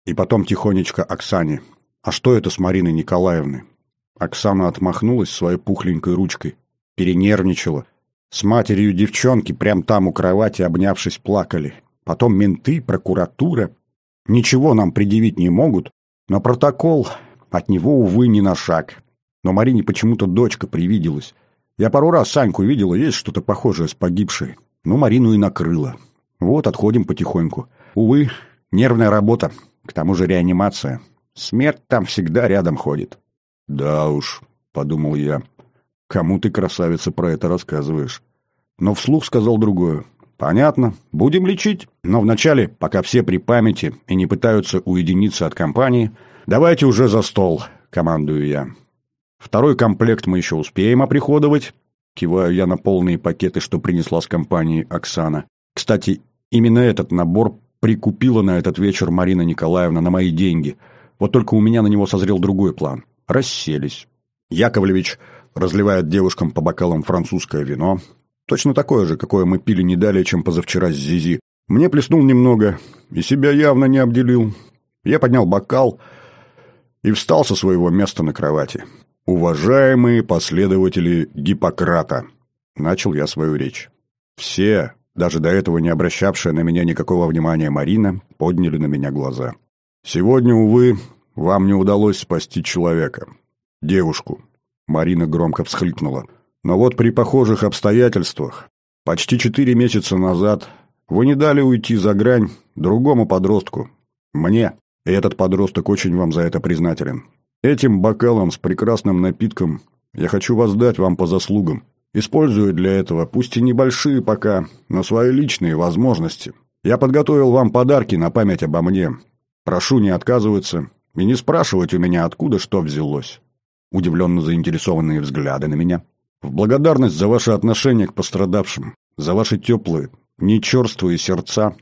Speaker 1: И потом тихонечко Оксане. «А что это с Мариной Николаевной?» Оксана отмахнулась своей пухленькой ручкой. Перенервничала. С матерью девчонки прям там у кровати, обнявшись, плакали. Потом менты, прокуратура. Ничего нам предъявить не могут, но протокол от него, увы, не на шаг. Но Марине почему-то дочка привиделась. Я пару раз Саньку видела, есть что-то похожее с погибшей. Ну, Марину и накрыло. Вот, отходим потихоньку. Увы, нервная работа, к тому же реанимация. Смерть там всегда рядом ходит. Да уж, подумал я, Кому ты, красавица, про это рассказываешь? Но вслух сказал другое. Понятно, будем лечить, но вначале, пока все при памяти и не пытаются уединиться от компании, давайте уже за стол, командую я. Второй комплект мы еще успеем оприходовать. Киваю я на полные пакеты, что принесла с компании Оксана. Кстати, именно этот набор прикупила на этот вечер Марина Николаевна на мои деньги. Вот только у меня на него созрел другой план. Расселись. Яковлевич разливает девушкам по бокалам французское вино. Точно такое же, какое мы пили не далее, чем позавчера с Зизи. Мне плеснул немного, и себя явно не обделил. Я поднял бокал и встал со своего места на кровати. «Уважаемые последователи Гиппократа!» Начал я свою речь. Все, даже до этого не обращавшие на меня никакого внимания Марина, подняли на меня глаза. «Сегодня, увы, вам не удалось спасти человека. Девушку, Марина громко всхлипнула. «Но вот при похожих обстоятельствах, почти четыре месяца назад, вы не дали уйти за грань другому подростку. Мне. И этот подросток очень вам за это признателен. Этим бокалом с прекрасным напитком я хочу воздать вам по заслугам. Использую для этого, пусть и небольшие пока, но свои личные возможности. Я подготовил вам подарки на память обо мне. Прошу не отказываться и не спрашивать у меня, откуда что взялось. Удивленно заинтересованные взгляды на меня. В благодарность за ваше отношение к пострадавшим, за ваши теплые, нечерствые сердца.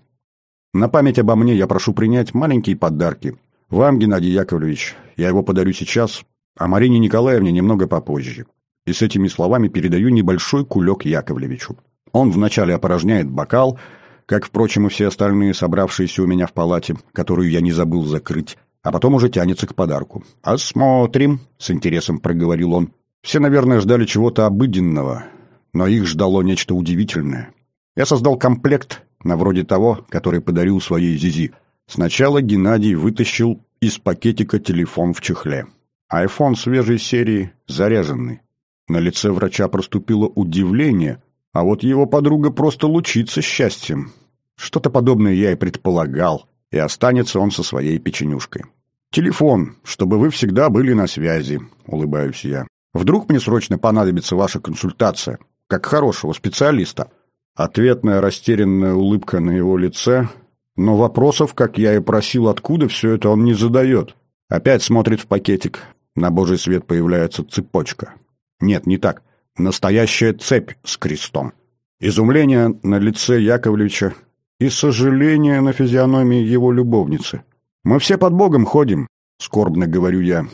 Speaker 1: На память обо мне я прошу принять маленькие подарки. Вам, Геннадий Яковлевич, я его подарю сейчас, а Марине Николаевне немного попозже. И с этими словами передаю небольшой кулек Яковлевичу. Он вначале опорожняет бокал, как, впрочем, и все остальные, собравшиеся у меня в палате, которую я не забыл закрыть, а потом уже тянется к подарку. «Осмотрим», — с интересом проговорил он. Все, наверное, ждали чего-то обыденного, но их ждало нечто удивительное. Я создал комплект, на вроде того, который подарил своей Зизи. Сначала Геннадий вытащил из пакетика телефон в чехле. Айфон свежей серии, заряженный. На лице врача проступило удивление, а вот его подруга просто лучится счастьем. Что-то подобное я и предполагал, и останется он со своей печенюшкой. «Телефон, чтобы вы всегда были на связи», — улыбаюсь я. «Вдруг мне срочно понадобится ваша консультация, как хорошего специалиста?» Ответная растерянная улыбка на его лице, но вопросов, как я и просил, откуда все это он не задает. Опять смотрит в пакетик. На божий свет появляется цепочка. Нет, не так. Настоящая цепь с крестом. Изумление на лице Яковлевича и сожаление на физиономии его любовницы. «Мы все под Богом ходим», — скорбно говорю я.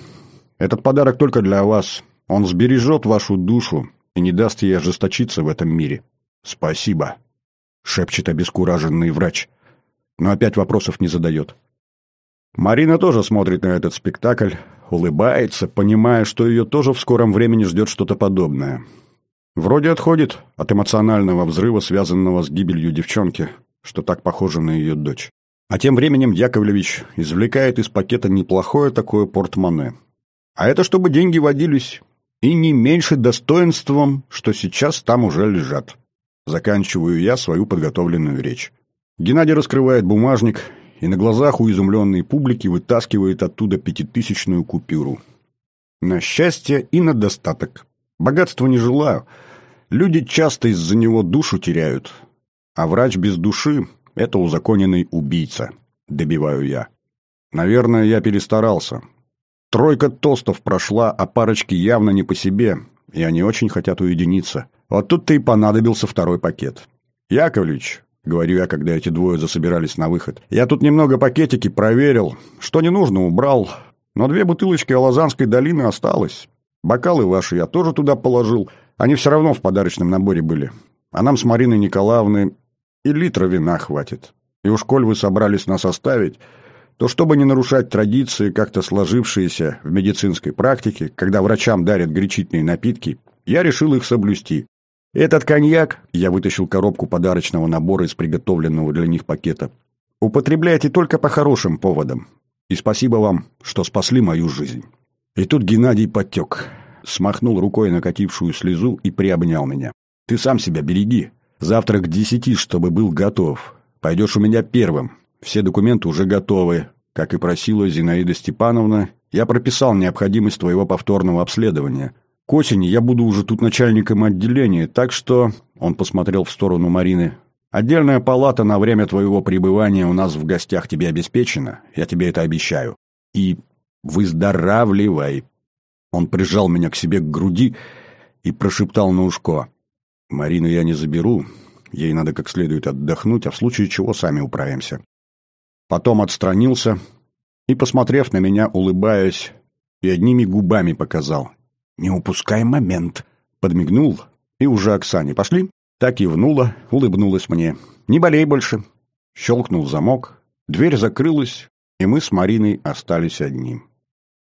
Speaker 1: «Этот подарок только для вас. Он сбережет вашу душу и не даст ей ожесточиться в этом мире». «Спасибо», — шепчет обескураженный врач, но опять вопросов не задает. Марина тоже смотрит на этот спектакль, улыбается, понимая, что ее тоже в скором времени ждет что-то подобное. Вроде отходит от эмоционального взрыва, связанного с гибелью девчонки, что так похоже на ее дочь. А тем временем Яковлевич извлекает из пакета неплохое такое портмоне. А это чтобы деньги водились, и не меньше достоинством, что сейчас там уже лежат. Заканчиваю я свою подготовленную речь. Геннадий раскрывает бумажник и на глазах у изумленной публики вытаскивает оттуда пятитысячную купюру. На счастье и на достаток. Богатства не желаю. Люди часто из-за него душу теряют. А врач без души — это узаконенный убийца, добиваю я. Наверное, я перестарался. Тройка тостов прошла, а парочки явно не по себе, и они очень хотят уединиться. Вот тут-то и понадобился второй пакет. «Яковлевич, — говорю я, когда эти двое засобирались на выход. «Я тут немного пакетики проверил. Что не нужно, убрал. Но две бутылочки Алазанской долины осталось. Бокалы ваши я тоже туда положил. Они все равно в подарочном наборе были. А нам с Мариной Николаевной и литра вина хватит. И уж коль вы собрались нас оставить, то чтобы не нарушать традиции, как-то сложившиеся в медицинской практике, когда врачам дарят гречительные напитки, я решил их соблюсти. Этот коньяк, я вытащил коробку подарочного набора из приготовленного для них пакета, употребляйте только по хорошим поводам. И спасибо вам, что спасли мою жизнь. И тут Геннадий потек, смахнул рукой накатившую слезу и приобнял меня. Ты сам себя береги. Завтра к десяти, чтобы был готов. Пойдешь у меня первым. Все документы уже готовы. Как и просила Зинаида Степановна, я прописал необходимость твоего повторного обследования – к осени я буду уже тут начальником отделения, так что...» Он посмотрел в сторону Марины. «Отдельная палата на время твоего пребывания у нас в гостях тебе обеспечена, я тебе это обещаю. И выздоравливай!» Он прижал меня к себе к груди и прошептал на ушко. «Марину я не заберу, ей надо как следует отдохнуть, а в случае чего сами управимся». Потом отстранился и, посмотрев на меня, улыбаясь, и одними губами показал. «Не упускай момент», — подмигнул, и уже Оксане пошли. Так кивнула, улыбнулась мне. «Не болей больше». Щелкнул замок, дверь закрылась, и мы с Мариной остались одни.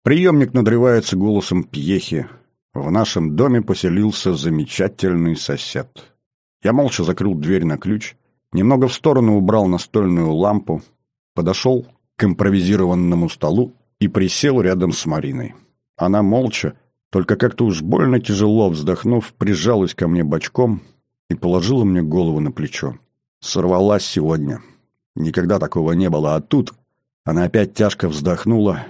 Speaker 1: Приемник надрывается голосом пьехи. В нашем доме поселился замечательный сосед. Я молча закрыл дверь на ключ, немного в сторону убрал настольную лампу, подошел к импровизированному столу и присел рядом с Мариной. Она молча, только как-то уж больно тяжело вздохнув, прижалась ко мне бочком и положила мне голову на плечо. Сорвалась сегодня. Никогда такого не было, а тут она опять тяжко вздохнула.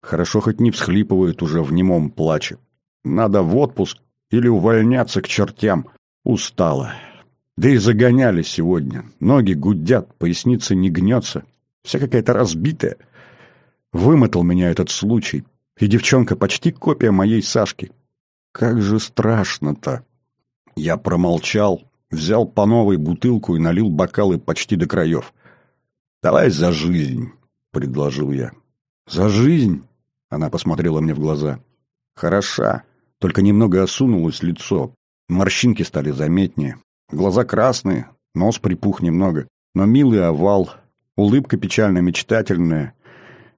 Speaker 1: Хорошо хоть не всхлипывает уже в немом плаче. Надо в отпуск или увольняться к чертям. Устала. Да и загоняли сегодня. Ноги гудят, поясница не гнется. Вся какая-то разбитая. Вымотал меня этот случай. И девчонка почти копия моей Сашки. Как же страшно-то. Я промолчал, взял по новой бутылку и налил бокалы почти до краев. «Давай за жизнь», — предложил я. «За жизнь?» — она посмотрела мне в глаза. «Хороша, только немного осунулось лицо. Морщинки стали заметнее. Глаза красные, нос припух немного, но милый овал, улыбка печально-мечтательная,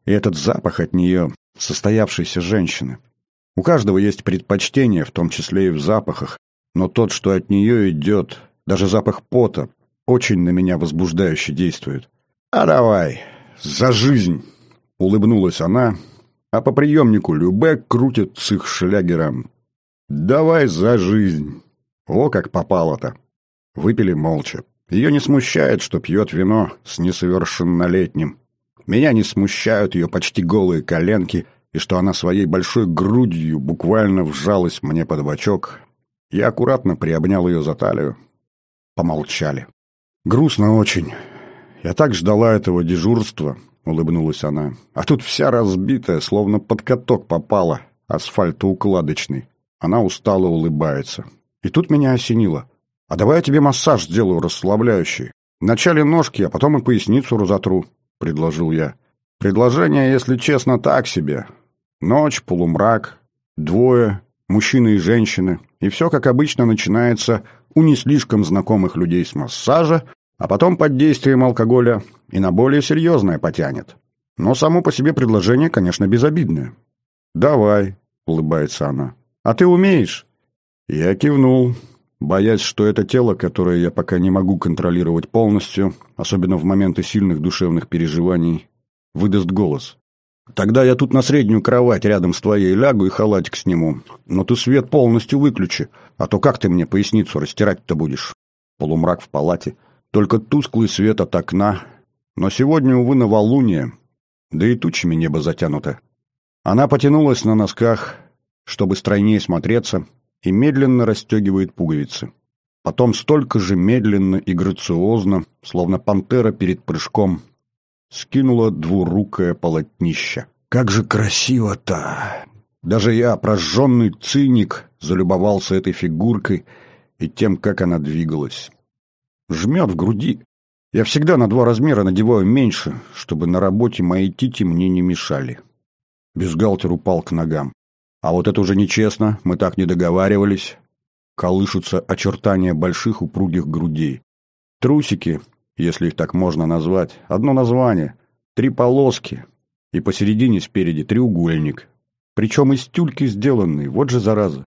Speaker 1: и этот запах от нее, состоявшейся женщины. У каждого есть предпочтение, в том числе и в запахах, но тот, что от нее идет, даже запах пота, очень на меня возбуждающе действует. «А давай, за жизнь!» — улыбнулась она, а по приемнику Любе крутит с их шлягером. «Давай за жизнь!» О, как попало-то! Выпили молча. Ее не смущает, что пьет вино с несовершеннолетним. Меня не смущают ее почти голые коленки и что она своей большой грудью буквально вжалась мне под бочок. Я аккуратно приобнял ее за талию. Помолчали. «Грустно очень. Я так ждала этого дежурства», — улыбнулась она. «А тут вся разбитая, словно под каток попала, асфальтоукладочный». Она устало улыбается. И тут меня осенило. «А давай я тебе массаж сделаю расслабляющий. Вначале ножки, а потом и поясницу разотру», — предложил я. Предложение, если честно, так себе. Ночь, полумрак, двое, мужчины и женщины. И все, как обычно, начинается у не слишком знакомых людей с массажа, а потом под действием алкоголя и на более серьезное потянет. Но само по себе предложение, конечно, безобидное. «Давай», — улыбается она. «А ты умеешь?» Я кивнул, боясь, что это тело, которое я пока не могу контролировать полностью, особенно в моменты сильных душевных переживаний, выдаст голос. «Тогда я тут на среднюю кровать рядом с твоей лягу и халатик сниму. Но ты свет полностью выключи, а то как ты мне поясницу растирать-то будешь?» Полумрак в палате, только тусклый свет от окна. Но сегодня, увы, новолуние, да и тучами небо затянуто. Она потянулась на носках, чтобы стройнее смотреться, и медленно расстегивает пуговицы. Потом столько же медленно и грациозно, словно пантера перед прыжком, скинула двурукое полотнище. «Как же красиво-то!» Даже я, прожженный циник, залюбовался этой фигуркой и тем, как она двигалась. Жмет в груди. Я всегда на два размера надеваю меньше, чтобы на работе мои тити мне не мешали. Бюстгальтер упал к ногам. А вот это уже нечестно, мы так не договаривались. Колышутся очертания больших упругих грудей. Трусики, если их так можно назвать, одно название, три полоски, и посередине спереди треугольник. Причем из тюльки сделанный, вот же зараза.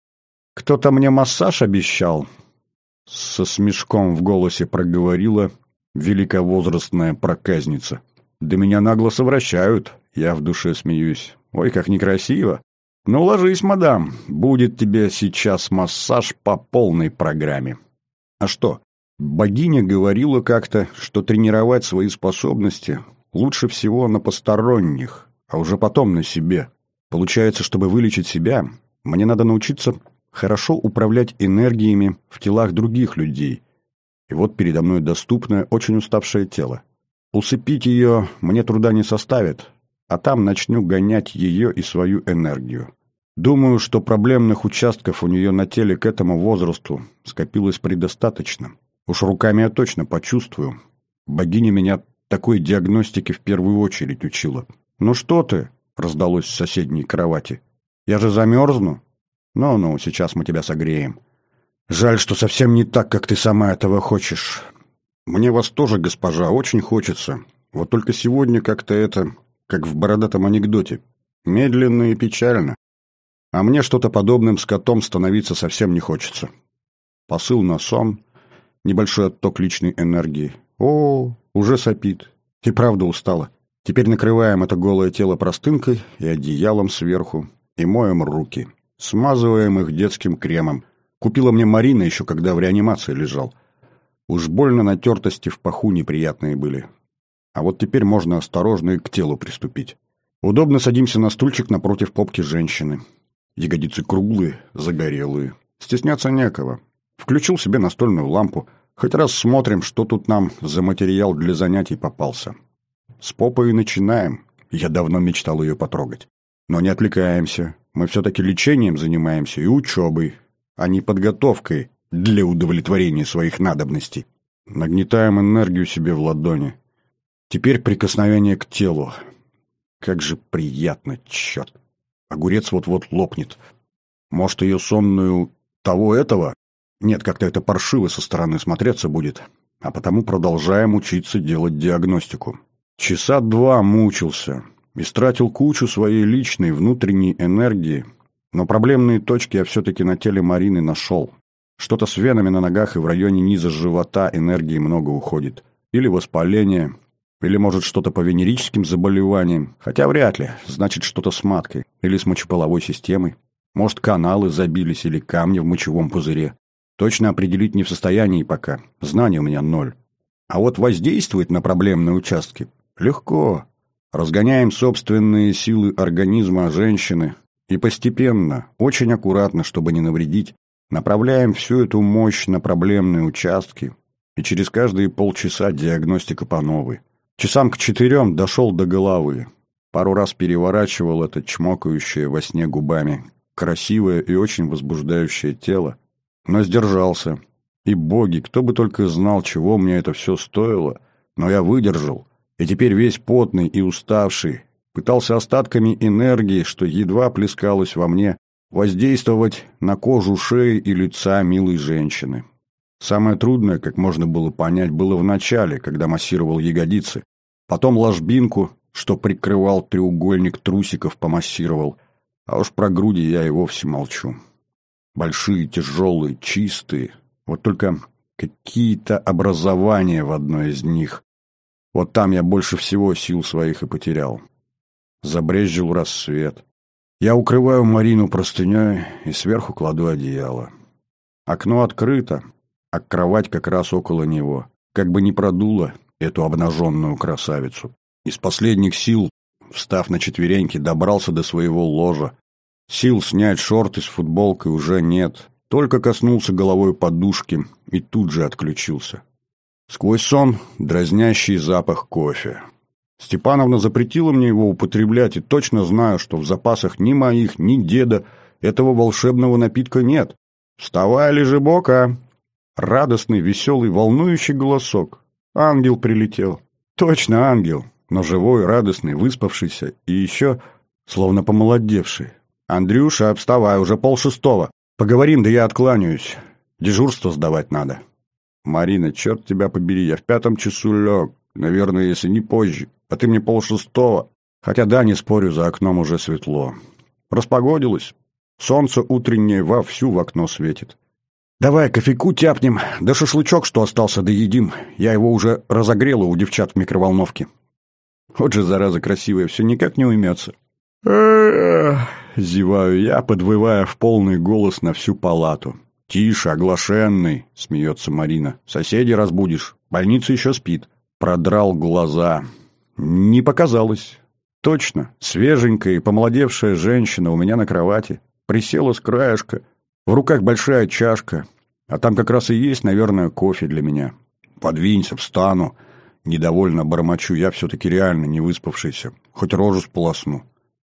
Speaker 1: Кто-то мне массаж обещал. Со смешком в голосе проговорила великовозрастная проказница. Да меня нагло совращают, я в душе смеюсь. Ой, как некрасиво. «Ну, ложись, мадам, будет тебе сейчас массаж по полной программе». А что, богиня говорила как-то, что тренировать свои способности лучше всего на посторонних, а уже потом на себе. Получается, чтобы вылечить себя, мне надо научиться хорошо управлять энергиями в телах других людей. И вот передо мной доступное, очень уставшее тело. Усыпить ее мне труда не составит, а там начну гонять ее и свою энергию. Думаю, что проблемных участков у нее на теле к этому возрасту скопилось предостаточно. Уж руками я точно почувствую. Богиня меня такой диагностике в первую очередь учила. «Ну что ты?» — раздалось с соседней кровати. «Я же замерзну?» «Ну-ну, сейчас мы тебя согреем». «Жаль, что совсем не так, как ты сама этого хочешь. Мне вас тоже, госпожа, очень хочется. Вот только сегодня как-то это как в бородатом анекдоте. Медленно и печально. А мне что-то подобным с котом становиться совсем не хочется. Посыл на сон, небольшой отток личной энергии. О, уже сопит. И правда устала. Теперь накрываем это голое тело простынкой и одеялом сверху и моем руки. Смазываем их детским кремом. Купила мне Марина еще, когда в реанимации лежал. Уж больно натертости в паху неприятные были. А вот теперь можно осторожно и к телу приступить. Удобно садимся на стульчик напротив попки женщины. Ягодицы круглые, загорелые. Стесняться некого. Включил себе настольную лампу. Хоть раз смотрим, что тут нам за материал для занятий попался. С попой начинаем. Я давно мечтал ее потрогать. Но не отвлекаемся. Мы все-таки лечением занимаемся и учебой, а не подготовкой для удовлетворения своих надобностей. Нагнетаем энергию себе в ладони. Теперь прикосновение к телу. Как же приятно, черт. Огурец вот-вот лопнет. Может, ее сонную того-этого? Нет, как-то это паршиво со стороны смотреться будет. А потому продолжаем учиться делать диагностику. Часа два мучился. Истратил кучу своей личной внутренней энергии. Но проблемные точки я все-таки на теле Марины нашел. Что-то с венами на ногах и в районе низа живота энергии много уходит. Или воспаление, или, может, что-то по венерическим заболеваниям. Хотя вряд ли. Значит, что-то с маткой. Или с мочеполовой системой. Может, каналы забились или камни в мочевом пузыре. Точно определить не в состоянии пока. Знаний у меня ноль. А вот воздействовать на проблемные участки легко. Разгоняем собственные силы организма женщины и постепенно, очень аккуратно, чтобы не навредить, направляем всю эту мощь на проблемные участки, и через каждые полчаса диагностика по новой. Часам к четырем дошел до головы. Пару раз переворачивал это чмокающее во сне губами красивое и очень возбуждающее тело, но сдержался. И боги, кто бы только знал, чего мне это все стоило, но я выдержал, и теперь весь потный и уставший, пытался остатками энергии, что едва плескалось во мне, воздействовать на кожу шеи и лица милой женщины. Самое трудное, как можно было понять, было в начале, когда массировал ягодицы, потом ложбинку, что прикрывал треугольник трусиков, помассировал, а уж про груди я и вовсе молчу. Большие, тяжелые, чистые, вот только какие-то образования в одной из них. Вот там я больше всего сил своих и потерял. Забрезжил рассвет. Я укрываю Марину простыней и сверху кладу одеяло. Окно открыто, а кровать как раз около него. Как бы не продуло эту обнаженную красавицу. Из последних сил, встав на четвереньки, добрался до своего ложа. Сил снять шорты с футболкой уже нет. Только коснулся головой подушки и тут же отключился. Сквозь сон дразнящий запах кофе. Степановна запретила мне его употреблять, и точно знаю, что в запасах ни моих, ни деда этого волшебного напитка нет. «Вставай, лежебока!» Радостный, веселый, волнующий голосок. Ангел прилетел. Точно ангел, но живой, радостный, выспавшийся и еще словно помолодевший. «Андрюша, вставай, уже полшестого. Поговорим, да я откланяюсь. Дежурство сдавать надо». «Марина, черт тебя побери, я в пятом часу лег. Наверное, если не позже. А ты мне полшестого. Хотя да, не спорю, за окном уже светло. Распогодилось. Солнце утреннее вовсю в окно светит. Давай кофейку тяпнем, да шашлычок, что остался, доедим. Я его уже разогрела у девчат в микроволновке. Вот же, зараза красивая, все никак не уймется. Зеваю я, подвывая в полный голос на всю палату. «Тише, оглашенный!» — смеется Марина. «Соседей разбудишь. Больница еще спит». Продрал глаза. Не показалось. Точно, свеженькая и помолодевшая женщина у меня на кровати. Присела с краешка. В руках большая чашка. А там как раз и есть, наверное, кофе для меня. Подвинься, встану. Недовольно бормочу, я все-таки реально не выспавшийся. Хоть рожу сполосну.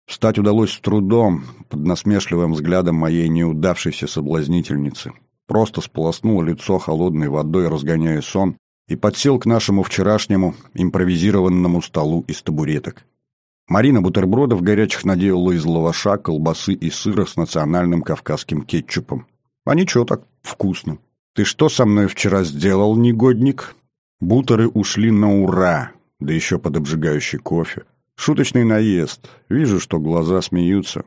Speaker 1: Встать удалось с трудом, под насмешливым взглядом моей неудавшейся соблазнительницы. Просто сполоснула лицо холодной водой, разгоняя сон, и подсел к нашему вчерашнему импровизированному столу из табуреток. Марина бутербродов горячих наделала из лаваша, колбасы и сыра с национальным кавказским кетчупом. А ничего так, вкусно. «Ты что со мной вчера сделал, негодник?» Бутеры ушли на ура, да еще под обжигающий кофе. Шуточный наезд. Вижу, что глаза смеются.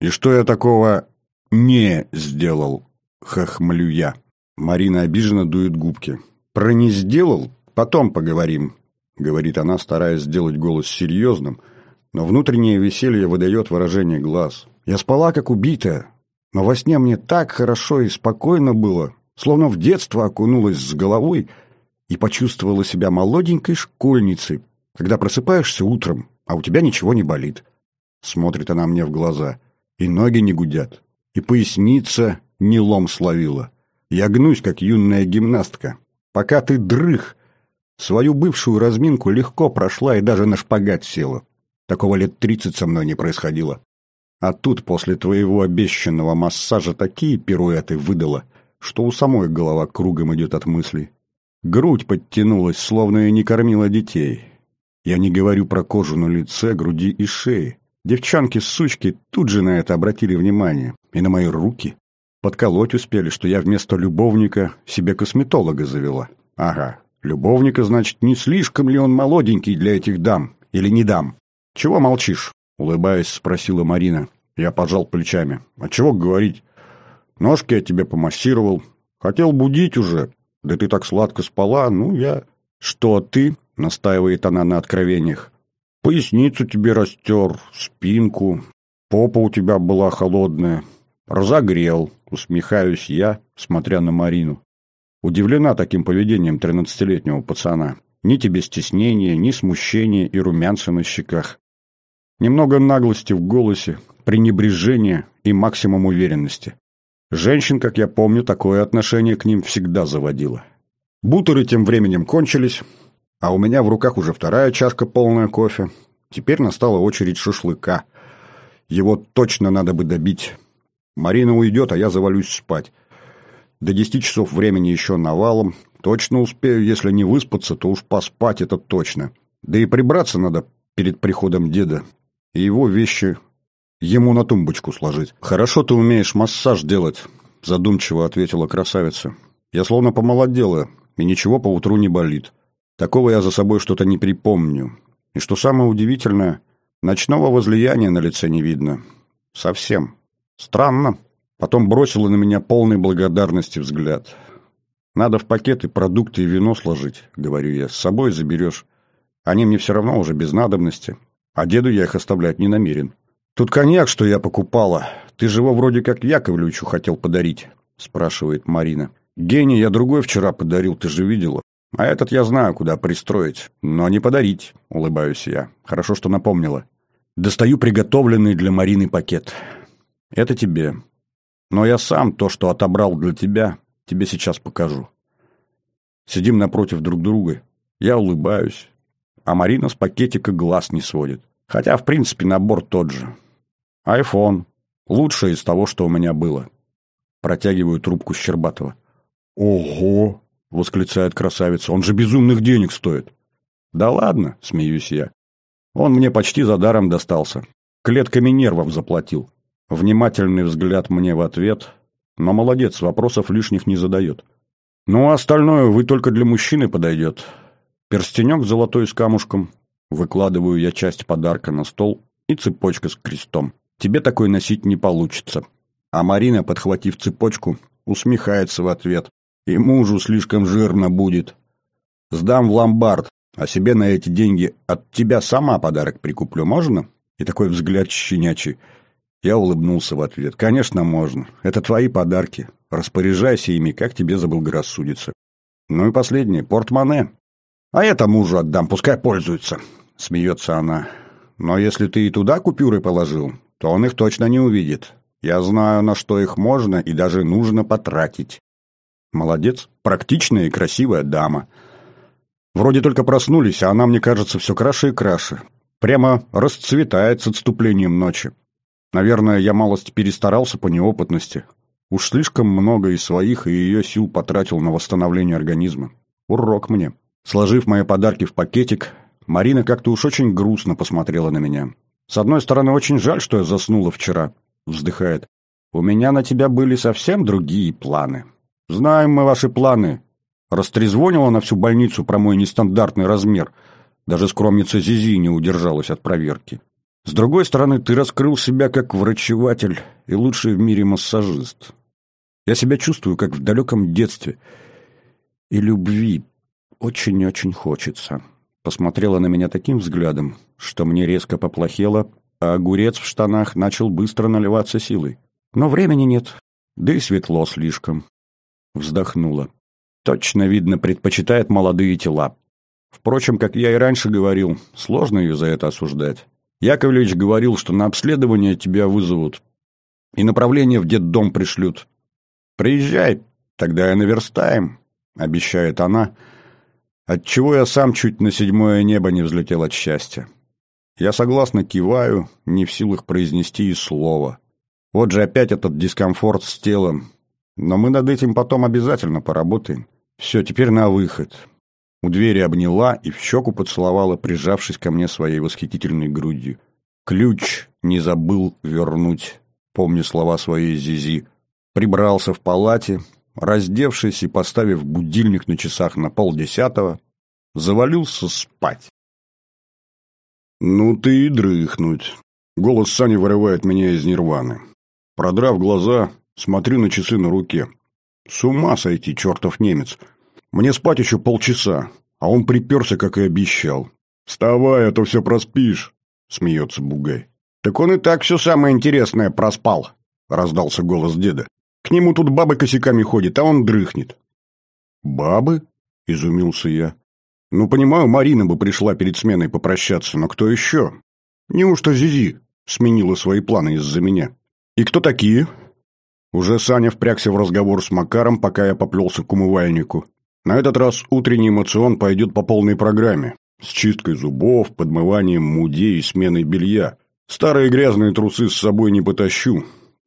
Speaker 1: И что я такого не сделал? Хохмлю я. Марина обиженно дует губки. Про не сделал? Потом поговорим, говорит она, стараясь сделать голос серьезным, но внутреннее веселье выдает выражение глаз. Я спала, как убитая, но во сне мне так хорошо и спокойно было, словно в детство окунулась с головой и почувствовала себя молоденькой школьницей, когда просыпаешься утром, а у тебя ничего не болит. Смотрит она мне в глаза, и ноги не гудят, и поясница не лом словила. Я гнусь, как юная гимнастка, Пока ты дрых, свою бывшую разминку легко прошла и даже на шпагат села. Такого лет тридцать со мной не происходило. А тут после твоего обещанного массажа такие пируэты выдала, что у самой голова кругом идет от мыслей. Грудь подтянулась, словно и не кормила детей. Я не говорю про кожу на лице, груди и шее. Девчонки-сучки тут же на это обратили внимание. И на мои руки. Подколоть успели, что я вместо любовника себе косметолога завела. Ага, любовника, значит, не слишком ли он молоденький для этих дам? Или не дам? Чего молчишь? Улыбаясь, спросила Марина. Я пожал плечами. А чего говорить? Ножки я тебе помассировал. Хотел будить уже. Да ты так сладко спала, ну я... Что ты? Настаивает она на откровениях. Поясницу тебе растер, спинку. Попа у тебя была холодная. Разогрел, усмехаюсь я, смотря на Марину. Удивлена таким поведением тринадцатилетнего пацана. Ни тебе стеснения, ни смущения и румянца на щеках. Немного наглости в голосе, пренебрежения и максимум уверенности. Женщин, как я помню, такое отношение к ним всегда заводило. Бутеры тем временем кончились, а у меня в руках уже вторая чашка полная кофе. Теперь настала очередь шашлыка. Его точно надо бы добить. Марина уйдет, а я завалюсь спать. До десяти часов времени еще навалом. Точно успею, если не выспаться, то уж поспать это точно. Да и прибраться надо перед приходом деда. И его вещи ему на тумбочку сложить. «Хорошо ты умеешь массаж делать», — задумчиво ответила красавица. «Я словно помолодела, и ничего по утру не болит. Такого я за собой что-то не припомню. И что самое удивительное, ночного возлияния на лице не видно. Совсем. Странно. Потом бросила на меня полный благодарности взгляд. «Надо в пакеты продукты и вино сложить», — говорю я. «С собой заберешь. Они мне все равно уже без надобности. А деду я их оставлять не намерен». «Тут коньяк, что я покупала. Ты же его вроде как Яковлевичу хотел подарить», — спрашивает Марина. «Гене я другой вчера подарил, ты же видела. А этот я знаю, куда пристроить. Но не подарить», — улыбаюсь я. «Хорошо, что напомнила». Достаю приготовленный для Марины пакет. «Это тебе. Но я сам то, что отобрал для тебя, тебе сейчас покажу». Сидим напротив друг друга. Я улыбаюсь, а Марина с пакетика глаз не сводит. Хотя, в принципе, набор тот же. Айфон. Лучшее из того, что у меня было. Протягиваю трубку Щербатова. «Ого!» — восклицает красавица. «Он же безумных денег стоит!» «Да ладно!» — смеюсь я. «Он мне почти за даром достался. Клетками нервов заплатил. Внимательный взгляд мне в ответ. Но молодец, вопросов лишних не задает. Ну, а остальное вы только для мужчины подойдет. Перстенек золотой с камушком, Выкладываю я часть подарка на стол и цепочка с крестом. Тебе такой носить не получится. А Марина, подхватив цепочку, усмехается в ответ. И мужу слишком жирно будет. Сдам в ломбард, а себе на эти деньги от тебя сама подарок прикуплю, можно? И такой взгляд щенячий. Я улыбнулся в ответ. Конечно, можно. Это твои подарки. Распоряжайся ими, как тебе заблагорассудится. Ну и последнее. Портмоне. А это мужу отдам, пускай пользуется смеется она. «Но если ты и туда купюры положил, то он их точно не увидит. Я знаю, на что их можно и даже нужно потратить». «Молодец, практичная и красивая дама». Вроде только проснулись, а она, мне кажется, все краше и краше. Прямо расцветает с отступлением ночи. Наверное, я малость перестарался по неопытности. Уж слишком много и своих, и ее сил потратил на восстановление организма. Урок мне. Сложив мои подарки в пакетик, Марина как-то уж очень грустно посмотрела на меня. «С одной стороны, очень жаль, что я заснула вчера», — вздыхает. «У меня на тебя были совсем другие планы». «Знаем мы ваши планы». Растрезвонила на всю больницу про мой нестандартный размер. Даже скромница Зизи не удержалась от проверки. С другой стороны, ты раскрыл себя как врачеватель и лучший в мире массажист. Я себя чувствую, как в далеком детстве. И любви очень-очень хочется посмотрела на меня таким взглядом, что мне резко поплохело, а огурец в штанах начал быстро наливаться силой. Но времени нет, да и светло слишком. Вздохнула. Точно видно, предпочитает молодые тела. Впрочем, как я и раньше говорил, сложно ее за это осуждать. Яковлевич говорил, что на обследование тебя вызовут и направление в детдом пришлют. «Приезжай, тогда и наверстаем», — обещает она, — Отчего я сам чуть на седьмое небо не взлетел от счастья. Я согласно киваю, не в силах произнести и слова. Вот же опять этот дискомфорт с телом. Но мы над этим потом обязательно поработаем. Все, теперь на выход. У двери обняла и в щеку поцеловала, прижавшись ко мне своей восхитительной грудью. Ключ не забыл вернуть, помню слова своей Зизи. Прибрался в палате, раздевшись и поставив будильник на часах на полдесятого, завалился спать. «Ну ты и дрыхнуть!» Голос Сани вырывает меня из нирваны. Продрав глаза, смотрю на часы на руке. С ума сойти, чертов немец! Мне спать еще полчаса, а он приперся, как и обещал. «Вставай, а то все проспишь!» — смеется Бугай. «Так он и так все самое интересное проспал!» — раздался голос деда. «К нему тут бабы косяками ходят, а он дрыхнет». «Бабы?» — изумился я. «Ну, понимаю, Марина бы пришла перед сменой попрощаться, но кто еще? Неужто Зизи сменила свои планы из-за меня? И кто такие?» Уже Саня впрягся в разговор с Макаром, пока я поплелся к умывальнику. На этот раз утренний эмоцион пойдет по полной программе. С чисткой зубов, подмыванием мудей и сменой белья. Старые грязные трусы с собой не потащу.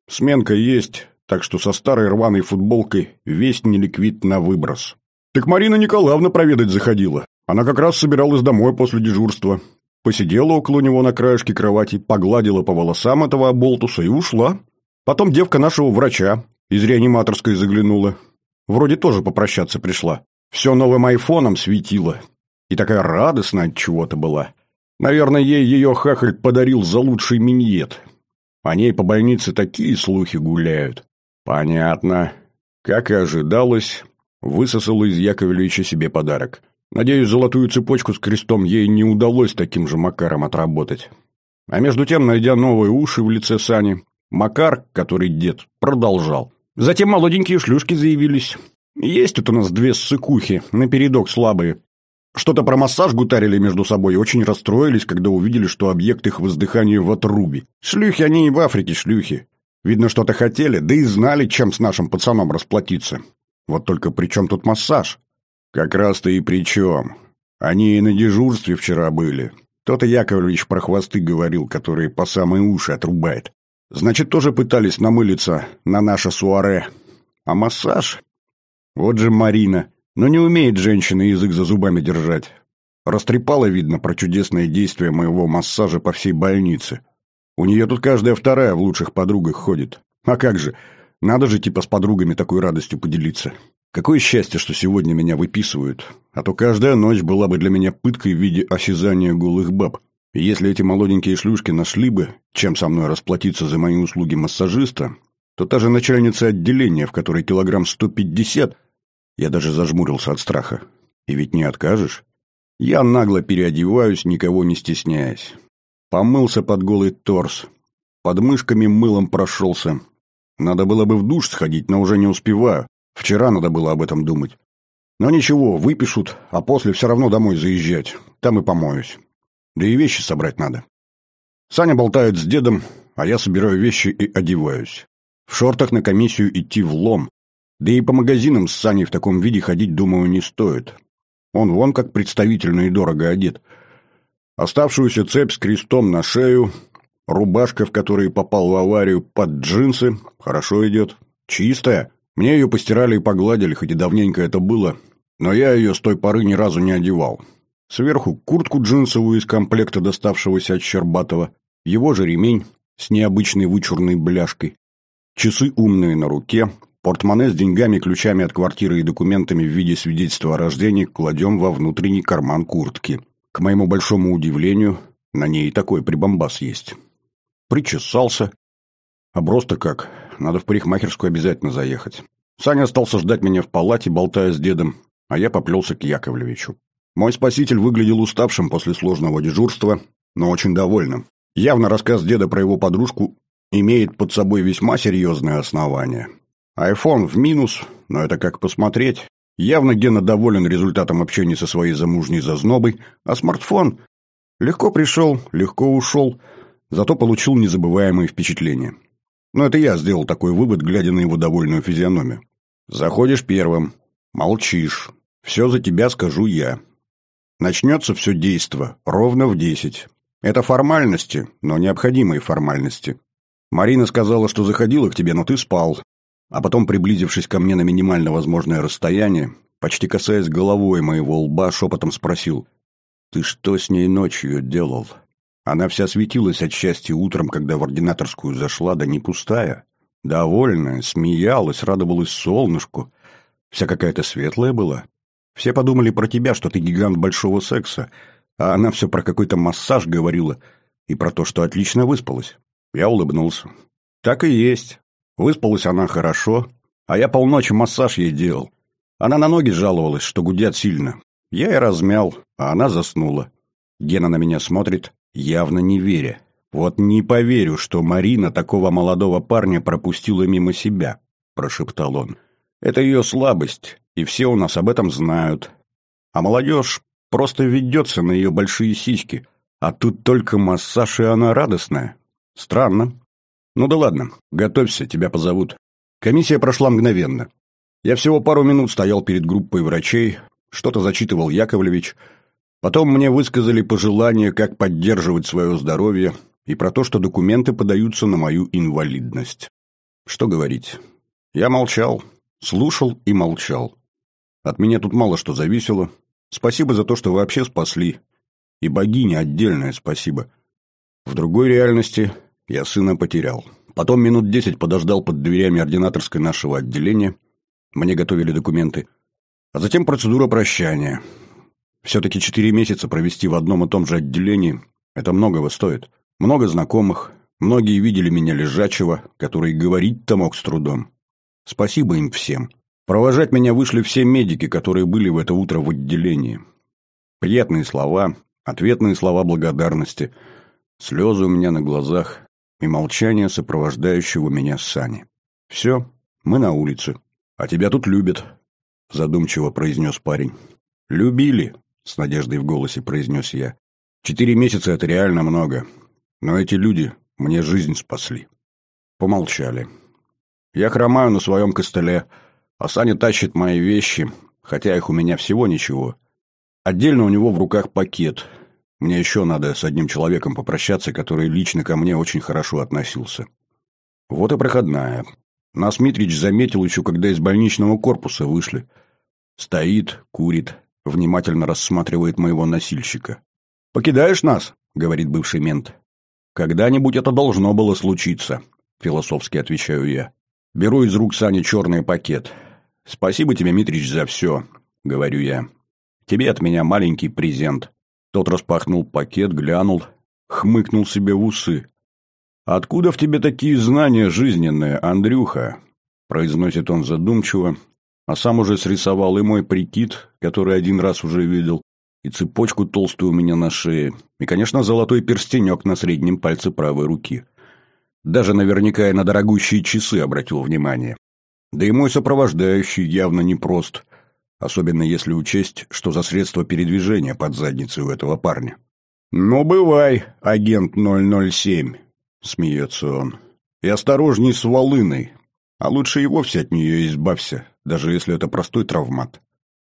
Speaker 1: Сменка есть, так что со старой рваной футболкой весь неликвид на выброс. Так Марина Николаевна проведать заходила. Она как раз собиралась домой после дежурства. Посидела около него на краешке кровати, погладила по волосам этого оболтуса и ушла. Потом девка нашего врача из реаниматорской заглянула. Вроде тоже попрощаться пришла. Все новым айфоном светило. И такая радостная от чего-то была. Наверное, ей ее хахаль подарил за лучший миньет. О ней по больнице такие слухи гуляют. Понятно. Как и ожидалось, высосала из Яковлевича себе подарок. Надеюсь, золотую цепочку с крестом ей не удалось таким же Макаром отработать. А между тем, найдя новые уши в лице Сани, Макар, который дед, продолжал. Затем молоденькие шлюшки заявились. Есть тут у нас две ссыкухи, напередок слабые. Что-то про массаж гутарили между собой и очень расстроились, когда увидели, что объект их воздыхания в отрубе. Шлюхи они и в Африке шлюхи. Видно, что-то хотели, да и знали, чем с нашим пацаном расплатиться. Вот только при чем тут массаж? Как раз-то и при чем. Они и на дежурстве вчера были. То-то Яковлевич про хвосты говорил, которые по самые уши отрубает. Значит, тоже пытались намылиться на наше суаре. А массаж? Вот же Марина. Но не умеет женщина язык за зубами держать. Растрепала, видно, про чудесное действие моего массажа по всей больнице. У нее тут каждая вторая в лучших подругах ходит. А как же, надо же типа с подругами такой радостью поделиться. Какое счастье, что сегодня меня выписывают. А то каждая ночь была бы для меня пыткой в виде осязания голых баб. И если эти молоденькие шлюшки нашли бы, чем со мной расплатиться за мои услуги массажиста, то та же начальница отделения, в которой килограмм 150, я даже зажмурился от страха. И ведь не откажешь. Я нагло переодеваюсь, никого не стесняясь. Помылся под голый торс. Под мышками мылом прошелся. Надо было бы в душ сходить, но уже не успеваю. Вчера надо было об этом думать. Но ничего, выпишут, а после все равно домой заезжать. Там и помоюсь. Да и вещи собрать надо. Саня болтает с дедом, а я собираю вещи и одеваюсь. В шортах на комиссию идти в лом. Да и по магазинам с Саней в таком виде ходить, думаю, не стоит. Он вон как представительно и дорого одет. Оставшуюся цепь с крестом на шею, рубашка, в которой попал в аварию, под джинсы, хорошо идет. Чистая. Мне ее постирали и погладили, хоть и давненько это было, но я ее с той поры ни разу не одевал. Сверху куртку джинсовую из комплекта, доставшегося от Щербатова, его же ремень с необычной вычурной бляшкой, часы умные на руке, портмоне с деньгами, ключами от квартиры и документами в виде свидетельства о рождении кладем во внутренний карман куртки. К моему большому удивлению, на ней такой прибамбас есть. Причесался. Просто как, надо в парикмахерскую обязательно заехать. Саня остался ждать меня в палате, болтая с дедом, а я поплелся к Яковлевичу. Мой спаситель выглядел уставшим после сложного дежурства, но очень довольным. Явно рассказ деда про его подружку имеет под собой весьма серьезное основание. Айфон в минус, но это как посмотреть. Явно Гена доволен результатом общения со своей замужней зазнобой, а смартфон легко пришел, легко ушел, зато получил незабываемые впечатления. Но это я сделал такой вывод, глядя на его довольную физиономию. Заходишь первым, молчишь, все за тебя скажу я. Начнется все действо ровно в десять. Это формальности, но необходимые формальности. Марина сказала, что заходила к тебе, но ты спал. А потом, приблизившись ко мне на минимально возможное расстояние, почти касаясь головой моего лба, шепотом спросил, «Ты что с ней ночью делал?» Она вся светилась от счастья утром, когда в ординаторскую зашла, да не пустая. Довольная, смеялась, радовалась солнышку. Вся какая-то светлая была. Все подумали про тебя, что ты гигант большого секса, а она все про какой-то массаж говорила и про то, что отлично выспалась. Я улыбнулся. Так и есть. Выспалась она хорошо, а я полночи массаж ей делал. Она на ноги жаловалась, что гудят сильно. Я и размял, а она заснула. Гена на меня смотрит, явно не веря. Вот не поверю, что Марина такого молодого парня пропустила мимо себя, прошептал он. Это ее слабость, и все у нас об этом знают. А молодежь просто ведется на ее большие сиськи, а тут только массаж, и она радостная. Странно. Ну да ладно, готовься, тебя позовут. Комиссия прошла мгновенно. Я всего пару минут стоял перед группой врачей, что-то зачитывал Яковлевич, Потом мне высказали пожелания, как поддерживать свое здоровье, и про то, что документы подаются на мою инвалидность. Что говорить? Я молчал, слушал и молчал. От меня тут мало что зависело. Спасибо за то, что вообще спасли. И богине отдельное спасибо. В другой реальности я сына потерял. Потом минут десять подождал под дверями ординаторской нашего отделения. Мне готовили документы. А затем процедура прощания. Все-таки четыре месяца провести в одном и том же отделении – это многого стоит. Много знакомых, многие видели меня лежачего, который говорить-то мог с трудом. Спасибо им всем. Провожать меня вышли все медики, которые были в это утро в отделении. Приятные слова, ответные слова благодарности, слезы у меня на глазах и молчание сопровождающего меня Сани. «Все, мы на улице. А тебя тут любят», – задумчиво произнес парень. «Любили», с надеждой в голосе произнес я. Четыре месяца — это реально много. Но эти люди мне жизнь спасли. Помолчали. Я хромаю на своем костыле, а Саня тащит мои вещи, хотя их у меня всего ничего. Отдельно у него в руках пакет. Мне еще надо с одним человеком попрощаться, который лично ко мне очень хорошо относился. Вот и проходная. Нас Митрич заметил еще, когда из больничного корпуса вышли. Стоит, курит, внимательно рассматривает моего носильщика. «Покидаешь нас?» — говорит бывший мент. «Когда-нибудь это должно было случиться», — философски отвечаю я. Беру из рук Сани черный пакет. «Спасибо тебе, Митрич, за все», — говорю я. «Тебе от меня маленький презент». Тот распахнул пакет, глянул, хмыкнул себе в усы. «Откуда в тебе такие знания жизненные, Андрюха?» Произносит он задумчиво, а сам уже срисовал и мой прикид, который один раз уже видел, и цепочку толстую у меня на шее, и, конечно, золотой перстенек на среднем пальце правой руки. Даже наверняка и на дорогущие часы обратил внимание. Да и мой сопровождающий явно непрост, особенно если учесть, что за средство передвижения под задницей у этого парня. «Ну, бывай, агент 007», — смеется он. «И осторожней с волыной, а лучше и вовсе от нее избавься, даже если это простой травмат.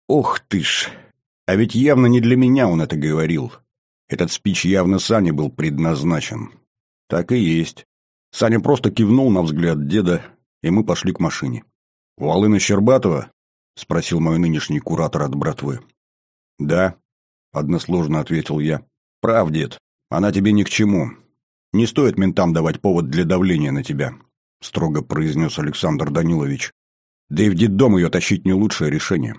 Speaker 1: Ох ты ж! А ведь явно не для меня он это говорил. Этот спич явно Сане был предназначен. Так и есть. Саня просто кивнул на взгляд деда, и мы пошли к машине. «Волына Щербатова?» — спросил мой нынешний куратор от братвы. «Да», — односложно ответил я. «Прав, дед, она тебе ни к чему. Не стоит ментам давать повод для давления на тебя», — строго произнес Александр Данилович. Да и в детдом ее тащить не лучшее решение.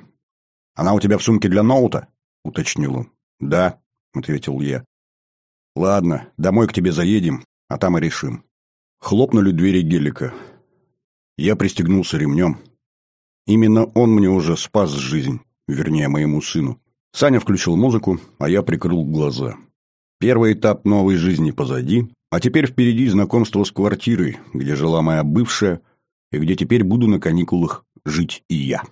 Speaker 1: «Она у тебя в сумке для ноута?» — уточнил он. «Да», — ответил я. «Ладно, домой к тебе заедем, а там и решим». Хлопнули двери гелика. Я пристегнулся ремнем. Именно он мне уже спас жизнь, вернее, моему сыну. Саня включил музыку, а я прикрыл глаза. Первый этап новой жизни позади, а теперь впереди знакомство с квартирой, где жила моя бывшая, и где теперь буду на каникулах жить и я.